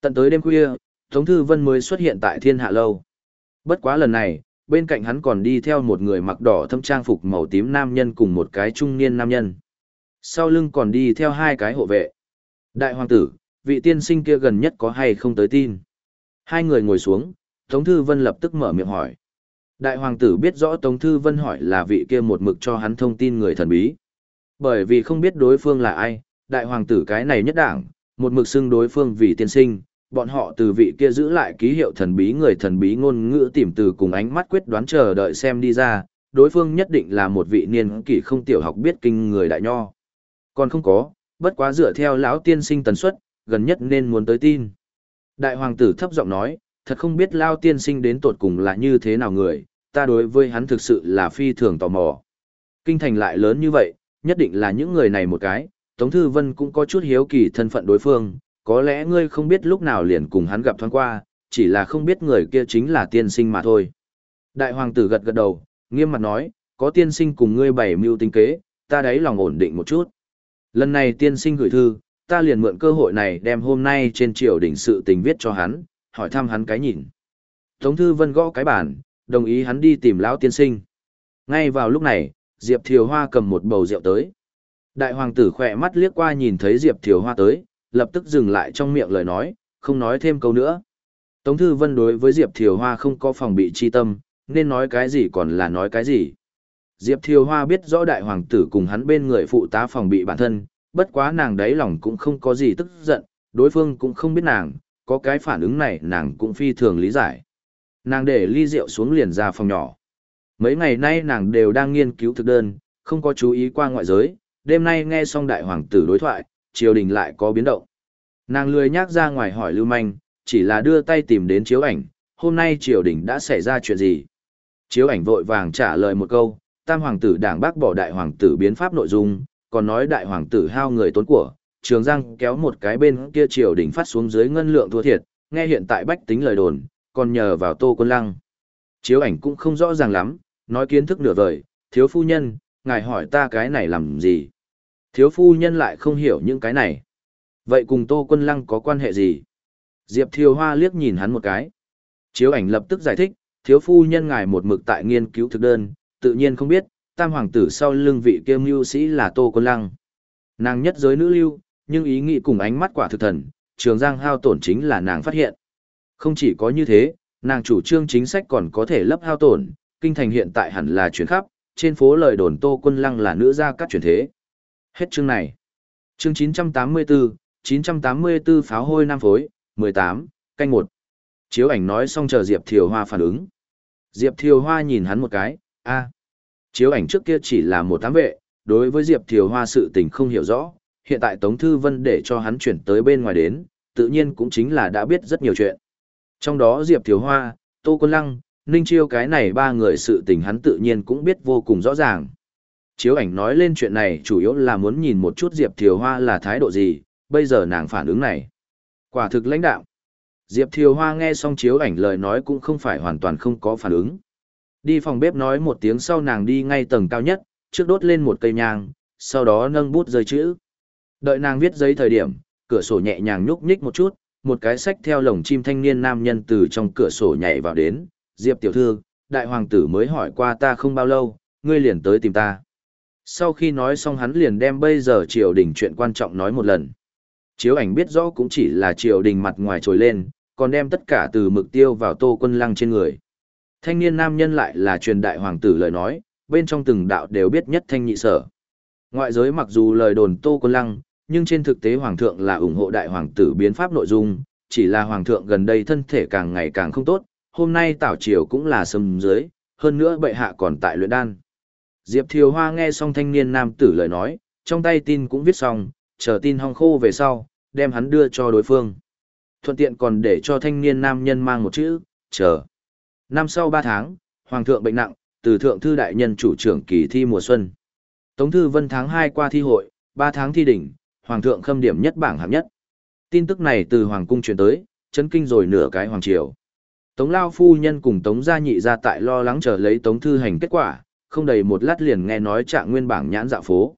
Tận tới đêm khuya, Tống Thư Vân mới xuất hiện tại thiên hạ lâu. Bất quá lần này, bên cạnh hắn còn đi theo một người mặc đỏ thâm trang phục màu tím nam nhân cùng một cái trung niên nam nhân. Sau lưng còn đi theo hai cái hộ vệ. Đại hoàng tử, vị tiên sinh kia gần nhất có hay không tới tin. Hai người ngồi xuống, Tống Thư Vân lập tức mở miệng hỏi. Đại hoàng tử biết rõ Tống Thư Vân hỏi là vị kia một mực cho hắn thông tin người thần bí. Bởi vì không biết đối phương là ai, đại hoàng tử cái này nhất đảng, một mực xưng đối phương vì tiên sinh, bọn họ từ vị kia giữ lại ký hiệu thần bí người thần bí ngôn ngữ tìm từ cùng ánh mắt quyết đoán chờ đợi xem đi ra, đối phương nhất định là một vị niên kỷ không tiểu học biết kinh người đại nho. Còn không có, bất quá dựa theo lão tiên sinh tần suất, gần nhất nên muốn tới tin. Đại hoàng tử thấp giọng nói, thật không biết lao tiên sinh đến tột cùng là như thế nào người, ta đối với hắn thực sự là phi thường tò mò. Kinh thành lại lớn như vậy, nhất định là những người này một cái, Tống Thư Vân cũng có chút hiếu kỳ thân phận đối phương, có lẽ ngươi không biết lúc nào liền cùng hắn gặp thoáng qua, chỉ là không biết người kia chính là tiên sinh mà thôi. Đại hoàng tử gật gật đầu, nghiêm mặt nói, có tiên sinh cùng ngươi bày mưu tính kế, ta đấy lòng ổn định một chút. Lần này tiên sinh gửi thư, ta liền mượn cơ hội này đem hôm nay trên triều đỉnh sự tình viết cho hắn, hỏi thăm hắn cái nhìn. Tống Thư Vân gõ cái bản, đồng ý hắn đi tìm lão tiên sinh. Ngay vào lúc này, Diệp Thiều Hoa cầm một bầu rượu tới. Đại hoàng tử khỏe mắt liếc qua nhìn thấy Diệp Thiều Hoa tới, lập tức dừng lại trong miệng lời nói, không nói thêm câu nữa. Tống Thư Vân đối với Diệp Thiều Hoa không có phòng bị chi tâm, nên nói cái gì còn là nói cái gì. Diệp Thiều Hoa biết rõ đại hoàng tử cùng hắn bên người phụ tá phòng bị bản thân, bất quá nàng đấy lòng cũng không có gì tức giận, đối phương cũng không biết nàng, có cái phản ứng này nàng cũng phi thường lý giải. Nàng để ly rượu xuống liền ra phòng nhỏ. Mấy ngày nay nàng đều đang nghiên cứu thực đơn, không có chú ý qua ngoại giới, đêm nay nghe xong đại hoàng tử đối thoại, triều đình lại có biến động. Nàng lười nhác ra ngoài hỏi Lưu Manh, chỉ là đưa tay tìm đến chiếu ảnh, hôm nay triều đình đã xảy ra chuyện gì. Chiếu ảnh vội vàng trả lời một câu, tam hoàng tử đảng bác bỏ đại hoàng tử biến pháp nội dung, còn nói đại hoàng tử hao người tốn của, trường giang kéo một cái bên kia triều đình phát xuống dưới ngân lượng thua thiệt, nghe hiện tại bách tính lời đồn, còn nhờ vào tô quân lăng. Chiếu ảnh cũng không rõ ràng lắm, nói kiến thức nửa vời, thiếu phu nhân, ngài hỏi ta cái này làm gì? Thiếu phu nhân lại không hiểu những cái này. Vậy cùng tô quân lăng có quan hệ gì? Diệp Thiều Hoa liếc nhìn hắn một cái. Chiếu ảnh lập tức giải thích, thiếu phu nhân ngài một mực tại nghiên cứu thực đơn, tự nhiên không biết, tam hoàng tử sau lưng vị kiêm mưu sĩ là Tô Quân Lăng. Nàng nhất giới nữ lưu, nhưng ý nghĩ cùng ánh mắt quả thực thần, trường giang hao tổn chính là nàng phát hiện. Không chỉ có như thế, nàng chủ trương chính sách còn có thể lấp hao tổn, kinh thành hiện tại hẳn là chuyển khắp, trên phố lời đồn Tô Quân Lăng là nữ gia các chuyển thế. Hết chương này. Chương 984, 984 pháo hôi nam phối, 18, canh một. Chiếu ảnh nói xong chờ Diệp Thiều Hoa phản ứng. Diệp Thiều Hoa nhìn hắn một cái, a Chiếu ảnh trước kia chỉ là một tám vệ, đối với Diệp Thiều Hoa sự tình không hiểu rõ, hiện tại Tống Thư Vân để cho hắn chuyển tới bên ngoài đến, tự nhiên cũng chính là đã biết rất nhiều chuyện. Trong đó Diệp Thiều Hoa, Tô Quân Lăng, Ninh Chiêu cái này ba người sự tình hắn tự nhiên cũng biết vô cùng rõ ràng. Chiếu ảnh nói lên chuyện này chủ yếu là muốn nhìn một chút Diệp Thiều Hoa là thái độ gì, bây giờ nàng phản ứng này. Quả thực lãnh đạo. Diệp Thiều Hoa nghe xong chiếu ảnh lời nói cũng không phải hoàn toàn không có phản ứng. Đi phòng bếp nói một tiếng sau nàng đi ngay tầng cao nhất, trước đốt lên một cây nhang, sau đó nâng bút rơi chữ. Đợi nàng viết giấy thời điểm, cửa sổ nhẹ nhàng nhúc nhích một chút, một cái sách theo lồng chim thanh niên nam nhân từ trong cửa sổ nhảy vào đến, Diệp tiểu thư, đại hoàng tử mới hỏi qua ta không bao lâu, ngươi liền tới tìm ta. Sau khi nói xong hắn liền đem bây giờ triều đình chuyện quan trọng nói một lần. Chiếu ảnh biết rõ cũng chỉ là triều đình mặt ngoài trồi lên, còn đem tất cả từ mực tiêu vào tô quân lăng trên người. Thanh niên nam nhân lại là truyền đại hoàng tử lời nói, bên trong từng đạo đều biết nhất thanh nhị sở. Ngoại giới mặc dù lời đồn tô quân lăng, nhưng trên thực tế hoàng thượng là ủng hộ đại hoàng tử biến pháp nội dung, chỉ là hoàng thượng gần đây thân thể càng ngày càng không tốt, hôm nay tảo triều cũng là sầm dưới, hơn nữa bệ hạ còn tại luyện đan. Diệp Thiều Hoa nghe xong thanh niên nam tử lời nói, trong tay tin cũng viết xong, chờ tin hong khô về sau, đem hắn đưa cho đối phương. Thuận tiện còn để cho thanh niên nam nhân mang một chữ, chờ. Năm sau 3 tháng, Hoàng thượng bệnh nặng, từ thượng thư đại nhân chủ trưởng kỳ thi mùa xuân. Tống thư vân tháng 2 qua thi hội, 3 tháng thi đỉnh, Hoàng thượng khâm điểm nhất bảng hạng nhất. Tin tức này từ Hoàng cung truyền tới, chấn kinh rồi nửa cái Hoàng triều. Tống Lao Phu Nhân cùng Tống Gia Nhị ra tại lo lắng chờ lấy Tống Thư Hành kết quả, không đầy một lát liền nghe nói trạng nguyên bảng nhãn dạo phố.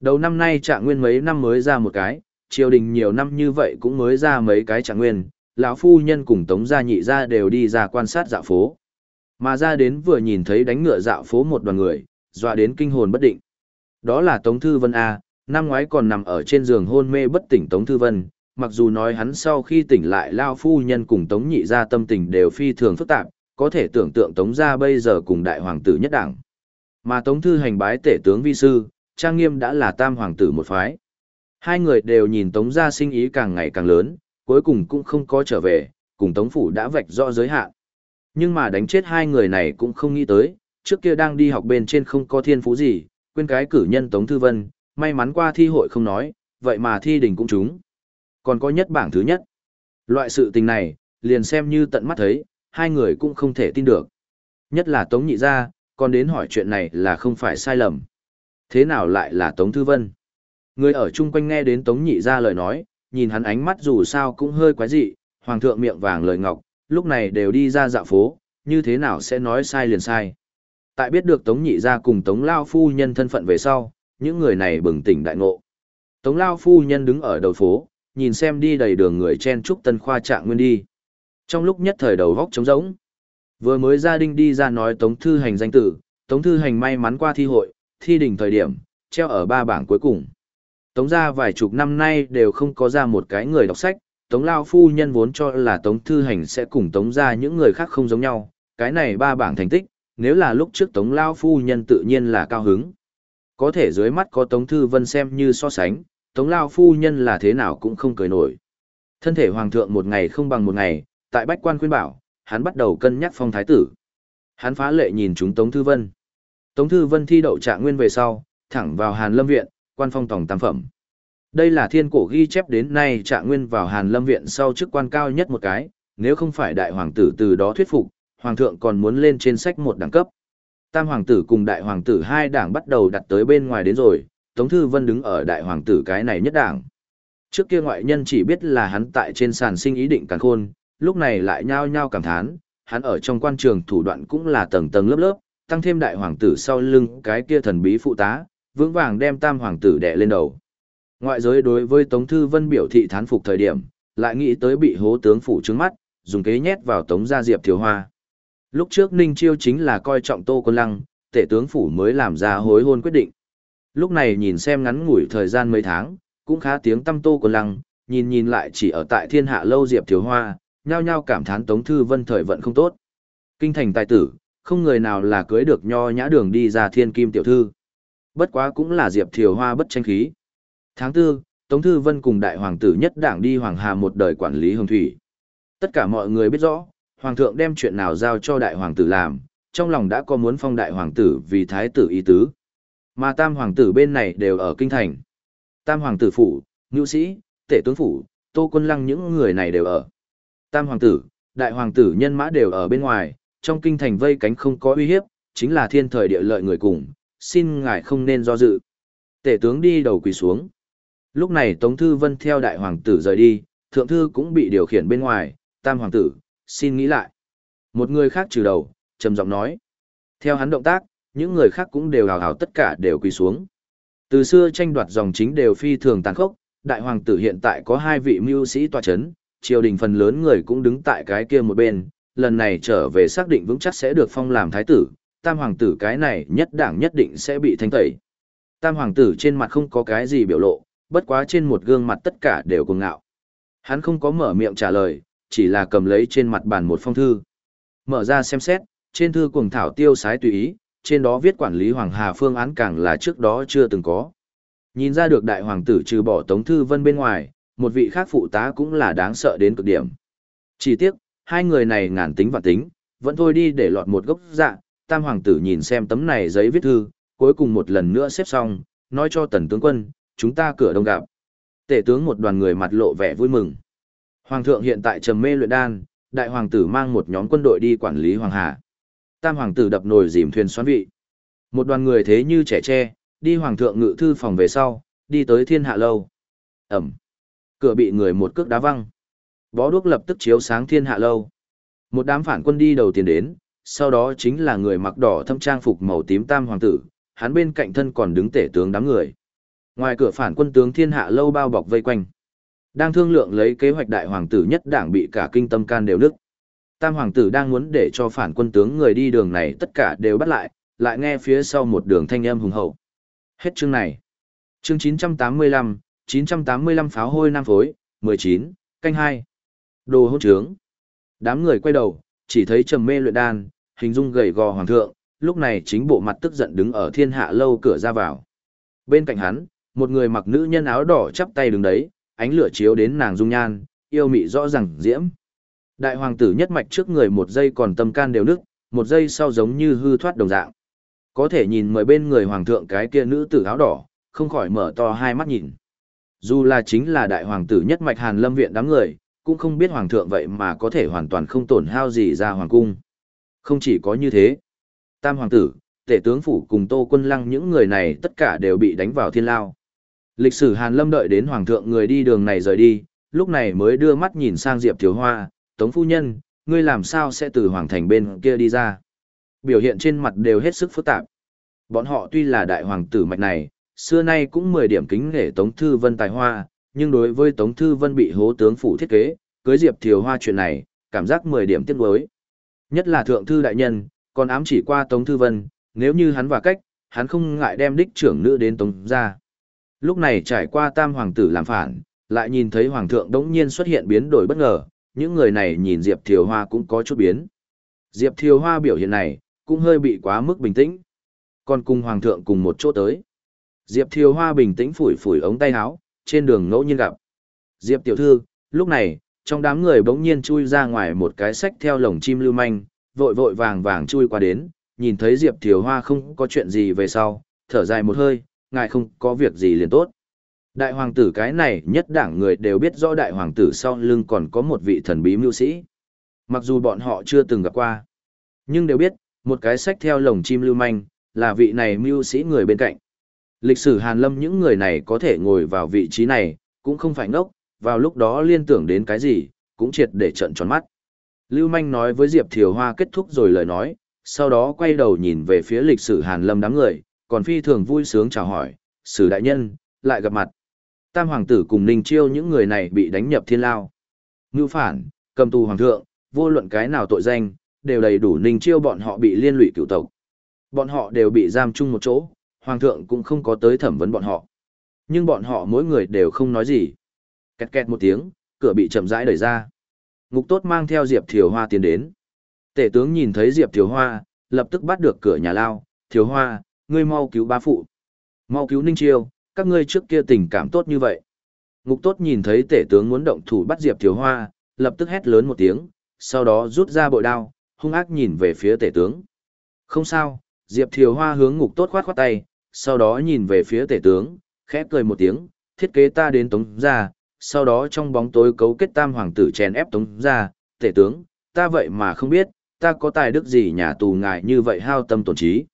Đầu năm nay trạng nguyên mấy năm mới ra một cái, triều đình nhiều năm như vậy cũng mới ra mấy cái trạng nguyên, lão phu nhân cùng Tống Gia Nhị gia đều đi ra quan sát dạo phố. Mà ra đến vừa nhìn thấy đánh ngựa dạo phố một đoàn người, dọa đến kinh hồn bất định. Đó là Tống Thư Vân A, năm ngoái còn nằm ở trên giường hôn mê bất tỉnh Tống Thư Vân, mặc dù nói hắn sau khi tỉnh lại lao phu nhân cùng Tống Nhị gia tâm tình đều phi thường phức tạp, có thể tưởng tượng Tống gia bây giờ cùng đại hoàng tử nhất đảng. Mà Tống Thư hành bái tể tướng vi sư, trang nghiêm đã là tam hoàng tử một phái. Hai người đều nhìn Tống gia sinh ý càng ngày càng lớn, cuối cùng cũng không có trở về, cùng Tống Phủ đã vạch rõ giới hạn. Nhưng mà đánh chết hai người này cũng không nghĩ tới, trước kia đang đi học bên trên không có thiên phú gì, quên cái cử nhân Tống Thư Vân, may mắn qua thi hội không nói, vậy mà thi đình cũng trúng. Còn có nhất bảng thứ nhất. Loại sự tình này, liền xem như tận mắt thấy, hai người cũng không thể tin được. Nhất là Tống Nhị Gia, còn đến hỏi chuyện này là không phải sai lầm. Thế nào lại là Tống Thư Vân? Người ở chung quanh nghe đến Tống Nhị Gia lời nói, nhìn hắn ánh mắt dù sao cũng hơi quái dị, hoàng thượng miệng vàng lời ngọc, lúc này đều đi ra dạo phố, như thế nào sẽ nói sai liền sai. Tại biết được Tống Nhị Gia cùng Tống Lao Phu Nhân thân phận về sau, những người này bừng tỉnh đại ngộ. Tống Lao Phu Nhân đứng ở đầu phố, nhìn xem đi đầy đường người chen trúc tân khoa trạng nguyên đi. Trong lúc nhất thời đầu góc trống rỗng, vừa mới gia đình đi ra nói Tống Thư Hành danh tử, Tống Thư Hành may mắn qua thi hội, thi đỉnh thời điểm, treo ở ba bảng cuối cùng. Tống ra vài chục năm nay đều không có ra một cái người đọc sách, Tống Lao Phu Nhân vốn cho là Tống Thư Hành sẽ cùng Tống ra những người khác không giống nhau, cái này ba bảng thành tích, nếu là lúc trước Tống Lao Phu Nhân tự nhiên là cao hứng. Có thể dưới mắt có Tống Thư Vân xem như so sánh, Tống Lao Phu Nhân là thế nào cũng không cười nổi. Thân thể Hoàng thượng một ngày không bằng một ngày, tại Bách Quan khuyên bảo, hắn bắt đầu cân nhắc phong thái tử. Hắn phá lệ nhìn chúng Tống Thư Vân. Tống Thư Vân thi đậu trạng nguyên về sau, thẳng vào Hàn Lâm Viện, quan phong tổng tam phẩm. Đây là thiên cổ ghi chép đến nay trạng nguyên vào Hàn Lâm Viện sau chức quan cao nhất một cái, nếu không phải đại hoàng tử từ đó thuyết phục, hoàng thượng còn muốn lên trên sách một đẳng cấp. Tam hoàng tử cùng đại hoàng tử hai đảng bắt đầu đặt tới bên ngoài đến rồi, Tống Thư Vân đứng ở đại hoàng tử cái này nhất đảng. Trước kia ngoại nhân chỉ biết là hắn tại trên sàn sinh ý định càng khôn, lúc này lại nhao nhao cảm thán, hắn ở trong quan trường thủ đoạn cũng là tầng tầng lớp lớp, tăng thêm đại hoàng tử sau lưng cái kia thần bí phụ tá, vững vàng đem tam hoàng tử đè lên đầu. Ngoại giới đối với Tống Thư Vân biểu thị thán phục thời điểm, lại nghĩ tới bị hố tướng phủ trứng mắt, dùng kế nhét vào Tống gia Diệp Thiếu Hoa. Lúc trước Ninh Chiêu chính là coi trọng Tô Quân Lăng, tể tướng phủ mới làm ra hối hôn quyết định. Lúc này nhìn xem ngắn ngủi thời gian mấy tháng, cũng khá tiếng tâm Tô Quân Lăng, nhìn nhìn lại chỉ ở tại thiên hạ lâu Diệp Thiếu Hoa, nhao nhao cảm thán Tống Thư Vân thời vận không tốt. Kinh thành tài tử, không người nào là cưới được nho nhã đường đi ra thiên kim tiểu thư. Bất quá cũng là Diệp Thiều Hoa bất tranh khí. Tháng 4, Tống Thư Vân cùng đại hoàng tử nhất đảng đi Hoàng Hà một đời quản lý hồng thủy. Tất cả mọi người biết rõ, Hoàng thượng đem chuyện nào giao cho đại hoàng tử làm, trong lòng đã có muốn phong đại hoàng tử vì thái tử ý tứ. Mà tam hoàng tử bên này đều ở kinh thành. Tam hoàng tử phủ, ngưu sĩ, tể tướng phủ, tô quân lăng những người này đều ở. Tam hoàng tử, đại hoàng tử nhân mã đều ở bên ngoài, trong kinh thành vây cánh không có uy hiếp, chính là thiên thời địa lợi người cùng, xin ngài không nên do dự. Tể tướng đi đầu quỳ xuống. Lúc này Tống Thư Vân theo đại hoàng tử rời đi, thượng thư cũng bị điều khiển bên ngoài, tam hoàng tử, xin nghĩ lại. Một người khác trừ đầu, trầm giọng nói. Theo hắn động tác, những người khác cũng đều hào hào tất cả đều quỳ xuống. Từ xưa tranh đoạt dòng chính đều phi thường tàn khốc, đại hoàng tử hiện tại có hai vị mưu sĩ tòa chấn, triều đình phần lớn người cũng đứng tại cái kia một bên, lần này trở về xác định vững chắc sẽ được phong làm thái tử, tam hoàng tử cái này nhất đảng nhất định sẽ bị thanh tẩy. Tam hoàng tử trên mặt không có cái gì biểu lộ, bất quá trên một gương mặt tất cả đều cuồng ngạo. Hắn không có mở miệng trả lời, chỉ là cầm lấy trên mặt bàn một phong thư. Mở ra xem xét, trên thư cuồng thảo tiêu sái tùy ý, trên đó viết quản lý Hoàng Hà phương án càng là trước đó chưa từng có. Nhìn ra được đại hoàng tử trừ bỏ Tống Thư Vân bên ngoài, một vị khác phụ tá cũng là đáng sợ đến cực điểm. Chỉ tiếc, hai người này ngàn tính và tính, vẫn thôi đi để lọt một gốc dạ, tam hoàng tử nhìn xem tấm này giấy viết thư, cuối cùng một lần nữa xếp xong, nói cho tần tướng quân, chúng ta cửa đông gặp. Tể tướng một đoàn người mặt lộ vẻ vui mừng. Hoàng thượng hiện tại trầm mê luyện đan, đại hoàng tử mang một nhóm quân đội đi quản lý hoàng hà. Tam hoàng tử đập nồi dìm thuyền xoắn vị. Một đoàn người thế như trẻ tre, đi hoàng thượng ngự thư phòng về sau, đi tới thiên hạ lâu. Ẩm. Cửa bị người một cước đá văng. Bó đuốc lập tức chiếu sáng thiên hạ lâu. Một đám phản quân đi đầu tiên đến, sau đó chính là người mặc đỏ thâm trang phục màu tím tam hoàng tử, hắn bên cạnh thân còn đứng tể tướng đám người. Ngoài cửa phản quân tướng thiên hạ lâu bao bọc vây quanh. Đang thương lượng lấy kế hoạch đại hoàng tử nhất đảng bị cả kinh tâm can đều nức. Tam hoàng tử đang muốn để cho phản quân tướng người đi đường này tất cả đều bắt lại, lại nghe phía sau một đường thanh âm hùng hậu. Hết chương này. Chương 985, 985 pháo hôi nam phối, 19, canh 2. Đồ hôn trướng. Đám người quay đầu, chỉ thấy trầm mê luyện đan, hình dung gầy gò hoàng thượng, lúc này chính bộ mặt tức giận đứng ở thiên hạ lâu cửa ra vào. Bên cạnh hắn, một người mặc nữ nhân áo đỏ chắp tay đứng đấy, ánh lửa chiếu đến nàng dung nhan, yêu mị rõ ràng diễm. Đại hoàng tử nhất mạch trước người một giây còn tâm can đều nức, một giây sau giống như hư thoát đồng dạng. Có thể nhìn mời bên người hoàng thượng cái kia nữ tử áo đỏ, không khỏi mở to hai mắt nhìn. Dù là chính là đại hoàng tử nhất mạch Hàn Lâm viện đám người, cũng không biết hoàng thượng vậy mà có thể hoàn toàn không tổn hao gì ra hoàng cung. Không chỉ có như thế, tam hoàng tử, tể tướng phủ cùng tô quân lăng những người này tất cả đều bị đánh vào thiên lao. Lịch sử Hàn Lâm đợi đến hoàng thượng người đi đường này rời đi, lúc này mới đưa mắt nhìn sang Diệp Thiếu Hoa, Tống Phu Nhân, ngươi làm sao sẽ từ hoàng thành bên kia đi ra. Biểu hiện trên mặt đều hết sức phức tạp. Bọn họ tuy là đại hoàng tử mạch này, xưa nay cũng 10 điểm kính nghệ Tống Thư Vân tài hoa, nhưng đối với Tống Thư Vân bị hố tướng phủ thiết kế, cưới Diệp Thiều Hoa chuyện này, cảm giác 10 điểm tiếc nuối. Nhất là thượng thư đại nhân, còn ám chỉ qua Tống Thư Vân, nếu như hắn và cách, hắn không ngại đem đích trưởng nữ đến Tống ra. Lúc này trải qua tam hoàng tử làm phản, lại nhìn thấy hoàng thượng đống nhiên xuất hiện biến đổi bất ngờ, những người này nhìn Diệp Thiều Hoa cũng có chút biến. Diệp Thiều Hoa biểu hiện này, cũng hơi bị quá mức bình tĩnh. Còn cùng hoàng thượng cùng một chỗ tới. Diệp Thiều Hoa bình tĩnh phủi phủi ống tay áo, trên đường ngẫu nhiên gặp. Diệp tiểu thư, lúc này, trong đám người bỗng nhiên chui ra ngoài một cái sách theo lồng chim lưu manh, vội vội vàng vàng chui qua đến, nhìn thấy Diệp Thiều Hoa không có chuyện gì về sau, thở dài một hơi, ngài không có việc gì liền tốt. Đại hoàng tử cái này nhất đảng người đều biết rõ đại hoàng tử sau lưng còn có một vị thần bí mưu sĩ. Mặc dù bọn họ chưa từng gặp qua, nhưng đều biết, một cái sách theo lồng chim lưu manh, là vị này mưu sĩ người bên cạnh. Lịch sử Hàn Lâm những người này có thể ngồi vào vị trí này, cũng không phải ngốc, vào lúc đó liên tưởng đến cái gì, cũng triệt để trận tròn mắt. Lưu Manh nói với Diệp Thiều Hoa kết thúc rồi lời nói, sau đó quay đầu nhìn về phía lịch sử Hàn Lâm đám người, còn phi thường vui sướng chào hỏi, sử đại nhân, lại gặp mặt. Tam hoàng tử cùng Ninh Chiêu những người này bị đánh nhập thiên lao. Ngưu phản, cầm tù hoàng thượng, vô luận cái nào tội danh, đều đầy đủ Ninh Chiêu bọn họ bị liên lụy cựu tộc. Bọn họ đều bị giam chung một chỗ, hoàng thượng cũng không có tới thẩm vấn bọn họ. Nhưng bọn họ mỗi người đều không nói gì. Kẹt kẹt một tiếng, cửa bị chậm rãi đẩy ra. Ngục tốt mang theo Diệp Thiều Hoa tiến đến. Tể tướng nhìn thấy Diệp Thiều Hoa, lập tức bắt được cửa nhà lao, Thiều hoa, ngươi mau cứu bá phụ. Mau cứu Ninh Chiêu, các ngươi trước kia tình cảm tốt như vậy. Ngục tốt nhìn thấy tể tướng muốn động thủ bắt Diệp Thiều Hoa, lập tức hét lớn một tiếng, sau đó rút ra bội đao, hung ác nhìn về phía tể tướng. Không sao, Diệp Thiều Hoa hướng ngục tốt khoát khoát tay, sau đó nhìn về phía tể tướng, khẽ cười một tiếng, thiết kế ta đến tống ra, sau đó trong bóng tối cấu kết tam hoàng tử chèn ép tống ra, tể tướng, ta vậy mà không biết, ta có tài đức gì nhà tù ngài như vậy hao tâm tổn trí.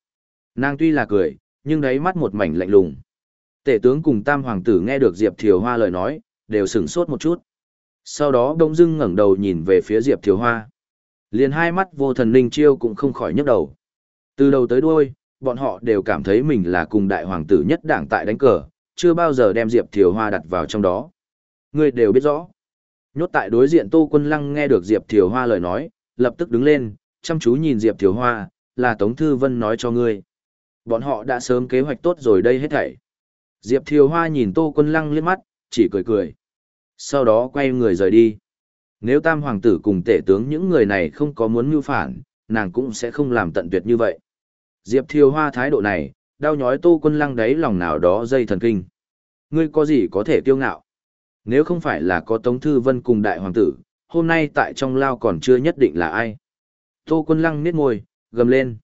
Nàng tuy là cười, nhưng đáy mắt một mảnh lạnh lùng. Tể tướng cùng tam hoàng tử nghe được Diệp Thiều Hoa lời nói, đều sửng sốt một chút. Sau đó đông dưng ngẩng đầu nhìn về phía Diệp Thiều Hoa. Liền hai mắt vô thần linh chiêu cũng không khỏi nhấc đầu. Từ đầu tới đuôi, bọn họ đều cảm thấy mình là cùng đại hoàng tử nhất đảng tại đánh cờ, chưa bao giờ đem Diệp Thiều Hoa đặt vào trong đó. Người đều biết rõ. Nhốt tại đối diện Tô Quân Lăng nghe được Diệp Thiều Hoa lời nói, lập tức đứng lên, chăm chú nhìn Diệp Thiều Hoa, là Tống Thư Vân nói cho ngươi. Bọn họ đã sớm kế hoạch tốt rồi đây hết thảy. Diệp Thiều Hoa nhìn Tô Quân Lăng liếc mắt, chỉ cười cười. Sau đó quay người rời đi. Nếu tam hoàng tử cùng tể tướng những người này không có muốn mưu phản, nàng cũng sẽ không làm tận tuyệt như vậy. Diệp Thiều Hoa thái độ này, đau nhói Tô Quân Lăng đấy lòng nào đó dây thần kinh. Ngươi có gì có thể tiêu ngạo? Nếu không phải là có Tống Thư Vân cùng đại hoàng tử, hôm nay tại trong lao còn chưa nhất định là ai. Tô Quân Lăng niết môi, gầm lên.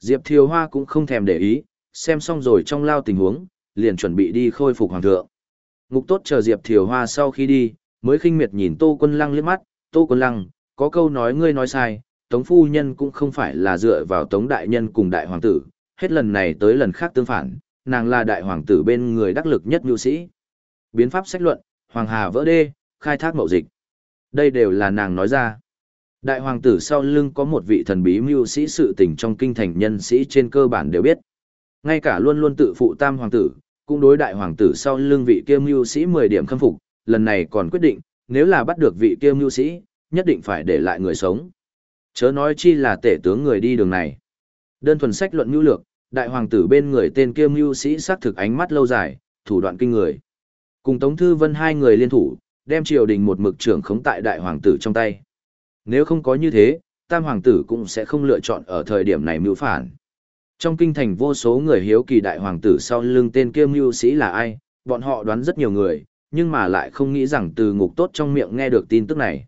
Diệp Thiều Hoa cũng không thèm để ý, xem xong rồi trong lao tình huống, liền chuẩn bị đi khôi phục hoàng thượng. Ngục tốt chờ Diệp Thiều Hoa sau khi đi, mới khinh miệt nhìn Tô Quân Lăng liếc mắt, Tô Quân Lăng, có câu nói ngươi nói sai, Tống Phu Nhân cũng không phải là dựa vào Tống Đại Nhân cùng Đại Hoàng tử, hết lần này tới lần khác tương phản, nàng là Đại Hoàng tử bên người đắc lực nhất nhu sĩ. Biến pháp sách luận, Hoàng Hà vỡ đê, khai thác mậu dịch. Đây đều là nàng nói ra. Đại hoàng tử sau lưng có một vị thần bí mưu sĩ sự tình trong kinh thành nhân sĩ trên cơ bản đều biết. Ngay cả luôn luôn tự phụ tam hoàng tử, cũng đối đại hoàng tử sau lưng vị kia mưu sĩ 10 điểm khâm phục, lần này còn quyết định, nếu là bắt được vị kia mưu sĩ, nhất định phải để lại người sống. Chớ nói chi là tể tướng người đi đường này. Đơn thuần sách luận nhu lược, đại hoàng tử bên người tên kia mưu sĩ xác thực ánh mắt lâu dài, thủ đoạn kinh người. Cùng Tống Thư Vân hai người liên thủ, đem triều đình một mực trưởng khống tại đại hoàng tử trong tay. Nếu không có như thế, tam hoàng tử cũng sẽ không lựa chọn ở thời điểm này mưu phản. Trong kinh thành vô số người hiếu kỳ đại hoàng tử sau lưng tên kia mưu sĩ là ai, bọn họ đoán rất nhiều người, nhưng mà lại không nghĩ rằng từ ngục tốt trong miệng nghe được tin tức này.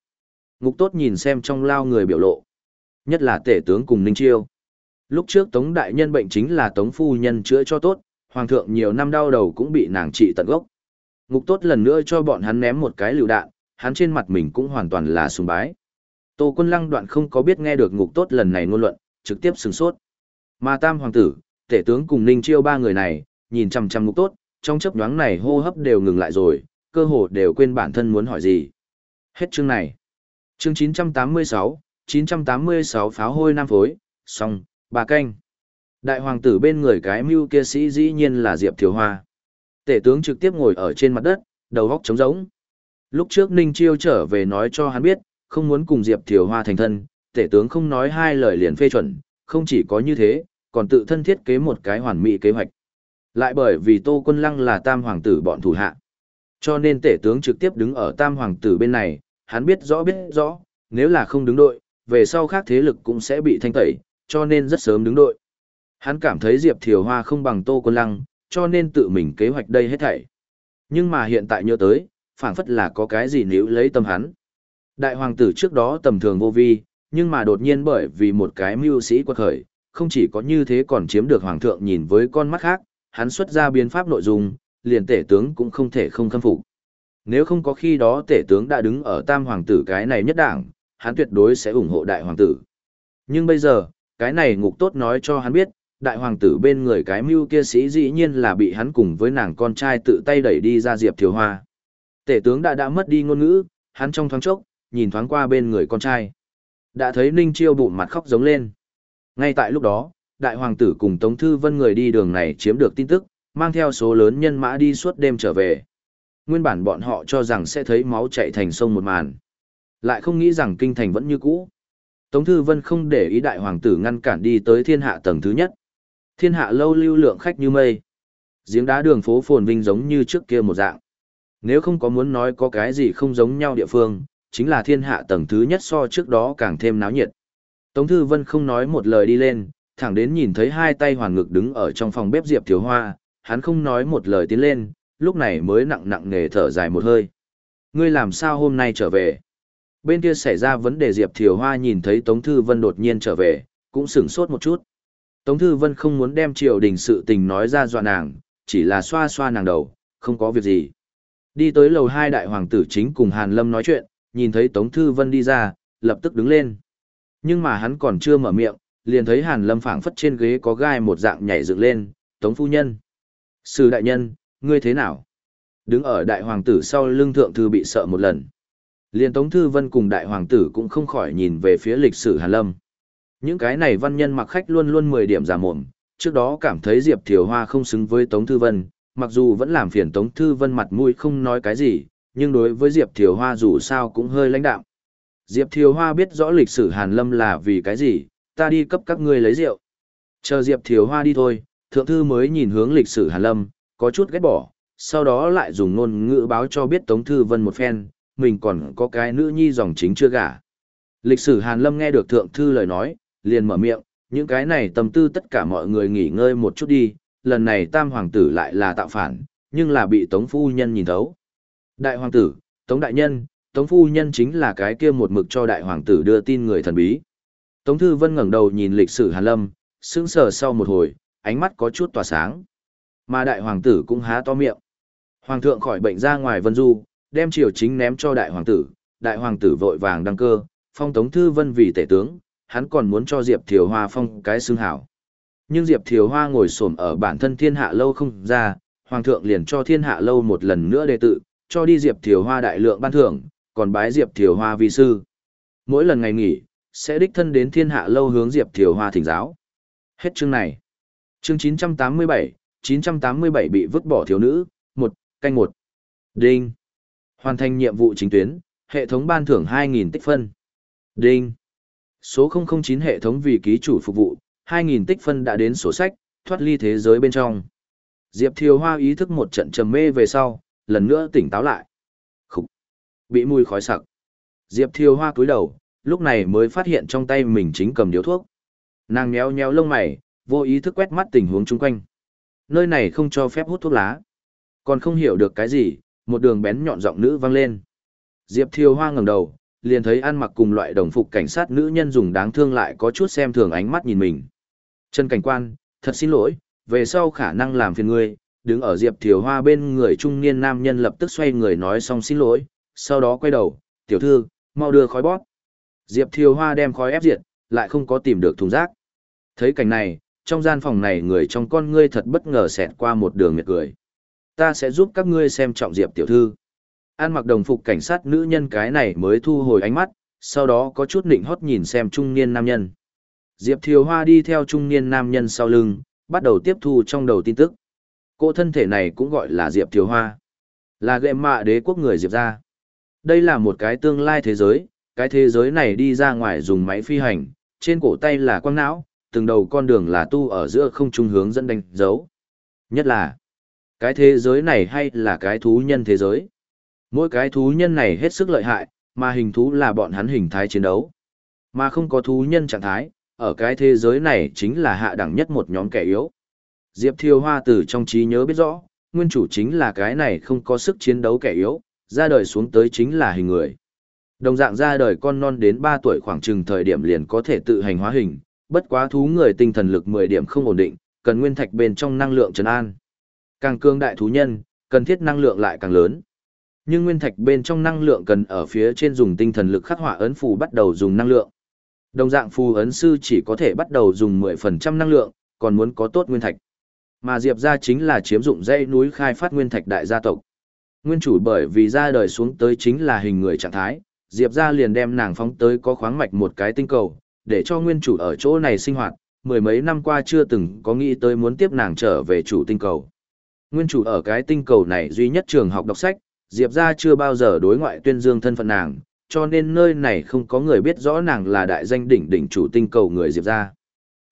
Ngục tốt nhìn xem trong lao người biểu lộ. Nhất là tể tướng cùng Ninh Chiêu. Lúc trước Tống Đại Nhân bệnh chính là Tống Phu Nhân chữa cho tốt, Hoàng thượng nhiều năm đau đầu cũng bị nàng trị tận gốc. Ngục tốt lần nữa cho bọn hắn ném một cái lựu đạn, hắn trên mặt mình cũng hoàn toàn là sùng bái. Tô quân lăng đoạn không có biết nghe được ngục tốt lần này ngôn luận, trực tiếp sừng sốt. Mà tam hoàng tử, tể tướng cùng ninh chiêu ba người này, nhìn chằm chằm ngục tốt, trong chấp nhoáng này hô hấp đều ngừng lại rồi, cơ hồ đều quên bản thân muốn hỏi gì. Hết chương này. Chương 986, 986 pháo hôi nam phối, xong, bà canh. Đại hoàng tử bên người cái mưu kia sĩ dĩ nhiên là Diệp Thiều Hoa. Tể tướng trực tiếp ngồi ở trên mặt đất, đầu góc trống rỗng. Lúc trước Ninh Chiêu trở về nói cho hắn biết, không muốn cùng Diệp Thiều Hoa thành thân, tể tướng không nói hai lời liền phê chuẩn, không chỉ có như thế, còn tự thân thiết kế một cái hoàn mỹ kế hoạch. Lại bởi vì Tô Quân Lăng là tam hoàng tử bọn thủ hạ. Cho nên tể tướng trực tiếp đứng ở tam hoàng tử bên này, hắn biết rõ biết rõ, nếu là không đứng đội, về sau khác thế lực cũng sẽ bị thanh tẩy, cho nên rất sớm đứng đội. Hắn cảm thấy Diệp Thiều Hoa không bằng Tô Quân Lăng, cho nên tự mình kế hoạch đây hết thảy. Nhưng mà hiện tại nhớ tới, phảng phất là có cái gì níu lấy tâm hắn. Đại hoàng tử trước đó tầm thường vô vi, nhưng mà đột nhiên bởi vì một cái mưu sĩ quật khởi, không chỉ có như thế còn chiếm được hoàng thượng nhìn với con mắt khác, hắn xuất ra biến pháp nội dung, liền tể tướng cũng không thể không khâm phục. Nếu không có khi đó tể tướng đã đứng ở tam hoàng tử cái này nhất đảng, hắn tuyệt đối sẽ ủng hộ đại hoàng tử. Nhưng bây giờ, cái này ngục tốt nói cho hắn biết, đại hoàng tử bên người cái mưu kia sĩ dĩ nhiên là bị hắn cùng với nàng con trai tự tay đẩy đi ra diệp thiếu hoa. Tể tướng đã đã mất đi ngôn ngữ, hắn trong thoáng chốc, nhìn thoáng qua bên người con trai. Đã thấy Ninh Chiêu bụng mặt khóc giống lên. Ngay tại lúc đó, đại hoàng tử cùng Tống Thư Vân người đi đường này chiếm được tin tức, mang theo số lớn nhân mã đi suốt đêm trở về. Nguyên bản bọn họ cho rằng sẽ thấy máu chạy thành sông một màn. Lại không nghĩ rằng kinh thành vẫn như cũ. Tống Thư Vân không để ý đại hoàng tử ngăn cản đi tới thiên hạ tầng thứ nhất. Thiên hạ lâu lưu lượng khách như mây. Giếng đá đường phố phồn vinh giống như trước kia một dạng. Nếu không có muốn nói có cái gì không giống nhau địa phương, chính là thiên hạ tầng thứ nhất so trước đó càng thêm náo nhiệt. Tống Thư Vân không nói một lời đi lên, thẳng đến nhìn thấy hai tay hoàn ngực đứng ở trong phòng bếp Diệp Thiếu Hoa, hắn không nói một lời tiến lên, lúc này mới nặng nặng nề thở dài một hơi. Ngươi làm sao hôm nay trở về? Bên kia xảy ra vấn đề Diệp Thiều Hoa nhìn thấy Tống Thư Vân đột nhiên trở về, cũng sửng sốt một chút. Tống Thư Vân không muốn đem triều đình sự tình nói ra dọa nàng, chỉ là xoa xoa nàng đầu, không có việc gì. Đi tới lầu hai đại hoàng tử chính cùng Hàn Lâm nói chuyện, nhìn thấy Tống Thư Vân đi ra, lập tức đứng lên. Nhưng mà hắn còn chưa mở miệng, liền thấy Hàn Lâm phảng phất trên ghế có gai một dạng nhảy dựng lên, Tống Phu Nhân. Sư đại nhân, ngươi thế nào? Đứng ở đại hoàng tử sau lưng thượng thư bị sợ một lần. Liên Tống Thư Vân cùng đại hoàng tử cũng không khỏi nhìn về phía lịch sử Hàn Lâm. Những cái này văn nhân mặc khách luôn luôn 10 điểm giả mồm, trước đó cảm thấy Diệp Thiều Hoa không xứng với Tống Thư Vân, mặc dù vẫn làm phiền Tống Thư Vân mặt mũi không nói cái gì, nhưng đối với Diệp Thiều Hoa dù sao cũng hơi lãnh đạm. Diệp Thiều Hoa biết rõ lịch sử Hàn Lâm là vì cái gì, ta đi cấp các ngươi lấy rượu. Chờ Diệp Thiều Hoa đi thôi, thượng thư mới nhìn hướng lịch sử Hàn Lâm, có chút ghét bỏ, sau đó lại dùng ngôn ngữ báo cho biết Tống Thư Vân một phen, mình còn có cái nữ nhi dòng chính chưa gả. Lịch sử Hàn Lâm nghe được thượng thư lời nói, liền mở miệng, những cái này tâm tư tất cả mọi người nghỉ ngơi một chút đi, lần này tam hoàng tử lại là tạo phản, nhưng là bị Tống Phu Nhân nhìn thấu. Đại hoàng tử, Tống Đại Nhân, Tống Phu Nhân chính là cái kia một mực cho đại hoàng tử đưa tin người thần bí. Tống Thư Vân ngẩng đầu nhìn lịch sử Hàn Lâm, sững sờ sau một hồi, ánh mắt có chút tỏa sáng. Mà đại hoàng tử cũng há to miệng. Hoàng thượng khỏi bệnh ra ngoài vân du, đem triều chính ném cho đại hoàng tử, đại hoàng tử vội vàng đăng cơ, phong Tống Thư Vân vì tể tướng, hắn còn muốn cho Diệp Thiều Hoa phong cái xương hảo. Nhưng Diệp Thiều Hoa ngồi xổm ở bản thân thiên hạ lâu không ra, hoàng thượng liền cho thiên hạ lâu một lần nữa đề tự, cho đi Diệp Thiều Hoa đại lượng ban thưởng, còn bái Diệp Thiều Hoa vi sư. Mỗi lần ngày nghỉ, sẽ đích thân đến thiên hạ lâu hướng Diệp Thiều Hoa thỉnh giáo. Hết chương này. Chương 987, 987 bị vứt bỏ thiếu nữ, một canh một Đinh. Hoàn thành nhiệm vụ chính tuyến, hệ thống ban thưởng 2.000 tích phân. Đinh. Số 009 hệ thống vì ký chủ phục vụ, 2.000 tích phân đã đến sổ sách, thoát ly thế giới bên trong. Diệp Thiều Hoa ý thức một trận trầm mê về sau, lần nữa tỉnh táo lại. Khúc. Bị mùi khói sặc. Diệp Thiều Hoa cúi đầu, lúc này mới phát hiện trong tay mình chính cầm điếu thuốc. Nàng nhéo nhéo lông mày, vô ý thức quét mắt tình huống chung quanh. Nơi này không cho phép hút thuốc lá. Còn không hiểu được cái gì, một đường bén nhọn giọng nữ vang lên. Diệp Thiều Hoa ngẩng đầu, liền thấy ăn mặc cùng loại đồng phục cảnh sát nữ nhân dùng đáng thương lại có chút xem thường ánh mắt nhìn mình. Trần Cảnh Quan, thật xin lỗi, về sau khả năng làm phiền ngươi, đứng ở Diệp Thiều Hoa bên người trung niên nam nhân lập tức xoay người nói xong xin lỗi, sau đó quay đầu, tiểu thư, mau đưa khói bót. Diệp Thiều Hoa đem khói ép diệt, lại không có tìm được thùng rác. Thấy cảnh này, trong gian phòng này người trong con ngươi thật bất ngờ xẹt qua một đường miệt cười. Ta sẽ giúp các ngươi xem trọng Diệp tiểu thư. An mặc đồng phục cảnh sát nữ nhân cái này mới thu hồi ánh mắt, sau đó có chút nịnh hót nhìn xem trung niên nam nhân. Diệp Thiều Hoa đi theo trung niên nam nhân sau lưng, bắt đầu tiếp thu trong đầu tin tức. Cô thân thể này cũng gọi là Diệp Thiều Hoa. Là ghệ mạ đế quốc người Diệp ra. Đây là một cái tương lai thế giới, cái thế giới này đi ra ngoài dùng máy phi hành, trên cổ tay là quang não, từng đầu con đường là tu ở giữa không trung hướng dẫn đánh dấu. Nhất là, cái thế giới này hay là cái thú nhân thế giới. Mỗi cái thú nhân này hết sức lợi hại, mà hình thú là bọn hắn hình thái chiến đấu. Mà không có thú nhân trạng thái, ở cái thế giới này chính là hạ đẳng nhất một nhóm kẻ yếu. Diệp Thiêu Hoa từ trong trí nhớ biết rõ, nguyên chủ chính là cái này không có sức chiến đấu kẻ yếu, ra đời xuống tới chính là hình người. Đồng dạng ra đời con non đến 3 tuổi khoảng chừng thời điểm liền có thể tự hành hóa hình, bất quá thú người tinh thần lực 10 điểm không ổn định, cần nguyên thạch bên trong năng lượng trấn an. Càng cương đại thú nhân, cần thiết năng lượng lại càng lớn. Nhưng nguyên thạch bên trong năng lượng cần ở phía trên dùng tinh thần lực khắc họa ấn phù bắt đầu dùng năng lượng. Đồng dạng phù ấn sư chỉ có thể bắt đầu dùng 10% năng lượng, còn muốn có tốt nguyên thạch. Mà Diệp gia chính là chiếm dụng dãy núi khai phát nguyên thạch đại gia tộc. Nguyên chủ bởi vì ra đời xuống tới chính là hình người trạng thái, Diệp gia liền đem nàng phóng tới có khoáng mạch một cái tinh cầu, để cho nguyên chủ ở chỗ này sinh hoạt, mười mấy năm qua chưa từng có nghĩ tới muốn tiếp nàng trở về chủ tinh cầu. Nguyên chủ ở cái tinh cầu này duy nhất trường học đọc sách, Diệp gia chưa bao giờ đối ngoại tuyên dương thân phận nàng, cho nên nơi này không có người biết rõ nàng là đại danh đỉnh đỉnh chủ tinh cầu người Diệp gia.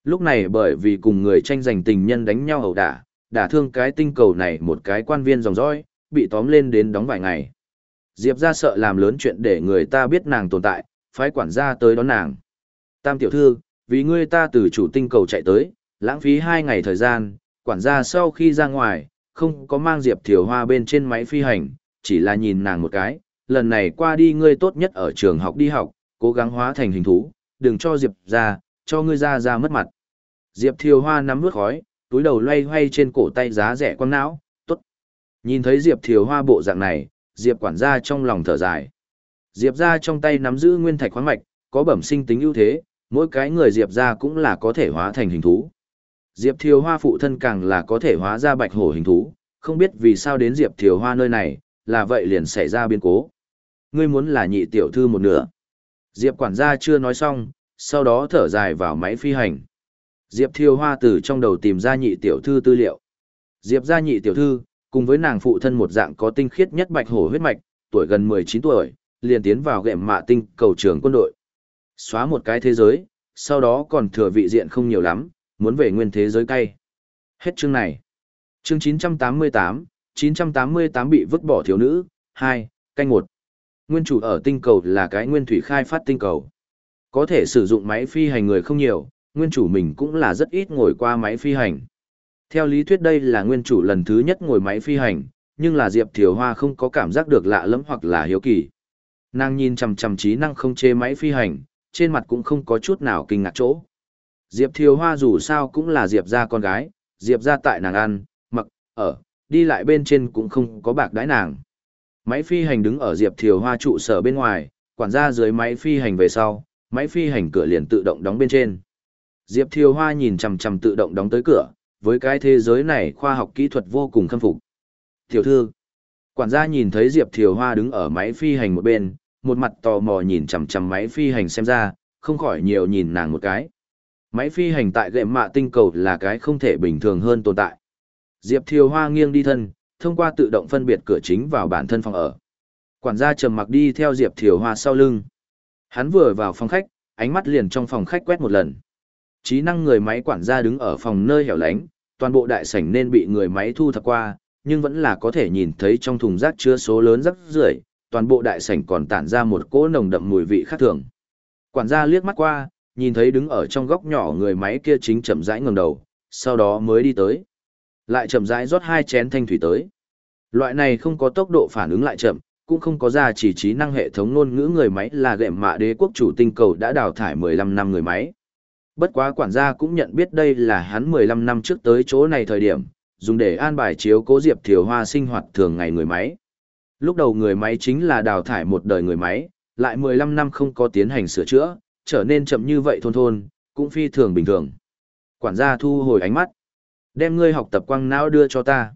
Lúc này bởi vì cùng người tranh giành tình nhân đánh nhau ẩu đả, đả thương cái tinh cầu này một cái quan viên dòng dõi, bị tóm lên đến đóng vài ngày. Diệp gia sợ làm lớn chuyện để người ta biết nàng tồn tại, phái quản gia tới đón nàng. Tam tiểu thư, vì ngươi ta từ chủ tinh cầu chạy tới, lãng phí hai ngày thời gian, quản gia sau khi ra ngoài, không có mang Diệp Thiều Hoa bên trên máy phi hành, chỉ là nhìn nàng một cái, lần này qua đi ngươi tốt nhất ở trường học đi học, cố gắng hóa thành hình thú, đừng cho Diệp ra, cho ngươi ra ra mất mặt. Diệp Thiều Hoa nắm nuốt khói, túi đầu loay hoay trên cổ tay giá rẻ quăng não, tốt. Nhìn thấy Diệp Thiều Hoa bộ dạng này, Diệp quản gia trong lòng thở dài. Diệp ra trong tay nắm giữ nguyên thạch khoáng mạch, có bẩm sinh tính ưu thế, mỗi cái người Diệp ra cũng là có thể hóa thành hình thú. Diệp Thiều Hoa phụ thân càng là có thể hóa ra bạch hổ hình thú, không biết vì sao đến Diệp Thiều Hoa nơi này, là vậy liền xảy ra biến cố. Ngươi muốn là nhị tiểu thư một nửa. Diệp quản gia chưa nói xong, sau đó thở dài vào máy phi hành. Diệp Thiều Hoa từ trong đầu tìm ra nhị tiểu thư tư liệu. Diệp gia nhị tiểu thư, cùng với nàng phụ thân một dạng có tinh khiết nhất bạch hổ huyết mạch, tuổi gần 19 tuổi, liền tiến vào gệm mạ tinh cầu trường quân đội. Xóa một cái thế giới, sau đó còn thừa vị diện không nhiều lắm, muốn về nguyên thế giới cay. Hết chương này. Chương 988, 988 bị vứt bỏ thiếu nữ, 2, canh 1. Nguyên chủ ở tinh cầu là cái nguyên thủy khai phát tinh cầu. Có thể sử dụng máy phi hành người không nhiều, nguyên chủ mình cũng là rất ít ngồi qua máy phi hành. Theo lý thuyết đây là nguyên chủ lần thứ nhất ngồi máy phi hành, nhưng là Diệp Thiều Hoa không có cảm giác được lạ lẫm hoặc là hiếu kỳ. Nàng nhìn chằm chằm trí năng không chê máy phi hành, trên mặt cũng không có chút nào kinh ngạc chỗ. Diệp Thiều Hoa dù sao cũng là Diệp gia con gái, Diệp gia tại nàng ăn, mặc, ở, đi lại bên trên cũng không có bạc đãi nàng. Máy phi hành đứng ở Diệp Thiều Hoa trụ sở bên ngoài, quản gia dưới máy phi hành về sau, máy phi hành cửa liền tự động đóng bên trên. Diệp Thiều Hoa nhìn chằm chằm tự động đóng tới cửa, với cái thế giới này khoa học kỹ thuật vô cùng khâm phục. Tiểu thư, quản gia nhìn thấy Diệp Thiều Hoa đứng ở máy phi hành một bên, một mặt tò mò nhìn chằm chằm máy phi hành xem ra, không khỏi nhiều nhìn nàng một cái. Máy phi hành tại gệm mạ tinh cầu là cái không thể bình thường hơn tồn tại. Diệp Thiều Hoa nghiêng đi thân, thông qua tự động phân biệt cửa chính vào bản thân phòng ở. Quản gia trầm mặc đi theo Diệp Thiều Hoa sau lưng. Hắn vừa vào phòng khách, ánh mắt liền trong phòng khách quét một lần. Trí năng người máy quản gia đứng ở phòng nơi hẻo lánh, toàn bộ đại sảnh nên bị người máy thu thập qua, nhưng vẫn là có thể nhìn thấy trong thùng rác chứa số lớn rác rưởi, toàn bộ đại sảnh còn tản ra một cỗ nồng đậm mùi vị khác thường. Quản gia liếc mắt qua, nhìn thấy đứng ở trong góc nhỏ người máy kia chính chậm rãi ngẩng đầu, sau đó mới đi tới. Lại chậm rãi rót hai chén thanh thủy tới. Loại này không có tốc độ phản ứng lại chậm, cũng không có ra chỉ trí năng hệ thống ngôn ngữ người máy là gệm mạ đế quốc chủ tinh cầu đã đào thải 15 năm người máy. Bất quá quản gia cũng nhận biết đây là hắn 15 năm trước tới chỗ này thời điểm, dùng để an bài chiếu cố Diệp Thiều Hoa sinh hoạt thường ngày người máy. Lúc đầu người máy chính là đào thải một đời người máy, lại 15 năm không có tiến hành sửa chữa, trở nên chậm như vậy thôn thôn, cũng phi thường bình thường. Quản gia thu hồi ánh mắt. Đem ngươi học tập quăng não đưa cho ta.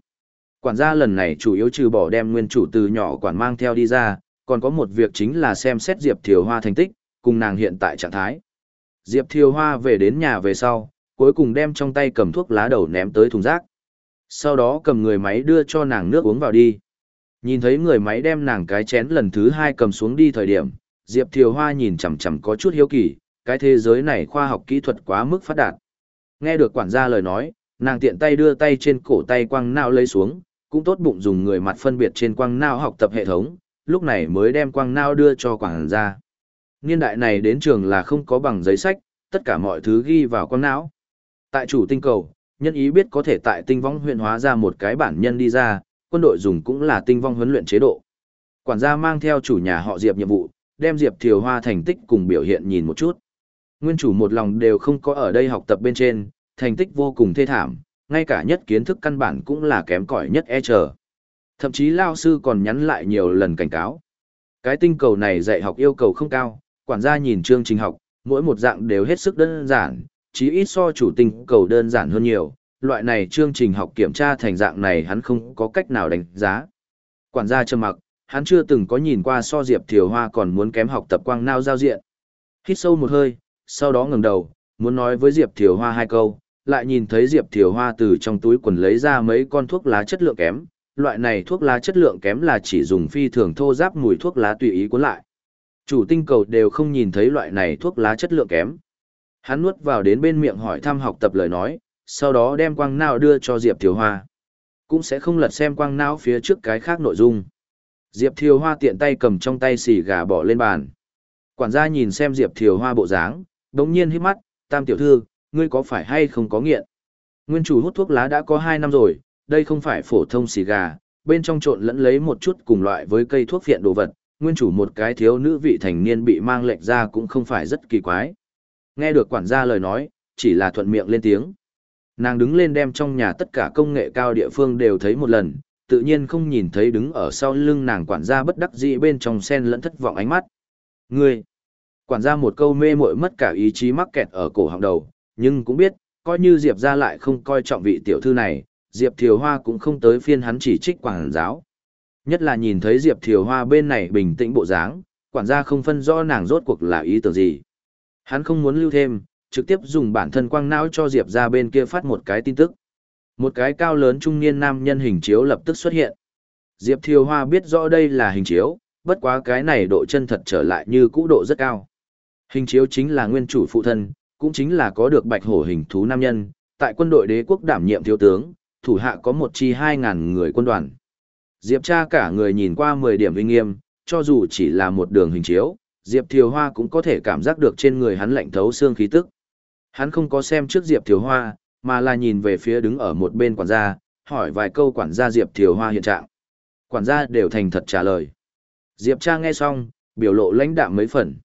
Quản gia lần này chủ yếu trừ bỏ đem nguyên chủ từ nhỏ quản mang theo đi ra, còn có một việc chính là xem xét Diệp Thiều Hoa thành tích, cùng nàng hiện tại trạng thái. Diệp Thiều Hoa về đến nhà về sau, cuối cùng đem trong tay cầm thuốc lá đầu ném tới thùng rác. Sau đó cầm người máy đưa cho nàng nước uống vào đi. Nhìn thấy người máy đem nàng cái chén lần thứ hai cầm xuống đi thời điểm, Diệp Thiều Hoa nhìn chằm chằm có chút hiếu kỳ, cái thế giới này khoa học kỹ thuật quá mức phát đạt. Nghe được quản gia lời nói, nàng tiện tay đưa tay trên cổ tay quăng nao lấy xuống, cũng tốt bụng dùng người mặt phân biệt trên quăng nao học tập hệ thống, lúc này mới đem quăng nao đưa cho quản gia. Niên đại này đến trường là không có bằng giấy sách, tất cả mọi thứ ghi vào quăng não. Tại chủ tinh cầu, nhân ý biết có thể tại tinh vong huyện hóa ra một cái bản nhân đi ra, quân đội dùng cũng là tinh vong huấn luyện chế độ. Quản gia mang theo chủ nhà họ Diệp nhiệm vụ, đem Diệp Thiều Hoa thành tích cùng biểu hiện nhìn một chút. Nguyên chủ một lòng đều không có ở đây học tập bên trên, thành tích vô cùng thê thảm, ngay cả nhất kiến thức căn bản cũng là kém cỏi nhất e chờ. Thậm chí lao sư còn nhắn lại nhiều lần cảnh cáo. Cái tinh cầu này dạy học yêu cầu không cao, quản gia nhìn chương trình học, mỗi một dạng đều hết sức đơn giản, chí ít so chủ tinh cầu đơn giản hơn nhiều, loại này chương trình học kiểm tra thành dạng này hắn không có cách nào đánh giá. Quản gia trầm mặc, hắn chưa từng có nhìn qua so Diệp Thiều Hoa còn muốn kém học tập quang nao giao diện. Hít sâu một hơi, sau đó ngẩng đầu, muốn nói với Diệp Thiều Hoa hai câu, lại nhìn thấy Diệp Thiều Hoa từ trong túi quần lấy ra mấy con thuốc lá chất lượng kém. Loại này thuốc lá chất lượng kém là chỉ dùng phi thường thô giáp mùi thuốc lá tùy ý cuốn lại. Chủ tinh cầu đều không nhìn thấy loại này thuốc lá chất lượng kém. Hắn nuốt vào đến bên miệng hỏi thăm học tập lời nói, sau đó đem quang não đưa cho Diệp Thiều Hoa. Cũng sẽ không lật xem quang não phía trước cái khác nội dung. Diệp Thiều Hoa tiện tay cầm trong tay xì gà bỏ lên bàn. Quản gia nhìn xem Diệp Thiều Hoa bộ dáng, đống nhiên hít mắt, tam tiểu thư, ngươi có phải hay không có nghiện? Nguyên chủ hút thuốc lá đã có 2 năm rồi, đây không phải phổ thông xì gà, bên trong trộn lẫn lấy một chút cùng loại với cây thuốc phiện đồ vật, nguyên chủ một cái thiếu nữ vị thành niên bị mang lệnh ra cũng không phải rất kỳ quái. Nghe được quản gia lời nói, chỉ là thuận miệng lên tiếng. Nàng đứng lên đem trong nhà tất cả công nghệ cao địa phương đều thấy một lần, tự nhiên không nhìn thấy đứng ở sau lưng nàng quản gia bất đắc dĩ bên trong sen lẫn thất vọng ánh mắt. Ngươi! Quản gia một câu mê muội mất cả ý chí mắc kẹt ở cổ họng đầu, nhưng cũng biết, coi như Diệp ra lại không coi trọng vị tiểu thư này, Diệp Thiều Hoa cũng không tới phiên hắn chỉ trích quản giáo. Nhất là nhìn thấy Diệp Thiều Hoa bên này bình tĩnh bộ dáng, quản gia không phân rõ nàng rốt cuộc là ý tưởng gì. Hắn không muốn lưu thêm, trực tiếp dùng bản thân quang não cho Diệp ra bên kia phát một cái tin tức. Một cái cao lớn trung niên nam nhân hình chiếu lập tức xuất hiện. Diệp Thiều Hoa biết rõ đây là hình chiếu, bất quá cái này độ chân thật trở lại như cũ độ rất cao. Hình chiếu chính là nguyên chủ phụ thân, cũng chính là có được bạch hổ hình thú nam nhân, tại quân đội đế quốc đảm nhiệm thiếu tướng, thủ hạ có một chi 2.000 người quân đoàn. Diệp cha cả người nhìn qua 10 điểm uy nghiêm, cho dù chỉ là một đường hình chiếu, Diệp Thiều Hoa cũng có thể cảm giác được trên người hắn lạnh thấu xương khí tức. Hắn không có xem trước Diệp Thiều Hoa, mà là nhìn về phía đứng ở một bên quản gia, hỏi vài câu quản gia Diệp Thiều Hoa hiện trạng. Quản gia đều thành thật trả lời. Diệp Cha nghe xong, biểu lộ lãnh đạm mấy phần.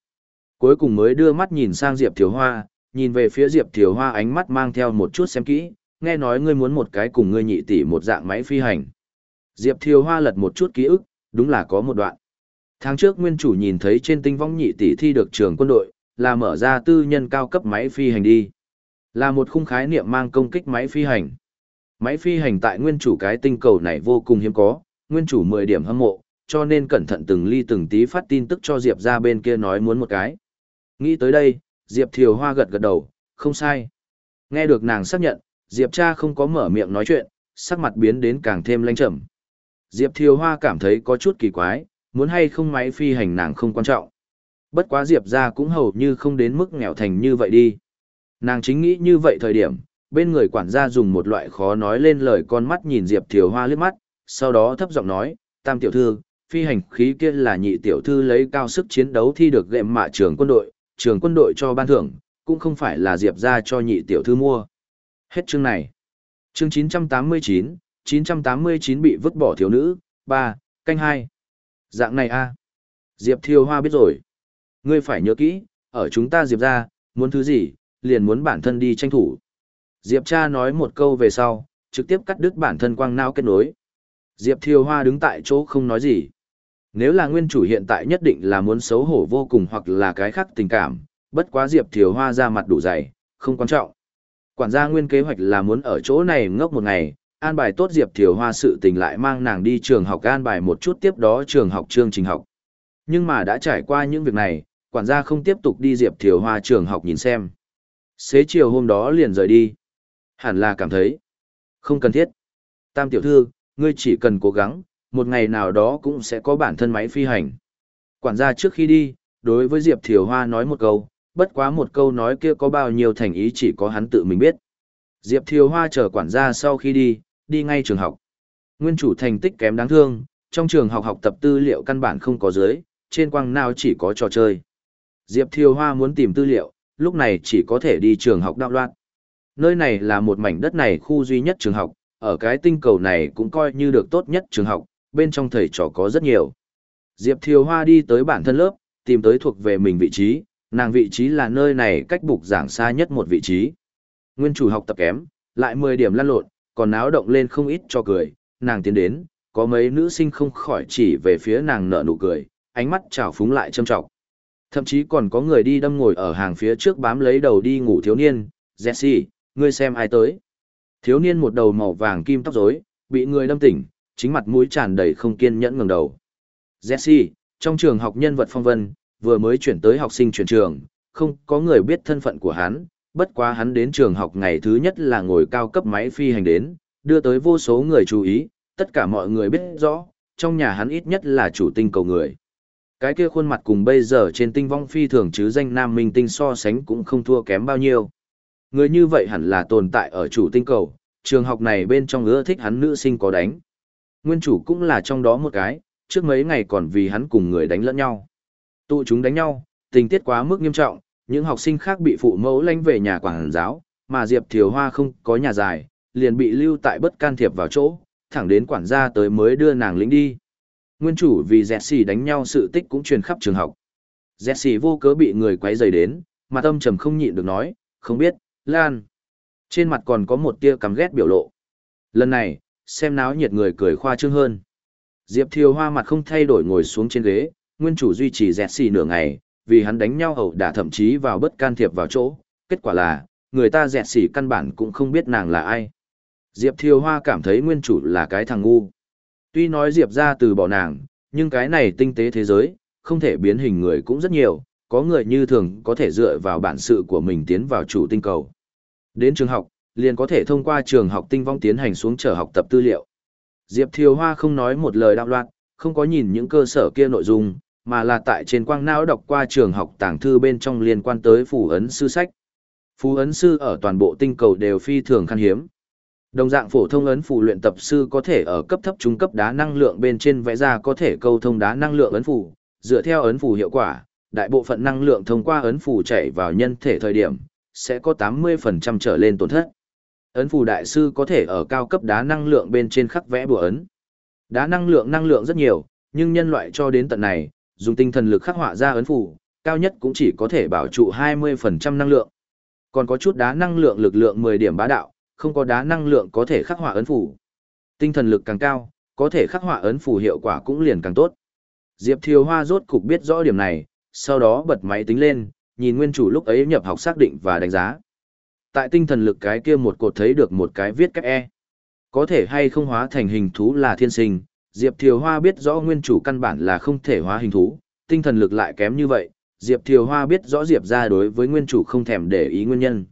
Cuối cùng mới đưa mắt nhìn sang Diệp Thiều Hoa, nhìn về phía Diệp Thiều Hoa ánh mắt mang theo một chút xem kỹ, nghe nói ngươi muốn một cái cùng ngươi nhị tỷ một dạng máy phi hành. Diệp Thiều Hoa lật một chút ký ức, đúng là có một đoạn. Tháng trước nguyên chủ nhìn thấy trên tinh vong nhị tỷ thi được trường quân đội, là mở ra tư nhân cao cấp máy phi hành đi. Là một khung khái niệm mang công kích máy phi hành. Máy phi hành tại nguyên chủ cái tinh cầu này vô cùng hiếm có, nguyên chủ 10 điểm hâm mộ, cho nên cẩn thận từng ly từng tí phát tin tức cho Diệp ra bên kia nói muốn một cái. Nghĩ tới đây, Diệp Thiều Hoa gật gật đầu, không sai. Nghe được nàng xác nhận, Diệp cha không có mở miệng nói chuyện, sắc mặt biến đến càng thêm lanh trầm. Diệp Thiều Hoa cảm thấy có chút kỳ quái, muốn hay không máy phi hành nàng không quan trọng. Bất quá Diệp ra cũng hầu như không đến mức nghèo thành như vậy đi. Nàng chính nghĩ như vậy thời điểm, bên người quản gia dùng một loại khó nói lên lời con mắt nhìn Diệp Thiều Hoa liếc mắt, sau đó thấp giọng nói, tam tiểu thư, phi hành khí kia là nhị tiểu thư lấy cao sức chiến đấu thi được gệm mạ trường quân đội, trường quân đội cho ban thưởng, cũng không phải là Diệp ra cho nhị tiểu thư mua. Hết chương này. Chương 989, 989 bị vứt bỏ thiếu nữ, 3, canh 2. Dạng này a Diệp Thiều Hoa biết rồi. Ngươi phải nhớ kỹ, ở chúng ta Diệp ra, muốn thứ gì, liền muốn bản thân đi tranh thủ. Diệp cha nói một câu về sau, trực tiếp cắt đứt bản thân quang não kết nối. Diệp Thiều Hoa đứng tại chỗ không nói gì. Nếu là nguyên chủ hiện tại nhất định là muốn xấu hổ vô cùng hoặc là cái khác tình cảm, bất quá Diệp Thiều Hoa ra mặt đủ dày, không quan trọng. Quản gia nguyên kế hoạch là muốn ở chỗ này ngốc một ngày, an bài tốt Diệp Thiều Hoa sự tình lại mang nàng đi trường học an bài một chút tiếp đó trường học chương trình học. Nhưng mà đã trải qua những việc này, quản gia không tiếp tục đi Diệp Thiều Hoa trường học nhìn xem. Xế chiều hôm đó liền rời đi. Hẳn là cảm thấy. Không cần thiết. Tam tiểu thư, ngươi chỉ cần cố gắng, một ngày nào đó cũng sẽ có bản thân máy phi hành. Quản gia trước khi đi, đối với Diệp Thiều Hoa nói một câu, bất quá một câu nói kia có bao nhiêu thành ý chỉ có hắn tự mình biết. Diệp Thiều Hoa chờ quản gia sau khi đi, đi ngay trường học. Nguyên chủ thành tích kém đáng thương, trong trường học học tập tư liệu căn bản không có dưới, trên quang nào chỉ có trò chơi. Diệp Thiều Hoa muốn tìm tư liệu, lúc này chỉ có thể đi trường học đạo loạn. Nơi này là một mảnh đất này khu duy nhất trường học, ở cái tinh cầu này cũng coi như được tốt nhất trường học, bên trong thầy trò có rất nhiều. Diệp Thiều Hoa đi tới bản thân lớp, tìm tới thuộc về mình vị trí, nàng vị trí là nơi này cách bục giảng xa nhất một vị trí. Nguyên chủ học tập kém, lại 10 điểm lăn lộn, còn náo động lên không ít cho cười, nàng tiến đến, có mấy nữ sinh không khỏi chỉ về phía nàng nở nụ cười, ánh mắt trào phúng lại châm trọng. Thậm chí còn có người đi đâm ngồi ở hàng phía trước bám lấy đầu đi ngủ thiếu niên, Jesse, ngươi xem ai tới. Thiếu niên một đầu màu vàng kim tóc rối, bị người đâm tỉnh, chính mặt mũi tràn đầy không kiên nhẫn ngẩng đầu. Jesse, trong trường học nhân vật phong vân, vừa mới chuyển tới học sinh chuyển trường, không có người biết thân phận của hắn, bất quá hắn đến trường học ngày thứ nhất là ngồi cao cấp máy phi hành đến, đưa tới vô số người chú ý, tất cả mọi người biết rõ, trong nhà hắn ít nhất là chủ tinh cầu người. Cái kia khuôn mặt cùng bây giờ trên tinh vong phi thường chứ danh nam minh tinh so sánh cũng không thua kém bao nhiêu. Người như vậy hẳn là tồn tại ở chủ tinh cầu, trường học này bên trong ưa thích hắn nữ sinh có đánh. Nguyên chủ cũng là trong đó một cái, trước mấy ngày còn vì hắn cùng người đánh lẫn nhau. Tụ chúng đánh nhau, tình tiết quá mức nghiêm trọng, những học sinh khác bị phụ mẫu lánh về nhà quảng giáo, mà Diệp Thiều Hoa không có nhà dài, liền bị lưu tại bất can thiệp vào chỗ, thẳng đến quản gia tới mới đưa nàng lĩnh đi. Nguyên chủ vì dẹt xì đánh nhau sự tích cũng truyền khắp trường học. Dẹt xì vô cớ bị người quấy rầy đến, mà tâm trầm không nhịn được nói, không biết, Lan. Trên mặt còn có một tia căm ghét biểu lộ. Lần này, xem náo nhiệt người cười khoa trương hơn. Diệp Thiều Hoa mặt không thay đổi ngồi xuống trên ghế, nguyên chủ duy trì dẹt xì nửa ngày, vì hắn đánh nhau ẩu đả thậm chí vào bất can thiệp vào chỗ. Kết quả là, người ta dẹt xì căn bản cũng không biết nàng là ai. Diệp Thiều Hoa cảm thấy nguyên chủ là cái thằng ngu. Tuy nói Diệp ra từ bỏ nàng, nhưng cái này tinh tế thế giới, không thể biến hình người cũng rất nhiều, có người như thường có thể dựa vào bản sự của mình tiến vào chủ tinh cầu. Đến trường học, liền có thể thông qua trường học tinh vong tiến hành xuống trở học tập tư liệu. Diệp Thiều Hoa không nói một lời đạo loạn, không có nhìn những cơ sở kia nội dung, mà là tại trên quang não đọc qua trường học tàng thư bên trong liên quan tới phù ấn sư sách. Phù ấn sư ở toàn bộ tinh cầu đều phi thường khan hiếm. Đồng dạng phổ thông ấn phù luyện tập sư có thể ở cấp thấp trung cấp đá năng lượng bên trên vẽ ra có thể câu thông đá năng lượng ấn phù, dựa theo ấn phù hiệu quả, đại bộ phận năng lượng thông qua ấn phù chảy vào nhân thể thời điểm, sẽ có 80% trở lên tổn thất. Ấn phù đại sư có thể ở cao cấp đá năng lượng bên trên khắc vẽ bùa ấn. Đá năng lượng năng lượng rất nhiều, nhưng nhân loại cho đến tận này, dùng tinh thần lực khắc họa ra ấn phù, cao nhất cũng chỉ có thể bảo trụ 20% năng lượng. Còn có chút đá năng lượng lực lượng 10 điểm bá đạo, không có đá năng lượng có thể khắc họa ấn phủ. Tinh thần lực càng cao, có thể khắc họa ấn phủ hiệu quả cũng liền càng tốt. Diệp Thiều Hoa rốt cục biết rõ điểm này, sau đó bật máy tính lên, nhìn nguyên chủ lúc ấy nhập học xác định và đánh giá. Tại tinh thần lực cái kia một cột thấy được một cái viết cách E. Có thể hay không hóa thành hình thú là thiên sinh, Diệp Thiều Hoa biết rõ nguyên chủ căn bản là không thể hóa hình thú, tinh thần lực lại kém như vậy, Diệp Thiều Hoa biết rõ Diệp ra đối với nguyên chủ không thèm để ý nguyên nhân.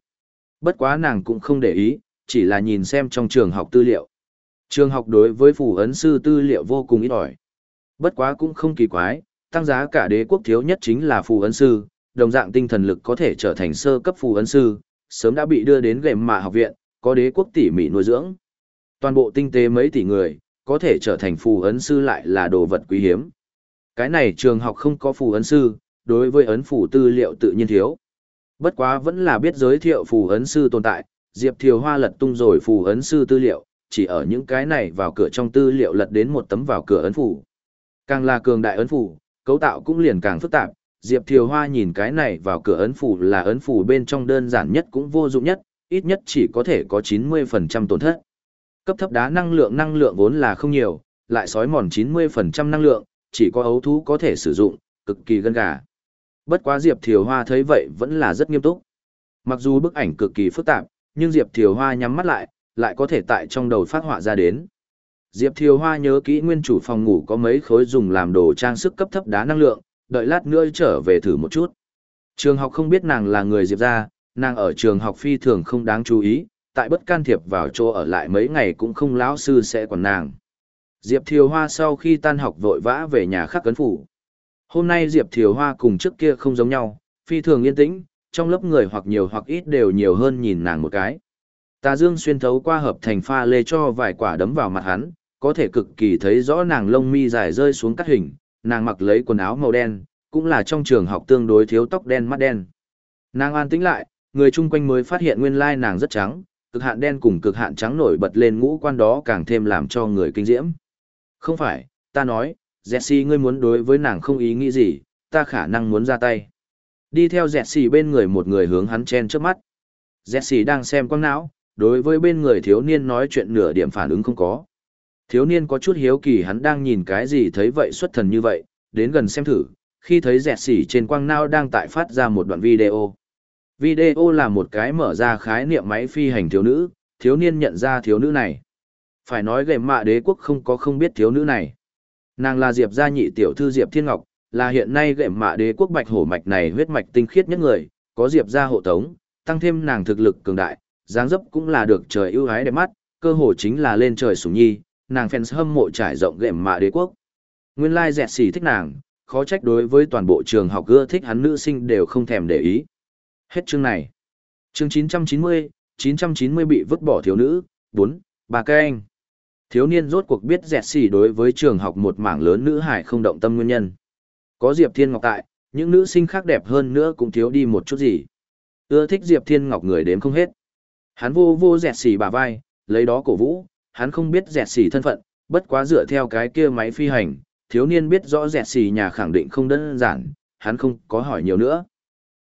Bất quá nàng cũng không để ý, chỉ là nhìn xem trong trường học tư liệu. Trường học đối với phù ấn sư tư liệu vô cùng ít ỏi. Bất quá cũng không kỳ quái, tăng giá cả đế quốc thiếu nhất chính là phù ấn sư, đồng dạng tinh thần lực có thể trở thành sơ cấp phù ấn sư, sớm đã bị đưa đến gệm mạ học viện, có đế quốc tỉ mỉ nuôi dưỡng. Toàn bộ tinh tế mấy tỷ người, có thể trở thành phù ấn sư lại là đồ vật quý hiếm. Cái này trường học không có phù ấn sư, đối với ấn phù tư liệu tự nhiên thiếu. Bất quá vẫn là biết giới thiệu phù ấn sư tồn tại, Diệp Thiều Hoa lật tung rồi phù ấn sư tư liệu, chỉ ở những cái này vào cửa trong tư liệu lật đến một tấm vào cửa ấn phù. Càng là cường đại ấn phù, cấu tạo cũng liền càng phức tạp, Diệp Thiều Hoa nhìn cái này vào cửa ấn phù là ấn phù bên trong đơn giản nhất cũng vô dụng nhất, ít nhất chỉ có thể có 90% tổn thất. Cấp thấp đá năng lượng năng lượng vốn là không nhiều, lại sói mòn 90% năng lượng, chỉ có ấu thú có thể sử dụng, cực kỳ gân gà. Bất quá Diệp Thiều Hoa thấy vậy vẫn là rất nghiêm túc. Mặc dù bức ảnh cực kỳ phức tạp, nhưng Diệp Thiều Hoa nhắm mắt lại, lại có thể tại trong đầu phát họa ra đến. Diệp Thiều Hoa nhớ kỹ nguyên chủ phòng ngủ có mấy khối dùng làm đồ trang sức cấp thấp đá năng lượng, đợi lát nữa trở về thử một chút. Trường học không biết nàng là người Diệp ra, nàng ở trường học phi thường không đáng chú ý, tại bất can thiệp vào chỗ ở lại mấy ngày cũng không lão sư sẽ còn nàng. Diệp Thiều Hoa sau khi tan học vội vã về nhà khắc cấn phủ. Hôm nay Diệp Thiều Hoa cùng trước kia không giống nhau, phi thường yên tĩnh, trong lớp người hoặc nhiều hoặc ít đều nhiều hơn nhìn nàng một cái. Tà Dương xuyên thấu qua hợp thành pha lê cho vài quả đấm vào mặt hắn, có thể cực kỳ thấy rõ nàng lông mi dài rơi xuống cắt hình, nàng mặc lấy quần áo màu đen, cũng là trong trường học tương đối thiếu tóc đen mắt đen. Nàng an tĩnh lại, người chung quanh mới phát hiện nguyên lai nàng rất trắng, cực hạn đen cùng cực hạn trắng nổi bật lên ngũ quan đó càng thêm làm cho người kinh diễm. Không phải, ta nói, Jesse ngươi muốn đối với nàng không ý nghĩ gì, ta khả năng muốn ra tay. Đi theo dẹt xì bên người một người hướng hắn chen trước mắt. Dẹt xì đang xem quang não, đối với bên người thiếu niên nói chuyện nửa điểm phản ứng không có. Thiếu niên có chút hiếu kỳ hắn đang nhìn cái gì thấy vậy xuất thần như vậy, đến gần xem thử, khi thấy dẹt xỉ trên quang não đang tại phát ra một đoạn video. Video là một cái mở ra khái niệm máy phi hành thiếu nữ, thiếu niên nhận ra thiếu nữ này. Phải nói gầy mạ đế quốc không có không biết thiếu nữ này. Nàng là Diệp gia nhị tiểu thư Diệp Thiên Ngọc, là hiện nay gệm mạ đế quốc bạch hổ mạch này huyết mạch tinh khiết nhất người, có Diệp gia hộ tống, tăng thêm nàng thực lực cường đại, dáng dấp cũng là được trời ưu ái đẹp mắt, cơ hồ chính là lên trời sủng nhi, nàng fans hâm mộ trải rộng gệm mạ đế quốc. Nguyên lai dẹt xỉ thích nàng, khó trách đối với toàn bộ trường học ưa thích hắn nữ sinh đều không thèm để ý. Hết chương này. Chương 990, 990 bị vứt bỏ thiếu nữ, 4, bà cây anh. Thiếu niên rốt cuộc biết dẹt xỉ đối với trường học một mảng lớn nữ hải không động tâm nguyên nhân. Có Diệp Thiên Ngọc tại, những nữ sinh khác đẹp hơn nữa cũng thiếu đi một chút gì. Ưa thích Diệp Thiên Ngọc người đếm không hết. Hắn vô vô dẹt xỉ bà vai, lấy đó cổ vũ, hắn không biết dẹt xỉ thân phận, bất quá dựa theo cái kia máy phi hành, thiếu niên biết rõ dẹt xỉ nhà khẳng định không đơn giản, hắn không có hỏi nhiều nữa.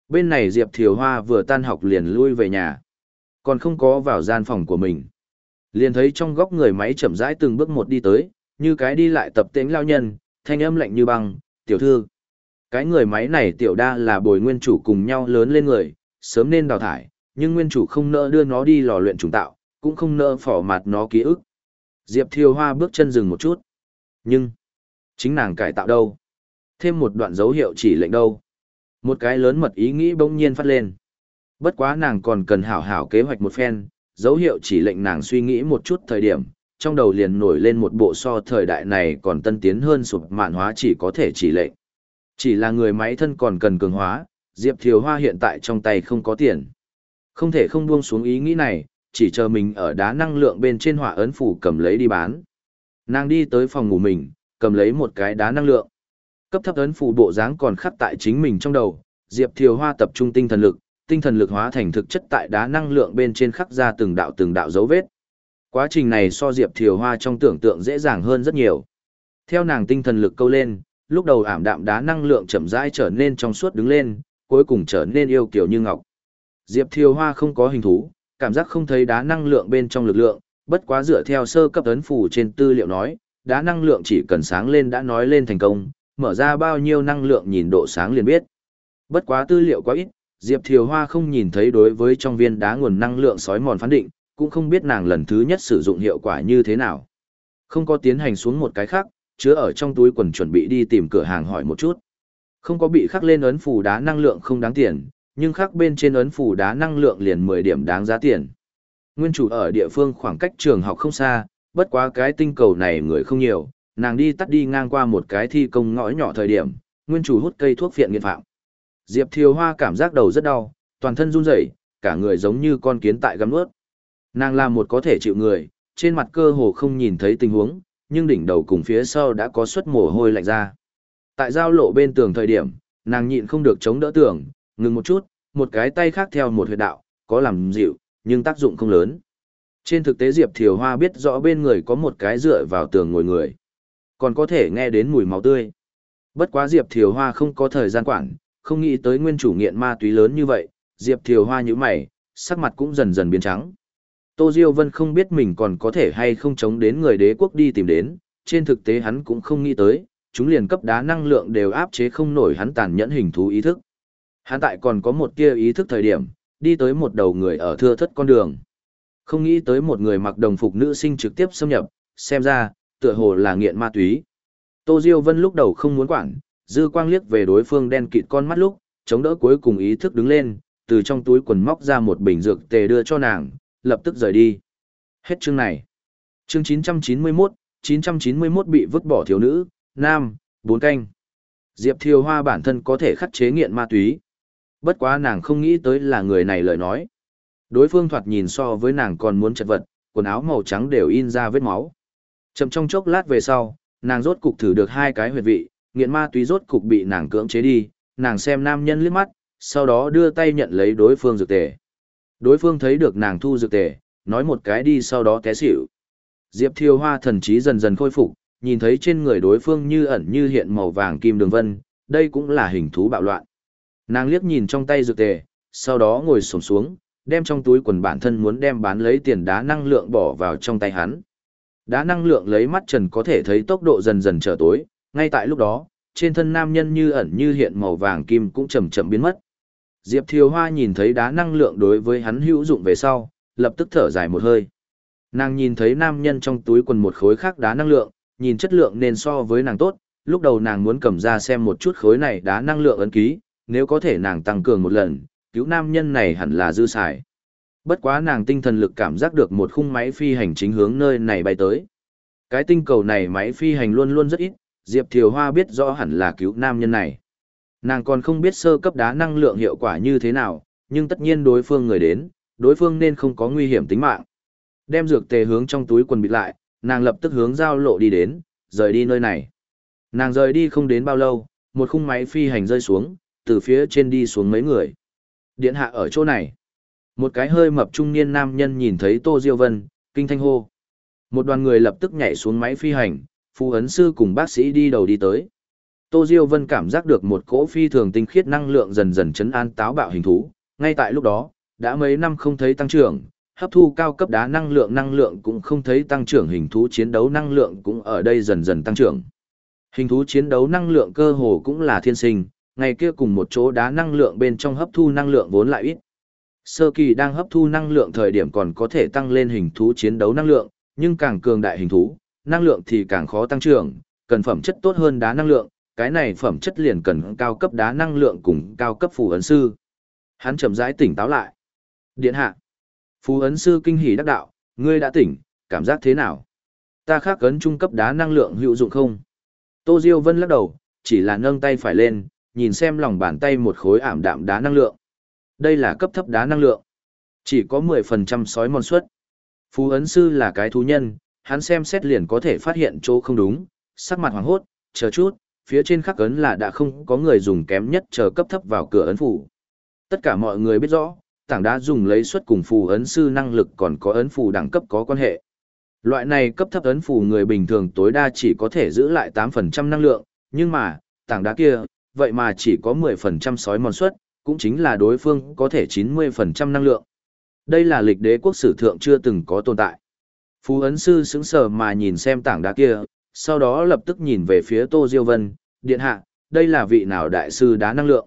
Bên này Diệp Thiều Hoa vừa tan học liền lui về nhà, còn không có vào gian phòng của mình. Liền thấy trong góc người máy chậm rãi từng bước một đi tới, như cái đi lại tập tính lao nhân, thanh âm lạnh như băng, tiểu thư. Cái người máy này tiểu đa là bồi nguyên chủ cùng nhau lớn lên người, sớm nên đào thải, nhưng nguyên chủ không nỡ đưa nó đi lò luyện trùng tạo, cũng không nỡ phỏ mặt nó ký ức. Diệp Thiều Hoa bước chân dừng một chút. Nhưng, chính nàng cải tạo đâu? Thêm một đoạn dấu hiệu chỉ lệnh đâu? Một cái lớn mật ý nghĩ bỗng nhiên phát lên. Bất quá nàng còn cần hảo hảo kế hoạch một phen, dấu hiệu chỉ lệnh nàng suy nghĩ một chút thời điểm, trong đầu liền nổi lên một bộ so thời đại này còn tân tiến hơn sụp mạn hóa chỉ có thể chỉ lệnh. Chỉ là người máy thân còn cần cường hóa, Diệp Thiều Hoa hiện tại trong tay không có tiền. Không thể không buông xuống ý nghĩ này, chỉ chờ mình ở đá năng lượng bên trên hỏa ấn phủ cầm lấy đi bán. Nàng đi tới phòng ngủ mình, cầm lấy một cái đá năng lượng. Cấp thấp ấn phủ bộ dáng còn khắc tại chính mình trong đầu, Diệp Thiều Hoa tập trung tinh thần lực, tinh thần lực hóa thành thực chất tại đá năng lượng bên trên khắc ra từng đạo từng đạo dấu vết. Quá trình này so Diệp Thiều Hoa trong tưởng tượng dễ dàng hơn rất nhiều. Theo nàng tinh thần lực câu lên, lúc đầu ảm đạm đá năng lượng chậm rãi trở nên trong suốt đứng lên, cuối cùng trở nên yêu kiều như ngọc. Diệp Thiều Hoa không có hình thú, cảm giác không thấy đá năng lượng bên trong lực lượng, bất quá dựa theo sơ cấp ấn phủ trên tư liệu nói, đá năng lượng chỉ cần sáng lên đã nói lên thành công, mở ra bao nhiêu năng lượng nhìn độ sáng liền biết. Bất quá tư liệu quá ít, Diệp Thiều Hoa không nhìn thấy đối với trong viên đá nguồn năng lượng sói mòn phán định, cũng không biết nàng lần thứ nhất sử dụng hiệu quả như thế nào. Không có tiến hành xuống một cái khác, chứa ở trong túi quần chuẩn bị đi tìm cửa hàng hỏi một chút. Không có bị khắc lên ấn phù đá năng lượng không đáng tiền, nhưng khắc bên trên ấn phù đá năng lượng liền 10 điểm đáng giá tiền. Nguyên chủ ở địa phương khoảng cách trường học không xa, bất quá cái tinh cầu này người không nhiều, nàng đi tắt đi ngang qua một cái thi công ngõ nhỏ thời điểm, nguyên chủ hút cây thuốc phiện nghiện phạm. Diệp Thiều Hoa cảm giác đầu rất đau, toàn thân run rẩy, cả người giống như con kiến tại găm nuốt. Nàng là một có thể chịu người, trên mặt cơ hồ không nhìn thấy tình huống, nhưng đỉnh đầu cùng phía sau đã có suất mồ hôi lạnh ra. Tại giao lộ bên tường thời điểm, nàng nhịn không được chống đỡ tường, ngừng một chút, một cái tay khác theo một huyệt đạo, có làm dịu, nhưng tác dụng không lớn. Trên thực tế Diệp Thiều Hoa biết rõ bên người có một cái dựa vào tường ngồi người, còn có thể nghe đến mùi máu tươi. Bất quá Diệp Thiều Hoa không có thời gian quản, không nghĩ tới nguyên chủ nghiện ma túy lớn như vậy, Diệp Thiều Hoa như mày, sắc mặt cũng dần dần biến trắng. Tô Diêu Vân không biết mình còn có thể hay không chống đến người đế quốc đi tìm đến, trên thực tế hắn cũng không nghĩ tới, chúng liền cấp đá năng lượng đều áp chế không nổi hắn tàn nhẫn hình thú ý thức. Hắn tại còn có một kia ý thức thời điểm, đi tới một đầu người ở thưa thất con đường. Không nghĩ tới một người mặc đồng phục nữ sinh trực tiếp xâm nhập, xem ra, tựa hồ là nghiện ma túy. Tô Diêu Vân lúc đầu không muốn quản, dư quang liếc về đối phương đen kịt con mắt lúc, chống đỡ cuối cùng ý thức đứng lên, từ trong túi quần móc ra một bình dược tề đưa cho nàng, lập tức rời đi. Hết chương này. Chương 991, 991 bị vứt bỏ thiếu nữ, nam, bốn canh. Diệp Thiều Hoa bản thân có thể khắc chế nghiện ma túy. Bất quá nàng không nghĩ tới là người này lời nói. Đối phương thoạt nhìn so với nàng còn muốn chật vật, quần áo màu trắng đều in ra vết máu. Chậm trong chốc lát về sau, nàng rốt cục thử được hai cái huyệt vị, nghiện ma túy rốt cục bị nàng cưỡng chế đi, nàng xem nam nhân liếc mắt, sau đó đưa tay nhận lấy đối phương dược tề. Đối phương thấy được nàng thu dược tề, nói một cái đi sau đó té xỉu. Diệp Thiêu Hoa thần trí dần dần khôi phục, nhìn thấy trên người đối phương như ẩn như hiện màu vàng kim đường vân, đây cũng là hình thú bạo loạn. Nàng liếc nhìn trong tay dược tề, sau đó ngồi xổm xuống, đem trong túi quần bản thân muốn đem bán lấy tiền đá năng lượng bỏ vào trong tay hắn. Đá năng lượng lấy mắt trần có thể thấy tốc độ dần dần trở tối, ngay tại lúc đó, trên thân nam nhân như ẩn như hiện màu vàng kim cũng chậm chậm biến mất. Diệp Thiều Hoa nhìn thấy đá năng lượng đối với hắn hữu dụng về sau, lập tức thở dài một hơi. Nàng nhìn thấy nam nhân trong túi quần một khối khác đá năng lượng, nhìn chất lượng nên so với nàng tốt, lúc đầu nàng muốn cầm ra xem một chút khối này đá năng lượng ấn ký, nếu có thể nàng tăng cường một lần, cứu nam nhân này hẳn là dư xài. Bất quá nàng tinh thần lực cảm giác được một khung máy phi hành chính hướng nơi này bay tới. Cái tinh cầu này máy phi hành luôn luôn rất ít, Diệp Thiều Hoa biết rõ hẳn là cứu nam nhân này. Nàng còn không biết sơ cấp đá năng lượng hiệu quả như thế nào, nhưng tất nhiên đối phương người đến, đối phương nên không có nguy hiểm tính mạng. Đem dược tề hướng trong túi quần bịt lại, nàng lập tức hướng giao lộ đi đến, rời đi nơi này. Nàng rời đi không đến bao lâu, một khung máy phi hành rơi xuống, từ phía trên đi xuống mấy người. Điện hạ ở chỗ này. Một cái hơi mập trung niên nam nhân nhìn thấy Tô Diêu Vân, kinh thanh hô. Một đoàn người lập tức nhảy xuống máy phi hành, Phu ấn sư cùng bác sĩ đi đầu đi tới. Tô Diêu Vân cảm giác được một cỗ phi thường tinh khiết năng lượng dần dần chấn an táo bạo hình thú. Ngay tại lúc đó, đã mấy năm không thấy tăng trưởng, hấp thu cao cấp đá năng lượng năng lượng cũng không thấy tăng trưởng hình thú chiến đấu năng lượng cũng ở đây dần dần tăng trưởng. Hình thú chiến đấu năng lượng cơ hồ cũng là thiên sinh, ngày kia cùng một chỗ đá năng lượng bên trong hấp thu năng lượng vốn lại ít. Sơ kỳ đang hấp thu năng lượng thời điểm còn có thể tăng lên hình thú chiến đấu năng lượng, nhưng càng cường đại hình thú, năng lượng thì càng khó tăng trưởng, cần phẩm chất tốt hơn đá năng lượng, cái này phẩm chất liền cần cao cấp đá năng lượng cùng cao cấp phù ấn sư. Hắn chậm rãi tỉnh táo lại. Điện hạ. Phù ấn sư kinh hỉ đắc đạo, ngươi đã tỉnh, cảm giác thế nào? Ta khác ấn trung cấp đá năng lượng hữu dụng không? Tô Diêu Vân lắc đầu, chỉ là nâng tay phải lên, nhìn xem lòng bàn tay một khối ảm đạm đá năng lượng. Đây là cấp thấp đá năng lượng. Chỉ có 10% sói mòn suất. Phú ấn sư là cái thú nhân, hắn xem xét liền có thể phát hiện chỗ không đúng, sắc mặt hoàng hốt, chờ chút, phía trên khắc ấn là đã không có người dùng kém nhất chờ cấp thấp vào cửa ấn phủ. Tất cả mọi người biết rõ, tảng đá dùng lấy suất cùng phù ấn sư năng lực còn có ấn phù đẳng cấp có quan hệ. Loại này cấp thấp ấn phù người bình thường tối đa chỉ có thể giữ lại 8% năng lượng, nhưng mà, tảng đá kia, vậy mà chỉ có 10% sói mòn suất, cũng chính là đối phương có thể 90% năng lượng. Đây là lịch đế quốc sử thượng chưa từng có tồn tại. Phú ấn sư sững sờ mà nhìn xem tảng đá kia, sau đó lập tức nhìn về phía Tô Diêu Vân, điện hạ, đây là vị nào đại sư đá năng lượng.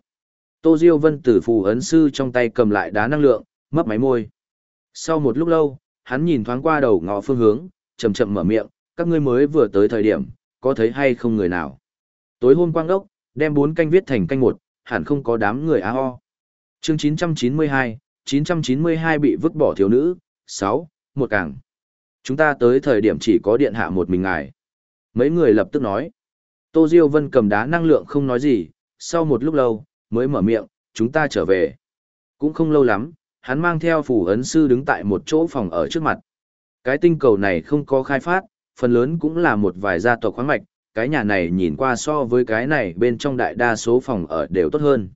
Tô Diêu Vân từ phù ấn sư trong tay cầm lại đá năng lượng, mấp máy môi. Sau một lúc lâu, hắn nhìn thoáng qua đầu ngõ phương hướng, chậm chậm mở miệng, các ngươi mới vừa tới thời điểm, có thấy hay không người nào. Tối hôm quang đốc, đem bốn canh viết thành canh một, hẳn không có đám người á ho. Chương 992, 992 bị vứt bỏ thiếu nữ, 6, một càng. Chúng ta tới thời điểm chỉ có điện hạ một mình ngài. Mấy người lập tức nói. Tô Diêu Vân cầm đá năng lượng không nói gì, sau một lúc lâu, mới mở miệng, chúng ta trở về. Cũng không lâu lắm, hắn mang theo phủ ấn sư đứng tại một chỗ phòng ở trước mặt. Cái tinh cầu này không có khai phát, phần lớn cũng là một vài gia tộc khoáng mạch, cái nhà này nhìn qua so với cái này bên trong đại đa số phòng ở đều tốt hơn.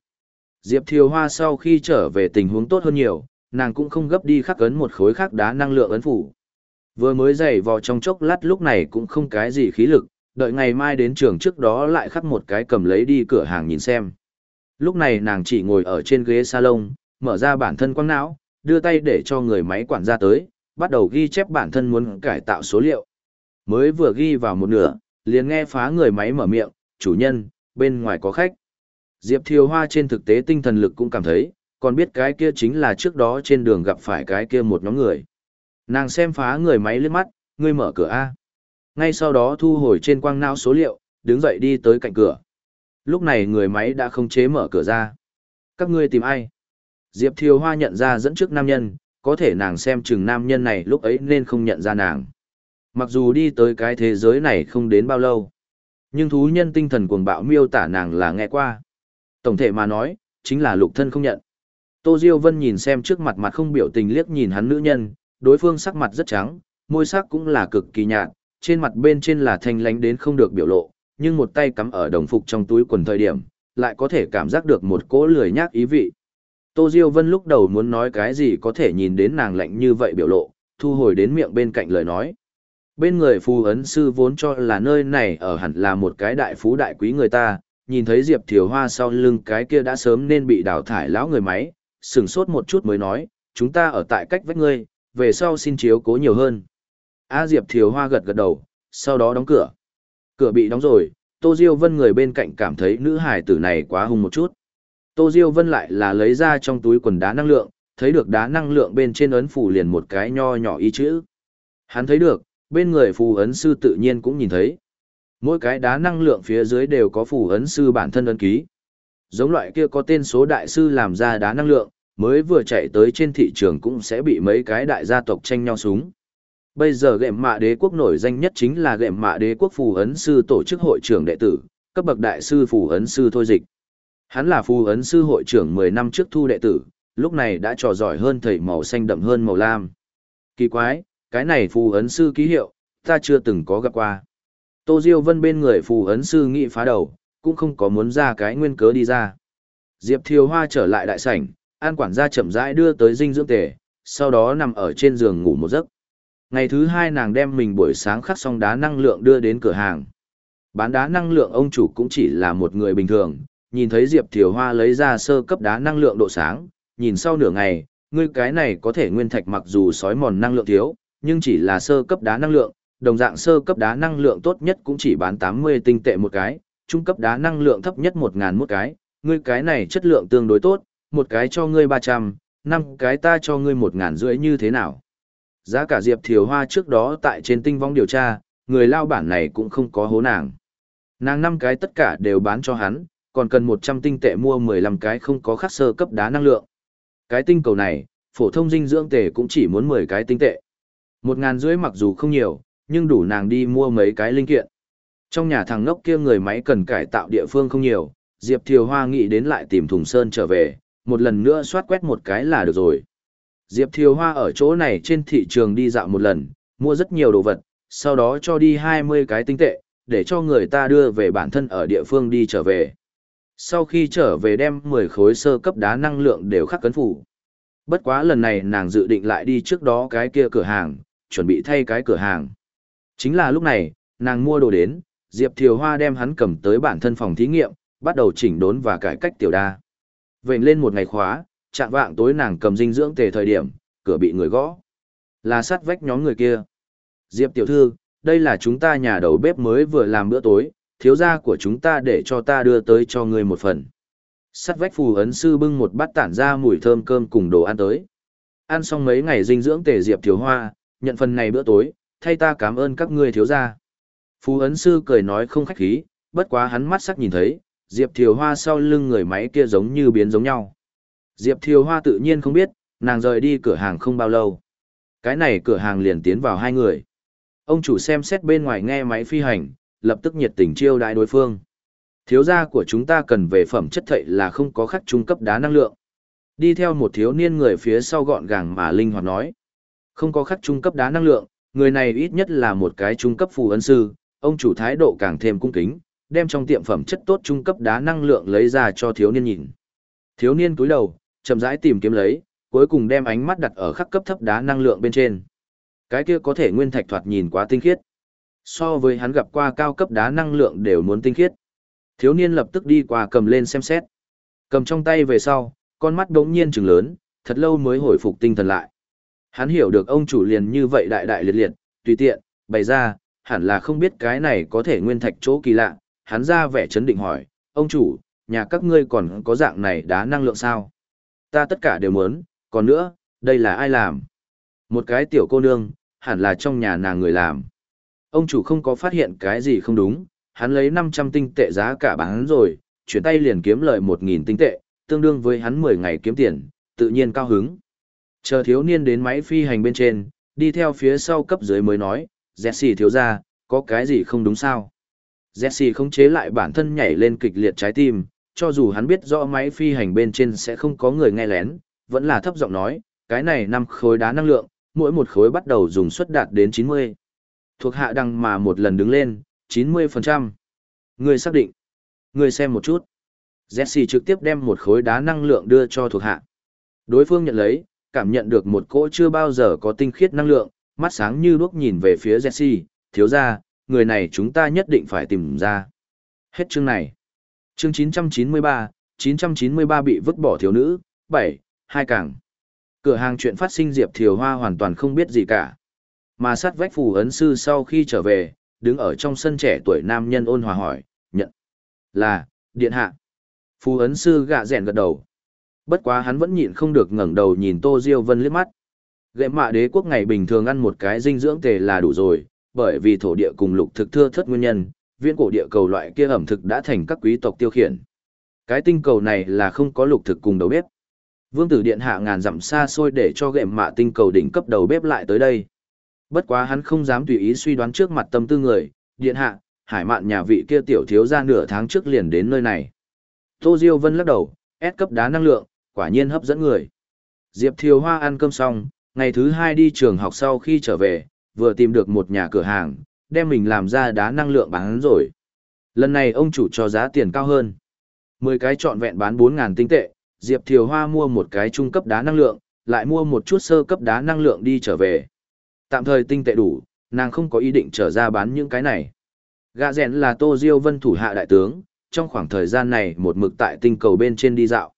Diệp Thiều Hoa sau khi trở về tình huống tốt hơn nhiều, nàng cũng không gấp đi khắc ấn một khối khác đá năng lượng ấn phủ. Vừa mới giày vò trong chốc lát lúc này cũng không cái gì khí lực, đợi ngày mai đến trường trước đó lại khắc một cái cầm lấy đi cửa hàng nhìn xem. Lúc này nàng chỉ ngồi ở trên ghế salon, mở ra bản thân quăng não, đưa tay để cho người máy quản gia tới, bắt đầu ghi chép bản thân muốn cải tạo số liệu. Mới vừa ghi vào một nửa, liền nghe phá người máy mở miệng, chủ nhân, bên ngoài có khách. Diệp Thiều Hoa trên thực tế tinh thần lực cũng cảm thấy, còn biết cái kia chính là trước đó trên đường gặp phải cái kia một nhóm người. Nàng xem phá người máy lên mắt, ngươi mở cửa A. Ngay sau đó thu hồi trên quang não số liệu, đứng dậy đi tới cạnh cửa. Lúc này người máy đã không chế mở cửa ra. Các ngươi tìm ai? Diệp Thiều Hoa nhận ra dẫn trước nam nhân, có thể nàng xem chừng nam nhân này lúc ấy nên không nhận ra nàng. Mặc dù đi tới cái thế giới này không đến bao lâu, nhưng thú nhân tinh thần cuồng bạo miêu tả nàng là nghe qua. Tổng thể mà nói, chính là lục thân không nhận. Tô Diêu Vân nhìn xem trước mặt mặt không biểu tình liếc nhìn hắn nữ nhân, đối phương sắc mặt rất trắng, môi sắc cũng là cực kỳ nhạt, trên mặt bên trên là thanh lánh đến không được biểu lộ, nhưng một tay cắm ở đồng phục trong túi quần thời điểm, lại có thể cảm giác được một cỗ lười nhác ý vị. Tô Diêu Vân lúc đầu muốn nói cái gì có thể nhìn đến nàng lạnh như vậy biểu lộ, thu hồi đến miệng bên cạnh lời nói. Bên người phù ấn sư vốn cho là nơi này ở hẳn là một cái đại phú đại quý người ta, nhìn thấy Diệp Thiều Hoa sau lưng cái kia đã sớm nên bị đào thải lão người máy, sừng sốt một chút mới nói, chúng ta ở tại cách vách ngươi, về sau xin chiếu cố nhiều hơn. A Diệp Thiều Hoa gật gật đầu, sau đó đóng cửa. Cửa bị đóng rồi, Tô Diêu Vân người bên cạnh cảm thấy nữ hải tử này quá hung một chút. Tô Diêu Vân lại là lấy ra trong túi quần đá năng lượng, thấy được đá năng lượng bên trên ấn phủ liền một cái nho nhỏ y chữ. Hắn thấy được, bên người phù ấn sư tự nhiên cũng nhìn thấy. Mỗi cái đá năng lượng phía dưới đều có phù ấn sư bản thân ấn ký. Giống loại kia có tên số đại sư làm ra đá năng lượng, mới vừa chạy tới trên thị trường cũng sẽ bị mấy cái đại gia tộc tranh nhau súng. Bây giờ gệm mạ đế quốc nổi danh nhất chính là gệm mạ đế quốc phù ấn sư tổ chức hội trưởng đệ tử, cấp bậc đại sư phù ấn sư thôi dịch. Hắn là phù ấn sư hội trưởng 10 năm trước thu đệ tử, lúc này đã trò giỏi hơn thầy màu xanh đậm hơn màu lam. Kỳ quái, cái này phù ấn sư ký hiệu, ta chưa từng có gặp qua. Tô Diêu Vân bên người phù ấn sư nghị phá đầu, cũng không có muốn ra cái nguyên cớ đi ra. Diệp Thiều Hoa trở lại đại sảnh, an quản gia chậm rãi đưa tới dinh dưỡng tề, sau đó nằm ở trên giường ngủ một giấc. Ngày thứ hai nàng đem mình buổi sáng khắc xong đá năng lượng đưa đến cửa hàng. Bán đá năng lượng ông chủ cũng chỉ là một người bình thường, nhìn thấy Diệp Thiều Hoa lấy ra sơ cấp đá năng lượng độ sáng, nhìn sau nửa ngày, ngươi cái này có thể nguyên thạch mặc dù sói mòn năng lượng thiếu, nhưng chỉ là sơ cấp đá năng lượng, đồng dạng sơ cấp đá năng lượng tốt nhất cũng chỉ bán 80 tinh tệ một cái, trung cấp đá năng lượng thấp nhất 1000 một cái, ngươi cái này chất lượng tương đối tốt, một cái cho ngươi 300, năm cái ta cho ngươi 1000 rưỡi như thế nào? Giá cả Diệp Thiều Hoa trước đó tại trên tinh vong điều tra, người lao bản này cũng không có hố nàng. Nàng năm cái tất cả đều bán cho hắn, còn cần 100 tinh tệ mua 15 cái không có khắc sơ cấp đá năng lượng. Cái tinh cầu này, phổ thông dinh dưỡng tệ cũng chỉ muốn 10 cái tinh tệ. Một ngàn rưỡi mặc dù không nhiều, nhưng đủ nàng đi mua mấy cái linh kiện. Trong nhà thằng ngốc kia người máy cần cải tạo địa phương không nhiều, Diệp Thiều Hoa nghĩ đến lại tìm Thùng Sơn trở về, một lần nữa soát quét một cái là được rồi. Diệp Thiều Hoa ở chỗ này trên thị trường đi dạo một lần, mua rất nhiều đồ vật, sau đó cho đi 20 cái tinh tệ, để cho người ta đưa về bản thân ở địa phương đi trở về. Sau khi trở về đem 10 khối sơ cấp đá năng lượng đều khắc cấn phủ. Bất quá lần này nàng dự định lại đi trước đó cái kia cửa hàng, chuẩn bị thay cái cửa hàng. Chính là lúc này, nàng mua đồ đến, Diệp Thiều Hoa đem hắn cầm tới bản thân phòng thí nghiệm, bắt đầu chỉnh đốn và cải cách tiểu đa. Vệnh lên một ngày khóa, chạm vạng tối nàng cầm dinh dưỡng tề thời điểm, cửa bị người gõ. Là sát vách nhóm người kia. Diệp tiểu thư, đây là chúng ta nhà đầu bếp mới vừa làm bữa tối, thiếu gia của chúng ta để cho ta đưa tới cho ngươi một phần. Sắt vách phù ấn sư bưng một bát tản ra mùi thơm cơm cùng đồ ăn tới. Ăn xong mấy ngày dinh dưỡng tề Diệp thiếu hoa, nhận phần này bữa tối, thay ta cảm ơn các ngươi thiếu gia. Phù ấn sư cười nói không khách khí, bất quá hắn mắt sắc nhìn thấy, Diệp Thiều Hoa sau lưng người máy kia giống như biến giống nhau. Diệp Thiều Hoa tự nhiên không biết, nàng rời đi cửa hàng không bao lâu. Cái này cửa hàng liền tiến vào hai người. Ông chủ xem xét bên ngoài nghe máy phi hành, lập tức nhiệt tình chiêu đại đối phương. Thiếu gia của chúng ta cần về phẩm chất thệ là không có khắc trung cấp đá năng lượng. Đi theo một thiếu niên người phía sau gọn gàng mà linh hoạt nói. Không có khắc trung cấp đá năng lượng, người này ít nhất là một cái trung cấp phù ấn sư, ông chủ thái độ càng thêm cung kính, đem trong tiệm phẩm chất tốt trung cấp đá năng lượng lấy ra cho thiếu niên nhìn. Thiếu niên cúi đầu, chậm rãi tìm kiếm lấy, cuối cùng đem ánh mắt đặt ở khắc cấp thấp đá năng lượng bên trên. Cái kia có thể nguyên thạch thoạt nhìn quá tinh khiết. So với hắn gặp qua cao cấp đá năng lượng đều muốn tinh khiết. Thiếu niên lập tức đi qua cầm lên xem xét. Cầm trong tay về sau, con mắt đống nhiên trừng lớn, thật lâu mới hồi phục tinh thần lại. Hắn hiểu được ông chủ liền như vậy đại đại liệt liệt, tùy tiện, bày ra, hẳn là không biết cái này có thể nguyên thạch chỗ kỳ lạ. Hắn ra vẻ chấn định hỏi, ông chủ, nhà các ngươi còn có dạng này đá năng lượng sao? Ta tất cả đều muốn, còn nữa, đây là ai làm? Một cái tiểu cô nương, hẳn là trong nhà nàng người làm. Ông chủ không có phát hiện cái gì không đúng, hắn lấy 500 tinh tệ giá cả bán rồi, chuyển tay liền kiếm lợi 1.000 tinh tệ, tương đương với hắn 10 ngày kiếm tiền, tự nhiên cao hứng. Chờ thiếu niên đến máy phi hành bên trên, đi theo phía sau cấp dưới mới nói, Jesse thiếu ra, có cái gì không đúng sao? Jesse không chế lại bản thân nhảy lên kịch liệt trái tim, cho dù hắn biết rõ máy phi hành bên trên sẽ không có người nghe lén, vẫn là thấp giọng nói, cái này năm khối đá năng lượng, mỗi một khối bắt đầu dùng suất đạt đến 90. Thuộc hạ đăng mà một lần đứng lên, 90%. Người xác định. Người xem một chút. Jesse trực tiếp đem một khối đá năng lượng đưa cho thuộc hạ. Đối phương nhận lấy, cảm nhận được một cỗ chưa bao giờ có tinh khiết năng lượng, mắt sáng như đuốc nhìn về phía Jesse, thiếu ra, người này chúng ta nhất định phải tìm ra. Hết chương này. Chương 993, 993 bị vứt bỏ thiếu nữ, 7, hai càng. Cửa hàng chuyện phát sinh Diệp Thiều Hoa hoàn toàn không biết gì cả. Mà sát vách phù ấn sư sau khi trở về, đứng ở trong sân trẻ tuổi nam nhân ôn hòa hỏi, nhận. Là, điện hạ. Phù ấn sư gạ rèn gật đầu. Bất quá hắn vẫn nhịn không được ngẩng đầu nhìn Tô Diêu Vân liếc mắt. Gệ mạ đế quốc ngày bình thường ăn một cái dinh dưỡng tề là đủ rồi, bởi vì thổ địa cùng lục thực thưa thất nguyên nhân, viễn cổ địa cầu loại kia ẩm thực đã thành các quý tộc tiêu khiển. Cái tinh cầu này là không có lục thực cùng đầu bếp. Vương tử điện hạ ngàn dặm xa xôi để cho gệm mạ tinh cầu đỉnh cấp đầu bếp lại tới đây. Bất quá hắn không dám tùy ý suy đoán trước mặt tâm tư người, điện hạ, hải mạn nhà vị kia tiểu thiếu ra nửa tháng trước liền đến nơi này. Tô Diêu Vân lắc đầu, ép cấp đá năng lượng, quả nhiên hấp dẫn người. Diệp Thiều Hoa ăn cơm xong, ngày thứ hai đi trường học sau khi trở về, vừa tìm được một nhà cửa hàng, đem mình làm ra đá năng lượng bán rồi. Lần này ông chủ cho giá tiền cao hơn. 10 cái trọn vẹn bán 4.000 tinh tệ, Diệp Thiều Hoa mua một cái trung cấp đá năng lượng, lại mua một chút sơ cấp đá năng lượng đi trở về. Tạm thời tinh tệ đủ, nàng không có ý định trở ra bán những cái này. Gạ rèn là Tô Diêu Vân thủ hạ đại tướng, trong khoảng thời gian này một mực tại tinh cầu bên trên đi dạo.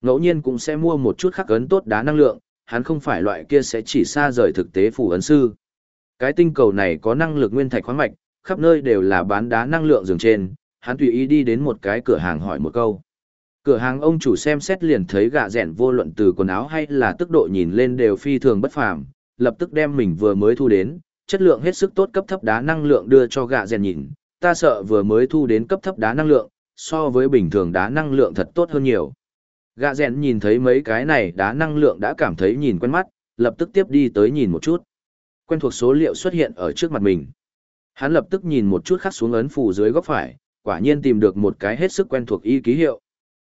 Ngẫu nhiên cũng sẽ mua một chút khắc ấn tốt đá năng lượng, hắn không phải loại kia sẽ chỉ xa rời thực tế phủ ấn sư. Cái tinh cầu này có năng lực nguyên thạch khoáng mạch, khắp nơi đều là bán đá năng lượng dường trên, hắn tùy ý đi đến một cái cửa hàng hỏi một câu. Cửa hàng ông chủ xem xét liền thấy gạ rèn vô luận từ quần áo hay là tức độ nhìn lên đều phi thường bất phàm, lập tức đem mình vừa mới thu đến, chất lượng hết sức tốt cấp thấp đá năng lượng đưa cho gạ rèn nhìn, ta sợ vừa mới thu đến cấp thấp đá năng lượng, so với bình thường đá năng lượng thật tốt hơn nhiều. Gạ rèn nhìn thấy mấy cái này đá năng lượng đã cảm thấy nhìn quen mắt, lập tức tiếp đi tới nhìn một chút. Quen thuộc số liệu xuất hiện ở trước mặt mình. Hắn lập tức nhìn một chút khắc xuống ấn phù dưới góc phải, quả nhiên tìm được một cái hết sức quen thuộc y ký hiệu.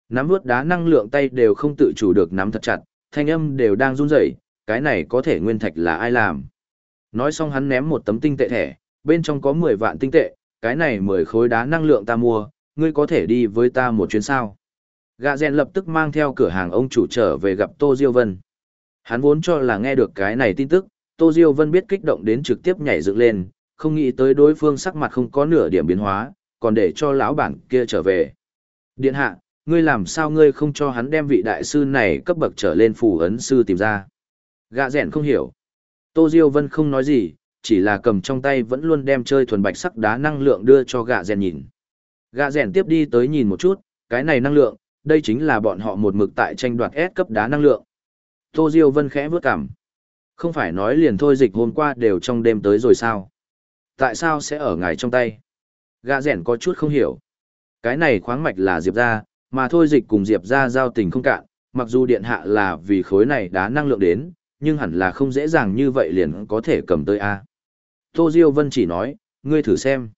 Nắm vướt đá năng lượng tay đều không tự chủ được nắm thật chặt, thanh âm đều đang run rẩy, cái này có thể nguyên thạch là ai làm. Nói xong hắn ném một tấm tinh tệ thẻ, bên trong có 10 vạn tinh tệ, cái này 10 khối đá năng lượng ta mua, ngươi có thể đi với ta một chuyến sao. Gà rèn lập tức mang theo cửa hàng ông chủ trở về gặp Tô Diêu Vân. Hắn vốn cho là nghe được cái này tin tức, Tô Diêu Vân biết kích động đến trực tiếp nhảy dựng lên, không nghĩ tới đối phương sắc mặt không có nửa điểm biến hóa, còn để cho lão bản kia trở về. Điện hạ, ngươi làm sao ngươi không cho hắn đem vị đại sư này cấp bậc trở lên phù ấn sư tìm ra. Gạ rẻn không hiểu. Tô Diêu Vân không nói gì, chỉ là cầm trong tay vẫn luôn đem chơi thuần bạch sắc đá năng lượng đưa cho gạ rèn nhìn. Gạ rèn tiếp đi tới nhìn một chút, cái này năng lượng, đây chính là bọn họ một mực tại tranh đoạt S cấp đá năng lượng. Tô Diêu Vân khẽ vướt cảm. Không phải nói liền thôi dịch hôm qua đều trong đêm tới rồi sao? Tại sao sẽ ở ngài trong tay? Gã rẻn có chút không hiểu. Cái này khoáng mạch là Diệp ra, mà thôi dịch cùng Diệp ra giao tình không cạn, mặc dù điện hạ là vì khối này đá năng lượng đến, nhưng hẳn là không dễ dàng như vậy liền có thể cầm tới A. Tô Diêu Vân chỉ nói, ngươi thử xem.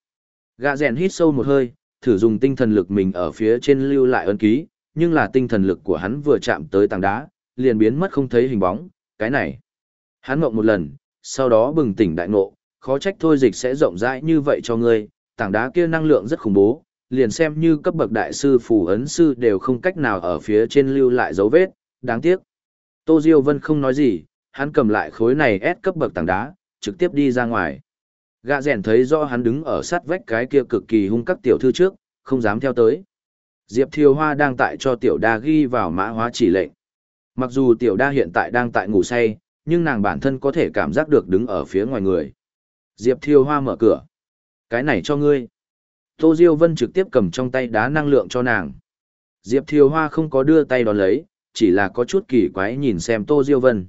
Gã rèn hít sâu một hơi, thử dùng tinh thần lực mình ở phía trên lưu lại ấn ký, nhưng là tinh thần lực của hắn vừa chạm tới tảng đá, liền biến mất không thấy hình bóng, cái này. Hắn mộng một lần, sau đó bừng tỉnh đại ngộ, khó trách thôi dịch sẽ rộng rãi như vậy cho ngươi, tảng đá kia năng lượng rất khủng bố, liền xem như cấp bậc đại sư phù ấn sư đều không cách nào ở phía trên lưu lại dấu vết, đáng tiếc. Tô Diêu Vân không nói gì, hắn cầm lại khối này ép cấp bậc tảng đá, trực tiếp đi ra ngoài. Gạ rèn thấy rõ hắn đứng ở sát vách cái kia cực kỳ hung các tiểu thư trước, không dám theo tới. Diệp Thiều Hoa đang tại cho tiểu đa ghi vào mã hóa chỉ lệnh. Mặc dù tiểu đa hiện tại đang tại ngủ say, nhưng nàng bản thân có thể cảm giác được đứng ở phía ngoài người. Diệp Thiều Hoa mở cửa. Cái này cho ngươi. Tô Diêu Vân trực tiếp cầm trong tay đá năng lượng cho nàng. Diệp Thiều Hoa không có đưa tay đón lấy, chỉ là có chút kỳ quái nhìn xem Tô Diêu Vân.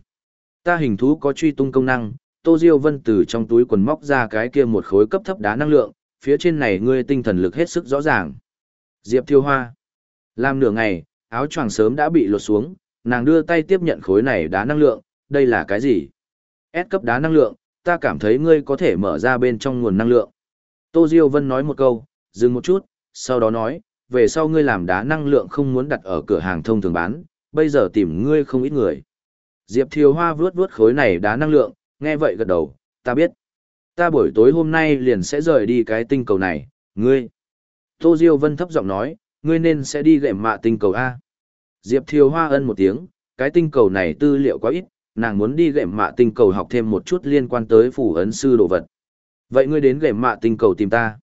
Ta hình thú có truy tung công năng, Tô Diêu Vân từ trong túi quần móc ra cái kia một khối cấp thấp đá năng lượng, phía trên này ngươi tinh thần lực hết sức rõ ràng. Diệp Thiêu Hoa. Làm nửa ngày, áo choàng sớm đã bị lột xuống, nàng đưa tay tiếp nhận khối này đá năng lượng, đây là cái gì? S cấp đá năng lượng, ta cảm thấy ngươi có thể mở ra bên trong nguồn năng lượng. Tô Diêu Vân nói một câu, dừng một chút, sau đó nói, về sau ngươi làm đá năng lượng không muốn đặt ở cửa hàng thông thường bán, bây giờ tìm ngươi không ít người. Diệp Thiều Hoa vướt vướt khối này đá năng lượng, nghe vậy gật đầu, ta biết. Ta buổi tối hôm nay liền sẽ rời đi cái tinh cầu này, ngươi. Tô Diêu Vân thấp giọng nói, ngươi nên sẽ đi gệm mạ tinh cầu A. Diệp Thiều Hoa ân một tiếng, cái tinh cầu này tư liệu quá ít, nàng muốn đi gệm mạ tinh cầu học thêm một chút liên quan tới phủ ấn sư đồ vật. Vậy ngươi đến gệm mạ tinh cầu tìm ta.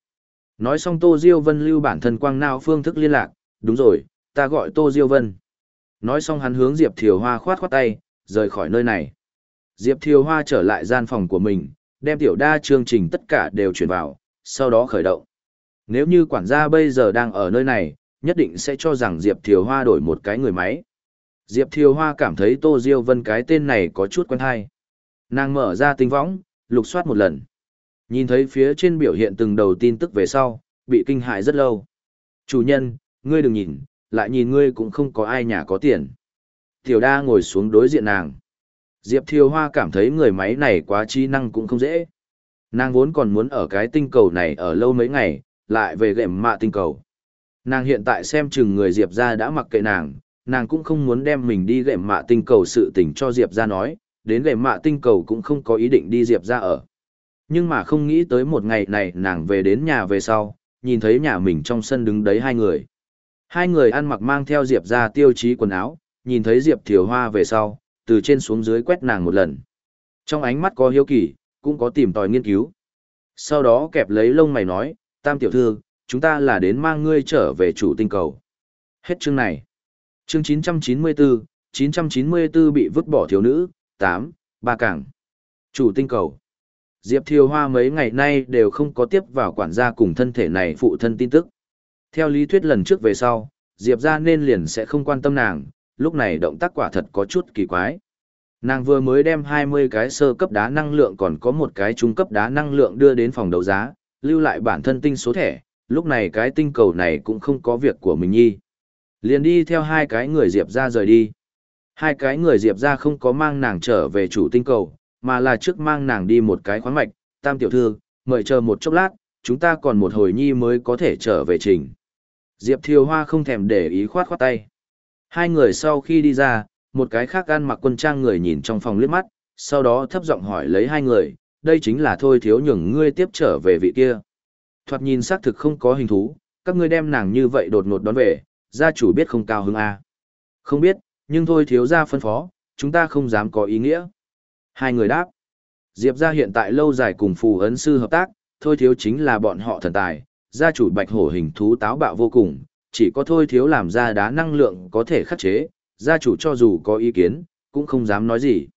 Nói xong Tô Diêu Vân lưu bản thân quang nào phương thức liên lạc, đúng rồi, ta gọi Tô Diêu Vân. Nói xong hắn hướng Diệp Thiều Hoa khoát khoát tay, rời khỏi nơi này. Diệp Thiều Hoa trở lại gian phòng của mình, đem tiểu đa chương trình tất cả đều chuyển vào, sau đó khởi động. Nếu như quản gia bây giờ đang ở nơi này, nhất định sẽ cho rằng Diệp Thiều Hoa đổi một cái người máy. Diệp Thiều Hoa cảm thấy Tô Diêu Vân cái tên này có chút quen hay. Nàng mở ra tinh võng, lục soát một lần. Nhìn thấy phía trên biểu hiện từng đầu tin tức về sau, bị kinh hại rất lâu. Chủ nhân, ngươi đừng nhìn, lại nhìn ngươi cũng không có ai nhà có tiền. Tiểu đa ngồi xuống đối diện nàng. Diệp Thiều Hoa cảm thấy người máy này quá trí năng cũng không dễ. Nàng vốn còn muốn ở cái tinh cầu này ở lâu mấy ngày, lại về gệm mạ tinh cầu. Nàng hiện tại xem chừng người Diệp ra đã mặc kệ nàng, nàng cũng không muốn đem mình đi gệm mạ tinh cầu sự tình cho Diệp ra nói, đến gệm mạ tinh cầu cũng không có ý định đi Diệp ra ở. Nhưng mà không nghĩ tới một ngày này nàng về đến nhà về sau, nhìn thấy nhà mình trong sân đứng đấy hai người. Hai người ăn mặc mang theo Diệp ra tiêu chí quần áo, nhìn thấy Diệp Thiều Hoa về sau, từ trên xuống dưới quét nàng một lần. Trong ánh mắt có hiếu kỳ, cũng có tìm tòi nghiên cứu. Sau đó kẹp lấy lông mày nói, tam tiểu thư, chúng ta là đến mang ngươi trở về chủ tinh cầu. Hết chương này. Chương 994, 994 bị vứt bỏ thiếu nữ, 8, ba cảng. Chủ tinh cầu. Diệp Thiều Hoa mấy ngày nay đều không có tiếp vào quản gia cùng thân thể này phụ thân tin tức. Theo lý thuyết lần trước về sau, Diệp ra nên liền sẽ không quan tâm nàng, lúc này động tác quả thật có chút kỳ quái. Nàng vừa mới đem 20 cái sơ cấp đá năng lượng còn có một cái trung cấp đá năng lượng đưa đến phòng đấu giá, lưu lại bản thân tinh số thẻ, lúc này cái tinh cầu này cũng không có việc của mình nhi. Liền đi theo hai cái người Diệp ra rời đi. Hai cái người Diệp ra không có mang nàng trở về chủ tinh cầu, mà là trước mang nàng đi một cái khoáng mạch, tam tiểu thư, mời chờ một chốc lát, chúng ta còn một hồi nhi mới có thể trở về trình. Diệp Thiều Hoa không thèm để ý khoát khoát tay. Hai người sau khi đi ra, một cái khác ăn mặc quân trang người nhìn trong phòng liếc mắt, sau đó thấp giọng hỏi lấy hai người, đây chính là thôi thiếu nhường ngươi tiếp trở về vị kia. Thoạt nhìn xác thực không có hình thú, các ngươi đem nàng như vậy đột ngột đón về, gia chủ biết không cao hứng à? Không biết, nhưng thôi thiếu gia phân phó, chúng ta không dám có ý nghĩa. Hai người đáp. Diệp gia hiện tại lâu dài cùng phù ấn sư hợp tác, thôi thiếu chính là bọn họ thần tài, gia chủ bạch hổ hình thú táo bạo vô cùng, chỉ có thôi thiếu làm ra đá năng lượng có thể khắc chế, gia chủ cho dù có ý kiến, cũng không dám nói gì.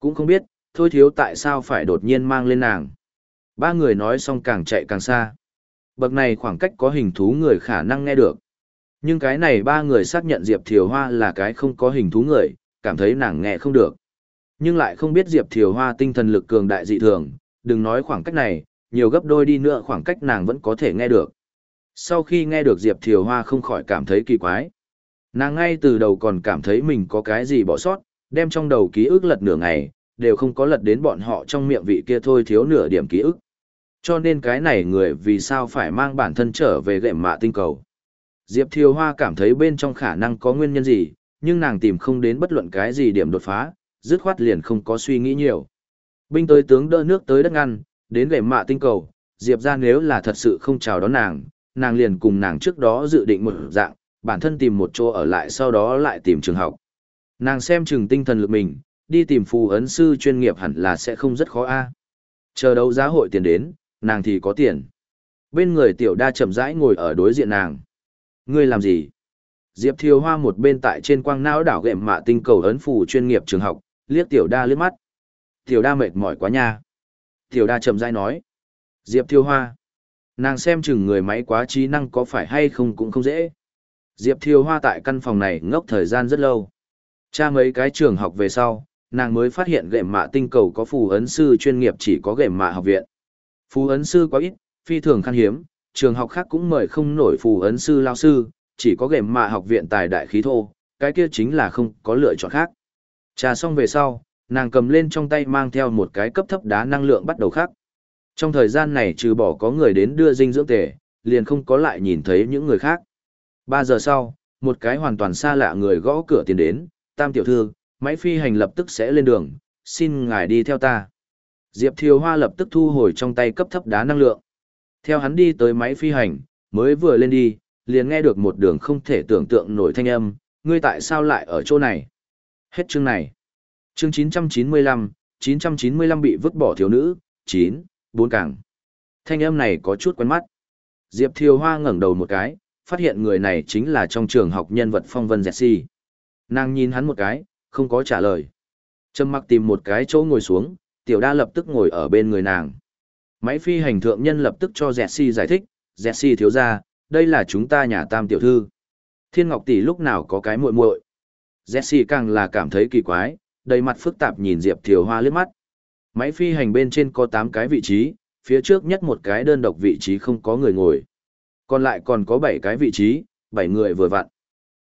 Cũng không biết, thôi thiếu tại sao phải đột nhiên mang lên nàng. Ba người nói xong càng chạy càng xa. Bậc này khoảng cách có hình thú người khả năng nghe được. Nhưng cái này ba người xác nhận Diệp Thiều Hoa là cái không có hình thú người, cảm thấy nàng nghe không được. Nhưng lại không biết Diệp Thiều Hoa tinh thần lực cường đại dị thường, đừng nói khoảng cách này, nhiều gấp đôi đi nữa khoảng cách nàng vẫn có thể nghe được. Sau khi nghe được Diệp Thiều Hoa không khỏi cảm thấy kỳ quái. Nàng ngay từ đầu còn cảm thấy mình có cái gì bỏ sót, đem trong đầu ký ức lật nửa ngày, đều không có lật đến bọn họ trong miệng vị kia thôi thiếu nửa điểm ký ức. Cho nên cái này người vì sao phải mang bản thân trở về gệm mạ tinh cầu. Diệp Thiều Hoa cảm thấy bên trong khả năng có nguyên nhân gì, nhưng nàng tìm không đến bất luận cái gì điểm đột phá, dứt khoát liền không có suy nghĩ nhiều. Binh tới tướng đỡ nước tới đất ngăn, đến gẻ mạ tinh cầu, Diệp ra nếu là thật sự không chào đón nàng, nàng liền cùng nàng trước đó dự định một dạng, bản thân tìm một chỗ ở lại sau đó lại tìm trường học. Nàng xem chừng tinh thần lực mình, đi tìm phù ấn sư chuyên nghiệp hẳn là sẽ không rất khó a. Chờ đấu giá hội tiền đến, nàng thì có tiền. Bên người tiểu đa chậm rãi ngồi ở đối diện nàng. Ngươi làm gì? Diệp Thiều Hoa một bên tại trên quang não đảo gệm mạ tinh cầu ấn phù chuyên nghiệp trường học, liếc tiểu đa liếc mắt. Tiểu đa mệt mỏi quá nha. Tiểu đa chậm rãi nói. Diệp Thiều Hoa. Nàng xem chừng người máy quá trí năng có phải hay không cũng không dễ. Diệp Thiều Hoa tại căn phòng này ngốc thời gian rất lâu. Cha mấy cái trường học về sau, nàng mới phát hiện gệm mạ tinh cầu có phù ấn sư chuyên nghiệp chỉ có gệm mạ học viện. Phù ấn sư quá ít, phi thường khan hiếm, trường học khác cũng mời không nổi phù ấn sư lao sư, chỉ có gệm mạ học viện tài đại khí thô, cái kia chính là không có lựa chọn khác. Trà xong về sau, nàng cầm lên trong tay mang theo một cái cấp thấp đá năng lượng bắt đầu khắc. Trong thời gian này trừ bỏ có người đến đưa dinh dưỡng tề, liền không có lại nhìn thấy những người khác. Ba giờ sau, một cái hoàn toàn xa lạ người gõ cửa tiến đến, tam tiểu thư, máy phi hành lập tức sẽ lên đường, xin ngài đi theo ta. Diệp Thiều Hoa lập tức thu hồi trong tay cấp thấp đá năng lượng. Theo hắn đi tới máy phi hành, mới vừa lên đi, liền nghe được một đường không thể tưởng tượng nổi thanh âm, ngươi tại sao lại ở chỗ này? Hết chương này. Chương 995, 995 bị vứt bỏ thiếu nữ, 9, 4 càng. Thanh âm này có chút quen mắt. Diệp Thiều Hoa ngẩng đầu một cái, phát hiện người này chính là trong trường học nhân vật phong vân Jesse. Nàng nhìn hắn một cái, không có trả lời. Trầm mặc tìm một cái chỗ ngồi xuống, tiểu đa lập tức ngồi ở bên người nàng. Máy phi hành thượng nhân lập tức cho Jesse giải thích, Jesse thiếu ra, đây là chúng ta nhà tam tiểu thư. Thiên Ngọc tỷ lúc nào có cái muội muội. Jesse càng là cảm thấy kỳ quái, đầy mặt phức tạp nhìn Diệp Thiều Hoa liếc mắt. Máy phi hành bên trên có 8 cái vị trí, phía trước nhất một cái đơn độc vị trí không có người ngồi. Còn lại còn có 7 cái vị trí, 7 người vừa vặn.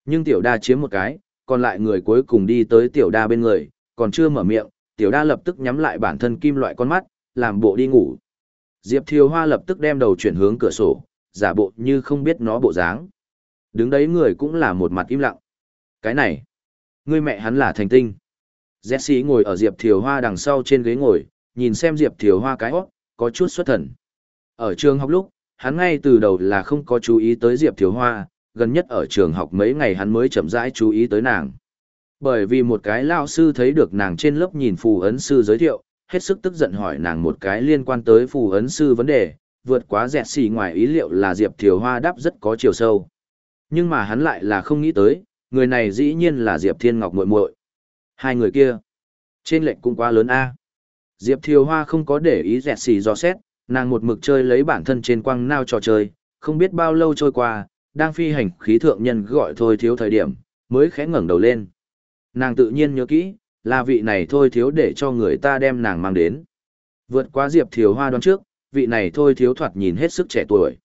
Nhưng tiểu đa chiếm một cái, còn lại người cuối cùng đi tới tiểu đa bên người, còn chưa mở miệng, tiểu đa lập tức nhắm lại bản thân kim loại con mắt, làm bộ đi ngủ. Diệp Thiều Hoa lập tức đem đầu chuyển hướng cửa sổ, giả bộ như không biết nó bộ dáng. Đứng đấy người cũng là một mặt im lặng. Cái này, người mẹ hắn là thành tinh. Jesse ngồi ở Diệp Thiều Hoa đằng sau trên ghế ngồi, nhìn xem Diệp Thiều Hoa cái hót, có chút xuất thần. Ở trường học lúc, hắn ngay từ đầu là không có chú ý tới Diệp Thiều Hoa, gần nhất ở trường học mấy ngày hắn mới chậm rãi chú ý tới nàng. Bởi vì một cái lao sư thấy được nàng trên lớp nhìn phù ấn sư giới thiệu, hết sức tức giận hỏi nàng một cái liên quan tới phù ấn sư vấn đề, vượt quá dẹt xì ngoài ý liệu là Diệp Thiều Hoa đáp rất có chiều sâu. Nhưng mà hắn lại là không nghĩ tới, người này dĩ nhiên là Diệp Thiên Ngọc muội muội. Hai người kia, trên lệnh cũng quá lớn a. Diệp Thiều Hoa không có để ý dẹt xì do xét, nàng một mực chơi lấy bản thân trên quăng nao trò chơi, không biết bao lâu trôi qua, đang phi hành khí thượng nhân gọi thôi thiếu thời điểm, mới khẽ ngẩng đầu lên. Nàng tự nhiên nhớ kỹ, là vị này thôi thiếu để cho người ta đem nàng mang đến. Vượt qua Diệp Thiều Hoa đoán trước, vị này thôi thiếu thoạt nhìn hết sức trẻ tuổi.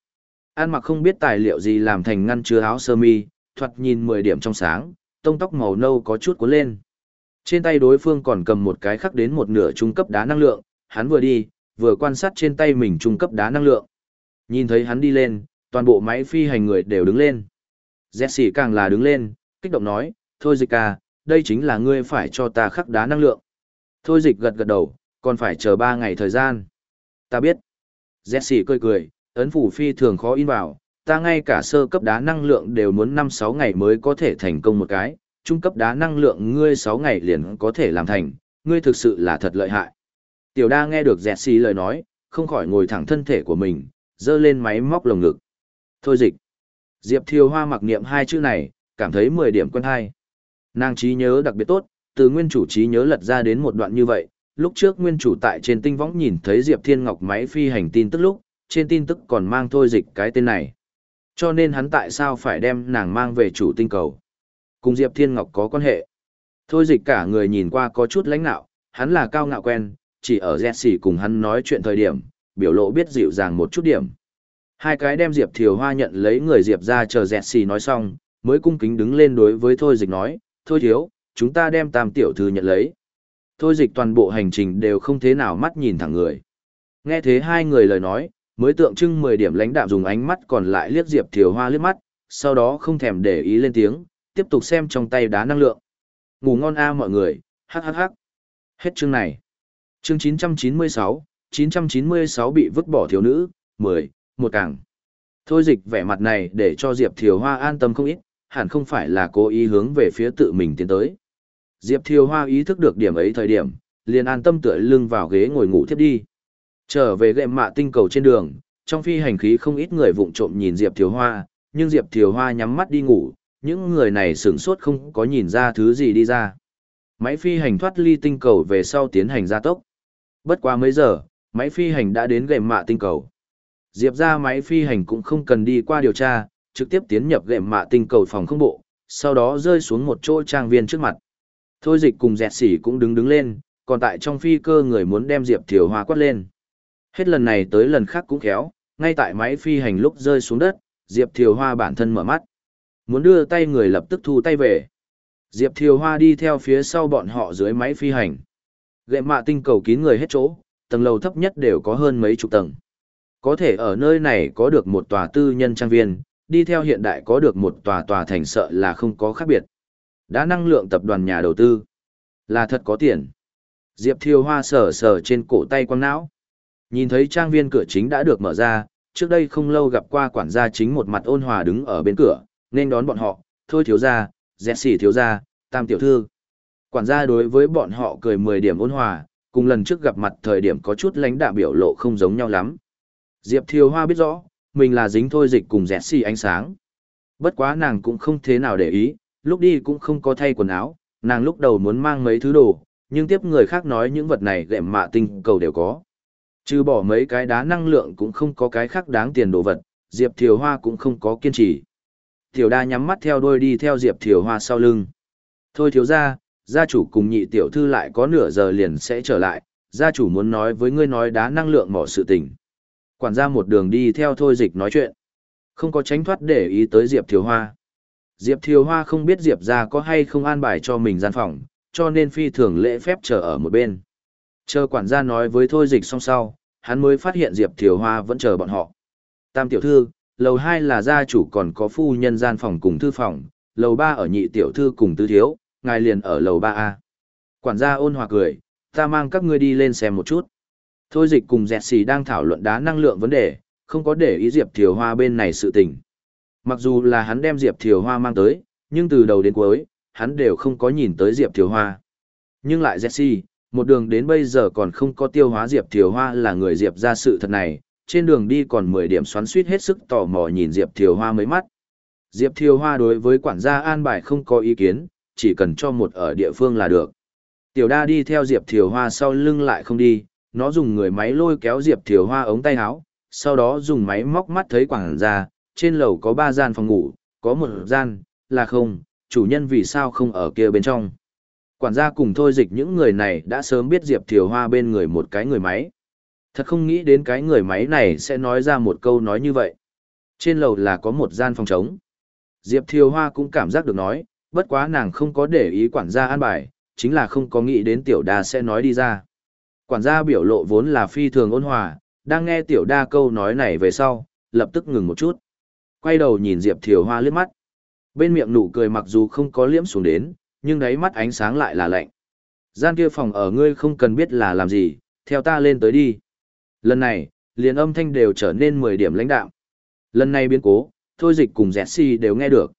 An mặc không biết tài liệu gì làm thành ngăn chứa áo sơ mi, thoạt nhìn 10 điểm trong sáng, tông tóc màu nâu có chút cuốn lên. Trên tay đối phương còn cầm một cái khắc đến một nửa trung cấp đá năng lượng, hắn vừa đi, vừa quan sát trên tay mình trung cấp đá năng lượng. Nhìn thấy hắn đi lên, toàn bộ máy phi hành người đều đứng lên. Jesse càng là đứng lên, kích động nói, thôi dịch à, đây chính là ngươi phải cho ta khắc đá năng lượng. Thôi dịch gật gật đầu, còn phải chờ 3 ngày thời gian. Ta biết. Jesse cười cười, ấn phủ phi thường khó in vào, ta ngay cả sơ cấp đá năng lượng đều muốn 5-6 ngày mới có thể thành công một cái, trung cấp đá năng lượng ngươi 6 ngày liền có thể làm thành, ngươi thực sự là thật lợi hại. Tiểu đa nghe được Jesse lời nói, không khỏi ngồi thẳng thân thể của mình, dơ lên máy móc lồng ngực. Thôi dịch. Diệp Thiều Hoa mặc niệm hai chữ này, cảm thấy 10 điểm quân hay. Nàng trí nhớ đặc biệt tốt, từ nguyên chủ trí nhớ lật ra đến một đoạn như vậy, lúc trước nguyên chủ tại trên tinh võng nhìn thấy Diệp Thiên Ngọc máy phi hành tin tức lúc, trên tin tức còn mang thôi dịch cái tên này. Cho nên hắn tại sao phải đem nàng mang về chủ tinh cầu? Cùng Diệp Thiên Ngọc có quan hệ. Thôi dịch cả người nhìn qua có chút lãnh nạo, hắn là cao ngạo quen, chỉ ở Jesse cùng hắn nói chuyện thời điểm, biểu lộ biết dịu dàng một chút điểm. Hai cái đem Diệp Thiều Hoa nhận lấy người Diệp ra chờ Jesse nói xong, mới cung kính đứng lên đối với Thôi dịch nói, Thôi thiếu, chúng ta đem tam tiểu thư nhận lấy. Thôi dịch toàn bộ hành trình đều không thế nào mắt nhìn thẳng người. Nghe thế hai người lời nói, mới tượng trưng 10 điểm lãnh đạm dùng ánh mắt còn lại liếc Diệp Thiều Hoa liếc mắt, sau đó không thèm để ý lên tiếng, tiếp tục xem trong tay đá năng lượng. Ngủ ngon a mọi người, hắc hắc hắc. Hết chương này. Chương 996, 996 bị vứt bỏ thiếu nữ, 10, một càng. Thôi dịch vẻ mặt này để cho Diệp Thiều Hoa an tâm không ít, hẳn không phải là cố ý hướng về phía tự mình tiến tới. Diệp Thiều Hoa ý thức được điểm ấy thời điểm, liền an tâm tựa lưng vào ghế ngồi ngủ thiếp đi. Trở về gệm mạ tinh cầu trên đường, trong phi hành khí không ít người vụng trộm nhìn Diệp Thiều Hoa, nhưng Diệp Thiều Hoa nhắm mắt đi ngủ, những người này sửng sốt không có nhìn ra thứ gì đi ra. Máy phi hành thoát ly tinh cầu về sau tiến hành gia tốc. Bất quá mấy giờ, máy phi hành đã đến gệm mạ tinh cầu. Diệp ra máy phi hành cũng không cần đi qua điều tra, trực tiếp tiến nhập gệm mạ tinh cầu phòng không bộ, sau đó rơi xuống một chỗ trang viên trước mặt. Thôi dịch cùng dẹt xỉ cũng đứng đứng lên, còn tại trong phi cơ người muốn đem Diệp Thiều Hoa quát lên. Hết lần này tới lần khác cũng khéo, ngay tại máy phi hành lúc rơi xuống đất, Diệp Thiều Hoa bản thân mở mắt. Muốn đưa tay người lập tức thu tay về. Diệp Thiều Hoa đi theo phía sau bọn họ dưới máy phi hành. Gệ mạ tinh cầu kín người hết chỗ, tầng lầu thấp nhất đều có hơn mấy chục tầng. Có thể ở nơi này có được một tòa tư nhân trang viên, đi theo hiện đại có được một tòa tòa thành sợ là không có khác biệt. Đã năng lượng tập đoàn nhà đầu tư. Là thật có tiền. Diệp Thiều Hoa sờ sờ trên cổ tay quăng não. Nhìn thấy trang viên cửa chính đã được mở ra, trước đây không lâu gặp qua quản gia chính một mặt ôn hòa đứng ở bên cửa, nên đón bọn họ, thôi thiếu gia, dẹt xỉ thiếu gia, tam tiểu thư. Quản gia đối với bọn họ cười 10 điểm ôn hòa, cùng lần trước gặp mặt thời điểm có chút lãnh đạm biểu lộ không giống nhau lắm. Diệp Thiều Hoa biết rõ, mình là dính thôi dịch cùng dẹt xì ánh sáng. Bất quá nàng cũng không thế nào để ý, lúc đi cũng không có thay quần áo, nàng lúc đầu muốn mang mấy thứ đồ, nhưng tiếp người khác nói những vật này gệm mạ tinh cầu đều có. Trừ bỏ mấy cái đá năng lượng cũng không có cái khác đáng tiền đồ vật, Diệp Thiều Hoa cũng không có kiên trì. Tiểu đa nhắm mắt theo đôi đi theo Diệp Thiều Hoa sau lưng. Thôi thiếu ra, gia chủ cùng nhị tiểu thư lại có nửa giờ liền sẽ trở lại, gia chủ muốn nói với ngươi nói đá năng lượng mỏ sự tình. Quản gia một đường đi theo thôi dịch nói chuyện. Không có tránh thoát để ý tới Diệp Thiều Hoa. Diệp Thiều Hoa không biết Diệp ra có hay không an bài cho mình gian phòng, cho nên phi thường lễ phép chờ ở một bên. Chờ quản gia nói với thôi dịch xong sau, hắn mới phát hiện Diệp Thiều Hoa vẫn chờ bọn họ. Tam tiểu thư, lầu 2 là gia chủ còn có phu nhân gian phòng cùng thư phòng, lầu 3 ở nhị tiểu thư cùng tứ thiếu, ngài liền ở lầu 3A. Quản gia ôn hòa cười, ta mang các ngươi đi lên xem một chút. Thôi dịch cùng dẹt xì đang thảo luận đá năng lượng vấn đề, không có để ý Diệp Thiều Hoa bên này sự tình. Mặc dù là hắn đem Diệp Thiều Hoa mang tới, nhưng từ đầu đến cuối, hắn đều không có nhìn tới Diệp Thiều Hoa. Nhưng lại Jesse, một đường đến bây giờ còn không có tiêu hóa Diệp Thiều Hoa là người Diệp ra sự thật này, trên đường đi còn 10 điểm xoắn suýt hết sức tò mò nhìn Diệp Thiều Hoa mấy mắt. Diệp Thiều Hoa đối với quản gia an bài không có ý kiến, chỉ cần cho một ở địa phương là được. Tiểu đa đi theo Diệp Thiều Hoa sau lưng lại không đi, nó dùng người máy lôi kéo Diệp Thiều Hoa ống tay áo, sau đó dùng máy móc mắt thấy quản gia, trên lầu có ba gian phòng ngủ, có một gian, là không, chủ nhân vì sao không ở kia bên trong. Quản gia cùng thôi dịch những người này đã sớm biết Diệp Thiều Hoa bên người một cái người máy. Thật không nghĩ đến cái người máy này sẽ nói ra một câu nói như vậy. Trên lầu là có một gian phòng trống. Diệp Thiều Hoa cũng cảm giác được nói, bất quá nàng không có để ý quản gia an bài, chính là không có nghĩ đến tiểu đà sẽ nói đi ra. Quản gia biểu lộ vốn là phi thường ôn hòa, đang nghe tiểu đa câu nói này về sau, lập tức ngừng một chút. Quay đầu nhìn Diệp Thiều Hoa liếc mắt. Bên miệng nụ cười mặc dù không có liễm xuống đến, nhưng đáy mắt ánh sáng lại là lạnh. Gian kia phòng ở ngươi không cần biết là làm gì, theo ta lên tới đi. Lần này, liền âm thanh đều trở nên 10 điểm lãnh đạo. Lần này biến cố, thôi dịch cùng Jesse đều nghe được.